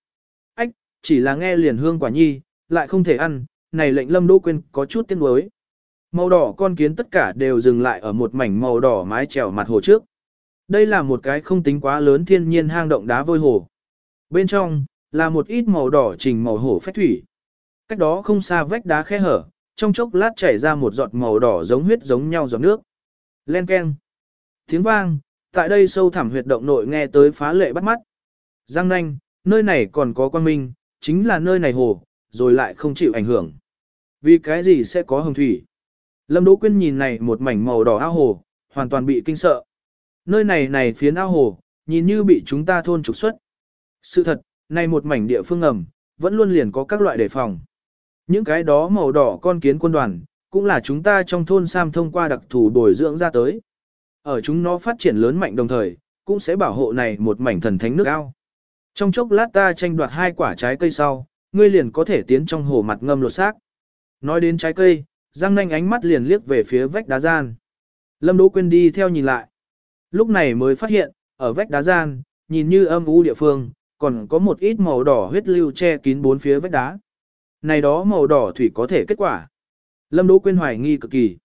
Chỉ là nghe liền hương quả nhi, lại không thể ăn, này lệnh Lâm Đỗ Quyên có chút tiếc nuối. Màu đỏ con kiến tất cả đều dừng lại ở một mảnh màu đỏ mái trèo mặt hồ trước. Đây là một cái không tính quá lớn thiên nhiên hang động đá vôi hồ. Bên trong, là một ít màu đỏ trình màu hổ phách thủy. Cách đó không xa vách đá khe hở, trong chốc lát chảy ra một giọt màu đỏ giống huyết giống nhau giọt nước. Len keng. Tiếng vang, tại đây sâu thẳm huyệt động nội nghe tới phá lệ bắt mắt. Giang nanh, nơi này còn có quan minh, chính là nơi này hồ, rồi lại không chịu ảnh hưởng. Vì cái gì sẽ có hồng thủy? Lâm Đỗ Quyên nhìn này một mảnh màu đỏ ao hồ, hoàn toàn bị kinh sợ. Nơi này này phía ao hồ, nhìn như bị chúng ta thôn trục xuất. Sự thật, này một mảnh địa phương ngầm, vẫn luôn liền có các loại đề phòng. Những cái đó màu đỏ con kiến quân đoàn, cũng là chúng ta trong thôn Sam thông qua đặc thù bồi dưỡng ra tới. Ở chúng nó phát triển lớn mạnh đồng thời, cũng sẽ bảo hộ này một mảnh thần thánh nước ao. Trong chốc lát ta tranh đoạt hai quả trái cây sau, ngươi liền có thể tiến trong hồ mặt ngâm lột xác. Nói đến trái cây, Giang nanh ánh mắt liền liếc về phía vách đá gian. Lâm Đỗ Quyên đi theo nhìn lại. Lúc này mới phát hiện, ở vách đá gian, nhìn như âm u địa phương, còn có một ít màu đỏ huyết lưu che kín bốn phía vách đá. Này đó màu đỏ thủy có thể kết quả. Lâm Đỗ Quyên hoài nghi cực kỳ.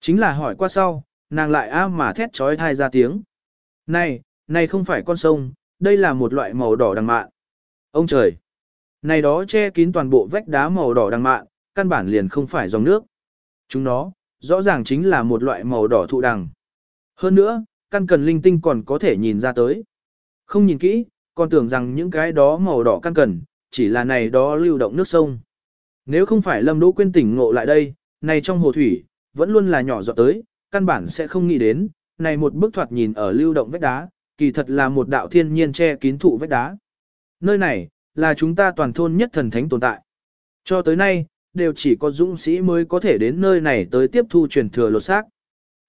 Chính là hỏi qua sau, nàng lại a mà thét chói tai ra tiếng. Này, này không phải con sông, đây là một loại màu đỏ đằng mạn. Ông trời! Này đó che kín toàn bộ vách đá màu đỏ đằng mạn, căn bản liền không phải dòng nước. Chúng nó, rõ ràng chính là một loại màu đỏ thụ đằng. Hơn nữa, căn cần linh tinh còn có thể nhìn ra tới. Không nhìn kỹ, còn tưởng rằng những cái đó màu đỏ căn cần, chỉ là này đó lưu động nước sông. Nếu không phải Lâm Đỗ Quyên tỉnh ngộ lại đây, này trong hồ thủy, vẫn luôn là nhỏ giọt tới, căn bản sẽ không nghĩ đến, này một bức thoạt nhìn ở lưu động vách đá, kỳ thật là một đạo thiên nhiên che kín thụ vách đá. Nơi này, là chúng ta toàn thôn nhất thần thánh tồn tại. Cho tới nay, đều chỉ có dũng sĩ mới có thể đến nơi này tới tiếp thu truyền thừa lột xác.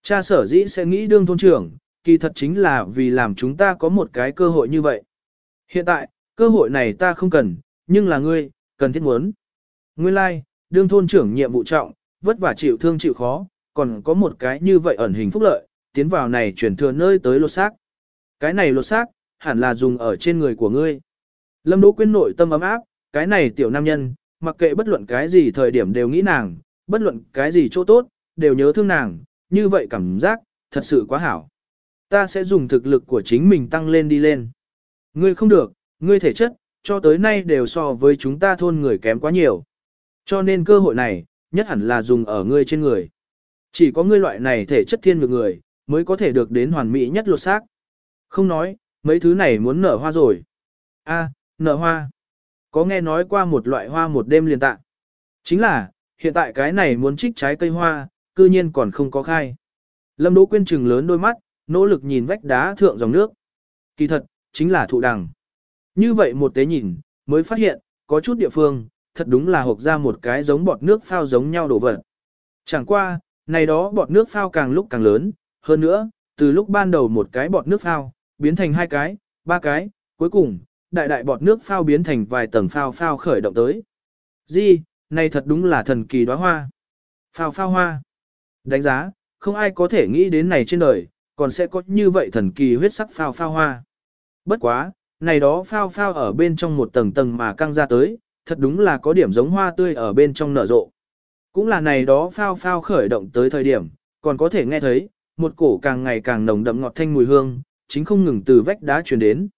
Cha sở dĩ sẽ nghĩ đương thôn trưởng, kỳ thật chính là vì làm chúng ta có một cái cơ hội như vậy. Hiện tại, cơ hội này ta không cần, nhưng là ngươi, cần thiết muốn. Nguyên lai, like, đương thôn trưởng nhiệm vụ trọng, vất vả chịu thương chịu khó, còn có một cái như vậy ẩn hình phúc lợi, tiến vào này chuyển thừa nơi tới lột xác. Cái này lột xác, hẳn là dùng ở trên người của ngươi. Lâm Đỗ Quyên nội tâm ấm áp, cái này tiểu nam nhân, mặc kệ bất luận cái gì thời điểm đều nghĩ nàng, bất luận cái gì chỗ tốt, đều nhớ thương nàng, như vậy cảm giác, thật sự quá hảo. Ta sẽ dùng thực lực của chính mình tăng lên đi lên. Ngươi không được, ngươi thể chất, cho tới nay đều so với chúng ta thôn người kém quá nhiều. Cho nên cơ hội này, nhất hẳn là dùng ở ngươi trên người. Chỉ có ngươi loại này thể chất thiên được người, mới có thể được đến hoàn mỹ nhất lột xác. Không nói, mấy thứ này muốn nở hoa rồi. A, nở hoa. Có nghe nói qua một loại hoa một đêm liền tạ. Chính là, hiện tại cái này muốn trích trái cây hoa, cư nhiên còn không có khai. Lâm Đỗ Quyên trừng lớn đôi mắt, nỗ lực nhìn vách đá thượng dòng nước. Kỳ thật, chính là thụ đằng. Như vậy một tế nhìn, mới phát hiện, có chút địa phương, thật đúng là hộp ra một cái giống bọt nước phao giống nhau đổ vật. Chẳng qua, này đó bọt nước phao càng lúc càng lớn, hơn nữa, từ lúc ban đầu một cái bọt nước phao, biến thành hai cái, ba cái, cuối cùng, đại đại bọt nước phao biến thành vài tầng phao phao khởi động tới. Di, này thật đúng là thần kỳ đóa hoa. Phao phao hoa. Đánh giá, không ai có thể nghĩ đến này trên đời, còn sẽ có như vậy thần kỳ huyết sắc phao phao hoa. Bất quá, này đó phao phao ở bên trong một tầng tầng mà căng ra tới, thật đúng là có điểm giống hoa tươi ở bên trong nở rộ. Cũng là này đó phao phao khởi động tới thời điểm, còn có thể nghe thấy, một cổ càng ngày càng nồng đậm ngọt thanh mùi hương, chính không ngừng từ vách đá truyền đến.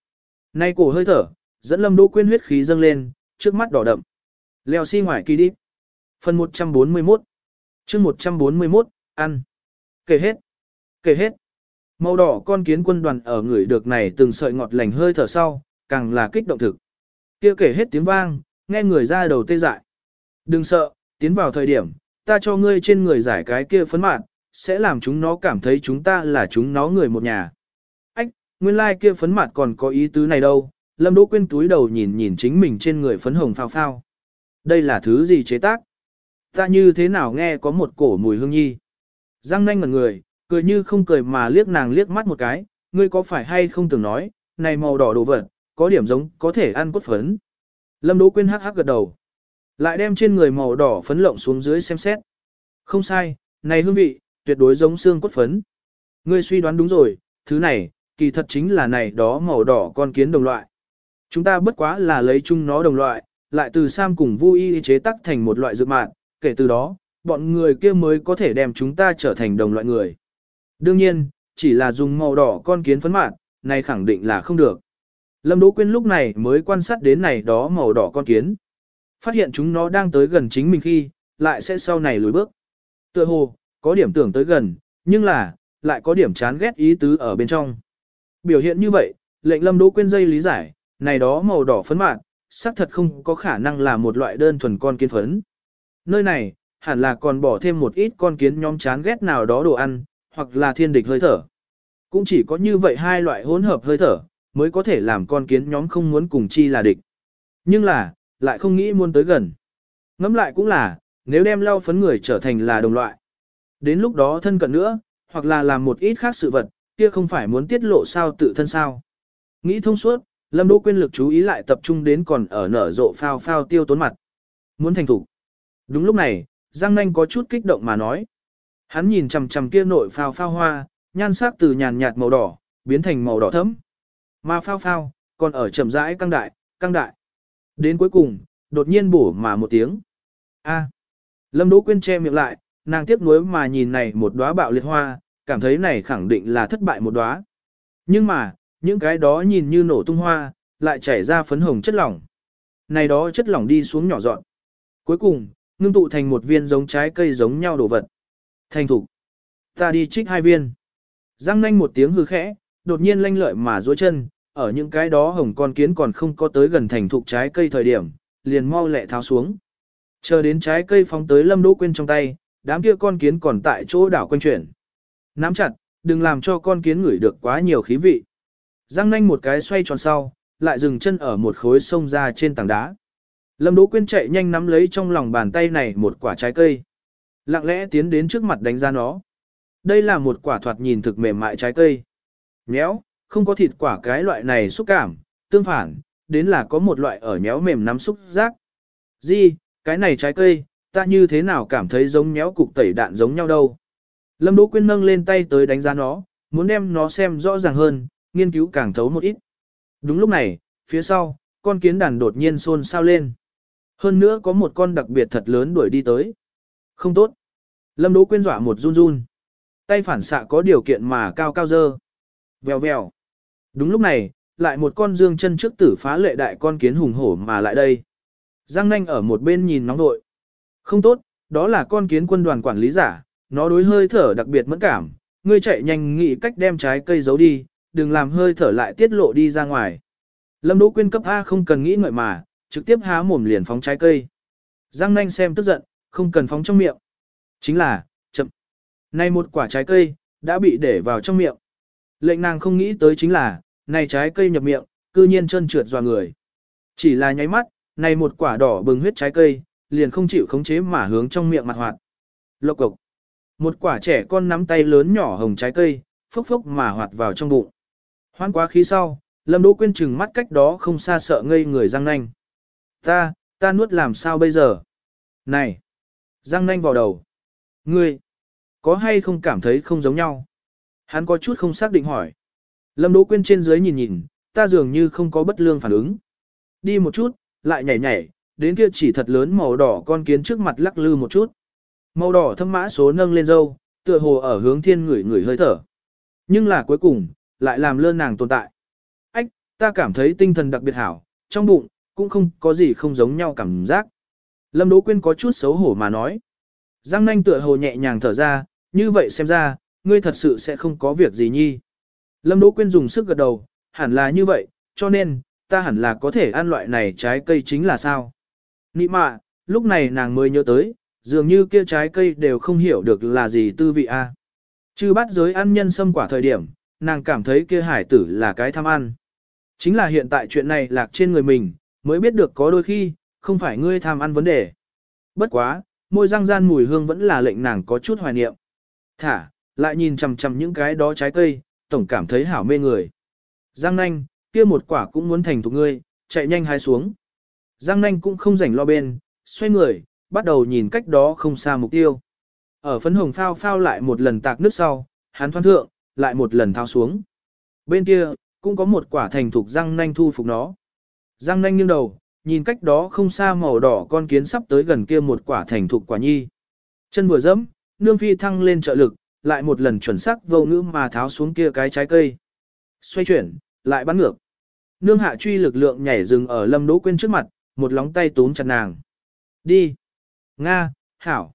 Nay cổ hơi thở, dẫn Lâm Đỗ Quyên huyết khí dâng lên, trước mắt đỏ đậm. Leo xi si ngoài kỳ đi. Phần 141. Chương 141, ăn. Kể hết. Kể hết. Màu đỏ con kiến quân đoàn ở người được này từng sợi ngọt lành hơi thở sau, càng là kích động thực. Kia kể hết tiếng vang, nghe người ra đầu tê dại. Đừng sợ, tiến vào thời điểm, ta cho ngươi trên người giải cái kia phấn mạn, sẽ làm chúng nó cảm thấy chúng ta là chúng nó người một nhà. Nguyên lai like kia phấn mặt còn có ý tứ này đâu, Lâm Đỗ Quyên túi đầu nhìn nhìn chính mình trên người phấn hồng phao phao. Đây là thứ gì chế tác? Ta như thế nào nghe có một cổ mùi hương nhi? Giang nanh ngẩn người, cười như không cười mà liếc nàng liếc mắt một cái, ngươi có phải hay không từng nói, này màu đỏ đồ vật, có điểm giống có thể ăn cốt phấn. Lâm Đỗ Quyên hắc hắc gật đầu. Lại đem trên người màu đỏ phấn lộng xuống dưới xem xét. Không sai, này hương vị, tuyệt đối giống xương cốt phấn. Ngươi suy đoán đúng rồi, thứ này, kỳ thật chính là này đó màu đỏ con kiến đồng loại. Chúng ta bất quá là lấy chung nó đồng loại, lại từ Sam cùng vui chế tác thành một loại dược mạng, kể từ đó, bọn người kia mới có thể đem chúng ta trở thành đồng loại người. Đương nhiên, chỉ là dùng màu đỏ con kiến phấn mạn, này khẳng định là không được. Lâm Đỗ Quyên lúc này mới quan sát đến này đó màu đỏ con kiến. Phát hiện chúng nó đang tới gần chính mình khi, lại sẽ sau này lùi bước. Tựa hồ, có điểm tưởng tới gần, nhưng là, lại có điểm chán ghét ý tứ ở bên trong. Biểu hiện như vậy, lệnh Lâm Đỗ Quyên dây lý giải, này đó màu đỏ phấn mạn, xác thật không có khả năng là một loại đơn thuần con kiến phấn. Nơi này, hẳn là còn bỏ thêm một ít con kiến nhóm chán ghét nào đó đồ ăn, hoặc là thiên địch hơi thở. Cũng chỉ có như vậy hai loại hỗn hợp hơi thở, mới có thể làm con kiến nhóm không muốn cùng chi là địch. Nhưng là, lại không nghĩ muốn tới gần. Ngẫm lại cũng là, nếu đem lau phấn người trở thành là đồng loại. Đến lúc đó thân cận nữa, hoặc là làm một ít khác sự vật, kia không phải muốn tiết lộ sao tự thân sao. Nghĩ thông suốt, Lâm Đỗ Quyên lực chú ý lại tập trung đến còn ở nở rộ phao phao tiêu tốn mặt. Muốn thành thủ. Đúng lúc này, Giang Nanh có chút kích động mà nói. Hắn nhìn chằm chằm kia nội phao phao hoa, nhan sắc từ nhàn nhạt màu đỏ, biến thành màu đỏ thẫm. Mà phao phao, còn ở chậm rãi căng đại, căng đại. Đến cuối cùng, đột nhiên bổ mà một tiếng. A. Lâm Đỗ Quyên che miệng lại, nàng tiếc nuối mà nhìn này một đóa bạo liệt hoa, cảm thấy này khẳng định là thất bại một đóa. Nhưng mà, những cái đó nhìn như nổ tung hoa, lại chảy ra phấn hồng chất lỏng. Này đó chất lỏng đi xuống nhỏ dọn. Cuối cùng, ngưng tụ thành một viên giống trái cây giống nhau đồ vật. Thành thục. Ta đi trích hai viên. Răng nanh một tiếng hư khẽ, đột nhiên lanh lợi mà duỗi chân, ở những cái đó hồng con kiến còn không có tới gần thành thục trái cây thời điểm, liền mau lẹ tháo xuống. Chờ đến trái cây phóng tới Lâm Đỗ Quyên trong tay, đám kia con kiến còn tại chỗ đảo quanh chuyển. Nắm chặt, đừng làm cho con kiến ngửi được quá nhiều khí vị. Giang nanh một cái xoay tròn sau, lại dừng chân ở một khối sông ra trên tảng đá. Lâm Đỗ Quyên chạy nhanh nắm lấy trong lòng bàn tay này một quả trái cây. Lặng lẽ tiến đến trước mặt đánh ra nó. Đây là một quả thoạt nhìn thực mềm mại trái cây. Nhéo, không có thịt quả cái loại này xúc cảm, tương phản, đến là có một loại ở nhéo mềm nắm xúc giác. Di, cái này trái cây, ta như thế nào cảm thấy giống nhéo cục tẩy đạn giống nhau đâu. Lâm Đỗ Quyên nâng lên tay tới đánh giá nó, muốn đem nó xem rõ ràng hơn, nghiên cứu càng thấu một ít. Đúng lúc này, phía sau, con kiến đàn đột nhiên xôn xao lên. Hơn nữa có một con đặc biệt thật lớn đuổi đi tới. Không tốt. Lâm Đỗ Quyên dọa một run run. Tay phản xạ có điều kiện mà cao cao dơ. Vèo vèo. Đúng lúc này, lại một con dương chân trước tử phá lệ đại con kiến hùng hổ mà lại đây. Giang nanh ở một bên nhìn nóng nội. Không tốt, đó là con kiến quân đoàn quản lý giả, nó đối hơi thở đặc biệt mẫn cảm, ngươi chạy nhanh nghĩ cách đem trái cây giấu đi, đừng làm hơi thở lại tiết lộ đi ra ngoài. Lâm Đỗ Quyên cấp A không cần nghĩ ngợi mà, trực tiếp há mồm liền phóng trái cây. Giang nanh xem tức giận, không cần phóng trong miệng. Chính là, chậm. Nay một quả trái cây, đã bị để vào trong miệng. Lệnh nàng không nghĩ tới chính là, này trái cây nhập miệng, cư nhiên chân trượt dò người. Chỉ là nháy mắt, này một quả đỏ bừng huyết trái cây, liền không chịu khống chế mà hướng trong miệng mặt hoạt. Lộc cục. Một quả trẻ con nắm tay lớn nhỏ hồng trái cây, phốc phốc mà hoạt vào trong bụng. Hoan quá khí sau, Lâm Đỗ Quyên chừng mắt cách đó không xa sợ ngây người răng nanh. Ta, ta nuốt làm sao bây giờ? Này! Răng nanh vào đầu. Ngươi! Có hay không cảm thấy không giống nhau? Hắn có chút không xác định hỏi. Lâm Đỗ Quyên trên dưới nhìn nhìn, ta dường như không có bất lương phản ứng. Đi một chút, lại nhảy nhảy, đến kia chỉ thật lớn màu đỏ con kiến trước mặt lắc lư một chút. Màu đỏ thâm mã số nâng lên dâu, tựa hồ ở hướng thiên người người hơi thở. Nhưng là cuối cùng, lại làm lơ nàng tồn tại. Ách, ta cảm thấy tinh thần đặc biệt hảo, trong bụng, cũng không có gì không giống nhau cảm giác. Lâm Đỗ Quyên có chút xấu hổ mà nói. Giang nanh tựa hồ nhẹ nhàng thở ra, như vậy xem ra, ngươi thật sự sẽ không có việc gì nhi. Lâm Đỗ Quyên dùng sức gật đầu, hẳn là như vậy, cho nên, ta hẳn là có thể ăn loại này trái cây chính là sao. Nị mạ, lúc này nàng mới nhớ tới, dường như kia trái cây đều không hiểu được là gì tư vị a. À. Chứ bắt giới ăn nhân sâm quả thời điểm, nàng cảm thấy kia hải tử là cái tham ăn. Chính là hiện tại chuyện này lạc trên người mình, mới biết được có đôi khi, không phải ngươi tham ăn vấn đề. Bất quá, môi răng gian mùi hương vẫn là lệnh nàng có chút hoài niệm. Thả, lại nhìn chằm chằm những cái đó trái cây, tổng cảm thấy hảo mê người. Giang nanh, kia một quả cũng muốn thành thục ngươi, chạy nhanh hái xuống. Giang nanh cũng không rảnh lo bên, xoay người, bắt đầu nhìn cách đó không xa mục tiêu. Ở phấn hồng phao phao lại một lần tạc nước sau, hắn thoan thượng, lại một lần thao xuống. Bên kia, cũng có một quả thành thục răng nanh thu phục nó. Răng nanh nghiêng đầu, nhìn cách đó không xa màu đỏ con kiến sắp tới gần kia một quả thành thục quả nhi. Chân vừa dẫm, nương phi thăng lên trợ lực, lại một lần chuẩn xác vô ngữ mà tháo xuống kia cái trái cây. Xoay chuyển, lại bắn ngược. Nương hạ truy lực lượng nhảy dừng ở lâm đỗ quên trước mặt, một lóng tay túm chặt nàng. Đi. Nga, hảo.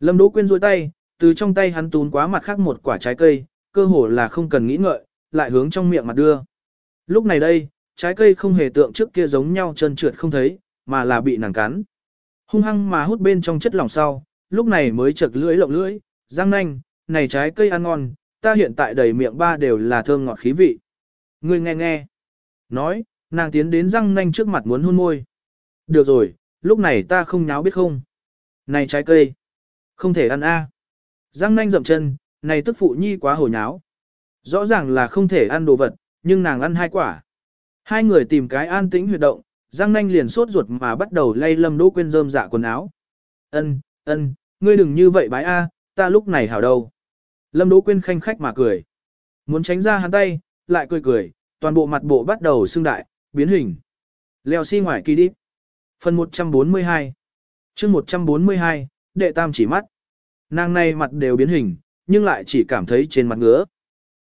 Lâm đỗ quyên duỗi tay, từ trong tay hắn tún quá mặt khác một quả trái cây, cơ hồ là không cần nghĩ ngợi, lại hướng trong miệng mặt đưa. Lúc này đây, trái cây không hề tượng trước kia giống nhau trơn trượt không thấy, mà là bị nàng cắn. Hung hăng mà hút bên trong chất lỏng sau, lúc này mới chật lưỡi lộng lưỡi, răng nanh, này trái cây ăn ngon, ta hiện tại đầy miệng ba đều là thơm ngọt khí vị. Ngươi nghe nghe. Nói, nàng tiến đến răng nanh trước mặt muốn hôn môi. Được rồi, lúc này ta không nháo biết không. Này trái cây, không thể ăn a. À. Răng nanh dậm chân, này tức phụ nhi quá hồi nháo. Rõ ràng là không thể ăn đồ vật, nhưng nàng ăn hai quả. Hai người tìm cái an tĩnh huyệt động, Giang Nanh liền sốt ruột mà bắt đầu lay Lâm Đỗ Quyên rơm dạ quần áo. Ân, ân, ngươi đừng như vậy bái a, ta lúc này hảo đâu. Lâm Đỗ Quyên khanh khách mà cười. Muốn tránh ra hắn tay, lại cười cười, toàn bộ mặt bộ bắt đầu xương đại, biến hình. Leo xi si ngoài kỳ đi. Phần 142 chương 142, đệ tam chỉ mắt. Nàng này mặt đều biến hình, nhưng lại chỉ cảm thấy trên mặt ngứa.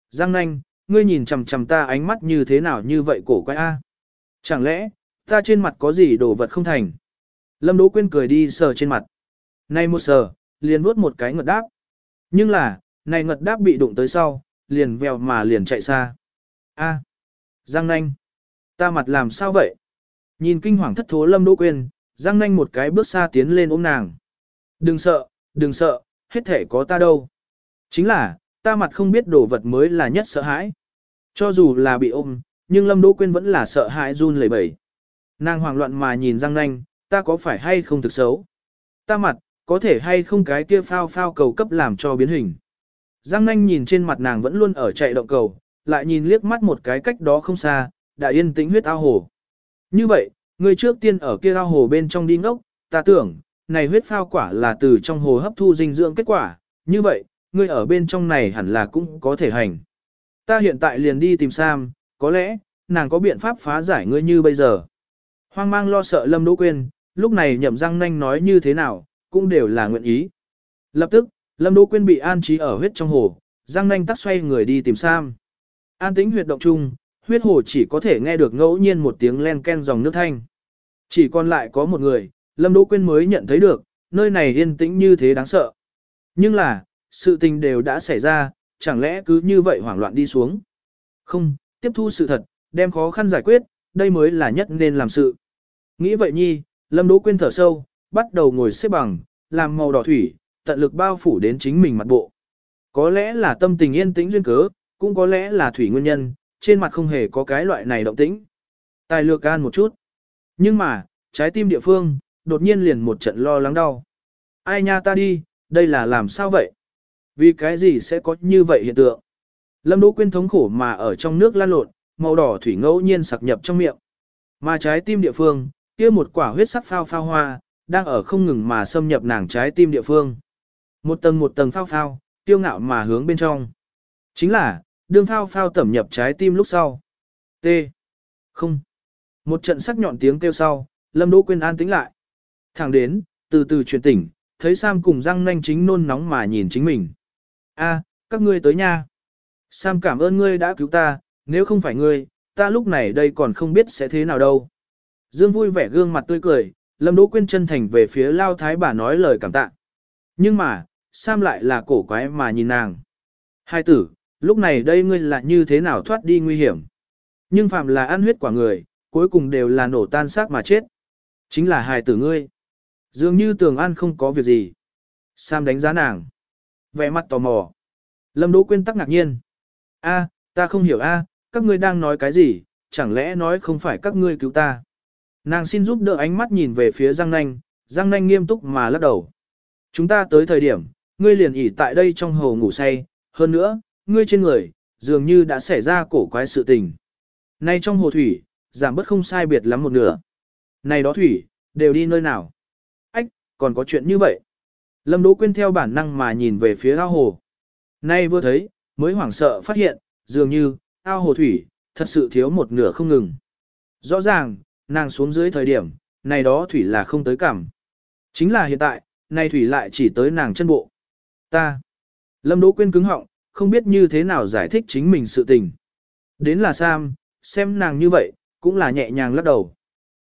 Giang nanh, ngươi nhìn chằm chằm ta ánh mắt như thế nào như vậy cổ quái a? Chẳng lẽ, ta trên mặt có gì đồ vật không thành? Lâm Đỗ Quyên cười đi sờ trên mặt. Này một sờ, liền vuốt một cái ngật đáp. Nhưng là, này ngật đáp bị đụng tới sau, liền vèo mà liền chạy xa. A, Giang nanh, ta mặt làm sao vậy? Nhìn kinh hoàng thất thố Lâm Đỗ Quyên, Giang nanh một cái bước xa tiến lên ôm nàng. Đừng sợ, đừng sợ, hết thể có ta đâu. Chính là, ta mặt không biết đồ vật mới là nhất sợ hãi. Cho dù là bị ôm, nhưng Lâm Đỗ Quyên vẫn là sợ hãi run lẩy bẩy. Nàng hoảng loạn mà nhìn Giang Nanh, ta có phải hay không thực xấu? Ta mặt, có thể hay không cái kia phao phao cầu cấp làm cho biến hình? Giang Nanh nhìn trên mặt nàng vẫn luôn ở chạy động cầu, lại nhìn liếc mắt một cái cách đó không xa, đã yên tĩnh huyết ao hồ. Như vậy, Ngươi trước tiên ở kia ao hồ bên trong đi ngốc, ta tưởng, này huyết phao quả là từ trong hồ hấp thu dinh dưỡng kết quả, như vậy, ngươi ở bên trong này hẳn là cũng có thể hành. Ta hiện tại liền đi tìm Sam, có lẽ, nàng có biện pháp phá giải ngươi như bây giờ. Hoang mang lo sợ Lâm Đỗ Quyên, lúc này nhậm răng nanh nói như thế nào, cũng đều là nguyện ý. Lập tức, Lâm Đỗ Quyên bị an trí ở huyết trong hồ, răng nanh tắt xoay người đi tìm Sam. An tĩnh huyệt động chung, huyết hồ chỉ có thể nghe được ngẫu nhiên một tiếng len ken dòng nước thanh. Chỉ còn lại có một người, Lâm Đỗ Quyên mới nhận thấy được, nơi này yên tĩnh như thế đáng sợ. Nhưng là, sự tình đều đã xảy ra, chẳng lẽ cứ như vậy hoảng loạn đi xuống. Không, tiếp thu sự thật, đem khó khăn giải quyết, đây mới là nhất nên làm sự. Nghĩ vậy nhi, Lâm Đỗ Quyên thở sâu, bắt đầu ngồi xếp bằng, làm màu đỏ thủy, tận lực bao phủ đến chính mình mặt bộ. Có lẽ là tâm tình yên tĩnh duyên cớ, cũng có lẽ là thủy nguyên nhân, trên mặt không hề có cái loại này động tĩnh. Tài lược can một chút. Nhưng mà, trái tim địa phương, đột nhiên liền một trận lo lắng đau. Ai nha ta đi, đây là làm sao vậy? Vì cái gì sẽ có như vậy hiện tượng? Lâm Đỗ Quyên thống khổ mà ở trong nước lan lộn, màu đỏ thủy ngẫu nhiên sặc nhập trong miệng. Mà trái tim địa phương, kia một quả huyết sắc phao phao hoa, đang ở không ngừng mà xâm nhập nàng trái tim địa phương. Một tầng một tầng phao phao, tiêu ngạo mà hướng bên trong. Chính là, đương phao phao tẩm nhập trái tim lúc sau. T. Không. Một trận sắc nhọn tiếng kêu sau, Lâm Đỗ Quyên an tĩnh lại. Thẳng đến, từ từ chuyển tỉnh, thấy Sam cùng răng nanh chính nôn nóng mà nhìn chính mình. A, các ngươi tới nha. Sam cảm ơn ngươi đã cứu ta, nếu không phải ngươi, ta lúc này đây còn không biết sẽ thế nào đâu. Dương vui vẻ gương mặt tươi cười, Lâm Đỗ Quyên chân thành về phía Lao Thái bà nói lời cảm tạ. Nhưng mà, Sam lại là cổ quái mà nhìn nàng. Hai tử, lúc này đây ngươi là như thế nào thoát đi nguy hiểm. Nhưng phạm là ăn huyết quả người, cuối cùng đều là nổ tan xác mà chết. Chính là hài tử ngươi. Dường như tường an không có việc gì. Sam đánh giá nàng. Vẻ mặt tò mò. Lâm Đỗ Quyên tắc ngạc nhiên. A, ta không hiểu a, các ngươi đang nói cái gì, chẳng lẽ nói không phải các ngươi cứu ta. Nàng xin giúp đỡ ánh mắt nhìn về phía Giang Nanh, Giang Nanh nghiêm túc mà lắc đầu. Chúng ta tới thời điểm, ngươi liền ỉ tại đây trong hồ ngủ say, hơn nữa, ngươi trên người, dường như đã xảy ra cổ quái sự tình. Nay trong hồ thủy, giảm bớt không sai biệt lắm một nửa. này đó thủy, đều đi nơi nào? Ách, còn có chuyện như vậy. Lâm Đỗ Quyên theo bản năng mà nhìn về phía ao hồ. Nay vừa thấy, mới hoảng sợ phát hiện, dường như, ao hồ thủy, thật sự thiếu một nửa không ngừng. Rõ ràng, nàng xuống dưới thời điểm, này đó thủy là không tới cảm. Chính là hiện tại, này thủy lại chỉ tới nàng chân bộ. Ta. Lâm Đỗ Quyên cứng họng, không biết như thế nào giải thích chính mình sự tình. Đến là Sam, xem nàng như vậy, cũng là nhẹ nhàng lắc đầu.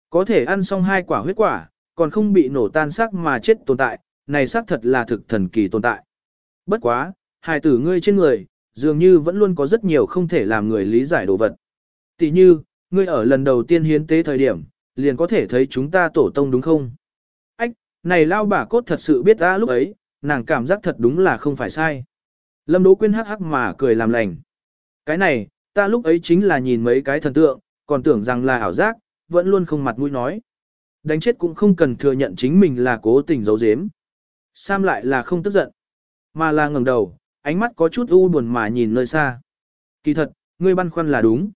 Có thể ăn xong hai quả huyết quả, còn không bị nổ tan xác mà chết tồn tại, này xác thật là thực thần kỳ tồn tại. Bất quá, hài tử ngươi trên người, dường như vẫn luôn có rất nhiều không thể làm người lý giải đồ vật. Tỷ như, ngươi ở lần đầu tiên hiến tế thời điểm, liền có thể thấy chúng ta tổ tông đúng không? Ách, này lao bà cốt thật sự biết ta lúc ấy, nàng cảm giác thật đúng là không phải sai. Lâm Đỗ Quyên hắc hắc mà cười làm lành. Cái này, ta lúc ấy chính là nhìn mấy cái thần tượng, còn tưởng rằng là ảo giác, vẫn luôn không mặt mũi nói. Đánh chết cũng không cần thừa nhận chính mình là cố tình giấu giếm. Sam lại là không tức giận, mà là ngẩng đầu, ánh mắt có chút u buồn mà nhìn nơi xa. Kỳ thật, ngươi băn khoăn là đúng.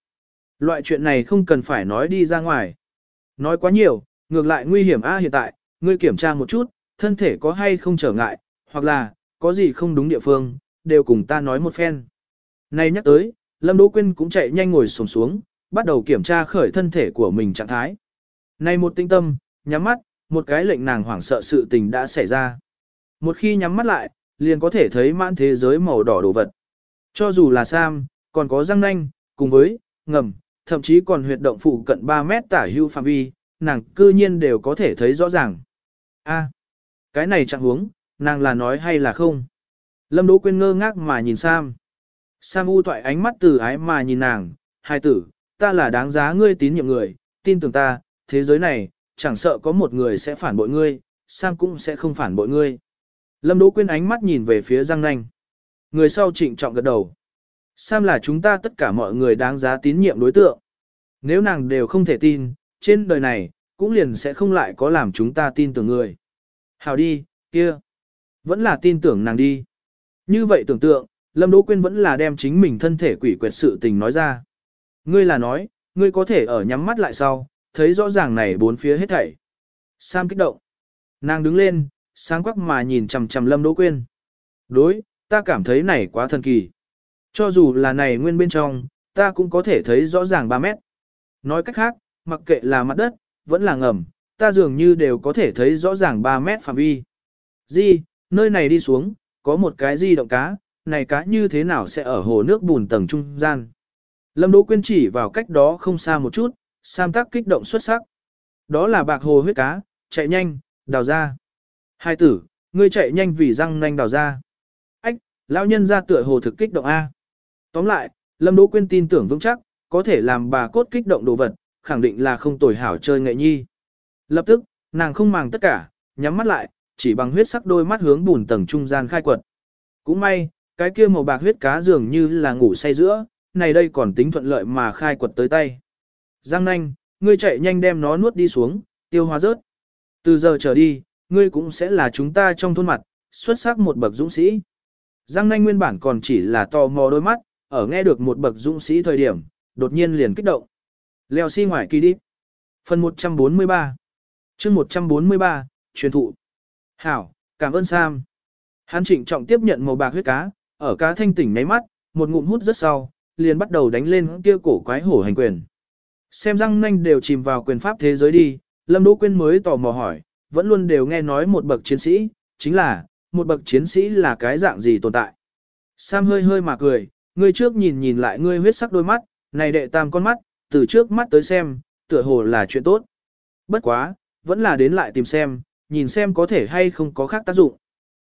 Loại chuyện này không cần phải nói đi ra ngoài. Nói quá nhiều, ngược lại nguy hiểm a hiện tại, ngươi kiểm tra một chút, thân thể có hay không trở ngại, hoặc là, có gì không đúng địa phương, đều cùng ta nói một phen. Này nhắc tới, Lâm Đỗ Quyên cũng chạy nhanh ngồi xổm xuống, bắt đầu kiểm tra khởi thân thể của mình trạng thái. Này một tinh tâm, nhắm mắt, một cái lệnh nàng hoảng sợ sự tình đã xảy ra. Một khi nhắm mắt lại, liền có thể thấy mãn thế giới màu đỏ đồ vật. Cho dù là Sam, còn có răng nanh, cùng với, ngầm, thậm chí còn huyệt động phụ cận 3 mét tả hưu phạm vi, nàng cư nhiên đều có thể thấy rõ ràng. A, cái này chẳng huống, nàng là nói hay là không? Lâm Đỗ Quyên ngơ ngác mà nhìn Sam. Sam u toại ánh mắt từ ái mà nhìn nàng, hai tử, ta là đáng giá ngươi tín nhiệm người, tin tưởng ta, thế giới này, chẳng sợ có một người sẽ phản bội ngươi, Sam cũng sẽ không phản bội ngươi. Lâm Đỗ Quyên ánh mắt nhìn về phía Giang Nanh. Người sau trịnh trọng gật đầu. Sam là chúng ta tất cả mọi người đáng giá tín nhiệm đối tượng. Nếu nàng đều không thể tin, trên đời này, cũng liền sẽ không lại có làm chúng ta tin tưởng người. Hào đi, kia. Vẫn là tin tưởng nàng đi. Như vậy tưởng tượng, Lâm Đỗ Quyên vẫn là đem chính mình thân thể quỷ quyệt sự tình nói ra. Ngươi là nói, ngươi có thể ở nhắm mắt lại sau, thấy rõ ràng này bốn phía hết thảy. Sam kích động. Nàng đứng lên, sáng quắc mà nhìn chằm chằm Lâm Đỗ Quyên. Đối, ta cảm thấy này quá thần kỳ. Cho dù là này nguyên bên trong, ta cũng có thể thấy rõ ràng 3 mét. Nói cách khác, mặc kệ là mặt đất, vẫn là ngầm, ta dường như đều có thể thấy rõ ràng 3 mét phạm vi. Di, nơi này đi xuống, có một cái di động cá, này cá như thế nào sẽ ở hồ nước bùn tầng trung gian. Lâm Đỗ Quyên chỉ vào cách đó không xa một chút, Sam Tắc kích động xuất sắc. Đó là bạc hồ huyết cá, chạy nhanh, đào ra. Hai tử, ngươi chạy nhanh vì răng nanh đào ra. Ách, lão nhân ra tựa hồ thực kích động A. Tóm lại, Lâm Đỗ Quyên tin tưởng vững chắc, có thể làm bà cốt kích động đồ vật, khẳng định là không tồi hảo chơi nghệ nhi. Lập tức, nàng không màng tất cả, nhắm mắt lại, chỉ bằng huyết sắc đôi mắt hướng bùn tầng trung gian khai quật. Cũng may, cái kia màu bạc huyết cá dường như là ngủ say giữa, này đây còn tính thuận lợi mà khai quật tới tay. Giang nanh, ngươi chạy nhanh đem nó nuốt đi xuống, tiêu hóa rớt. Từ giờ trở đi, ngươi cũng sẽ là chúng ta trong thôn mặt, xuất sắc một bậc dũng sĩ. Giang nanh nguyên bản còn chỉ là tò mò đôi mắt, ở nghe được một bậc dũng sĩ thời điểm, đột nhiên liền kích động. Leo xi si ngoài kỳ đi. Phần 143 chương 143, truyền thụ. Hảo, cảm ơn Sam. Hán trịnh trọng tiếp nhận màu bạc huyết cá, ở cá thanh tỉnh nháy mắt, một ngụm hút rất sau, liền bắt đầu đánh lên kia cổ quái hổ hành quyền. Xem răng nanh đều chìm vào quyền pháp thế giới đi, Lâm Đỗ Quyên mới tò mò hỏi, vẫn luôn đều nghe nói một bậc chiến sĩ, chính là, một bậc chiến sĩ là cái dạng gì tồn tại. Sam hơi hơi mà cười, ngươi trước nhìn nhìn lại ngươi huyết sắc đôi mắt, này đệ tam con mắt, từ trước mắt tới xem, tựa hồ là chuyện tốt. Bất quá, vẫn là đến lại tìm xem, nhìn xem có thể hay không có khác tác dụng.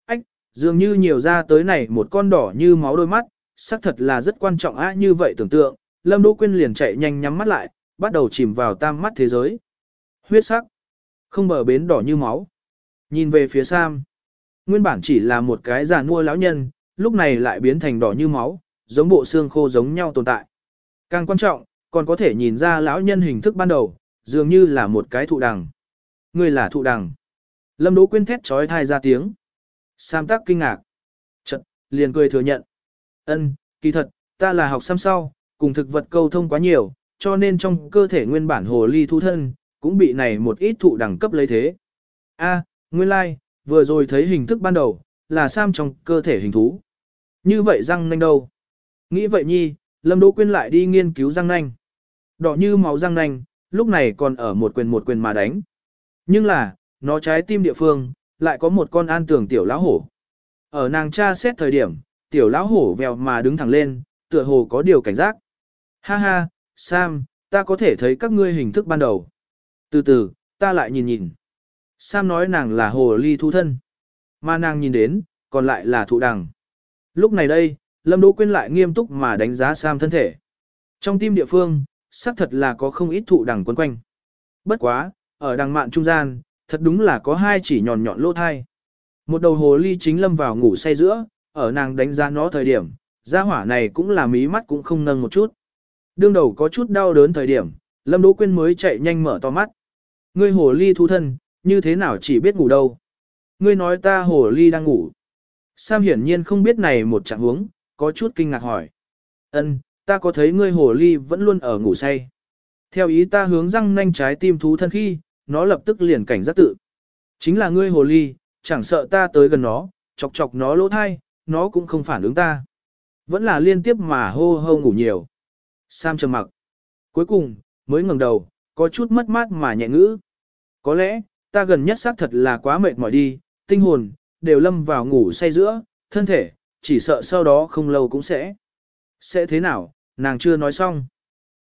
Ách, dường như nhiều ra tới này một con đỏ như máu đôi mắt, xác thật là rất quan trọng á như vậy tưởng tượng, Lâm Đỗ Quyên liền chạy nhanh nhắm mắt lại, bắt đầu chìm vào tam mắt thế giới. Huyết sắc, không bờ bến đỏ như máu. Nhìn về phía Sam, nguyên bản chỉ là một cái già nua lão nhân, lúc này lại biến thành đỏ như máu, giống bộ xương khô giống nhau tồn tại. Càng quan trọng, còn có thể nhìn ra lão nhân hình thức ban đầu, dường như là một cái thụ đằng. Người là thụ đằng. Lâm Đỗ Quyên thét chói thai ra tiếng. Sam tắc kinh ngạc. Chật, liền cười thừa nhận. Ân, kỳ thật, ta là học xăm sau, cùng thực vật câu thông quá nhiều, cho nên trong cơ thể nguyên bản hồ ly thu thân, cũng bị này một ít thụ đẳng cấp lấy thế. A, nguyên lai, like, vừa rồi thấy hình thức ban đầu, là Sam trong cơ thể hình thú. Như vậy răng nanh đâu? Nghĩ vậy nhi, Lâm Đỗ Quyên lại đi nghiên cứu răng nanh. Đỏ như máu răng nanh, lúc này còn ở một quyền một quyền mà đánh. Nhưng là, nó trái tim địa phương, lại có một con an tưởng tiểu lão hổ. Ở nàng cha xét thời điểm, tiểu lão hổ vèo mà đứng thẳng lên, tựa hồ có điều cảnh giác. Ha ha, Sam, ta có thể thấy các ngươi hình thức ban đầu. Từ từ, ta lại nhìn nhìn. Sam nói nàng là hồ ly thu thân. Mà nàng nhìn đến, còn lại là thụ đằng. Lúc này đây, Lâm Đỗ Quyên lại nghiêm túc mà đánh giá Sam thân thể. Trong tim địa phương, xác thật là có không ít thụ đằng quấn quanh. Bất quá, ở đằng mạn trung gian, thật đúng là có hai chỉ nhọn nhọn lỗ thai. Một đầu hồ ly chính lâm vào ngủ say giữa, ở nàng đánh giá nó thời điểm, gia hỏa này cũng là mí mắt cũng không nâng một chút. Đương đầu có chút đau đớn thời điểm, Lâm Đỗ Quyên mới chạy nhanh mở to mắt. Ngươi hồ ly thu thân, như thế nào chỉ biết ngủ đâu. Ngươi nói ta hồ ly đang ngủ. Sam hiển nhiên không biết này một trạng huống, có chút kinh ngạc hỏi. Ân, ta có thấy ngươi hồ ly vẫn luôn ở ngủ say. Theo ý ta hướng răng nanh trái tim thú thân khi, nó lập tức liền cảnh giác tự. Chính là ngươi hồ ly, chẳng sợ ta tới gần nó, chọc chọc nó lỗ thai, nó cũng không phản ứng ta. Vẫn là liên tiếp mà hô hô ngủ nhiều. Sam trầm mặc. Cuối cùng, mới ngẩng đầu, có chút mất mát mà nhẹ ngữ. Có lẽ, ta gần nhất xác thật là quá mệt mỏi đi, tinh hồn, đều lâm vào ngủ say giữa, thân thể, chỉ sợ sau đó không lâu cũng sẽ. Sẽ thế nào, nàng chưa nói xong.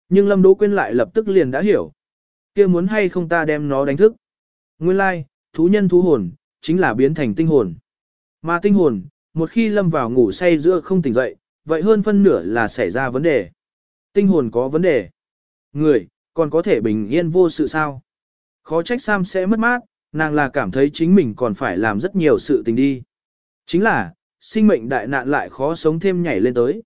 Nhưng Lâm Đỗ Quyên lại lập tức liền đã hiểu. kia muốn hay không ta đem nó đánh thức. Nguyên lai, like, thú nhân thú hồn, chính là biến thành tinh hồn. Mà tinh hồn, một khi lâm vào ngủ say giữa không tỉnh dậy, vậy hơn phân nửa là xảy ra vấn đề. Tinh hồn có vấn đề. Người, còn có thể bình yên vô sự sao? Khó trách Sam sẽ mất mát, nàng là cảm thấy chính mình còn phải làm rất nhiều sự tình đi. Chính là, sinh mệnh đại nạn lại khó sống thêm nhảy lên tới.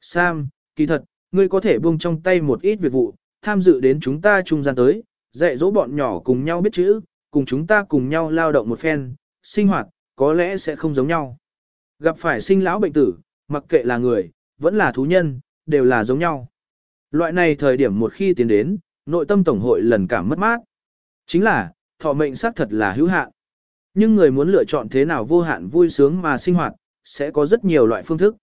Sam, kỳ thật, ngươi có thể buông trong tay một ít việc vụ, tham dự đến chúng ta trung gian tới, dạy dỗ bọn nhỏ cùng nhau biết chữ, cùng chúng ta cùng nhau lao động một phen, sinh hoạt, có lẽ sẽ không giống nhau. Gặp phải sinh lão bệnh tử, mặc kệ là người, vẫn là thú nhân, đều là giống nhau. Loại này thời điểm một khi tiến đến, nội tâm tổng hội lần cảm mất mát. Chính là, thọ mệnh xác thật là hữu hạn. Nhưng người muốn lựa chọn thế nào vô hạn vui sướng mà sinh hoạt, sẽ có rất nhiều loại phương thức.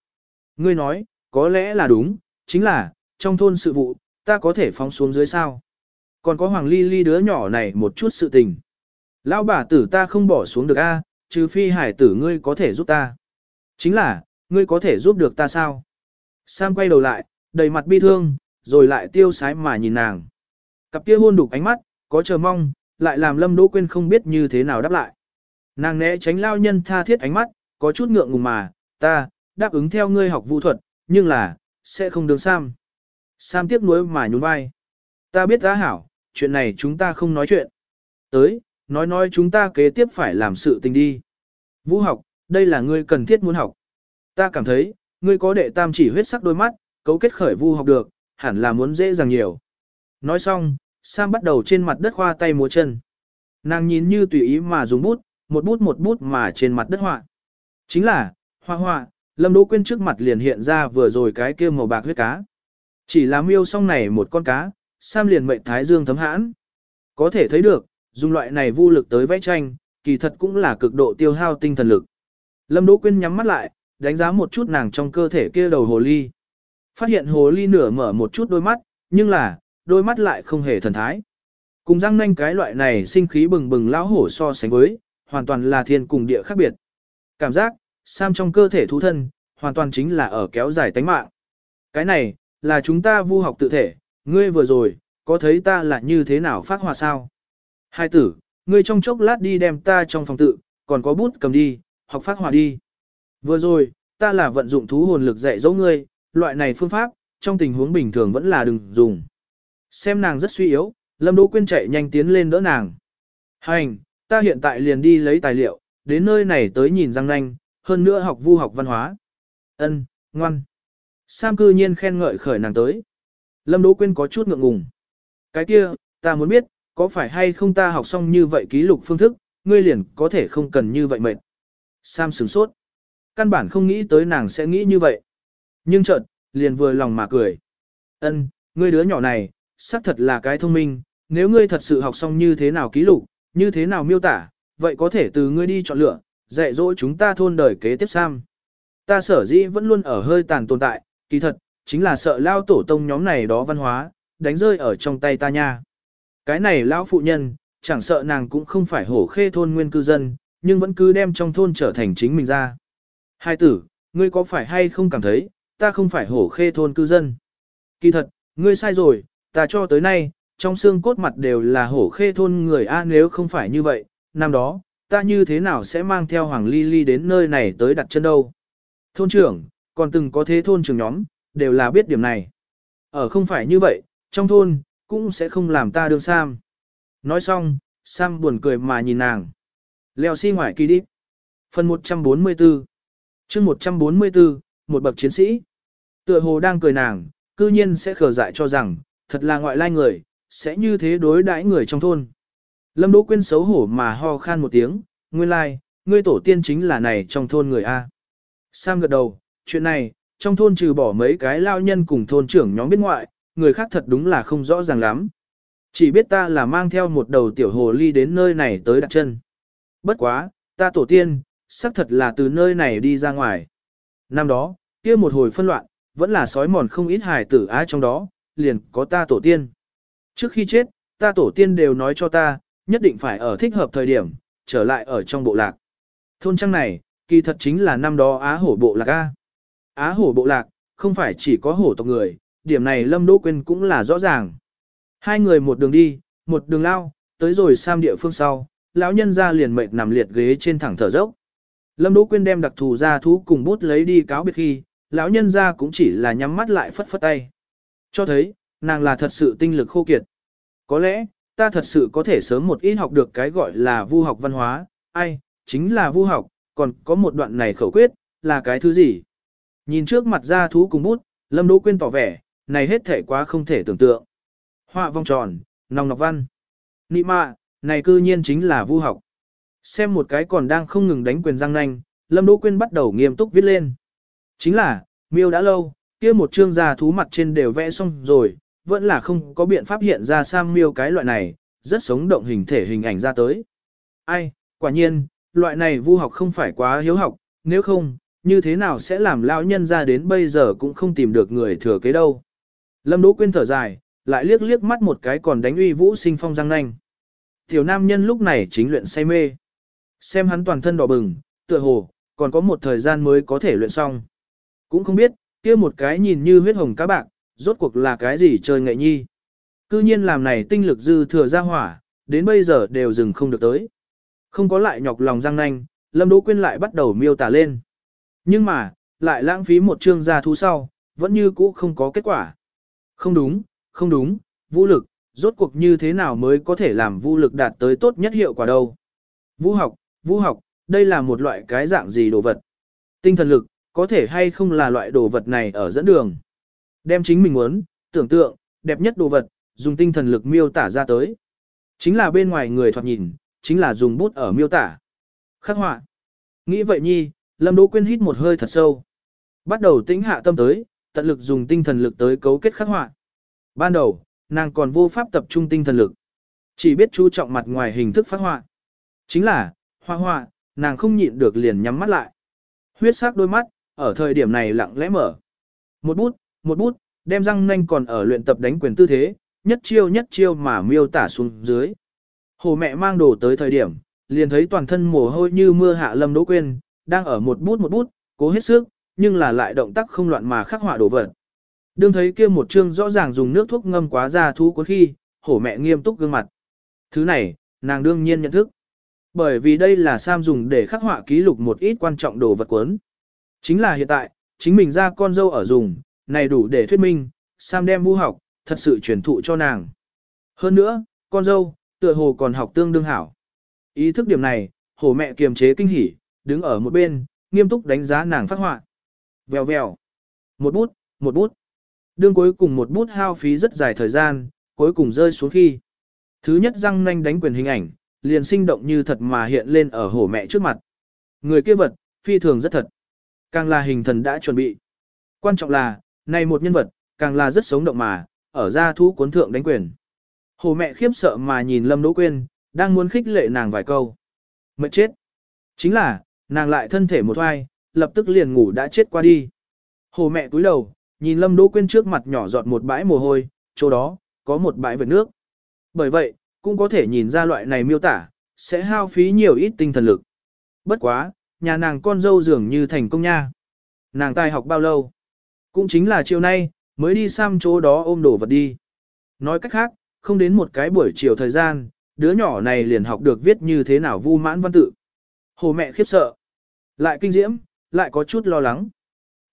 Ngươi nói, có lẽ là đúng, chính là, trong thôn sự vụ, ta có thể phóng xuống dưới sao. Còn có Hoàng Ly Ly đứa nhỏ này một chút sự tình. Lão bà tử ta không bỏ xuống được a, trừ phi hải tử ngươi có thể giúp ta. Chính là, ngươi có thể giúp được ta sao? Sam quay đầu lại, đầy mặt bi thương, rồi lại tiêu sái mà nhìn nàng. Cặp kia hôn đục ánh mắt, có chờ mong, lại làm Lâm Đỗ Quyên không biết như thế nào đáp lại. Nàng né tránh lao nhân tha thiết ánh mắt, có chút ngượng ngùng mà, ta, đáp ứng theo ngươi học vũ thuật, nhưng là, sẽ không đường Sam. Sam tiếc nuối mà nhún vai. Ta biết Giá hảo, chuyện này chúng ta không nói chuyện. Tới, nói nói chúng ta kế tiếp phải làm sự tình đi. Vũ học, đây là ngươi cần thiết muốn học. Ta cảm thấy, ngươi có đệ tam chỉ huyết sắc đôi mắt, cấu kết khởi vu học được, hẳn là muốn dễ dàng nhiều. Nói xong, Sam bắt đầu trên mặt đất khoa tay múa chân. Nàng nhìn như tùy ý mà dùng bút, một bút một bút mà trên mặt đất họa. Chính là, hoa hoa, Lâm Đỗ Quyên trước mặt liền hiện ra vừa rồi cái kia màu bạc huyết cá. Chỉ là miêu xong này một con cá, Sam liền mệnh thái dương thấm hãn. Có thể thấy được, dùng loại này vô lực tới vẽ tranh, kỳ thật cũng là cực độ tiêu hao tinh thần lực. Lâm Đỗ Quyên nhắm mắt lại, đánh giá một chút nàng trong cơ thể kia đầu hồ ly. Phát hiện hồ ly nửa mở một chút đôi mắt, nhưng là, đôi mắt lại không hề thần thái. Cùng răng nanh cái loại này sinh khí bừng bừng lão hổ so sánh với, hoàn toàn là thiên cùng địa khác biệt. Cảm giác, Sam trong cơ thể thú thân, hoàn toàn chính là ở kéo dài tánh mạng. Cái này, là chúng ta vu học tự thể, ngươi vừa rồi, có thấy ta là như thế nào phát hòa sao? Hai tử, ngươi trong chốc lát đi đem ta trong phòng tự, còn có bút cầm đi, học phát hòa đi. Vừa rồi, ta là vận dụng thú hồn lực dạy dỗ ngươi, loại này phương pháp, trong tình huống bình thường vẫn là đừng dùng. Xem nàng rất suy yếu, Lâm Đỗ Quyên chạy nhanh tiến lên đỡ nàng. Hành, ta hiện tại liền đi lấy tài liệu, đến nơi này tới nhìn răng nanh, hơn nữa học vu học văn hóa. Ân, ngoan. Sam cư nhiên khen ngợi khởi nàng tới. Lâm Đỗ Quyên có chút ngượng ngùng. Cái kia, ta muốn biết, có phải hay không ta học xong như vậy ký lục phương thức, ngươi liền có thể không cần như vậy mệt. Sam sửng sốt. Căn bản không nghĩ tới nàng sẽ nghĩ như vậy. Nhưng chợt, liền vừa lòng mà cười. Ân, ngươi đứa nhỏ này, xác thật là cái thông minh, nếu ngươi thật sự học xong như thế nào ký lục, như thế nào miêu tả, vậy có thể từ ngươi đi chọn lựa, dạy dỗ chúng ta thôn đời kế tiếp sam. Ta sở dĩ vẫn luôn ở hơi tàn tồn tại, kỳ thật, chính là sợ lao tổ tông nhóm này đó văn hóa, đánh rơi ở trong tay ta nha. Cái này lão phụ nhân, chẳng sợ nàng cũng không phải hổ khê thôn nguyên cư dân, nhưng vẫn cứ đem trong thôn trở thành chính mình ra. Hai tử, ngươi có phải hay không cảm thấy, ta không phải hổ khê thôn cư dân. Kỳ thật, ngươi sai rồi, ta cho tới nay, trong xương cốt mặt đều là hổ khê thôn người A nếu không phải như vậy, năm đó, ta như thế nào sẽ mang theo Hoàng Ly Ly đến nơi này tới đặt chân đâu. Thôn trưởng, còn từng có thế thôn trưởng nhóm, đều là biết điểm này. Ở không phải như vậy, trong thôn, cũng sẽ không làm ta đương Sam. Nói xong, Sam buồn cười mà nhìn nàng. Leo xi si ngoài kỳ đi. Phần 144 chương 144, một bậc chiến sĩ. Tựa hồ đang cười nàng, cư nhiên sẽ khờ dại cho rằng, thật là ngoại lai người, sẽ như thế đối đãi người trong thôn. Lâm Đỗ Quyên xấu hổ mà ho khan một tiếng, nguyên lai, ngươi tổ tiên chính là này trong thôn người A. Sam gật đầu, chuyện này, trong thôn trừ bỏ mấy cái lao nhân cùng thôn trưởng nhóm biết ngoại, người khác thật đúng là không rõ ràng lắm. Chỉ biết ta là mang theo một đầu tiểu hồ ly đến nơi này tới đặt chân. Bất quá, ta tổ tiên, xác thật là từ nơi này đi ra ngoài. Năm đó, kia một hồi phân loạn, vẫn là sói mòn không ít hài tử á trong đó, liền có ta tổ tiên. Trước khi chết, ta tổ tiên đều nói cho ta, nhất định phải ở thích hợp thời điểm, trở lại ở trong bộ lạc. Thôn trang này, kỳ thật chính là năm đó Á hổ bộ lạc A. Á hổ bộ lạc, không phải chỉ có hổ tộc người, điểm này Lâm Đỗ Quyên cũng là rõ ràng. Hai người một đường đi, một đường lao, tới rồi sam địa phương sau, lão nhân ra liền mệt nằm liệt ghế trên thẳng thở dốc. Lâm Đỗ Quyên đem đặc thù ra thú cùng bút lấy đi cáo biệt khi, lão nhân ra cũng chỉ là nhắm mắt lại phất phất tay. Cho thấy, nàng là thật sự tinh lực khô kiệt. Có lẽ, ta thật sự có thể sớm một ít học được cái gọi là vu học văn hóa, ai, chính là vu học, còn có một đoạn này khẩu quyết, là cái thứ gì? Nhìn trước mặt ra thú cùng bút, Lâm Đỗ Quyên tỏ vẻ, này hết thể quá không thể tưởng tượng. Họa vòng tròn, nòng nọc văn. Nị mạ, này cư nhiên chính là vu học. Xem một cái còn đang không ngừng đánh quyền răng nanh, Lâm Đỗ Quyên bắt đầu nghiêm túc viết lên. Chính là, miêu đã lâu, kia một chương ra thú mặt trên đều vẽ xong rồi, vẫn là không có biện pháp hiện ra sam miêu cái loại này, rất sống động hình thể hình ảnh ra tới. Ai, quả nhiên, loại này vu học không phải quá hiếu học, nếu không, như thế nào sẽ làm lão nhân ra đến bây giờ cũng không tìm được người thừa kế đâu. Lâm Đỗ Quyên thở dài, lại liếc liếc mắt một cái còn đánh uy vũ sinh phong răng nanh. Tiểu nam nhân lúc này chính luyện say mê. Xem hắn toàn thân đỏ bừng, tựa hồ, còn có một thời gian mới có thể luyện xong. Cũng không biết, kia một cái nhìn như huyết hồng cá bạc, rốt cuộc là cái gì chơi nghệ nhi. Cư nhiên làm này tinh lực dư thừa ra hỏa, đến bây giờ đều dừng không được tới. Không có lại nhọc lòng răng nanh, Lâm Đỗ Quyên lại bắt đầu miêu tả lên. Nhưng mà, lại lãng phí một chương gia thú sau, vẫn như cũ không có kết quả. Không đúng, không đúng, vũ lực, rốt cuộc như thế nào mới có thể làm vũ lực đạt tới tốt nhất hiệu quả đâu. Vũ học, vũ học, đây là một loại cái dạng gì đồ vật. Tinh thần lực, có thể hay không là loại đồ vật này ở dẫn đường. Đem chính mình muốn, tưởng tượng, đẹp nhất đồ vật, dùng tinh thần lực miêu tả ra tới. Chính là bên ngoài người thoạt nhìn, chính là dùng bút ở miêu tả. Khắc họa. Nghĩ vậy nhi, Lâm Đỗ Quyên hít một hơi thật sâu. Bắt đầu tĩnh hạ tâm tới, tận lực dùng tinh thần lực tới cấu kết khắc họa. Ban đầu, nàng còn vô pháp tập trung tinh thần lực. Chỉ biết chú trọng mặt ngoài hình thức phát họa. Chính là, hoa hoa, nàng không nhịn được liền nhắm mắt lại. Huyết sắc đôi mắt, ở thời điểm này lặng lẽ mở. Một bút, một bút, đem răng nanh còn ở luyện tập đánh quyền tư thế, nhất chiêu nhất chiêu mà miêu tả xuống dưới. Hồ mẹ mang đồ tới thời điểm, liền thấy toàn thân mồ hôi như mưa hạ lâm đỗ quên, đang ở một bút một bút, cố hết sức, nhưng là lại động tác không loạn mà khắc họa đồ vật. Đương thấy kia một chương rõ ràng dùng nước thuốc ngâm quá ra thú cuốn khi, hổ mẹ nghiêm túc gương mặt. Thứ này, nàng đương nhiên nhận thức. Bởi vì đây là Sam dùng để khắc họa ký lục một ít quan trọng đồ vật cuốn. Chính là hiện tại, chính mình ra con dâu ở dùng, này đủ để thuyết minh, Sam đem vu học, thật sự truyền thụ cho nàng. Hơn nữa, con dâu, tựa hồ còn học tương đương hảo. Ý thức điểm này, hổ mẹ kiềm chế kinh hỉ, đứng ở một bên, nghiêm túc đánh giá nàng phát họa. Vèo vèo. Một bút, một bút. Đương cuối cùng một bút hao phí rất dài thời gian, cuối cùng rơi xuống khi. Thứ nhất răng nanh đánh quyền hình ảnh, liền sinh động như thật mà hiện lên ở hổ mẹ trước mặt. Người kia vật, phi thường rất thật. Càng là hình thần đã chuẩn bị. Quan trọng là, này một nhân vật, càng là rất sống động mà, ở ra thú cuốn thượng đánh quyền. Hồ mẹ khiếp sợ mà nhìn Lâm Đỗ Quyên, đang muốn khích lệ nàng vài câu. Mệt chết. Chính là, nàng lại thân thể một hoai, lập tức liền ngủ đã chết qua đi. Hồ mẹ cúi đầu, nhìn Lâm Đỗ Quyên trước mặt nhỏ giọt một bãi mồ hôi, chỗ đó, có một bãi vệt nước. Bởi vậy, cũng có thể nhìn ra loại này miêu tả, sẽ hao phí nhiều ít tinh thần lực. Bất quá, nhà nàng con dâu dường như thành công nha. Nàng tài học bao lâu? Cũng chính là chiều nay, mới đi xăm chỗ đó ôm đồ vật đi. Nói cách khác, không đến một cái buổi chiều thời gian, đứa nhỏ này liền học được viết như thế nào vu mãn văn tự. Hồ mẹ khiếp sợ. Lại kinh diễm, lại có chút lo lắng.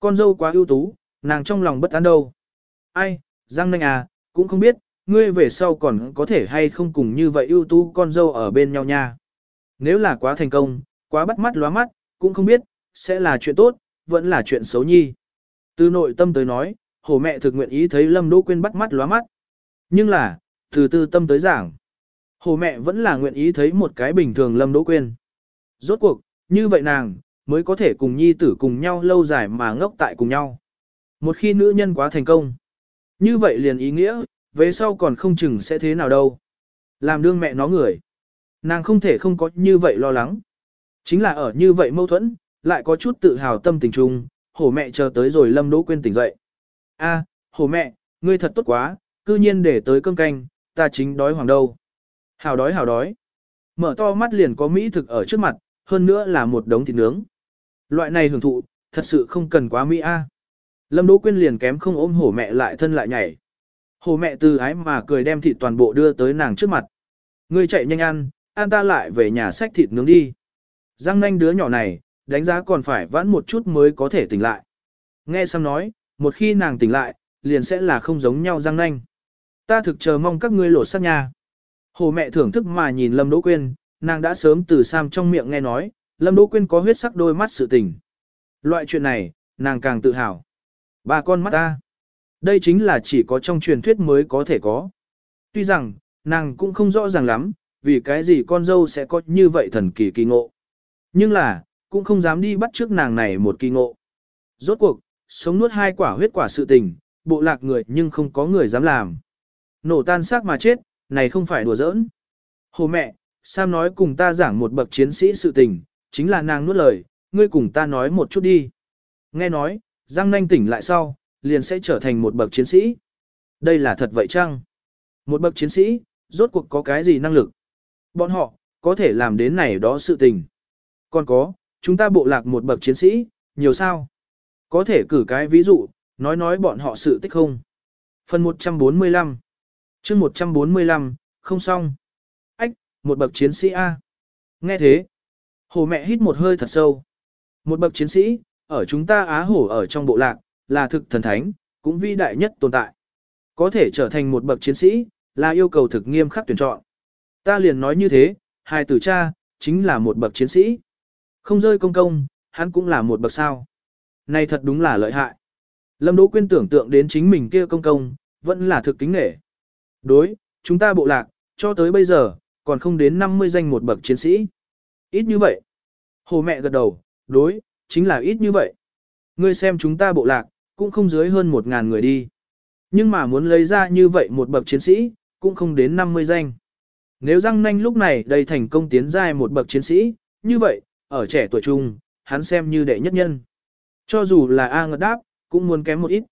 Con dâu quá ưu tú, nàng trong lòng bất an đâu. Ai, Giang Nanh à, cũng không biết, ngươi về sau còn có thể hay không cùng như vậy ưu tú con dâu ở bên nhau nha. Nếu là quá thành công, quá bắt mắt lóa mắt, cũng không biết, sẽ là chuyện tốt, vẫn là chuyện xấu nhi. Từ nội tâm tới nói, hồ mẹ thực nguyện ý thấy Lâm Đỗ Quyên bắt mắt lóa mắt. Nhưng là, từ tư tâm tới giảng, hồ mẹ vẫn là nguyện ý thấy một cái bình thường Lâm Đỗ Quyên. Rốt cuộc, như vậy nàng, mới có thể cùng nhi tử cùng nhau lâu dài mà ngốc tại cùng nhau. Một khi nữ nhân quá thành công, như vậy liền ý nghĩa, về sau còn không chừng sẽ thế nào đâu. Làm đương mẹ nó người. Nàng không thể không có như vậy lo lắng. Chính là ở như vậy mâu thuẫn, lại có chút tự hào tâm tình trung, hổ mẹ chờ tới rồi Lâm Đỗ Quyên tỉnh dậy. A, à, hổ mẹ, ngươi thật tốt quá, cư nhiên để tới cơm canh, ta chính đói hoàng đâu. Hào đói hào đói. Mở to mắt liền có mỹ thực ở trước mặt, hơn nữa là một đống thịt nướng. Loại này hưởng thụ, thật sự không cần quá mỹ a. Lâm Đỗ Quyên liền kém không ôm hổ mẹ lại thân lại nhảy. Hổ mẹ từ ái mà cười đem thịt toàn bộ đưa tới nàng trước mặt. Ngươi chạy nhanh ăn, ăn ta lại về nhà xách thịt nướng đi. Giang nanh đứa nhỏ này, đánh giá còn phải vãn một chút mới có thể tỉnh lại. Nghe Sam nói, một khi nàng tỉnh lại, liền sẽ là không giống nhau Giang nanh. Ta thực chờ mong các ngươi lột xác nhà. Hồ mẹ thưởng thức mà nhìn Lâm Đỗ Quyên, nàng đã sớm từ Sam trong miệng nghe nói, Lâm Đỗ Quyên có huyết sắc đôi mắt sự tình. Loại chuyện này, nàng càng tự hào. Ba con mắt ta. Đây chính là chỉ có trong truyền thuyết mới có thể có. Tuy rằng, nàng cũng không rõ ràng lắm, vì cái gì con dâu sẽ có như vậy thần kỳ kỳ ngộ. Nhưng là, cũng không dám đi bắt trước nàng này một kỳ ngộ. Rốt cuộc, sống nuốt hai quả huyết quả sự tình, bộ lạc người nhưng không có người dám làm. Nổ tan xác mà chết, này không phải đùa giỡn. Hồ mẹ, Sam nói cùng ta giảng một bậc chiến sĩ sự tình, chính là nàng nuốt lời, ngươi cùng ta nói một chút đi. Nghe nói, Giang Nanh tỉnh lại sau, liền sẽ trở thành một bậc chiến sĩ. Đây là thật vậy chăng? Một bậc chiến sĩ, rốt cuộc có cái gì năng lực? Bọn họ, có thể làm đến này đó sự tình. Còn có, chúng ta bộ lạc một bậc chiến sĩ, nhiều sao? Có thể cử cái ví dụ, nói nói bọn họ sự tích không? Phần 145 chương 145, không xong. Ách, một bậc chiến sĩ A. Nghe thế. Hồ mẹ hít một hơi thật sâu. Một bậc chiến sĩ, ở chúng ta Á Hổ ở trong bộ lạc, là thực thần thánh, cũng vĩ đại nhất tồn tại. Có thể trở thành một bậc chiến sĩ, là yêu cầu thực nghiêm khắc tuyển chọn. Ta liền nói như thế, hai tử cha, chính là một bậc chiến sĩ. Không rơi công công, hắn cũng là một bậc sao. Này thật đúng là lợi hại. Lâm Đỗ Quyên tưởng tượng đến chính mình kia công công, vẫn là thực kính nể. Đối, chúng ta bộ lạc, cho tới bây giờ, còn không đến 50 danh một bậc chiến sĩ. Ít như vậy. Hồ mẹ gật đầu, đối, chính là ít như vậy. Ngươi xem chúng ta bộ lạc, cũng không dưới hơn 1.000 người đi. Nhưng mà muốn lấy ra như vậy một bậc chiến sĩ, cũng không đến 50 danh. Nếu răng nanh lúc này đầy thành công tiến giai một bậc chiến sĩ, như vậy, ở trẻ tuổi trung, hắn xem như đệ nhất nhân. Cho dù là A ngật đáp, cũng muốn kém một ít.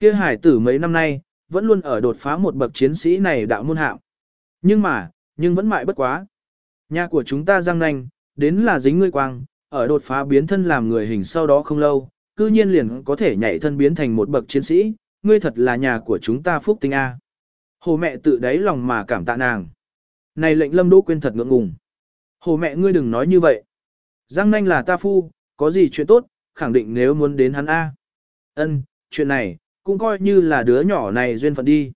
kia hải tử mấy năm nay, vẫn luôn ở đột phá một bậc chiến sĩ này đạo môn hạng. Nhưng mà, nhưng vẫn mại bất quá. Nhà của chúng ta răng nanh, đến là dính ngươi quang, ở đột phá biến thân làm người hình sau đó không lâu, cư nhiên liền có thể nhảy thân biến thành một bậc chiến sĩ, ngươi thật là nhà của chúng ta phúc tinh A. Hồ mẹ tự đáy lòng mà cảm tạ nàng. Này lệnh lâm đỗ quên thật ngượng ngùng. Hồ mẹ ngươi đừng nói như vậy. Giang nanh là ta phu, có gì chuyện tốt, khẳng định nếu muốn đến hắn A. Ân, chuyện này, cũng coi như là đứa nhỏ này duyên phận đi.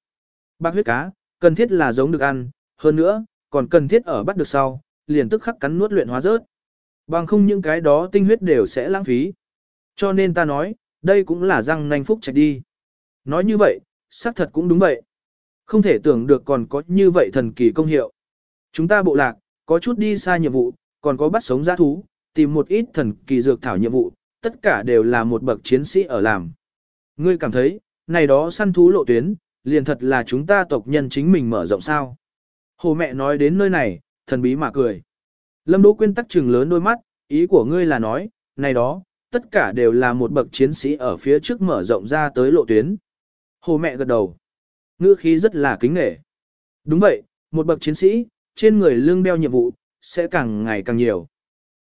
Bác huyết cá, cần thiết là giống được ăn, hơn nữa, còn cần thiết ở bắt được sau, liền tức khắc cắn nuốt luyện hóa rớt. Bằng không những cái đó tinh huyết đều sẽ lãng phí. Cho nên ta nói, đây cũng là răng nanh phúc trạch đi. Nói như vậy, xác thật cũng đúng vậy. Không thể tưởng được còn có như vậy thần kỳ công hiệu. Chúng ta bộ lạc, có chút đi xa nhiệm vụ, còn có bắt sống giã thú, tìm một ít thần kỳ dược thảo nhiệm vụ, tất cả đều là một bậc chiến sĩ ở làm. Ngươi cảm thấy, này đó săn thú lộ tuyến, liền thật là chúng ta tộc nhân chính mình mở rộng sao. Hồ mẹ nói đến nơi này, thần bí mà cười. Lâm Đỗ Quyên tắc trừng lớn đôi mắt, ý của ngươi là nói, này đó, tất cả đều là một bậc chiến sĩ ở phía trước mở rộng ra tới lộ tuyến. Hồ mẹ gật đầu. Ngữ khí rất là kính nể. Đúng vậy, một bậc chiến sĩ, trên người lương đeo nhiệm vụ, sẽ càng ngày càng nhiều.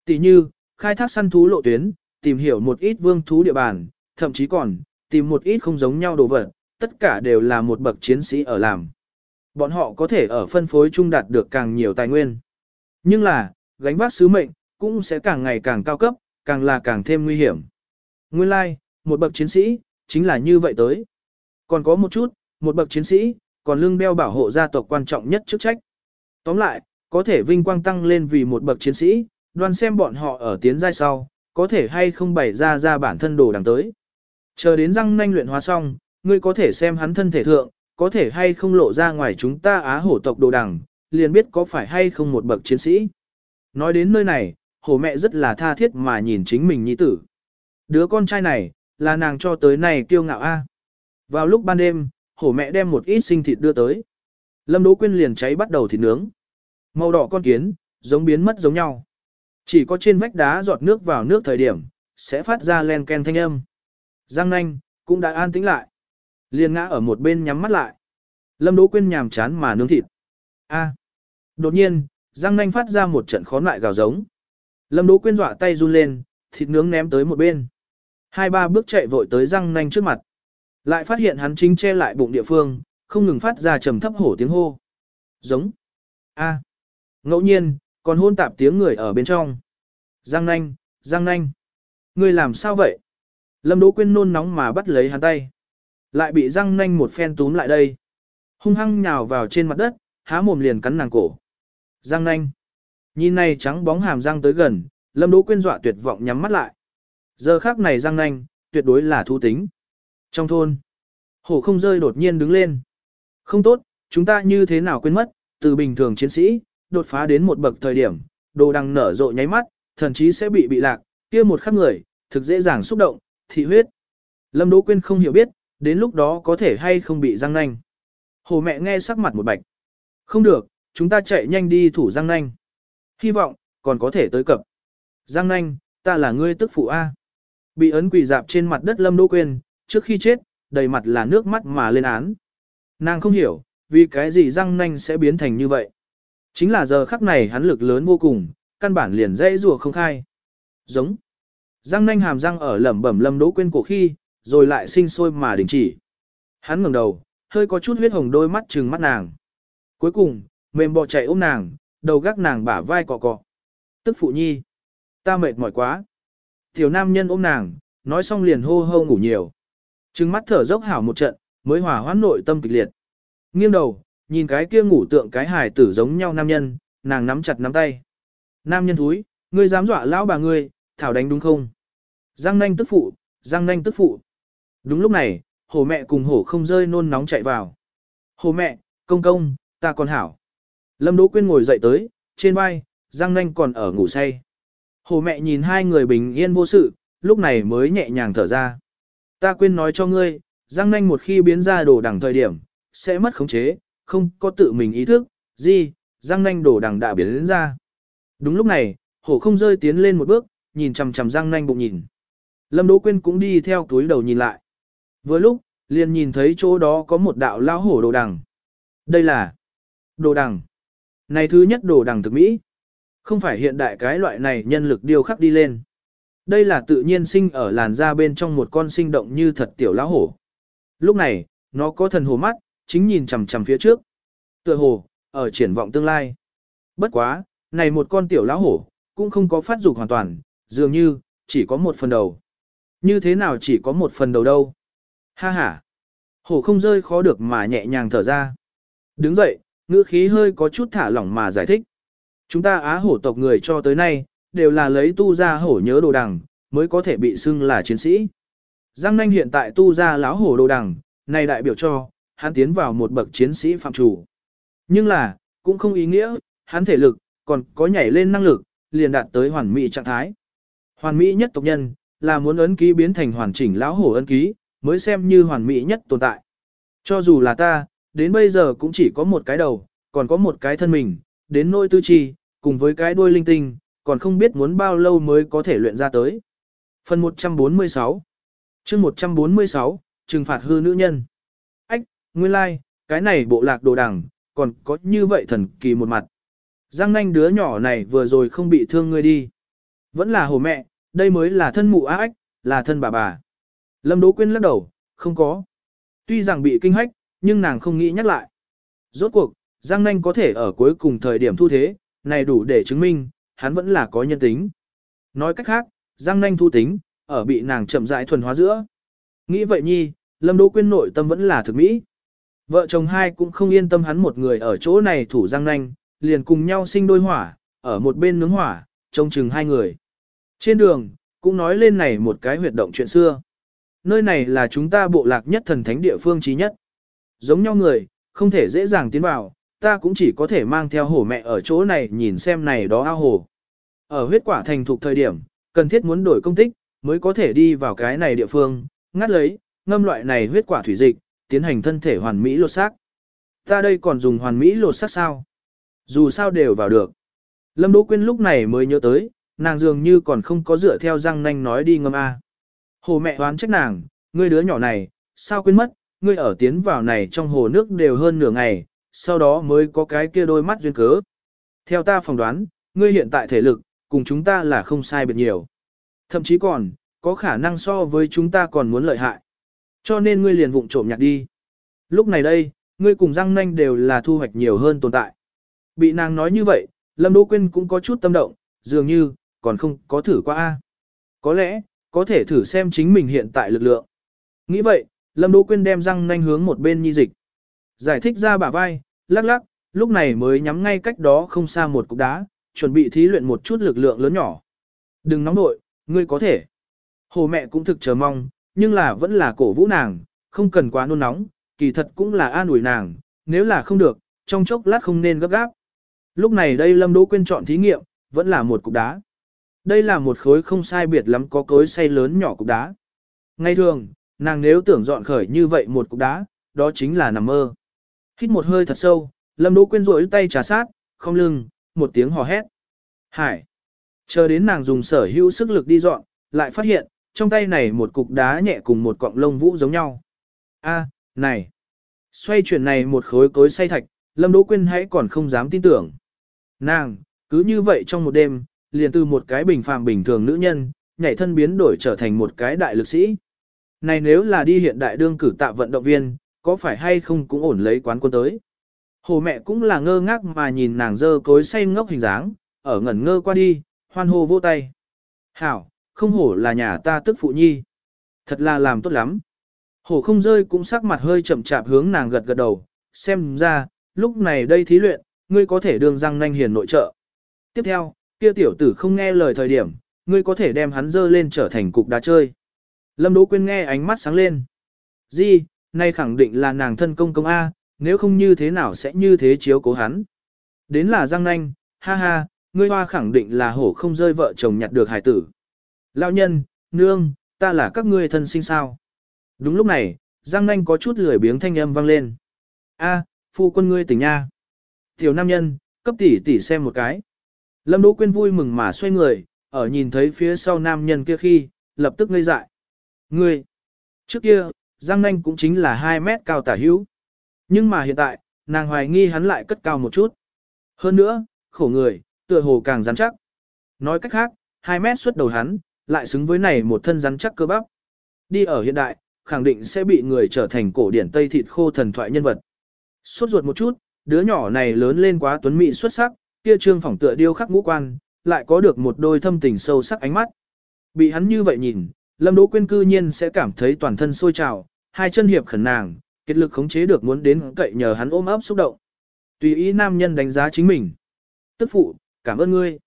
Tỷ như, khai thác săn thú lộ tuyến, tìm hiểu một ít vương thú địa bàn, thậm chí còn, tìm một ít không giống nhau đồ vật, tất cả đều là một bậc chiến sĩ ở làm. Bọn họ có thể ở phân phối chung đạt được càng nhiều tài nguyên. Nhưng là, gánh vác sứ mệnh, cũng sẽ càng ngày càng cao cấp, càng là càng thêm nguy hiểm. Nguyên lai, like, một bậc chiến sĩ, chính là như vậy tới. Còn có một chút, một bậc chiến sĩ, còn lưng đeo bảo hộ gia tộc quan trọng nhất chức trách. Tóm lại, có thể vinh quang tăng lên vì một bậc chiến sĩ, đoan xem bọn họ ở tiến giai sau, có thể hay không bày ra ra bản thân đồ đằng tới. Chờ đến răng nanh luyện hóa xong, ngươi có thể xem hắn thân thể thượng, có thể hay không lộ ra ngoài chúng ta á hổ tộc đồ đằng, liền biết có phải hay không một bậc chiến sĩ. Nói đến nơi này, hổ mẹ rất là tha thiết mà nhìn chính mình nhi tử. Đứa con trai này, là nàng cho tới này kiêu ngạo a. Vào lúc ban đêm, hổ mẹ đem một ít sinh thịt đưa tới. Lâm Đỗ Quyên liền cháy bắt đầu thịt nướng. Màu đỏ con kiến, giống biến mất giống nhau. Chỉ có trên vách đá giọt nước vào nước thời điểm, sẽ phát ra len ken thanh âm. Giang nanh, cũng đã an tĩnh lại. Liền ngã ở một bên nhắm mắt lại. Lâm Đỗ Quyên nhàm chán mà nướng thịt. A. Đột nhiên, Giang nanh phát ra một trận khó lại gào giống. Lâm Đỗ Quyên dọa tay run lên, thịt nướng ném tới một bên. Hai ba bước chạy vội tới Giang nanh trước mặt. Lại phát hiện hắn chính che lại bụng địa phương, không ngừng phát ra trầm thấp hổ tiếng hô. Giống. A. Ngẫu nhiên, còn hôn tạp tiếng người ở bên trong. Giang nanh, Giang nanh. Ngươi làm sao vậy? Lâm Đỗ Quyên nôn nóng mà bắt lấy hắn tay. Lại bị Giang nanh một phen túm lại đây. Hung hăng nhào vào trên mặt đất, há mồm liền cắn nàng cổ. Giang nanh. Nhìn này trắng bóng hàm răng tới gần, Lâm Đỗ Quyên dọa tuyệt vọng nhắm mắt lại. Giờ khắc này Giang nanh, tuyệt đối là thu tính. Trong thôn, hổ không rơi đột nhiên đứng lên. Không tốt, chúng ta như thế nào quên mất, từ bình thường chiến sĩ, đột phá đến một bậc thời điểm, đồ đằng nở rộ nháy mắt, thần chí sẽ bị bị lạc, kia một khắc người, thực dễ dàng xúc động, thị huyết. Lâm Đỗ Quyên không hiểu biết, đến lúc đó có thể hay không bị răng nanh. Hồ mẹ nghe sắc mặt một bạch. Không được, chúng ta chạy nhanh đi thủ giang nanh. Hy vọng, còn có thể tới cập. Giang nanh, ta là ngươi tức phụ A. Bị ấn quỳ dạp trên mặt đất Lâm Đỗ Quyên, trước khi chết, đầy mặt là nước mắt mà lên án. Nàng không hiểu, vì cái gì giang nanh sẽ biến thành như vậy. Chính là giờ khắc này hắn lực lớn vô cùng, căn bản liền dây rùa không khai. Giống. giang nanh hàm răng ở lẩm bẩm lâm đỗ quên cổ khi, rồi lại sinh sôi mà đình chỉ. Hắn ngẩng đầu, hơi có chút huyết hồng đôi mắt trừng mắt nàng. Cuối cùng, mềm bò chạy ôm nàng, đầu gác nàng bả vai cọ cọ. Tức phụ nhi. Ta mệt mỏi quá. Tiểu nam nhân ôm nàng, nói xong liền hô hô ngủ nhiều. Trừng mắt thở dốc hảo một trận, mới hòa hoãn nội tâm kịch liệt. Nghiêng đầu, nhìn cái kia ngủ tượng cái hài tử giống nhau nam nhân, nàng nắm chặt nắm tay. Nam nhân thúi, ngươi dám dọa lão bà ngươi, thảo đánh đúng không? Giang nanh tức phụ, giang nanh tức phụ. Đúng lúc này, hổ mẹ cùng hổ không rơi nôn nóng chạy vào. Hổ mẹ, công công, ta còn hảo. Lâm Đỗ Quyên ngồi dậy tới, trên vai, giang nanh còn ở ngủ say. Hổ mẹ nhìn hai người bình yên vô sự, lúc này mới nhẹ nhàng thở ra. Ta quên nói cho ngươi, giang nanh một khi biến ra đồ đẳng thời điểm, sẽ mất khống chế, không có tự mình ý thức, gì, răng nanh đổ đằng đã biến ra. Đúng lúc này, hổ không rơi tiến lên một bước, nhìn chằm chằm răng nanh bụng nhìn. Lâm Đỗ Quyên cũng đi theo túi đầu nhìn lại. Vừa lúc, liền nhìn thấy chỗ đó có một đạo lao hổ đồ đằng. Đây là đồ đằng. Này thứ nhất đồ đằng thực mỹ. Không phải hiện đại cái loại này nhân lực điều khắc đi lên. Đây là tự nhiên sinh ở làn da bên trong một con sinh động như thật tiểu lão hổ. Lúc này, nó có thần hồ mắt, chính nhìn chằm chằm phía trước. Tựa hồ, ở triển vọng tương lai. Bất quá, này một con tiểu lão hổ, cũng không có phát dục hoàn toàn, dường như, chỉ có một phần đầu. Như thế nào chỉ có một phần đầu đâu? Ha ha! Hổ không rơi khó được mà nhẹ nhàng thở ra. Đứng dậy, ngữ khí hơi có chút thả lỏng mà giải thích. Chúng ta á hổ tộc người cho tới nay, đều là lấy tu ra hổ nhớ đồ đằng, mới có thể bị xưng là chiến sĩ. Giang nanh hiện tại tu ra lão hổ đồ đằng, này đại biểu cho, hắn tiến vào một bậc chiến sĩ phạm chủ. Nhưng là, cũng không ý nghĩa, hắn thể lực, còn có nhảy lên năng lực, liền đạt tới hoàn mỹ trạng thái. Hoàn mỹ nhất tộc nhân, là muốn ấn ký biến thành hoàn chỉnh lão hổ ấn ký, mới xem như hoàn mỹ nhất tồn tại. Cho dù là ta, đến bây giờ cũng chỉ có một cái đầu, còn có một cái thân mình, đến nôi tư chi, cùng với cái đuôi linh tinh, còn không biết muốn bao lâu mới có thể luyện ra tới. Phần 146 chương 146, trừng phạt hư nữ nhân. Ách, nguyên lai, like, cái này bộ lạc đồ đằng, còn có như vậy thần kỳ một mặt. Giang nanh đứa nhỏ này vừa rồi không bị thương ngươi đi. Vẫn là hồ mẹ, đây mới là thân mụ ách, là thân bà bà. Lâm Đỗ Quyên lắc đầu, không có. Tuy rằng bị kinh hách, nhưng nàng không nghĩ nhắc lại. Rốt cuộc, Giang Nanh có thể ở cuối cùng thời điểm thu thế, này đủ để chứng minh, hắn vẫn là có nhân tính. Nói cách khác, Giang Nanh thu tính, ở bị nàng chậm rãi thuần hóa giữa. Nghĩ vậy nhi, Lâm Đỗ Quyên nội tâm vẫn là thực mỹ. Vợ chồng hai cũng không yên tâm hắn một người ở chỗ này thủ Giang Nanh, liền cùng nhau sinh đôi hỏa, ở một bên nướng hỏa, trông chừng hai người. Trên đường, cũng nói lên này một cái huyệt động chuyện xưa. Nơi này là chúng ta bộ lạc nhất thần thánh địa phương trí nhất. Giống nhau người, không thể dễ dàng tiến vào, ta cũng chỉ có thể mang theo hổ mẹ ở chỗ này nhìn xem này đó ao hồ. Ở huyết quả thành thục thời điểm, cần thiết muốn đổi công tích, mới có thể đi vào cái này địa phương, ngắt lấy, ngâm loại này huyết quả thủy dịch, tiến hành thân thể hoàn mỹ lột xác. Ta đây còn dùng hoàn mỹ lột xác sao? Dù sao đều vào được. Lâm Đỗ Quyên lúc này mới nhớ tới, nàng dường như còn không có dựa theo răng nanh nói đi ngâm A. Hồ mẹ đoán trách nàng, ngươi đứa nhỏ này, sao quên mất, ngươi ở tiến vào này trong hồ nước đều hơn nửa ngày, sau đó mới có cái kia đôi mắt duyên cớ. Theo ta phỏng đoán, ngươi hiện tại thể lực, cùng chúng ta là không sai biệt nhiều. Thậm chí còn, có khả năng so với chúng ta còn muốn lợi hại. Cho nên ngươi liền vụng trộm nhặt đi. Lúc này đây, ngươi cùng răng nanh đều là thu hoạch nhiều hơn tồn tại. Bị nàng nói như vậy, Lâm Đỗ Quyên cũng có chút tâm động, dường như, còn không có thử qua. a Có lẽ, có thể thử xem chính mình hiện tại lực lượng. Nghĩ vậy, Lâm Đỗ Quyên đem răng nanh hướng một bên nhi dịch. Giải thích ra bả vai, lắc lắc, lúc này mới nhắm ngay cách đó không xa một cục đá, chuẩn bị thí luyện một chút lực lượng lớn nhỏ. Đừng nóng nội, ngươi có thể. Hồ mẹ cũng thực chờ mong, nhưng là vẫn là cổ vũ nàng, không cần quá nôn nóng, kỳ thật cũng là an ủi nàng, nếu là không được, trong chốc lát không nên gấp gáp. Lúc này đây Lâm Đỗ Quyên chọn thí nghiệm, vẫn là một cục đá. Đây là một khối không sai biệt lắm có cối xay lớn nhỏ cục đá. Ngay thường, nàng nếu tưởng dọn khởi như vậy một cục đá, đó chính là nằm mơ. Hít một hơi thật sâu, Lâm Đỗ Quyên rỗi tay trà sát, không lưng, một tiếng hò hét. Hải! Chờ đến nàng dùng sở hữu sức lực đi dọn, lại phát hiện, trong tay này một cục đá nhẹ cùng một cọng lông vũ giống nhau. A, này! Xoay chuyển này một khối cối xay thạch, Lâm Đỗ Quyên hãy còn không dám tin tưởng. Nàng, cứ như vậy trong một đêm, liền từ một cái bình phàm bình thường nữ nhân, nhảy thân biến đổi trở thành một cái đại lực sĩ. Này nếu là đi hiện đại đương cử tạ vận động viên, có phải hay không cũng ổn lấy quán quân tới. Hồ mẹ cũng là ngơ ngác mà nhìn nàng dơ cối say ngốc hình dáng, ở ngẩn ngơ qua đi, hoan hô vô tay. Hảo, không hổ là nhà ta tức phụ nhi. Thật là làm tốt lắm. Hổ không rơi cũng sắc mặt hơi chậm chạp hướng nàng gật gật đầu, xem ra, lúc này đây thí luyện, ngươi có thể đường răng nanh hiền nội trợ. Tiếp theo, kia tiểu tử không nghe lời thời điểm, ngươi có thể đem hắn dơ lên trở thành cục đá chơi. Lâm Đỗ Quyên nghe ánh mắt sáng lên. Di, nay khẳng định là nàng thân công công A, nếu không như thế nào sẽ như thế chiếu cố hắn. Đến là Giang Nanh, ha ha, ngươi hoa khẳng định là hổ không rơi vợ chồng nhặt được hải tử. Lão nhân, nương, ta là các ngươi thân sinh sao. Đúng lúc này, Giang Nanh có chút lười biếng thanh âm vang lên. A, phu quân ngươi tỉnh nha. Tiểu nam nhân, cấp tỷ tỷ xem một cái. Lâm Đỗ Quyên vui mừng mà xoay người, ở nhìn thấy phía sau nam nhân kia khi, lập tức ngây dại. Ngươi! Trước kia, Giang Nanh cũng chính là 2 mét cao tả hữu. Nhưng mà hiện tại, nàng hoài nghi hắn lại cất cao một chút. Hơn nữa, khổ người, tựa hồ càng rắn chắc. Nói cách khác, 2 mét xuất đầu hắn, lại xứng với này một thân rắn chắc cơ bắp. Đi ở hiện đại, khẳng định sẽ bị người trở thành cổ điển Tây thịt khô thần thoại nhân vật. Suốt ruột một chút, đứa nhỏ này lớn lên quá tuấn mỹ xuất sắc, kia trương phỏng tựa điêu khắc ngũ quan, lại có được một đôi thâm tình sâu sắc ánh mắt. Bị hắn như vậy nhìn, Lâm Đỗ Quyên cư nhiên sẽ cảm thấy toàn thân sôi trào, hai chân hiệp khẩn nàng, kết lực khống chế được muốn đến cậy nhờ hắn ôm ấp xúc động. Tùy ý nam nhân đánh giá chính mình. Tức phụ, cảm ơn ngươi.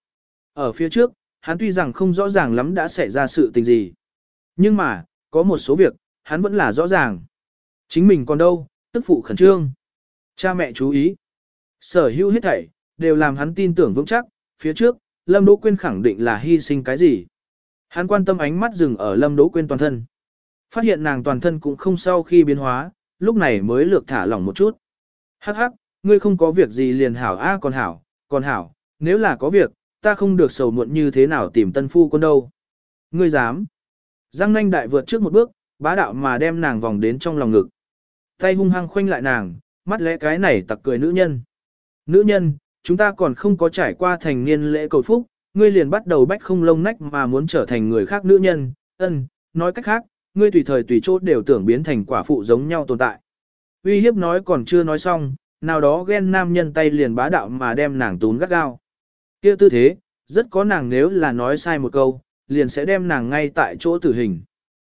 Ở phía trước, hắn tuy rằng không rõ ràng lắm đã xảy ra sự tình gì. Nhưng mà, có một số việc, hắn vẫn là rõ ràng. Chính mình còn đâu, tức phụ khẩn trương. Cha mẹ chú ý. Sở hữu hết thảy, đều làm hắn tin tưởng vững chắc, phía trước, Lâm Đỗ Quyên khẳng định là hy sinh cái gì. Hắn quan tâm ánh mắt dừng ở Lâm Đỗ Quyên toàn thân. Phát hiện nàng toàn thân cũng không sau khi biến hóa, lúc này mới lược thả lỏng một chút. Hắc hắc, ngươi không có việc gì liền hảo a còn hảo, còn hảo, nếu là có việc, ta không được sầu muộn như thế nào tìm tân phu quân đâu. Ngươi dám. Giang nanh đại vượt trước một bước, bá đạo mà đem nàng vòng đến trong lòng ngực. Tay hung hăng khoanh lại nàng, mắt lẽ cái này tặc cười nữ nhân. Nữ nhân, chúng ta còn không có trải qua thành niên lễ cầu phúc, ngươi liền bắt đầu bách không lông nách mà muốn trở thành người khác nữ nhân, ân, nói cách khác, ngươi tùy thời tùy chỗ đều tưởng biến thành quả phụ giống nhau tồn tại. Uy hiếp nói còn chưa nói xong, nào đó ghen nam nhân tay liền bá đạo mà đem nàng tún gắt gao. kia tư thế, rất có nàng nếu là nói sai một câu, liền sẽ đem nàng ngay tại chỗ tử hình.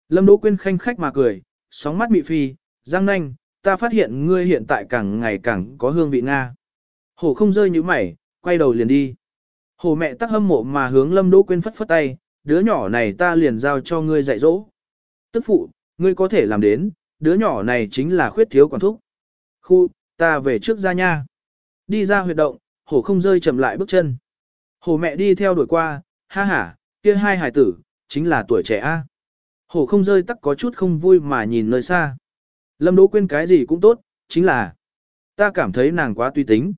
Lâm Đỗ Quyên khanh khách mà cười, sóng mắt mị phi, giang nanh, ta phát hiện ngươi hiện tại càng ngày càng có hương vị Nga. Hổ không rơi như mày, quay đầu liền đi. Hồ mẹ tắc hâm mộ mà hướng Lâm Đỗ Quyên phất phất tay, đứa nhỏ này ta liền giao cho ngươi dạy dỗ. Tức phụ, ngươi có thể làm đến, đứa nhỏ này chính là khuyết thiếu quản thúc. Khu, ta về trước ra nha. Đi ra huyệt động, hổ không rơi chậm lại bước chân. Hổ mẹ đi theo đuổi qua, ha ha, kia hai hải tử, chính là tuổi trẻ A. Hổ không rơi tắc có chút không vui mà nhìn nơi xa. Lâm Đỗ Quyên cái gì cũng tốt, chính là ta cảm thấy nàng quá tùy tính.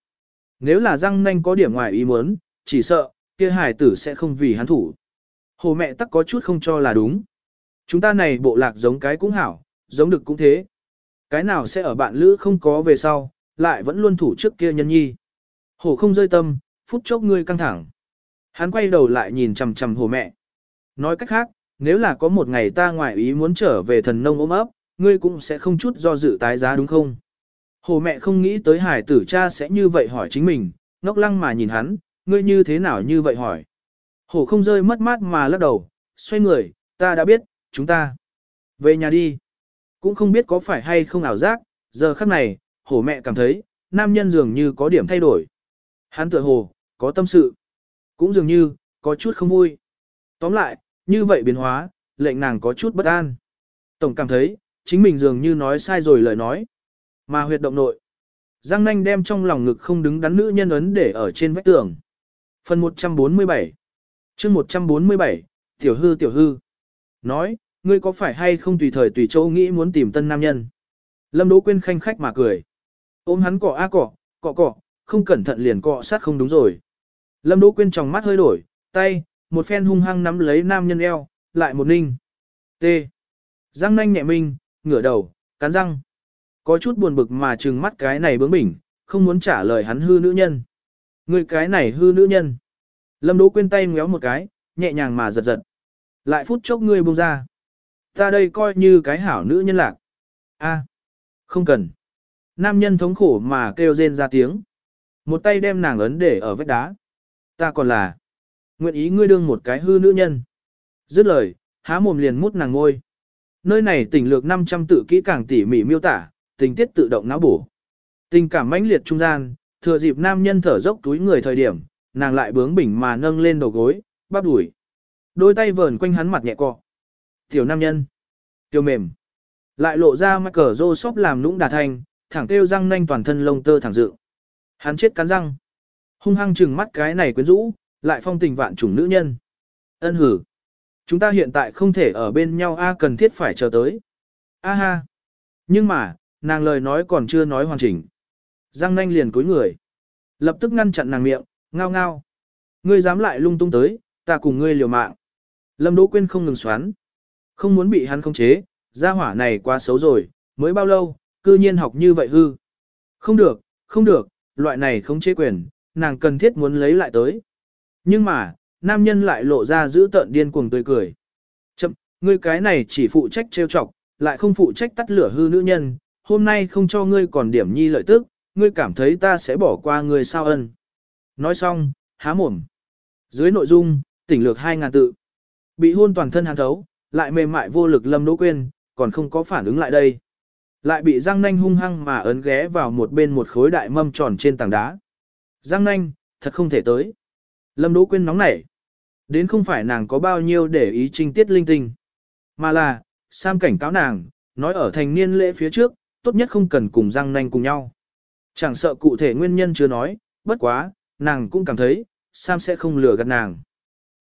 Nếu là răng nanh có điểm ngoài ý muốn, chỉ sợ, kia hải tử sẽ không vì hắn thủ. Hồ mẹ tắc có chút không cho là đúng. Chúng ta này bộ lạc giống cái cũng hảo, giống được cũng thế. Cái nào sẽ ở bạn lữ không có về sau, lại vẫn luôn thủ trước kia nhân nhi. Hồ không rơi tâm, phút chốc ngươi căng thẳng. Hắn quay đầu lại nhìn chằm chằm hồ mẹ. Nói cách khác, nếu là có một ngày ta ngoại ý muốn trở về thần nông ôm ấp, ngươi cũng sẽ không chút do dự tái giá đúng không? Hồ mẹ không nghĩ tới hải tử cha sẽ như vậy hỏi chính mình, ngốc lăng mà nhìn hắn, ngươi như thế nào như vậy hỏi. Hồ không rơi mất mát mà lắc đầu, xoay người, ta đã biết, chúng ta về nhà đi. Cũng không biết có phải hay không ảo giác, giờ khắc này, hổ mẹ cảm thấy, nam nhân dường như có điểm thay đổi. Hắn tựa hồ, có tâm sự. Cũng dường như, có chút không vui. Tóm lại, như vậy biến hóa, lệnh nàng có chút bất an. Tổng cảm thấy, chính mình dường như nói sai rồi lời nói. Mà huyệt động nội. Giang nanh đem trong lòng ngực không đứng đắn nữ nhân ấn để ở trên vách tường. Phần 147 chương 147, tiểu hư tiểu hư. Nói, ngươi có phải hay không tùy thời tùy chỗ nghĩ muốn tìm tân nam nhân. Lâm Đỗ Quyên khanh khách mà cười. Ôm hắn cọ a cọ, cọ cọ, không cẩn thận liền cọ sát không đúng rồi. Lâm Đỗ Quyên trong mắt hơi đổi, tay, một phen hung hăng nắm lấy nam nhân eo, lại một ninh. T. Giang nanh nhẹ minh, ngửa đầu, cắn răng. Có chút buồn bực mà trừng mắt cái này bướng bỉnh, không muốn trả lời hắn hư nữ nhân. Người cái này hư nữ nhân. Lâm Đỗ quên tay ngéo một cái, nhẹ nhàng mà giật giật. Lại phút chốc ngươi buông ra. Ta đây coi như cái hảo nữ nhân lạc. A, không cần. Nam nhân thống khổ mà kêu rên ra tiếng. Một tay đem nàng ấn để ở vách đá. Ta còn là. Nguyện ý ngươi đương một cái hư nữ nhân. Dứt lời, há mồm liền mút nàng ngôi. Nơi này tỉnh lược 500 tự kỹ càng tỉ mỉ miêu tả, tình tiết tự động não bổ. Tình cảm mãnh liệt trung gian, thừa dịp nam nhân thở dốc túi người thời điểm, nàng lại bướng bỉnh mà nâng lên đầu gối, bắp đuổi. Đôi tay vờn quanh hắn mặt nhẹ cọ. Tiểu nam nhân. Tiểu mềm. Lại lộ ra mắt cờ rô sóc làm nũng đà thanh, thẳng kêu răng nanh toàn thân lông tơ thẳng dự. Hắn chết cắn răng. Hung hăng chừng mắt cái này quyến rũ, lại phong tình vạn chủng nữ nhân. Ân hử. Chúng ta hiện tại không thể ở bên nhau a cần thiết phải chờ tới. A ha. Nhưng mà, nàng lời nói còn chưa nói hoàn chỉnh. Giang nanh liền cúi người. Lập tức ngăn chặn nàng miệng, ngao ngao. Ngươi dám lại lung tung tới, ta cùng ngươi liều mạng. Lâm Đỗ Quyên không ngừng xoắn. Không muốn bị hắn khống chế, gia hỏa này quá xấu rồi, mới bao lâu, cư nhiên học như vậy hư. Không được, không được, loại này không chế quyền, nàng cần thiết muốn lấy lại tới. Nhưng mà, nam nhân lại lộ ra giữ tợn điên cuồng tươi cười. Chậm, ngươi cái này chỉ phụ trách trêu chọc, lại không phụ trách tắt lửa hư nữ nhân, hôm nay không cho ngươi còn điểm nhi lợi tức, ngươi cảm thấy ta sẽ bỏ qua ngươi sao ân. Nói xong, há mồm. Dưới nội dung, tỉnh lược 2.000 tự. Bị hôn toàn thân hàn thấu, lại mềm mại vô lực lâm đỗ quên, còn không có phản ứng lại đây. Lại bị răng nanh hung hăng mà ấn ghé vào một bên một khối đại mâm tròn trên tảng đá. Răng nanh, thật không thể tới. Lâm đỗ quên nóng nảy. Đến không phải nàng có bao nhiêu để ý trinh tiết linh tinh. Mà là, Sam cảnh cáo nàng, nói ở thành niên lễ phía trước, tốt nhất không cần cùng răng nanh cùng nhau. Chẳng sợ cụ thể nguyên nhân chưa nói, bất quá, nàng cũng cảm thấy, Sam sẽ không lừa gạt nàng.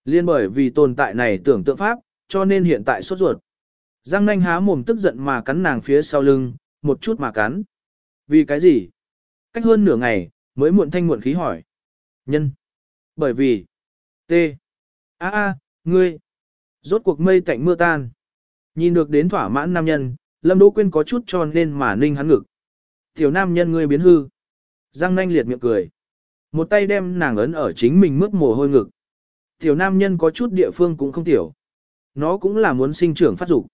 Liên bởi vì tồn tại này tưởng tượng pháp, cho nên hiện tại sốt ruột. Giang nanh há mồm tức giận mà cắn nàng phía sau lưng, một chút mà cắn. Vì cái gì? Cách hơn nửa ngày, mới muộn thanh muộn khí hỏi. Nhân. Bởi vì. T. A a, ngươi. Rốt cuộc mây tạnh mưa tan. Nhìn được đến thỏa mãn nam nhân, Lâm Đỗ Quyên có chút tròn lên mà ninh hắn ngực. Tiểu nam nhân ngươi biến hư. Giang nanh liệt miệng cười. Một tay đem nàng ấn ở chính mình mướt mồ hôi ngực. Tiểu nam nhân có chút địa phương cũng không tiểu. Nó cũng là muốn sinh trưởng phát dục.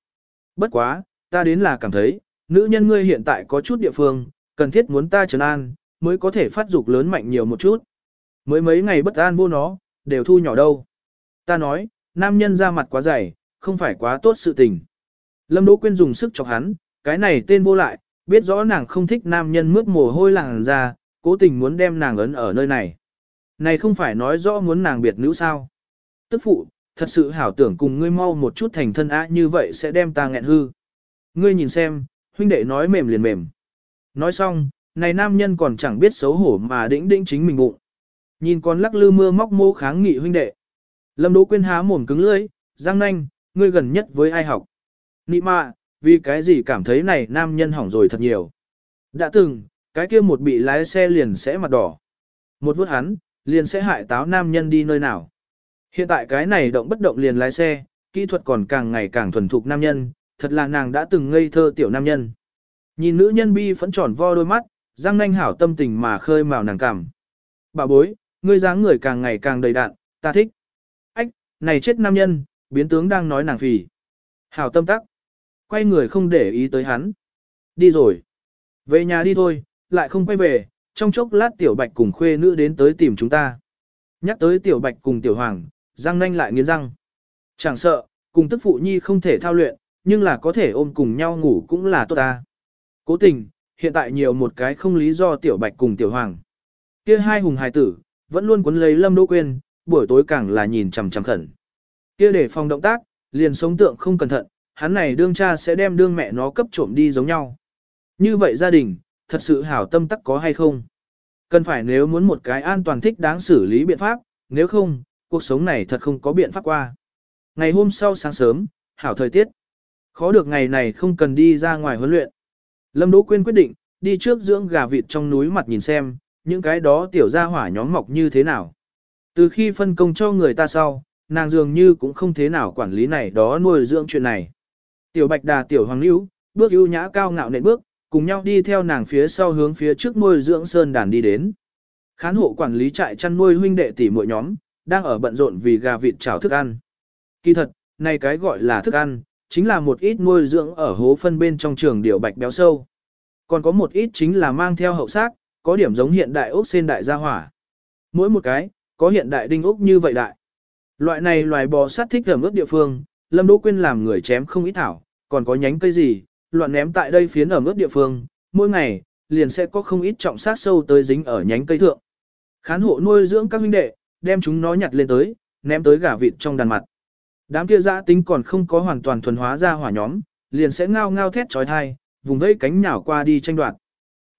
Bất quá, ta đến là cảm thấy, nữ nhân ngươi hiện tại có chút địa phương, cần thiết muốn ta trấn an, mới có thể phát dục lớn mạnh nhiều một chút. Mới mấy ngày bất an vô nó, đều thu nhỏ đâu. Ta nói, nam nhân ra mặt quá dày, không phải quá tốt sự tình. Lâm Đỗ Quyên dùng sức chọc hắn, cái này tên vô lại, biết rõ nàng không thích nam nhân mướt mồ hôi làng ra, cố tình muốn đem nàng ấn ở nơi này. Này không phải nói rõ muốn nàng biệt nữ sao. Tức phụ, thật sự hảo tưởng cùng ngươi mau một chút thành thân á như vậy sẽ đem ta nghẹn hư. Ngươi nhìn xem, huynh đệ nói mềm liền mềm. Nói xong, này nam nhân còn chẳng biết xấu hổ mà đĩnh đĩnh chính mình bụng. Nhìn con lắc lư mưa móc mô kháng nghị huynh đệ. Lâm Đỗ Quyên há mồm cứng lưỡi, răng nanh, ngươi gần nhất với ai học. Nị mạ, vì cái gì cảm thấy này nam nhân hỏng rồi thật nhiều. Đã từng, cái kia một bị lái xe liền sẽ mặt đỏ. Một vút hắn, liền sẽ hại táo nam nhân đi nơi nào. Hiện tại cái này động bất động liền lái xe, kỹ thuật còn càng ngày càng thuần thục nam nhân, thật là nàng đã từng ngây thơ tiểu nam nhân. Nhìn nữ nhân bi phẫn tròn vo đôi mắt, răng nanh hảo tâm tình mà khơi mào nàng cảm. Bà bối, ngươi dáng người càng ngày càng đầy đạn, ta thích. Ách, này chết nam nhân, biến tướng đang nói nàng phì. Hảo tâm tắc. Quay người không để ý tới hắn. Đi rồi. Về nhà đi thôi, lại không quay về, trong chốc lát tiểu bạch cùng khuê nữ đến tới tìm chúng ta. Nhắc tới tiểu bạch cùng tiểu hoàng, răng nanh lại nghiến răng. Chẳng sợ, cùng tức phụ nhi không thể thao luyện, nhưng là có thể ôm cùng nhau ngủ cũng là tốt ta. Cố tình, hiện tại nhiều một cái không lý do tiểu bạch cùng tiểu hoàng. Kia hai hùng hài tử, vẫn luôn quấn lấy lâm đỗ quên, buổi tối càng là nhìn chằm chằm khẩn. Kia để phòng động tác, liền sống tượng không cẩn thận, hắn này đương cha sẽ đem đương mẹ nó cấp trộm đi giống nhau. Như vậy gia đình, thật sự hảo tâm tắc có hay không? Cần phải nếu muốn một cái an toàn thích đáng xử lý biện pháp, nếu không, cuộc sống này thật không có biện pháp qua. Ngày hôm sau sáng sớm, hảo thời tiết. Khó được ngày này không cần đi ra ngoài huấn luyện. Lâm Đỗ Quyên quyết định, đi trước dưỡng gà vịt trong núi mặt nhìn xem, những cái đó tiểu gia hỏa nhóm mọc như thế nào. Từ khi phân công cho người ta sau, nàng dường như cũng không thế nào quản lý này đó nuôi dưỡng chuyện này. Tiểu Bạch Đà tiểu Hoàng Lưu, bước ưu nhã cao ngạo nện bước, cùng nhau đi theo nàng phía sau hướng phía trước nuôi dưỡng sơn đàn đi đến. Khán hộ quản lý trại chăn nuôi huynh đệ tỷ muội nhóm, đang ở bận rộn vì gà vịt chảo thức ăn. Kỳ thật, này cái gọi là thức ăn, chính là một ít nuôi dưỡng ở hố phân bên trong trường điều bạch béo sâu. Còn có một ít chính là mang theo hậu xác, có điểm giống hiện đại ốc sen đại gia hỏa. Mỗi một cái, có hiện đại đinh ốc như vậy đại. Loại này loài bò sát thích ở ướt địa phương, Lâm Đỗ Quyên làm người chém không ít thảo, còn có nhánh cây gì, loạn ném tại đây phiến ở mức địa phương, mỗi ngày, liền sẽ có không ít trọng sát sâu tới dính ở nhánh cây thượng. Khán hộ nuôi dưỡng các huynh đệ, đem chúng nó nhặt lên tới, ném tới gà vịt trong đàn mặt. Đám kia dã tính còn không có hoàn toàn thuần hóa ra hỏa nhóm, liền sẽ ngao ngao thét trói thai, vùng vẫy cánh nhào qua đi tranh đoạt.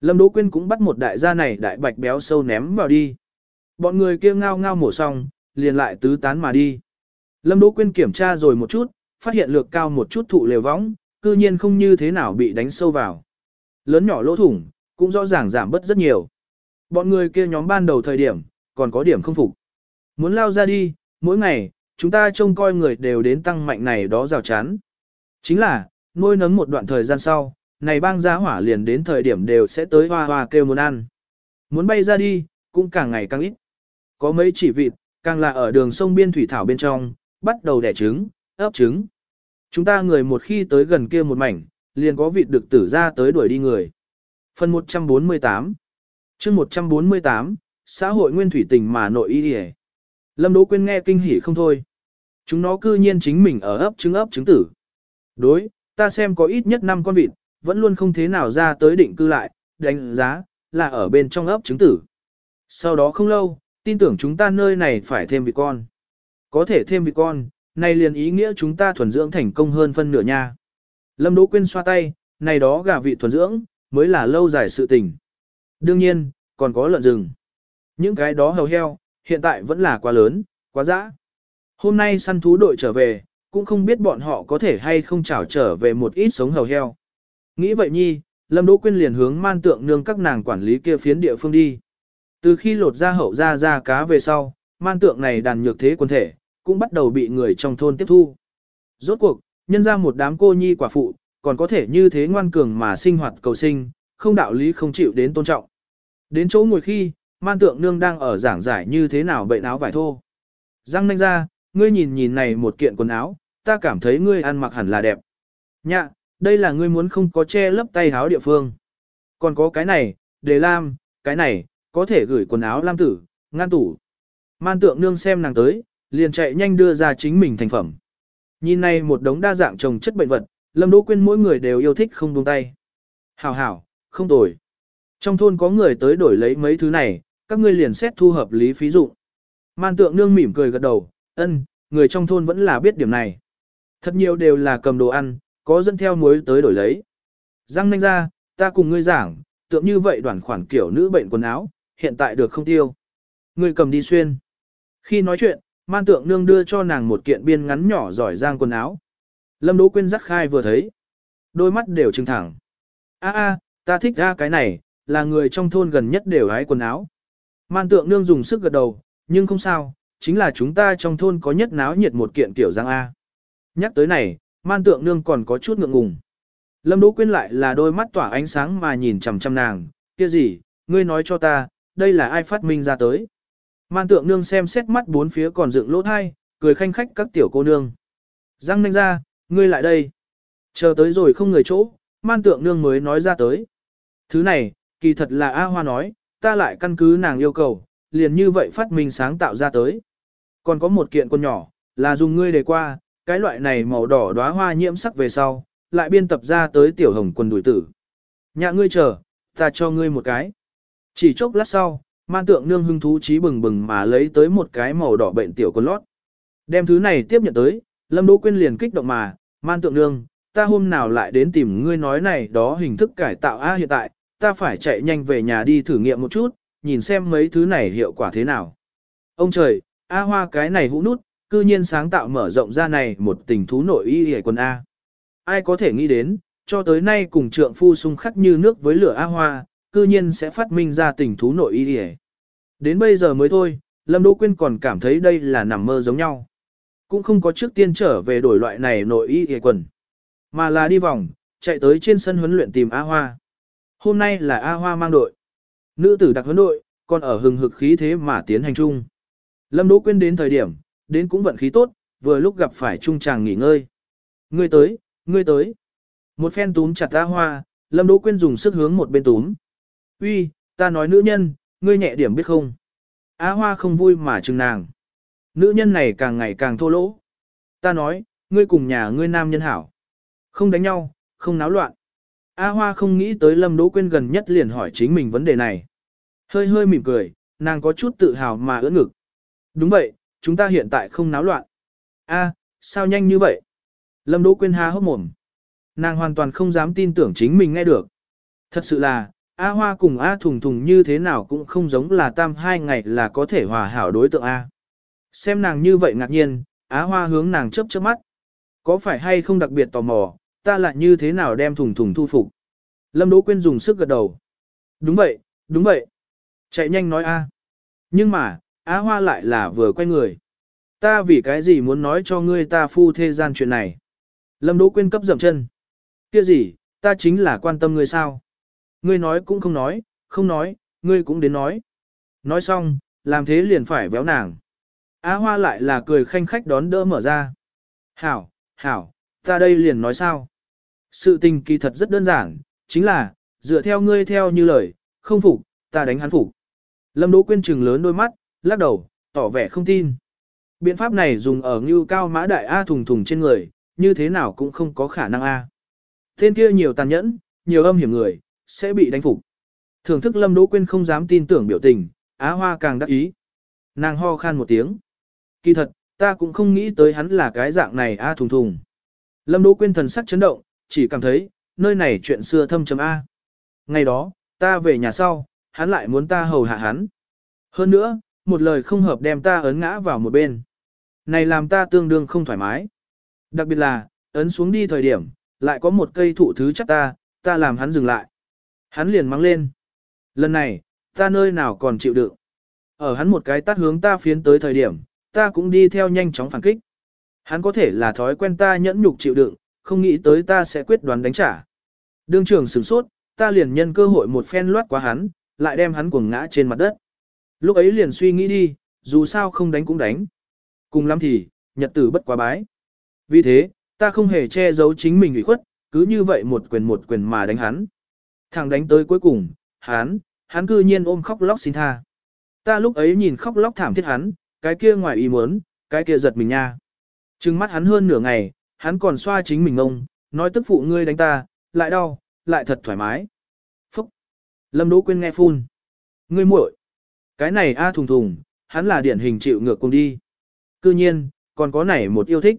Lâm Đỗ Quyên cũng bắt một đại gia này đại bạch béo sâu ném vào đi. Bọn người kia ngao ngao mổ xong, liền lại tứ tán mà đi. Lâm Đỗ Quyên kiểm tra rồi một chút, phát hiện lược cao một chút thụ lều võng, cư nhiên không như thế nào bị đánh sâu vào. Lớn nhỏ lỗ thủng, cũng rõ ràng giảm bớt rất nhiều. Bọn người kia nhóm ban đầu thời điểm, còn có điểm không phục. Muốn lao ra đi, mỗi ngày, chúng ta trông coi người đều đến tăng mạnh này đó rào chắn. Chính là, nuôi nấng một đoạn thời gian sau, này bang gia hỏa liền đến thời điểm đều sẽ tới hoa hoa kêu muốn ăn. Muốn bay ra đi, cũng càng ngày càng ít. Có mấy chỉ vịt, càng là ở đường sông biên thủy thảo bên trong, bắt đầu đẻ trứng, ấp trứng. Chúng ta người một khi tới gần kia một mảnh, liền có vịt được tử ra tới đuổi đi người. Phần 148 chương 148, xã hội nguyên thủy tình mà nội y hề. Lâm Đỗ Quyên nghe kinh hỉ không thôi. Chúng nó cư nhiên chính mình ở ấp trứng ấp trứng tử. Đối, ta xem có ít nhất 5 con vịt, vẫn luôn không thế nào ra tới định cư lại, đánh giá, là ở bên trong ấp trứng tử. Sau đó không lâu, tin tưởng chúng ta nơi này phải thêm vịt con. Có thể thêm vịt con, này liền ý nghĩa chúng ta thuần dưỡng thành công hơn phân nửa nha. Lâm Đỗ Quyên xoa tay, này đó gà vị thuần dưỡng, mới là lâu dài sự tình. Đương nhiên, còn có lợn rừng. Những cái đó hầu heo, hiện tại vẫn là quá lớn, quá dã. Hôm nay săn thú đội trở về, cũng không biết bọn họ có thể hay không trảo trở về một ít sống hầu heo. Nghĩ vậy nhi, Lâm Đỗ Quyên liền hướng man tượng nương các nàng quản lý kia phiến địa phương đi. Từ khi lột ra hậu ra ra cá về sau, man tượng này đàn nhược thế quân thể, cũng bắt đầu bị người trong thôn tiếp thu. Rốt cuộc, nhân ra một đám cô nhi quả phụ, còn có thể như thế ngoan cường mà sinh hoạt cầu sinh, không đạo lý không chịu đến tôn trọng. Đến chỗ ngồi khi, man tượng nương đang ở giảng giải như thế nào bệnh áo vải thô. Răng nanh ra, ngươi nhìn nhìn này một kiện quần áo, ta cảm thấy ngươi ăn mặc hẳn là đẹp. Nhạ, đây là ngươi muốn không có che lấp tay áo địa phương. Còn có cái này, đề lam, cái này, có thể gửi quần áo lam tử, ngăn tủ. Man tượng nương xem nàng tới, liền chạy nhanh đưa ra chính mình thành phẩm. Nhìn này một đống đa dạng trồng chất bệnh vật, Lâm Đỗ Quyên mỗi người đều yêu thích không buông tay. Hảo hảo, không tồi. Trong thôn có người tới đổi lấy mấy thứ này, các ngươi liền xét thu hợp lý phí dụ. Man tượng nương mỉm cười gật đầu, ân, người trong thôn vẫn là biết điểm này. Thật nhiều đều là cầm đồ ăn, có dẫn theo muối tới đổi lấy. Răng nanh ra, ta cùng ngươi giảng, tượng như vậy đoàn khoản kiểu nữ bệnh quần áo, hiện tại được không tiêu. Ngươi cầm đi xuyên. Khi nói chuyện, man tượng nương đưa cho nàng một kiện biên ngắn nhỏ giỏi giang quần áo. Lâm Đỗ Quyên dắt khai vừa thấy. Đôi mắt đều trừng thẳng. a a ta thích ra cái này, là người trong thôn gần nhất đều hái quần áo. Man tượng nương dùng sức gật đầu, nhưng không sao, chính là chúng ta trong thôn có nhất náo nhiệt một kiện kiểu giang A. Nhắc tới này, man tượng nương còn có chút ngượng ngùng. Lâm Đỗ Quyên lại là đôi mắt tỏa ánh sáng mà nhìn chằm chằm nàng, kia gì, ngươi nói cho ta, đây là ai phát minh ra tới. Man tượng nương xem xét mắt bốn phía còn dựng lỗ thai, cười khanh khách các tiểu cô nương. Răng nanh ra, ngươi lại đây. Chờ tới rồi không người chỗ, man tượng nương mới nói ra tới. Thứ này, kỳ thật là A Hoa nói, ta lại căn cứ nàng yêu cầu, liền như vậy phát minh sáng tạo ra tới. Còn có một kiện con nhỏ, là dùng ngươi để qua, cái loại này màu đỏ đóa hoa nhiễm sắc về sau, lại biên tập ra tới tiểu hồng quần đuổi tử. Nhạ ngươi chờ, ta cho ngươi một cái. Chỉ chốc lát sau, man tượng nương hưng thú trí bừng bừng mà lấy tới một cái màu đỏ bệnh tiểu con lót. Đem thứ này tiếp nhận tới, Lâm Đỗ Quyên liền kích động mà, man tượng nương, ta hôm nào lại đến tìm ngươi nói này đó hình thức cải tạo A hiện tại, ta phải chạy nhanh về nhà đi thử nghiệm một chút, nhìn xem mấy thứ này hiệu quả thế nào. Ông trời, A hoa cái này hũ nút, cư nhiên sáng tạo mở rộng ra này một tình thú nội y hề quân A. Ai có thể nghĩ đến, cho tới nay cùng trượng phu xung khắc như nước với lửa A hoa, cư nhiên sẽ phát minh ra tình thú nội y hề. Đến bây giờ mới thôi, Lâm Đỗ Quyên còn cảm thấy đây là nằm mơ giống nhau. Cũng không có trước tiên trở về đổi loại này nội y hề quần, mà là đi vòng, chạy tới trên sân huấn luyện tìm A hoa. Hôm nay là A hoa mang đội. Nữ tử đặc huấn đội, còn ở hừng hực khí thế mà tiến hành chung. Lâm Đỗ Quyên đến thời điểm, đến cũng vận khí tốt, vừa lúc gặp phải trung chàng nghỉ ngơi. Ngươi tới, ngươi tới. Một phen túm chặt A Hoa, Lâm Đỗ Quyên dùng sức hướng một bên túm. Uy, ta nói nữ nhân, ngươi nhẹ điểm biết không? Á Hoa không vui mà chừng nàng. Nữ nhân này càng ngày càng thô lỗ. Ta nói, ngươi cùng nhà ngươi nam nhân hảo. Không đánh nhau, không náo loạn. A Hoa không nghĩ tới Lâm Đỗ Quyên gần nhất liền hỏi chính mình vấn đề này. Hơi hơi mỉm cười, nàng có chút tự hào mà ưỡn ngực. Đúng vậy, chúng ta hiện tại không náo loạn. A, sao nhanh như vậy? Lâm Đỗ Quyên há hốc mồm. Nàng hoàn toàn không dám tin tưởng chính mình nghe được. Thật sự là, A Hoa cùng A Thùng Thùng như thế nào cũng không giống là tam hai ngày là có thể hòa hảo đối tượng A. Xem nàng như vậy ngạc nhiên, Á Hoa hướng nàng chớp chớp mắt. Có phải hay không đặc biệt tò mò, ta lại như thế nào đem Thùng Thùng thu phục? Lâm Đỗ Quyên dùng sức gật đầu. Đúng vậy, đúng vậy. Chạy nhanh nói A. Nhưng mà, Á Hoa lại là vừa quay người. Ta vì cái gì muốn nói cho ngươi ta phu thế gian chuyện này? Lâm Đỗ Quyên cấp dậm chân. Kia gì, ta chính là quan tâm ngươi sao? Ngươi nói cũng không nói, không nói, ngươi cũng đến nói. Nói xong, làm thế liền phải véo nàng. Á Hoa lại là cười khanh khách đón đỡ mở ra. Hảo, hảo, ta đây liền nói sao? Sự tình kỳ thật rất đơn giản, chính là, dựa theo ngươi theo như lời, không phục, ta đánh hắn phục. Lâm Đỗ Quyên trừng lớn đôi mắt, lắc đầu, tỏ vẻ không tin. Biện pháp này dùng ở ngưu cao mã đại A thùng thùng trên người, như thế nào cũng không có khả năng A. Tên kia nhiều tàn nhẫn, nhiều âm hiểm người, sẽ bị đánh phục. Thưởng thức Lâm Đỗ Quyên không dám tin tưởng biểu tình, Á Hoa càng đắc ý. Nàng ho khan một tiếng. Kỳ thật, ta cũng không nghĩ tới hắn là cái dạng này A thùng thùng. Lâm Đỗ Quyên thần sắc chấn động, chỉ cảm thấy, nơi này chuyện xưa thâm chấm A. Ngày đó, ta về nhà sau, hắn lại muốn ta hầu hạ hắn. Hơn nữa, một lời không hợp đem ta ấn ngã vào một bên. Này làm ta tương đương không thoải mái. Đặc biệt là, ấn xuống đi thời điểm, lại có một cây thụ thứ chắc ta, ta làm hắn dừng lại. Hắn liền mắng lên. Lần này, ta nơi nào còn chịu đựng. Ở hắn một cái tát hướng ta phiến tới thời điểm, ta cũng đi theo nhanh chóng phản kích. Hắn có thể là thói quen ta nhẫn nhục chịu đựng, không nghĩ tới ta sẽ quyết đoán đánh trả. Đương trưởng sửng sốt, ta liền nhân cơ hội một phen loát qua hắn, lại đem hắn cuồng ngã trên mặt đất. Lúc ấy liền suy nghĩ đi, dù sao không đánh cũng đánh. Cùng lắm thì, nhật tử bất quá bái. Vì thế, ta không hề che giấu chính mình ủy khuất, cứ như vậy một quyền một quyền mà đánh hắn. Thằng đánh tới cuối cùng, hắn, hắn cư nhiên ôm khóc lóc xin tha. Ta lúc ấy nhìn khóc lóc thảm thiết hắn, cái kia ngoài ý muốn, cái kia giật mình nha. Trừng mắt hắn hơn nửa ngày, hắn còn xoa chính mình ngông, nói tức phụ ngươi đánh ta, lại đau, lại thật thoải mái. Phúc! Lâm Đỗ Quyên nghe phun. Ngươi muội, Cái này a thùng thùng, hắn là điển hình chịu ngược cùng đi. Cư nhiên, còn có nảy một yêu thích.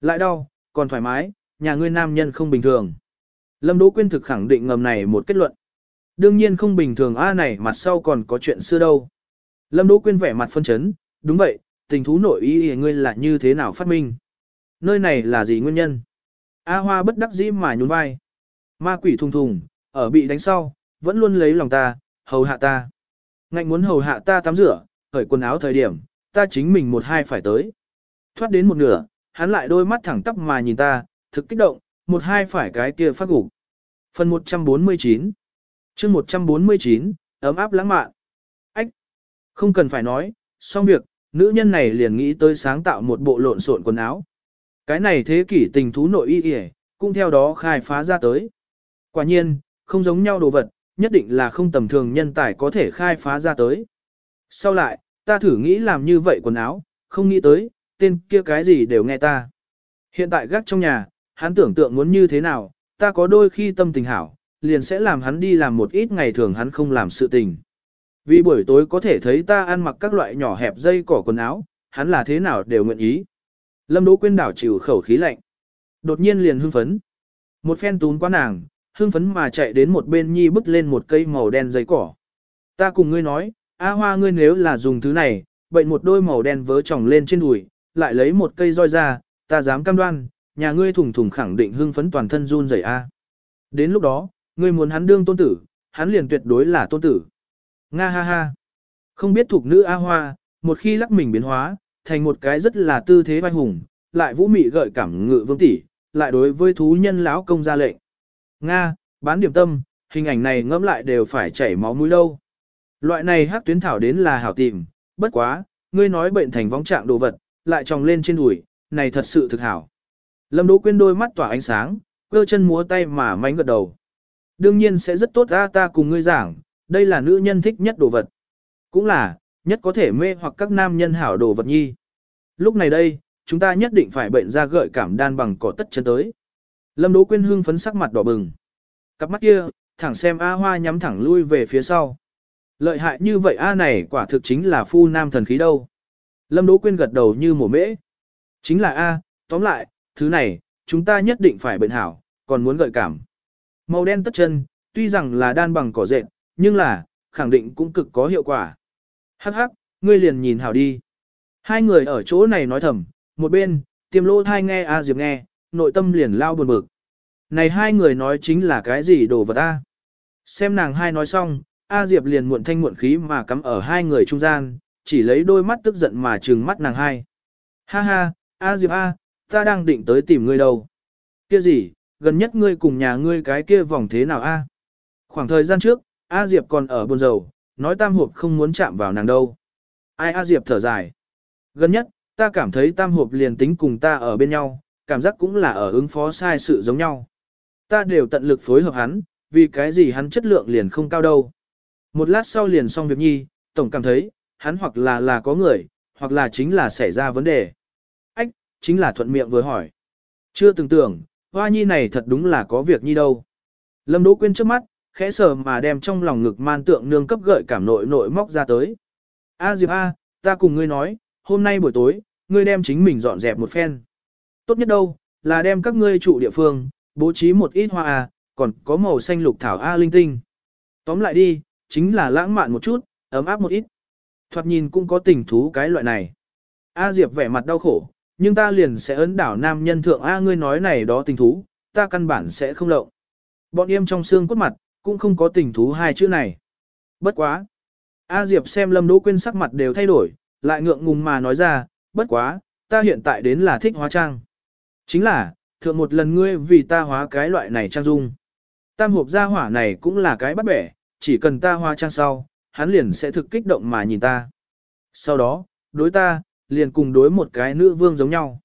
Lại đau, còn thoải mái, nhà ngươi nam nhân không bình thường. Lâm Đỗ Quyên thực khẳng định ngầm này một kết luận. Đương nhiên không bình thường a này mặt sau còn có chuyện xưa đâu. Lâm Đỗ Quyên vẻ mặt phân chấn, đúng vậy, tình thú nội ý ngươi là như thế nào phát minh. Nơi này là gì nguyên nhân? A Hoa bất đắc dĩ mà nhún vai. Ma quỷ thùng thùng, ở bị đánh sau, vẫn luôn lấy lòng ta, hầu hạ ta. Ngạnh muốn hầu hạ ta tắm rửa, cởi quần áo thời điểm, ta chính mình một hai phải tới. Thoát đến một nửa, hắn lại đôi mắt thẳng tắp mà nhìn ta, thực kích động, một hai phải cái kia phát gục. Phần 149 chương 149, ấm áp lãng mạn. Ách! Không cần phải nói, xong việc, nữ nhân này liền nghĩ tới sáng tạo một bộ lộn xộn quần áo. Cái này thế kỷ tình thú nội y yể, cũng theo đó khai phá ra tới. Quả nhiên, không giống nhau đồ vật, nhất định là không tầm thường nhân tài có thể khai phá ra tới. Sau lại, ta thử nghĩ làm như vậy quần áo, không nghĩ tới, tên kia cái gì đều nghe ta. Hiện tại gác trong nhà, hắn tưởng tượng muốn như thế nào, ta có đôi khi tâm tình hảo, liền sẽ làm hắn đi làm một ít ngày thường hắn không làm sự tình. Vì buổi tối có thể thấy ta ăn mặc các loại nhỏ hẹp dây cỏ quần áo, hắn là thế nào đều nguyện ý. Lâm Đỗ Quyên đảo chịu khẩu khí lạnh. Đột nhiên liền hưng phấn. Một phen tún qua nàng, hưng phấn mà chạy đến một bên nhi bứt lên một cây màu đen dây cỏ. Ta cùng ngươi nói, A hoa ngươi nếu là dùng thứ này, bệnh một đôi màu đen vớ tròng lên trên đùi, lại lấy một cây roi ra, ta dám cam đoan, nhà ngươi thủng thủng khẳng định hưng phấn toàn thân run rẩy a. Đến lúc đó, ngươi muốn hắn đương tôn tử, hắn liền tuyệt đối là tôn tử. Nga ha ha. Không biết thuộc nữ A Hoa, một khi lắc mình biến hóa, thành một cái rất là tư thế vai hùng, lại vũ mị gợi cảm ngự vương tỷ, lại đối với thú nhân lão công ra lệnh. Nga, bán điểm tâm, hình ảnh này ngẫm lại đều phải chảy máu mũi đâu. Loại này hắc tuyến thảo đến là hảo tìm, bất quá, ngươi nói bệnh thành vong trạng đồ vật, lại tròng lên trên đùi, này thật sự thực hảo. Lâm Đỗ Quyên đôi mắt tỏa ánh sáng, cơ chân múa tay mà mánh gật đầu. Đương nhiên sẽ rất tốt ra ta cùng ngươi giảng, đây là nữ nhân thích nhất đồ vật. Cũng là, nhất có thể mê hoặc các nam nhân hảo đồ vật nhi. Lúc này đây, chúng ta nhất định phải bệnh ra gợi cảm đan bằng cỏ tất chân tới. Lâm Đỗ Quyên hưng phấn sắc mặt đỏ bừng. Cặp mắt kia, thẳng xem A Hoa nhắm thẳng lui về phía sau. Lợi hại như vậy A này quả thực chính là phu nam thần khí đâu. Lâm Đỗ Quyên gật đầu như mổ mễ. Chính là A, tóm lại, thứ này, chúng ta nhất định phải bệnh hảo, còn muốn gợi cảm. Màu đen tất chân, tuy rằng là đan bằng cỏ dệt, nhưng là, khẳng định cũng cực có hiệu quả. Hắc hắc, ngươi liền nhìn hảo đi. Hai người ở chỗ này nói thầm, một bên, tiêm lỗ thai nghe A Diệp nghe, nội tâm liền lao buồn bực. Này hai người nói chính là cái gì đồ vật A. Xem nàng hai nói xong, A Diệp liền muộn thanh muộn khí mà cắm ở hai người trung gian, chỉ lấy đôi mắt tức giận mà trừng mắt nàng hai. Ha ha, A Diệp A, ta đang định tới tìm ngươi đâu. Kia gì, gần nhất ngươi cùng nhà ngươi cái kia vòng thế nào A? Khoảng thời gian trước, A Diệp còn ở buồn rầu, nói tam hộp không muốn chạm vào nàng đâu. Ai A Diệp thở dài. Gần nhất, ta cảm thấy tam hộp liền tính cùng ta ở bên nhau, cảm giác cũng là ở ứng phó sai sự giống nhau. Ta đều tận lực phối hợp hắn, vì cái gì hắn chất lượng liền không cao đâu. Một lát sau liền xong việc nhi, tổng cảm thấy, hắn hoặc là là có người, hoặc là chính là xảy ra vấn đề. Chính là thuận miệng vừa hỏi. Chưa từng tưởng, hoa nhi này thật đúng là có việc nhi đâu. Lâm Đỗ Quyên trước mắt, khẽ sờ mà đem trong lòng ngực man tượng nương cấp gợi cảm nội nội móc ra tới. A Diệp A, ta cùng ngươi nói, hôm nay buổi tối, ngươi đem chính mình dọn dẹp một phen. Tốt nhất đâu, là đem các ngươi trụ địa phương, bố trí một ít hoa A, còn có màu xanh lục thảo A linh tinh. Tóm lại đi, chính là lãng mạn một chút, ấm áp một ít. Thoạt nhìn cũng có tình thú cái loại này. A Diệp vẻ mặt đau khổ, nhưng ta liền sẽ ấn đảo nam nhân thượng A ngươi nói này đó tình thú, ta căn bản sẽ không lộng. Bọn em trong xương cốt mặt, cũng không có tình thú hai chữ này. Bất quá. A Diệp xem Lâm Đỗ Quyên sắc mặt đều thay đổi, lại ngượng ngùng mà nói ra, bất quá, ta hiện tại đến là thích hóa trang. Chính là, thượng một lần ngươi vì ta hóa cái loại này trang dung. Tam hộp gia hỏa này cũng là cái bắt bẻ, chỉ cần ta hóa trang sau, hắn liền sẽ thực kích động mà nhìn ta. Sau đó, đối ta, liền cùng đối một cái nữ vương giống nhau.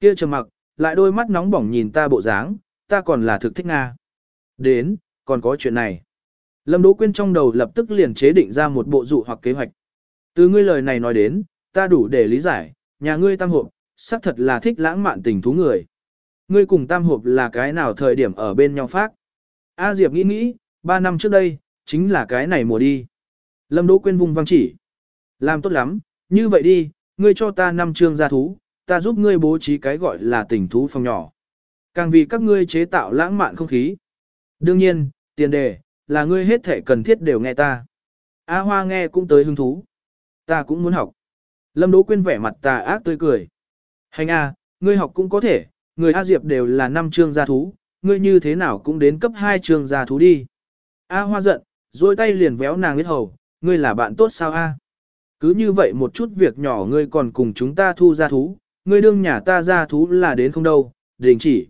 Kia trầm mặc, lại đôi mắt nóng bỏng nhìn ta bộ dáng, ta còn là thực thích Nga. Đến, còn có chuyện này. Lâm Đỗ Quyên trong đầu lập tức liền chế định ra một bộ dụ hoặc kế hoạch. Từ ngươi lời này nói đến, ta đủ để lý giải, nhà ngươi tam hộp, xác thật là thích lãng mạn tình thú người. Ngươi cùng tam hộp là cái nào thời điểm ở bên nhau phát. A Diệp nghĩ nghĩ, ba năm trước đây, chính là cái này mùa đi. Lâm Đỗ Quyên vung văng chỉ. Làm tốt lắm, như vậy đi, ngươi cho ta năm chương gia thú, ta giúp ngươi bố trí cái gọi là tình thú phòng nhỏ. Càng vì các ngươi chế tạo lãng mạn không khí. Đương nhiên, tiền đề, là ngươi hết thể cần thiết đều nghe ta. A Hoa nghe cũng tới hứng thú. Ta cũng muốn học. Lâm Đỗ Quyên vẻ mặt tà ác tươi cười. Hành A, ngươi học cũng có thể, người A Diệp đều là năm chương gia thú, ngươi như thế nào cũng đến cấp 2 chương gia thú đi. A Hoa giận, duỗi tay liền véo nàng biết hầu, ngươi là bạn tốt sao A? Cứ như vậy một chút việc nhỏ ngươi còn cùng chúng ta thu gia thú, ngươi đương nhà ta gia thú là đến không đâu, đình chỉ.